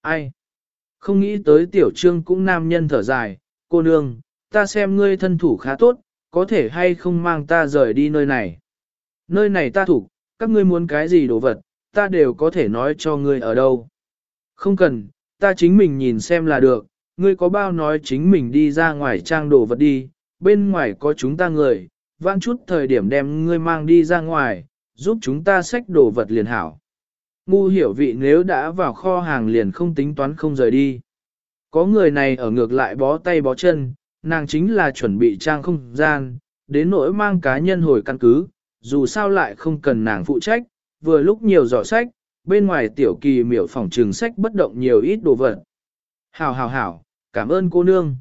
Ai? Không nghĩ tới tiểu trương cũng nam nhân thở dài, cô nương, ta xem ngươi thân thủ khá tốt, có thể hay không mang ta rời đi nơi này. Nơi này ta thủ, các ngươi muốn cái gì đồ vật, ta đều có thể nói cho ngươi ở đâu. Không cần, ta chính mình nhìn xem là được, ngươi có bao nói chính mình đi ra ngoài trang đồ vật đi, bên ngoài có chúng ta người, vãn chút thời điểm đem ngươi mang đi ra ngoài, giúp chúng ta xách đồ vật liền hảo. Ngu hiểu vị nếu đã vào kho hàng liền không tính toán không rời đi. Có người này ở ngược lại bó tay bó chân, nàng chính là chuẩn bị trang không gian, đến nỗi mang cá nhân hồi căn cứ, dù sao lại không cần nàng phụ trách, vừa lúc nhiều giỏ sách, bên ngoài tiểu kỳ miểu phòng trường sách bất động nhiều ít đồ vật. Hảo hảo hảo, cảm ơn cô nương.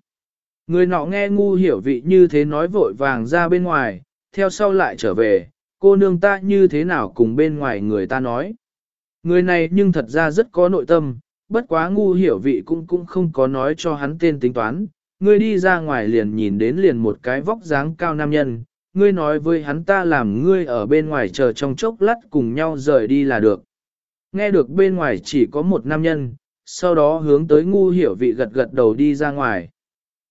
Người nọ nghe ngu hiểu vị như thế nói vội vàng ra bên ngoài, theo sau lại trở về, cô nương ta như thế nào cùng bên ngoài người ta nói. Người này nhưng thật ra rất có nội tâm, bất quá ngu hiểu vị cũng cũng không có nói cho hắn tên tính toán. Ngươi đi ra ngoài liền nhìn đến liền một cái vóc dáng cao nam nhân, ngươi nói với hắn ta làm ngươi ở bên ngoài chờ trong chốc lát cùng nhau rời đi là được. Nghe được bên ngoài chỉ có một nam nhân, sau đó hướng tới ngu hiểu vị gật gật đầu đi ra ngoài.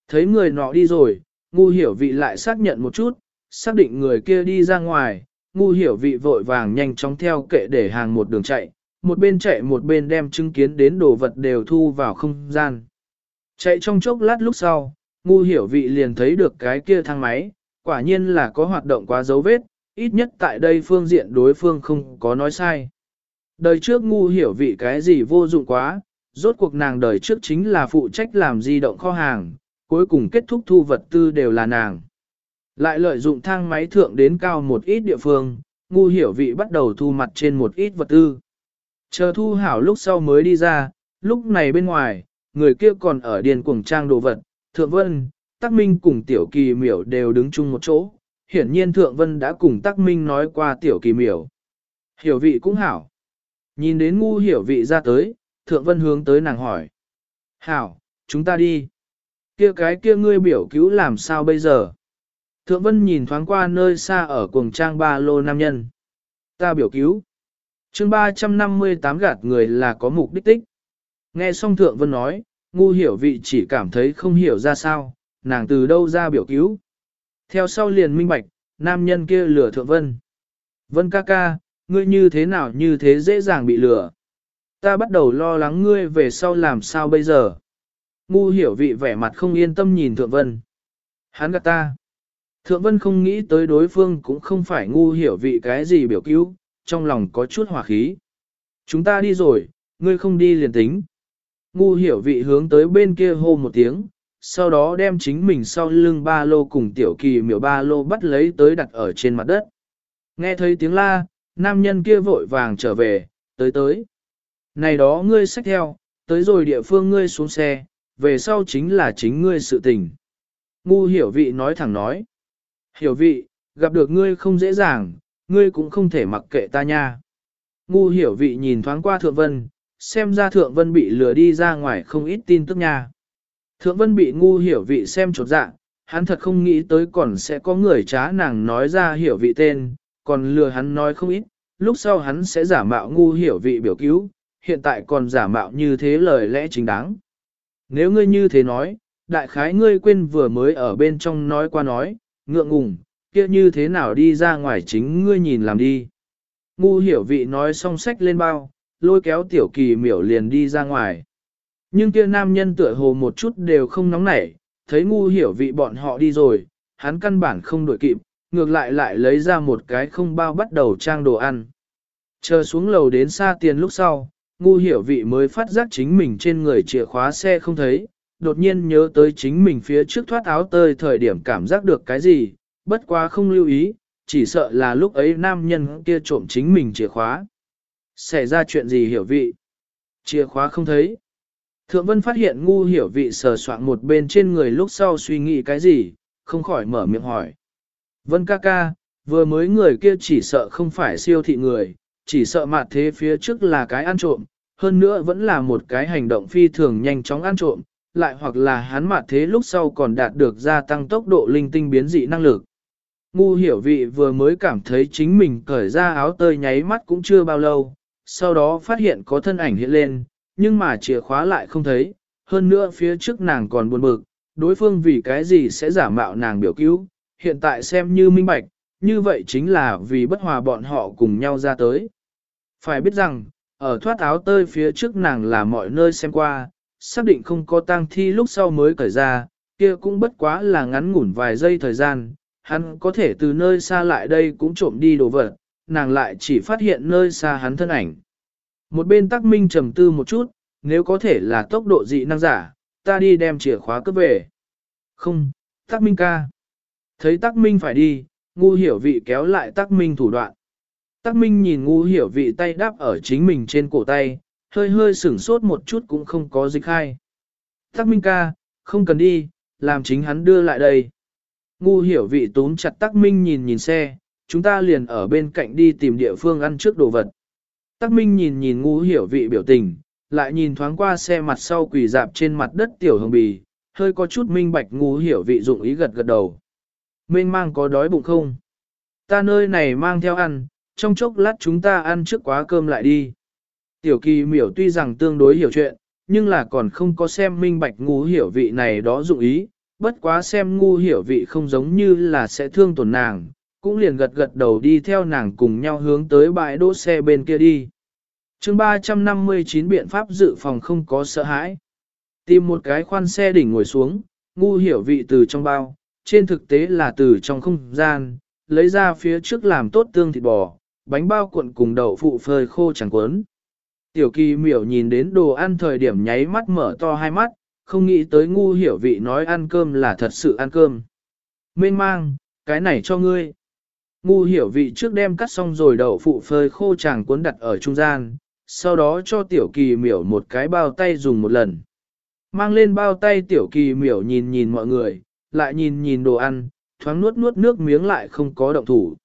Thấy người nọ đi rồi, ngu hiểu vị lại xác nhận một chút, xác định người kia đi ra ngoài, ngu hiểu vị vội vàng nhanh chóng theo kệ để hàng một đường chạy, một bên chạy một bên đem chứng kiến đến đồ vật đều thu vào không gian. Chạy trong chốc lát lúc sau, ngu hiểu vị liền thấy được cái kia thang máy, quả nhiên là có hoạt động quá dấu vết, ít nhất tại đây phương diện đối phương không có nói sai. Đời trước ngu hiểu vị cái gì vô dụng quá, rốt cuộc nàng đời trước chính là phụ trách làm di động kho hàng, cuối cùng kết thúc thu vật tư đều là nàng. Lại lợi dụng thang máy thượng đến cao một ít địa phương, ngu hiểu vị bắt đầu thu mặt trên một ít vật tư. Chờ thu hảo lúc sau mới đi ra, lúc này bên ngoài, người kia còn ở điền cuồng trang đồ vật, thượng vân, tắc minh cùng tiểu kỳ miểu đều đứng chung một chỗ. Hiển nhiên thượng vân đã cùng tắc minh nói qua tiểu kỳ miểu. Hiểu vị cũng hảo. Nhìn đến ngu hiểu vị ra tới, thượng vân hướng tới nàng hỏi. Hảo, chúng ta đi. Kia cái kia ngươi biểu cứu làm sao bây giờ? Thượng vân nhìn thoáng qua nơi xa ở cuồng trang ba lô nam nhân. Ta biểu cứu. chương 358 gạt người là có mục đích tích. Nghe xong thượng vân nói, ngu hiểu vị chỉ cảm thấy không hiểu ra sao, nàng từ đâu ra biểu cứu. Theo sau liền minh bạch, nam nhân kia lừa thượng vân. Vân ca ca, ngươi như thế nào như thế dễ dàng bị lừa. Ta bắt đầu lo lắng ngươi về sau làm sao bây giờ. Ngu hiểu vị vẻ mặt không yên tâm nhìn thượng vân. Hắn gạt ta. Thượng vân không nghĩ tới đối phương cũng không phải ngu hiểu vị cái gì biểu cứu, trong lòng có chút hỏa khí. Chúng ta đi rồi, ngươi không đi liền tính. Ngu hiểu vị hướng tới bên kia hô một tiếng, sau đó đem chính mình sau lưng ba lô cùng tiểu kỳ miểu ba lô bắt lấy tới đặt ở trên mặt đất. Nghe thấy tiếng la, nam nhân kia vội vàng trở về, tới tới. Này đó ngươi xách theo, tới rồi địa phương ngươi xuống xe, về sau chính là chính ngươi sự tình. Ngu hiểu vị nói thẳng nói. Hiểu vị, gặp được ngươi không dễ dàng, ngươi cũng không thể mặc kệ ta nha. Ngu hiểu vị nhìn thoáng qua thượng vân, xem ra thượng vân bị lừa đi ra ngoài không ít tin tức nha. Thượng vân bị ngu hiểu vị xem trột dạ, hắn thật không nghĩ tới còn sẽ có người trá nàng nói ra hiểu vị tên, còn lừa hắn nói không ít, lúc sau hắn sẽ giả mạo ngu hiểu vị biểu cứu, hiện tại còn giả mạo như thế lời lẽ chính đáng. Nếu ngươi như thế nói, đại khái ngươi quên vừa mới ở bên trong nói qua nói, ngượng ngùng, kia như thế nào đi ra ngoài chính ngươi nhìn làm đi. Ngu hiểu vị nói xong sách lên bao, lôi kéo tiểu kỳ miểu liền đi ra ngoài. Nhưng kia nam nhân tựa hồ một chút đều không nóng nảy, thấy ngu hiểu vị bọn họ đi rồi, hắn căn bản không đổi kịp, ngược lại lại lấy ra một cái không bao bắt đầu trang đồ ăn. Chờ xuống lầu đến xa tiền lúc sau, ngu hiểu vị mới phát giác chính mình trên người chìa khóa xe không thấy, đột nhiên nhớ tới chính mình phía trước thoát áo tơi thời điểm cảm giác được cái gì, bất quá không lưu ý, chỉ sợ là lúc ấy nam nhân kia trộm chính mình chìa khóa. Xảy ra chuyện gì hiểu vị? Chìa khóa không thấy. Thượng Vân phát hiện ngu hiểu vị sờ soạn một bên trên người lúc sau suy nghĩ cái gì, không khỏi mở miệng hỏi. Vân ca ca, vừa mới người kia chỉ sợ không phải siêu thị người, chỉ sợ mặt thế phía trước là cái ăn trộm, hơn nữa vẫn là một cái hành động phi thường nhanh chóng ăn trộm, lại hoặc là hắn mặt thế lúc sau còn đạt được gia tăng tốc độ linh tinh biến dị năng lực. Ngu hiểu vị vừa mới cảm thấy chính mình cởi ra áo tơi nháy mắt cũng chưa bao lâu, sau đó phát hiện có thân ảnh hiện lên, nhưng mà chìa khóa lại không thấy, hơn nữa phía trước nàng còn buồn bực, đối phương vì cái gì sẽ giả mạo nàng biểu cứu, hiện tại xem như minh bạch, như vậy chính là vì bất hòa bọn họ cùng nhau ra tới. Phải biết rằng, ở thoát áo tơi phía trước nàng là mọi nơi xem qua, xác định không có tang thi lúc sau mới cởi ra, kia cũng bất quá là ngắn ngủn vài giây thời gian, hắn có thể từ nơi xa lại đây cũng trộm đi đồ vật, nàng lại chỉ phát hiện nơi xa hắn thân ảnh. Một bên tắc minh trầm tư một chút, nếu có thể là tốc độ dị năng giả, ta đi đem chìa khóa cướp về. Không, tắc minh ca. Thấy tắc minh phải đi, ngu hiểu vị kéo lại tắc minh thủ đoạn. Tắc minh nhìn ngu hiểu vị tay đáp ở chính mình trên cổ tay, hơi hơi sửng sốt một chút cũng không có dịch khai. Tắc minh ca, không cần đi, làm chính hắn đưa lại đây. Ngu hiểu vị túm chặt tắc minh nhìn nhìn xe, chúng ta liền ở bên cạnh đi tìm địa phương ăn trước đồ vật. Tắc minh nhìn nhìn ngu hiểu vị biểu tình, lại nhìn thoáng qua xe mặt sau quỳ dạp trên mặt đất tiểu hồng bì, hơi có chút minh bạch ngu hiểu vị dụng ý gật gật đầu. Mênh mang có đói bụng không? Ta nơi này mang theo ăn, trong chốc lát chúng ta ăn trước quá cơm lại đi. Tiểu kỳ miểu tuy rằng tương đối hiểu chuyện, nhưng là còn không có xem minh bạch ngu hiểu vị này đó dụng ý, bất quá xem ngu hiểu vị không giống như là sẽ thương tổn nàng, cũng liền gật gật đầu đi theo nàng cùng nhau hướng tới bãi đỗ xe bên kia đi. chương 359 biện pháp dự phòng không có sợ hãi. Tìm một cái khoan xe đỉnh ngồi xuống, ngu hiểu vị từ trong bao, trên thực tế là từ trong không gian, lấy ra phía trước làm tốt tương thịt bò, bánh bao cuộn cùng đậu phụ phơi khô chẳng quấn. Tiểu kỳ miểu nhìn đến đồ ăn thời điểm nháy mắt mở to hai mắt, không nghĩ tới ngu hiểu vị nói ăn cơm là thật sự ăn cơm. Mên mang, cái này cho ngươi. Ngu hiểu vị trước đem cắt xong rồi đậu phụ phơi khô chàng cuốn đặt ở trung gian, sau đó cho tiểu kỳ miểu một cái bao tay dùng một lần. Mang lên bao tay tiểu kỳ miểu nhìn nhìn mọi người, lại nhìn nhìn đồ ăn, thoáng nuốt nuốt nước miếng lại không có động thủ.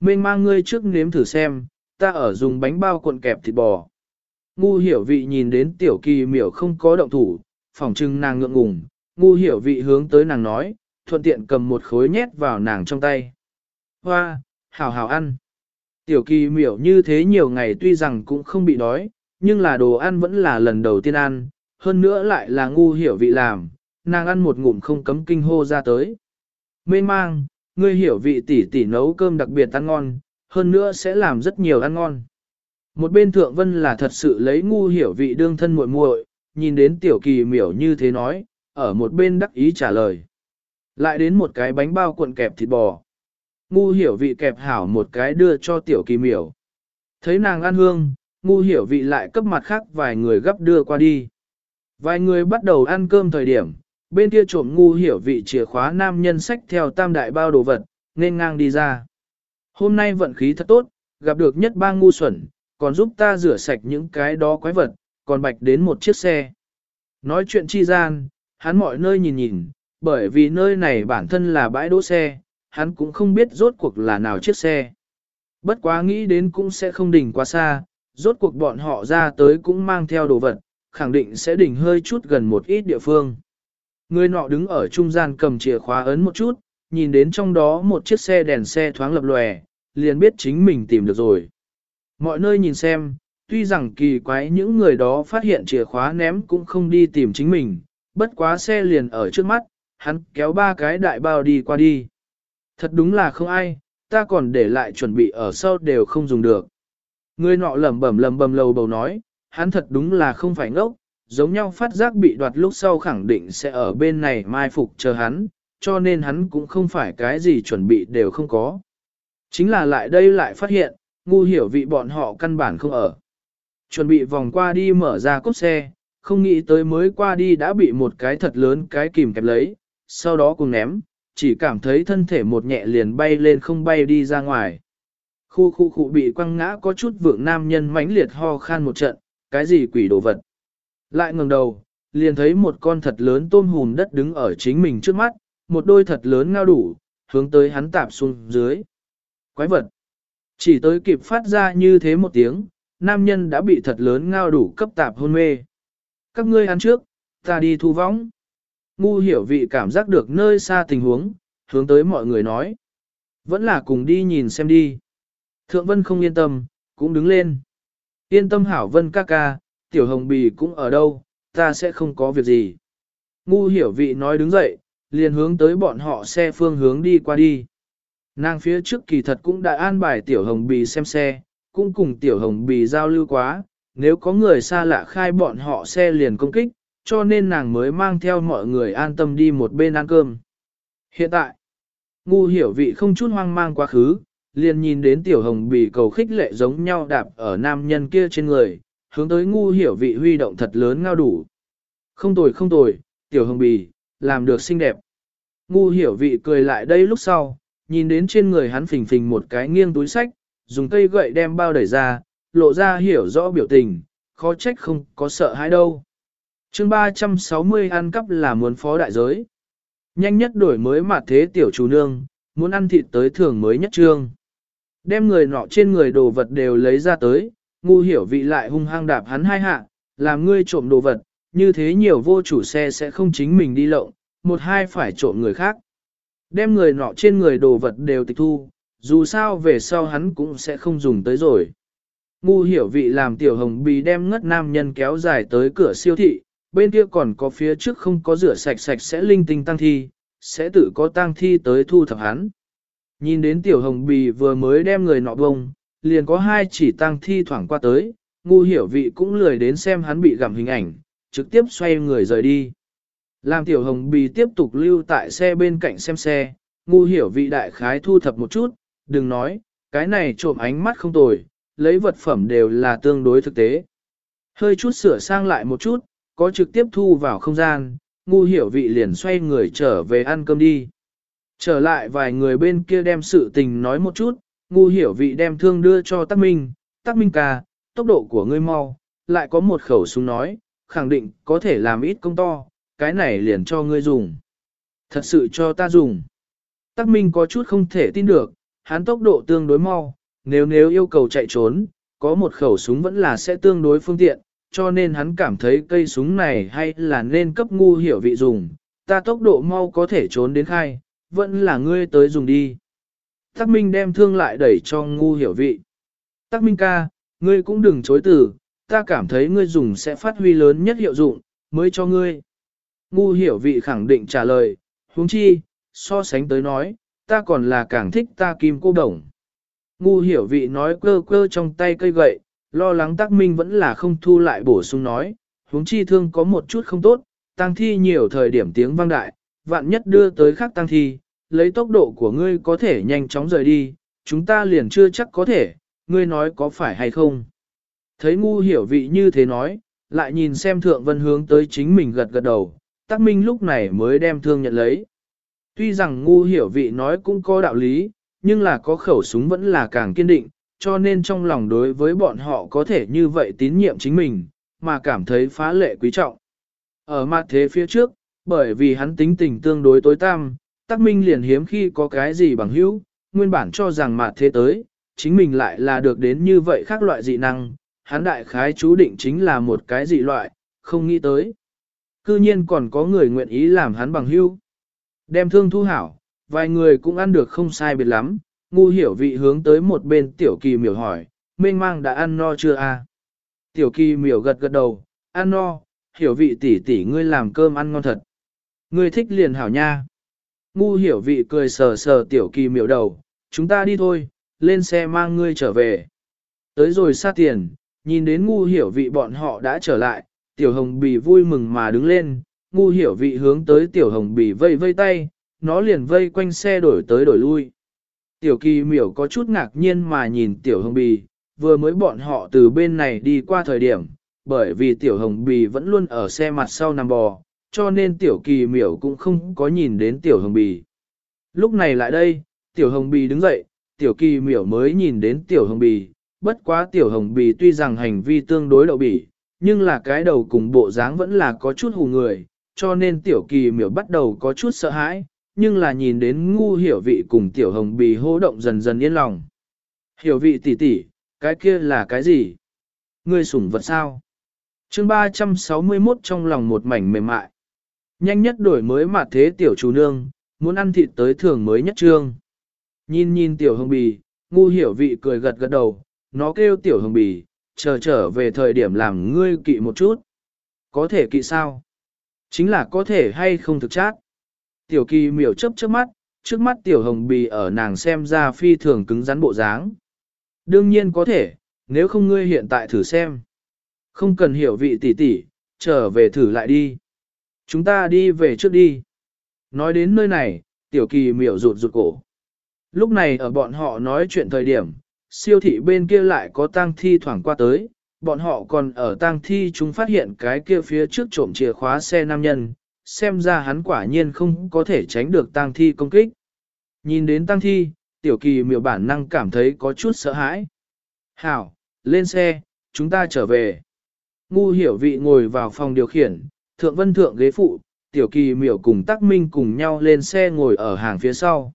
Mình mang ngươi trước nếm thử xem, ta ở dùng bánh bao cuộn kẹp thịt bò. Ngu hiểu vị nhìn đến tiểu kỳ miểu không có động thủ, phỏng trưng nàng ngượng ngùng, ngu hiểu vị hướng tới nàng nói, thuận tiện cầm một khối nhét vào nàng trong tay. Hoa, hảo hảo ăn. Tiểu kỳ miểu như thế nhiều ngày tuy rằng cũng không bị đói, nhưng là đồ ăn vẫn là lần đầu tiên ăn, hơn nữa lại là ngu hiểu vị làm, nàng ăn một ngụm không cấm kinh hô ra tới. Mênh mang, ngươi hiểu vị tỷ tỷ nấu cơm đặc biệt ăn ngon, hơn nữa sẽ làm rất nhiều ăn ngon. Một bên thượng vân là thật sự lấy ngu hiểu vị đương thân muội muội, nhìn đến tiểu kỳ miểu như thế nói, ở một bên đắc ý trả lời. Lại đến một cái bánh bao cuộn kẹp thịt bò. Ngu hiểu vị kẹp hảo một cái đưa cho tiểu kỳ miểu. Thấy nàng ăn hương, ngu hiểu vị lại cấp mặt khác vài người gấp đưa qua đi. Vài người bắt đầu ăn cơm thời điểm, bên kia trộm ngu hiểu vị chìa khóa nam nhân sách theo tam đại bao đồ vật, nên ngang đi ra. Hôm nay vận khí thật tốt, gặp được nhất ba ngu xuẩn, còn giúp ta rửa sạch những cái đó quái vật, còn bạch đến một chiếc xe. Nói chuyện chi gian, hắn mọi nơi nhìn nhìn, bởi vì nơi này bản thân là bãi đỗ xe, hắn cũng không biết rốt cuộc là nào chiếc xe. Bất quá nghĩ đến cũng sẽ không đỉnh quá xa, rốt cuộc bọn họ ra tới cũng mang theo đồ vật, khẳng định sẽ đỉnh hơi chút gần một ít địa phương. Người nọ đứng ở trung gian cầm chìa khóa ấn một chút, nhìn đến trong đó một chiếc xe đèn xe thoáng lập lòe, liền biết chính mình tìm được rồi. Mọi nơi nhìn xem, tuy rằng kỳ quái những người đó phát hiện chìa khóa ném cũng không đi tìm chính mình, bất quá xe liền ở trước mắt, hắn kéo ba cái đại bao đi qua đi. Thật đúng là không ai, ta còn để lại chuẩn bị ở sau đều không dùng được. Người nọ lẩm bẩm lẩm bẩm lầu bầu nói, hắn thật đúng là không phải ngốc, giống nhau phát giác bị đoạt lúc sau khẳng định sẽ ở bên này mai phục chờ hắn, cho nên hắn cũng không phải cái gì chuẩn bị đều không có. Chính là lại đây lại phát hiện, ngu hiểu vị bọn họ căn bản không ở. Chuẩn bị vòng qua đi mở ra cốt xe, không nghĩ tới mới qua đi đã bị một cái thật lớn cái kìm kẹp lấy, sau đó cùng ném, chỉ cảm thấy thân thể một nhẹ liền bay lên không bay đi ra ngoài. Khu khu khu bị quăng ngã có chút vượng nam nhân mãnh liệt ho khan một trận, cái gì quỷ đồ vật. Lại ngẩng đầu, liền thấy một con thật lớn tôm hùm đất đứng ở chính mình trước mắt, một đôi thật lớn ngao đủ, hướng tới hắn tạp xuống dưới. Quái vật. Chỉ tới kịp phát ra như thế một tiếng, nam nhân đã bị thật lớn ngao đủ cấp tạp hôn mê. Các ngươi ăn trước, ta đi thu võng. Ngu hiểu vị cảm giác được nơi xa tình huống, hướng tới mọi người nói. Vẫn là cùng đi nhìn xem đi. Thượng Vân không yên tâm, cũng đứng lên. Yên tâm hảo Vân ca ca, tiểu hồng bì cũng ở đâu, ta sẽ không có việc gì. Ngu hiểu vị nói đứng dậy, liền hướng tới bọn họ xe phương hướng đi qua đi. Nàng phía trước kỳ thật cũng đã an bài tiểu hồng bì xem xe, cũng cùng tiểu hồng bì giao lưu quá, nếu có người xa lạ khai bọn họ xe liền công kích, cho nên nàng mới mang theo mọi người an tâm đi một bên ăn cơm. Hiện tại, ngu hiểu vị không chút hoang mang quá khứ, liền nhìn đến tiểu hồng bì cầu khích lệ giống nhau đạp ở nam nhân kia trên người, hướng tới ngu hiểu vị huy động thật lớn ngao đủ. Không tồi không tồi, tiểu hồng bì, làm được xinh đẹp. Ngu hiểu vị cười lại đây lúc sau, nhìn đến trên người hắn phình phình một cái nghiêng túi sách, dùng cây gậy đem bao đẩy ra, lộ ra hiểu rõ biểu tình, khó trách không có sợ hãi đâu chương 360 ăn cắp là muốn phó đại giới. Nhanh nhất đổi mới mà thế tiểu chủ nương, muốn ăn thịt tới thường mới nhất trương. Đem người nọ trên người đồ vật đều lấy ra tới, ngu hiểu vị lại hung hăng đạp hắn hai hạ, làm ngươi trộm đồ vật, như thế nhiều vô chủ xe sẽ không chính mình đi lộng, một hai phải trộm người khác. Đem người nọ trên người đồ vật đều tịch thu, dù sao về sau hắn cũng sẽ không dùng tới rồi. Ngu hiểu vị làm tiểu hồng bì đem ngất nam nhân kéo dài tới cửa siêu thị, bên kia còn có phía trước không có rửa sạch sạch sẽ linh tinh tăng thi, sẽ tự có tăng thi tới thu thập hắn. Nhìn đến tiểu hồng bì vừa mới đem người nọ bông, liền có hai chỉ tăng thi thoảng qua tới, ngu hiểu vị cũng lười đến xem hắn bị gặm hình ảnh, trực tiếp xoay người rời đi. Làm tiểu hồng bì tiếp tục lưu tại xe bên cạnh xem xe, ngu hiểu vị đại khái thu thập một chút, đừng nói, cái này trộm ánh mắt không tồi, lấy vật phẩm đều là tương đối thực tế. Hơi chút sửa sang lại một chút, có trực tiếp thu vào không gian, ngu hiểu vị liền xoay người trở về ăn cơm đi. Trở lại vài người bên kia đem sự tình nói một chút, ngu hiểu vị đem thương đưa cho Tắc Minh, Tắc Minh ca, tốc độ của ngươi mau, lại có một khẩu súng nói, khẳng định có thể làm ít công to, cái này liền cho ngươi dùng. Thật sự cho ta dùng. Tắc Minh có chút không thể tin được, hắn tốc độ tương đối mau, nếu nếu yêu cầu chạy trốn, có một khẩu súng vẫn là sẽ tương đối phương tiện, cho nên hắn cảm thấy cây súng này hay là nên cấp ngu hiểu vị dùng, ta tốc độ mau có thể trốn đến khai, vẫn là ngươi tới dùng đi. Tắc Minh đem thương lại đẩy cho ngu hiểu vị. Tắc Minh ca, ngươi cũng đừng chối từ, ta cảm thấy ngươi dùng sẽ phát huy lớn nhất hiệu dụng, mới cho ngươi. Ngu hiểu vị khẳng định trả lời, huống chi, so sánh tới nói, ta còn là càng thích ta kim cô đồng. Ngu hiểu vị nói cơ cơ trong tay cây gậy, lo lắng tác minh vẫn là không thu lại bổ sung nói, huống chi thương có một chút không tốt, tăng thi nhiều thời điểm tiếng vang đại, vạn nhất đưa tới khác tăng thi, lấy tốc độ của ngươi có thể nhanh chóng rời đi, chúng ta liền chưa chắc có thể, ngươi nói có phải hay không? Thấy ngu hiểu vị như thế nói, lại nhìn xem thượng vân hướng tới chính mình gật gật đầu, tắc minh lúc này mới đem thương nhận lấy. Tuy rằng ngu hiểu vị nói cũng có đạo lý, nhưng là có khẩu súng vẫn là càng kiên định, cho nên trong lòng đối với bọn họ có thể như vậy tín nhiệm chính mình, mà cảm thấy phá lệ quý trọng. Ở mặt thế phía trước, bởi vì hắn tính tình tương đối tối tăm, tắc minh liền hiếm khi có cái gì bằng hữu, nguyên bản cho rằng mặt thế tới, chính mình lại là được đến như vậy khác loại dị năng, hắn đại khái chú định chính là một cái dị loại, không nghĩ tới. Cư nhiên còn có người nguyện ý làm hắn bằng hữu. Đem thương thu hảo, vài người cũng ăn được không sai biệt lắm, ngu hiểu vị hướng tới một bên tiểu kỳ miểu hỏi, mênh mang đã ăn no chưa a? Tiểu kỳ miểu gật gật đầu, ăn no, hiểu vị tỷ tỷ ngươi làm cơm ăn ngon thật. Ngươi thích liền hảo nha. Ngu hiểu vị cười sờ sờ tiểu kỳ miểu đầu, chúng ta đi thôi, lên xe mang ngươi trở về. Tới rồi xa tiền, nhìn đến ngu hiểu vị bọn họ đã trở lại, tiểu hồng bì vui mừng mà đứng lên, ngu hiểu vị hướng tới tiểu hồng bì vây vây tay, nó liền vây quanh xe đổi tới đổi lui. Tiểu kỳ miểu có chút ngạc nhiên mà nhìn tiểu hồng bì, vừa mới bọn họ từ bên này đi qua thời điểm, bởi vì tiểu hồng bì vẫn luôn ở xe mặt sau nằm bò, cho nên tiểu kỳ miểu cũng không có nhìn đến tiểu hồng bì. Lúc này lại đây, tiểu hồng bì đứng dậy, tiểu kỳ miểu mới nhìn đến tiểu hồng bì, bất quá tiểu hồng bì tuy rằng hành vi tương đối đậu bỉ, nhưng là cái đầu cùng bộ dáng vẫn là có chút hù người, cho nên tiểu kỳ miểu bắt đầu có chút sợ hãi, nhưng là nhìn đến ngu hiểu vị cùng tiểu hồng bì hô động dần dần yên lòng. Hiểu vị tỷ tỷ, cái kia là cái gì? Ngươi sủng vật sao? chương 361 trong lòng một mảnh mềm mại. Nhanh nhất đổi mới mặt thế tiểu chủ nương, muốn ăn thịt tới thường mới nhất trương. Nhìn nhìn tiểu hồng bì, ngu hiểu vị cười gật gật đầu, nó kêu tiểu hồng bì, chờ trở về thời điểm làm ngươi kỵ một chút. Có thể kỵ sao? Chính là có thể hay không thực chát. Tiểu kỳ miểu chấp trước mắt, trước mắt tiểu hồng bì ở nàng xem ra phi thường cứng rắn bộ dáng. Đương nhiên có thể, nếu không ngươi hiện tại thử xem. Không cần hiểu vị tỷ tỷ, trở về thử lại đi. Chúng ta đi về trước đi. Nói đến nơi này, tiểu kỳ miểu rụt rụt cổ. Lúc này ở bọn họ nói chuyện thời điểm, siêu thị bên kia lại có tang thi thoảng qua tới, bọn họ còn ở tang thi chúng phát hiện cái kia phía trước trộm chìa khóa xe nam nhân, xem ra hắn quả nhiên không có thể tránh được tang thi công kích. Nhìn đến tang thi, tiểu kỳ miểu bản năng cảm thấy có chút sợ hãi. Hảo, lên xe, chúng ta trở về. Ngu hiểu vị ngồi vào phòng điều khiển, thượng vân thượng ghế phụ, tiểu kỳ miểu cùng tắc minh cùng nhau lên xe ngồi ở hàng phía sau.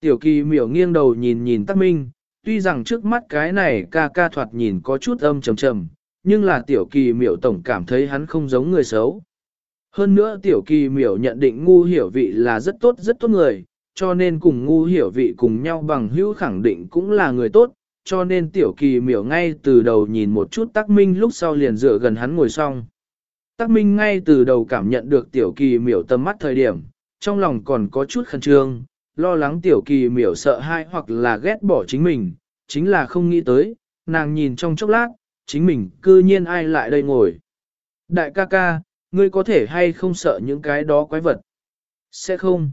Tiểu kỳ miểu nghiêng đầu nhìn nhìn tắc minh, tuy rằng trước mắt cái này ca ca thoạt nhìn có chút âm trầm trầm, nhưng là tiểu kỳ miểu tổng cảm thấy hắn không giống người xấu. Hơn nữa tiểu kỳ miểu nhận định ngu hiểu vị là rất tốt rất tốt người, cho nên cùng ngu hiểu vị cùng nhau bằng hữu khẳng định cũng là người tốt, cho nên tiểu kỳ miểu ngay từ đầu nhìn một chút tắc minh lúc sau liền dựa gần hắn ngồi xong. Tắc minh ngay từ đầu cảm nhận được tiểu kỳ miểu tầm mắt thời điểm, trong lòng còn có chút khẩn trương, lo lắng tiểu kỳ miểu sợ hãi hoặc là ghét bỏ chính mình, chính là không nghĩ tới, nàng nhìn trong chốc lát, chính mình cư nhiên ai lại đây ngồi. Đại ca ca, ngươi có thể hay không sợ những cái đó quái vật? Sẽ không.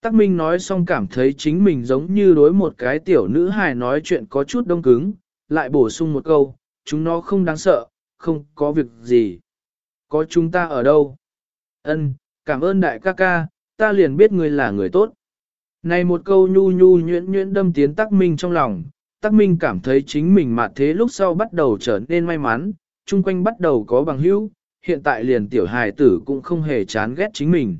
Tắc Minh nói xong cảm thấy chính mình giống như đối một cái tiểu nữ hài nói chuyện có chút đông cứng, lại bổ sung một câu, chúng nó không đáng sợ, không có việc gì. Có chúng ta ở đâu? Ân, cảm ơn đại ca ca, ta liền biết ngươi là người tốt. Này một câu nhu nhu nhuyễn nhuyễn đâm tiến Tắc Minh trong lòng, Tắc Minh cảm thấy chính mình mà thế lúc sau bắt đầu trở nên may mắn, chung quanh bắt đầu có bằng hữu, hiện tại liền tiểu hài tử cũng không hề chán ghét chính mình.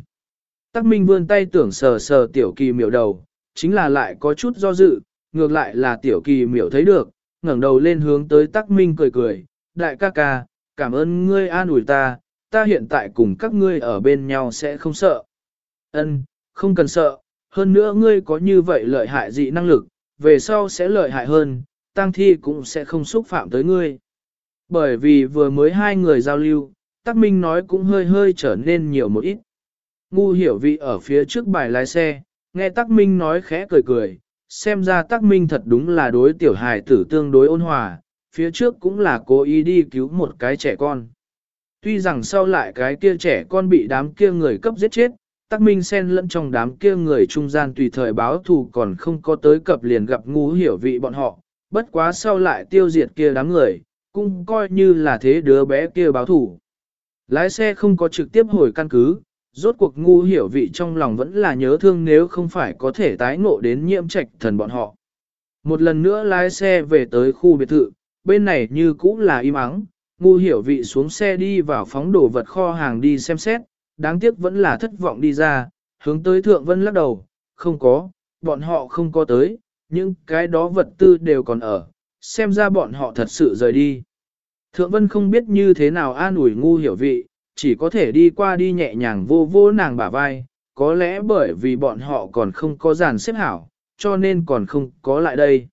Tắc Minh vươn tay tưởng sờ sờ tiểu kỳ miểu đầu, chính là lại có chút do dự, ngược lại là tiểu kỳ miểu thấy được, ngẩng đầu lên hướng tới Tắc Minh cười cười, đại ca ca, cảm ơn ngươi an ủi ta, ta hiện tại cùng các ngươi ở bên nhau sẽ không sợ. Ân, không cần sợ, hơn nữa ngươi có như vậy lợi hại dị năng lực, về sau sẽ lợi hại hơn, tăng thi cũng sẽ không xúc phạm tới ngươi. Bởi vì vừa mới hai người giao lưu, Tắc Minh nói cũng hơi hơi trở nên nhiều một ít. Ngu hiểu vị ở phía trước bài lái xe, nghe Tắc Minh nói khẽ cười cười, xem ra Tắc Minh thật đúng là đối tiểu hài tử tương đối ôn hòa, phía trước cũng là cố ý đi cứu một cái trẻ con. Tuy rằng sau lại cái kia trẻ con bị đám kia người cấp giết chết, Tắc Minh xen lẫn trong đám kia người trung gian tùy thời báo thù còn không có tới cập liền gặp ngu hiểu vị bọn họ, bất quá sau lại tiêu diệt kia đám người, cũng coi như là thế đứa bé kia báo thù. Lái xe không có trực tiếp hồi căn cứ, rốt cuộc ngu hiểu vị trong lòng vẫn là nhớ thương nếu không phải có thể tái ngộ đến nhiễm trạch thần bọn họ. Một lần nữa lái xe về tới khu biệt thự, bên này như cũ là im ắng, ngu hiểu vị xuống xe đi vào phóng đồ vật kho hàng đi xem xét, đáng tiếc vẫn là thất vọng đi ra, hướng tới thượng vân lắc đầu, không có, bọn họ không có tới, những cái đó vật tư đều còn ở, xem ra bọn họ thật sự rời đi. Thượng vân không biết như thế nào an ủi ngu hiểu vị, chỉ có thể đi qua đi nhẹ nhàng vô vô nàng bả vai, có lẽ bởi vì bọn họ còn không có giàn xếp hảo, cho nên còn không có lại đây.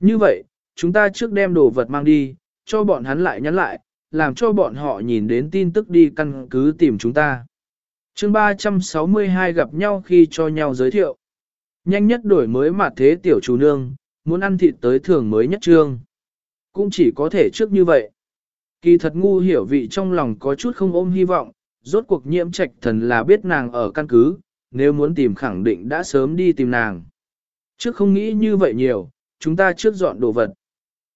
Như vậy, chúng ta trước đem đồ vật mang đi, cho bọn hắn lại nhắn lại, làm cho bọn họ nhìn đến tin tức đi căn cứ tìm chúng ta. chương 362 gặp nhau khi cho nhau giới thiệu. Nhanh nhất đổi mới mà thế tiểu chủ nương, muốn ăn thịt tới thường mới nhất trương. Cũng chỉ có thể trước như vậy. Kỳ thật ngu hiểu vị trong lòng có chút không ôm hy vọng, rốt cuộc nhiễm trạch thần là biết nàng ở căn cứ, nếu muốn tìm khẳng định đã sớm đi tìm nàng. Trước không nghĩ như vậy nhiều, chúng ta trước dọn đồ vật.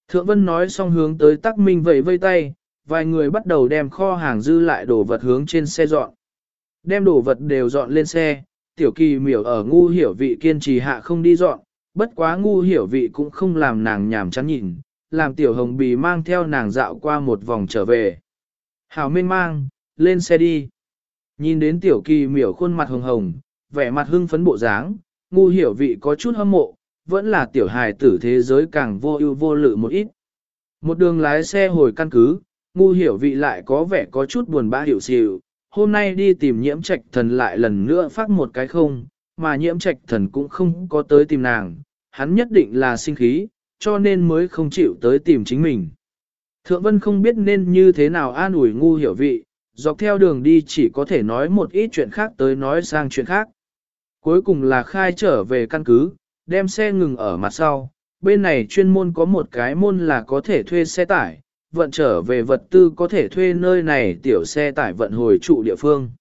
Thượng Vân nói xong hướng tới tắc minh vẫy vây tay, vài người bắt đầu đem kho hàng dư lại đồ vật hướng trên xe dọn. Đem đồ vật đều dọn lên xe, tiểu kỳ miểu ở ngu hiểu vị kiên trì hạ không đi dọn, bất quá ngu hiểu vị cũng không làm nàng nhảm chán nhìn, làm tiểu hồng bì mang theo nàng dạo qua một vòng trở về. Hảo mênh mang, lên xe đi. Nhìn đến tiểu kỳ miểu khuôn mặt hồng hồng, vẻ mặt hưng phấn bộ dáng, ngu hiểu vị có chút hâm mộ, vẫn là tiểu hài tử thế giới càng vô ưu vô lự một ít. Một đường lái xe hồi căn cứ, ngu hiểu vị lại có vẻ có chút buồn bã hiểu xỉu, hôm nay đi tìm nhiễm trạch thần lại lần nữa phát một cái không, mà nhiễm trạch thần cũng không có tới tìm nàng, hắn nhất định là sinh khí, cho nên mới không chịu tới tìm chính mình. Thượng Vân không biết nên như thế nào an ủi ngu hiểu vị, dọc theo đường đi chỉ có thể nói một ít chuyện khác tới nói sang chuyện khác. Cuối cùng là khai trở về căn cứ, đem xe ngừng ở mặt sau, bên này chuyên môn có một cái môn là có thể thuê xe tải, vận trở về vật tư có thể thuê nơi này tiểu xe tải vận hồi trụ địa phương.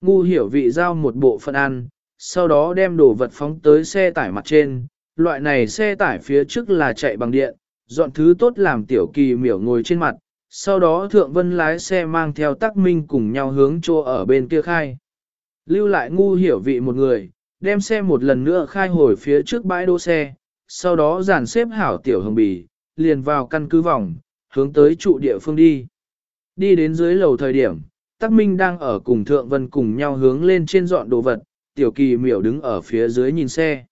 Ngu hiểu vị giao một bộ phận ăn, sau đó đem đồ vật phóng tới xe tải mặt trên, loại này xe tải phía trước là chạy bằng điện, dọn thứ tốt làm tiểu kỳ miểu ngồi trên mặt, sau đó thượng vân lái xe mang theo tắc minh cùng nhau hướng chỗ ở bên kia khai. Lưu lại ngu hiểu vị một người, đem xe một lần nữa khai hồi phía trước bãi đỗ xe, sau đó dàn xếp hảo tiểu hồng bì, liền vào căn cứ vòng, hướng tới trụ địa phương đi. Đi đến dưới lầu thời điểm, Tắc Minh đang ở cùng Thượng Vân cùng nhau hướng lên trên dọn đồ vật, tiểu kỳ miểu đứng ở phía dưới nhìn xe.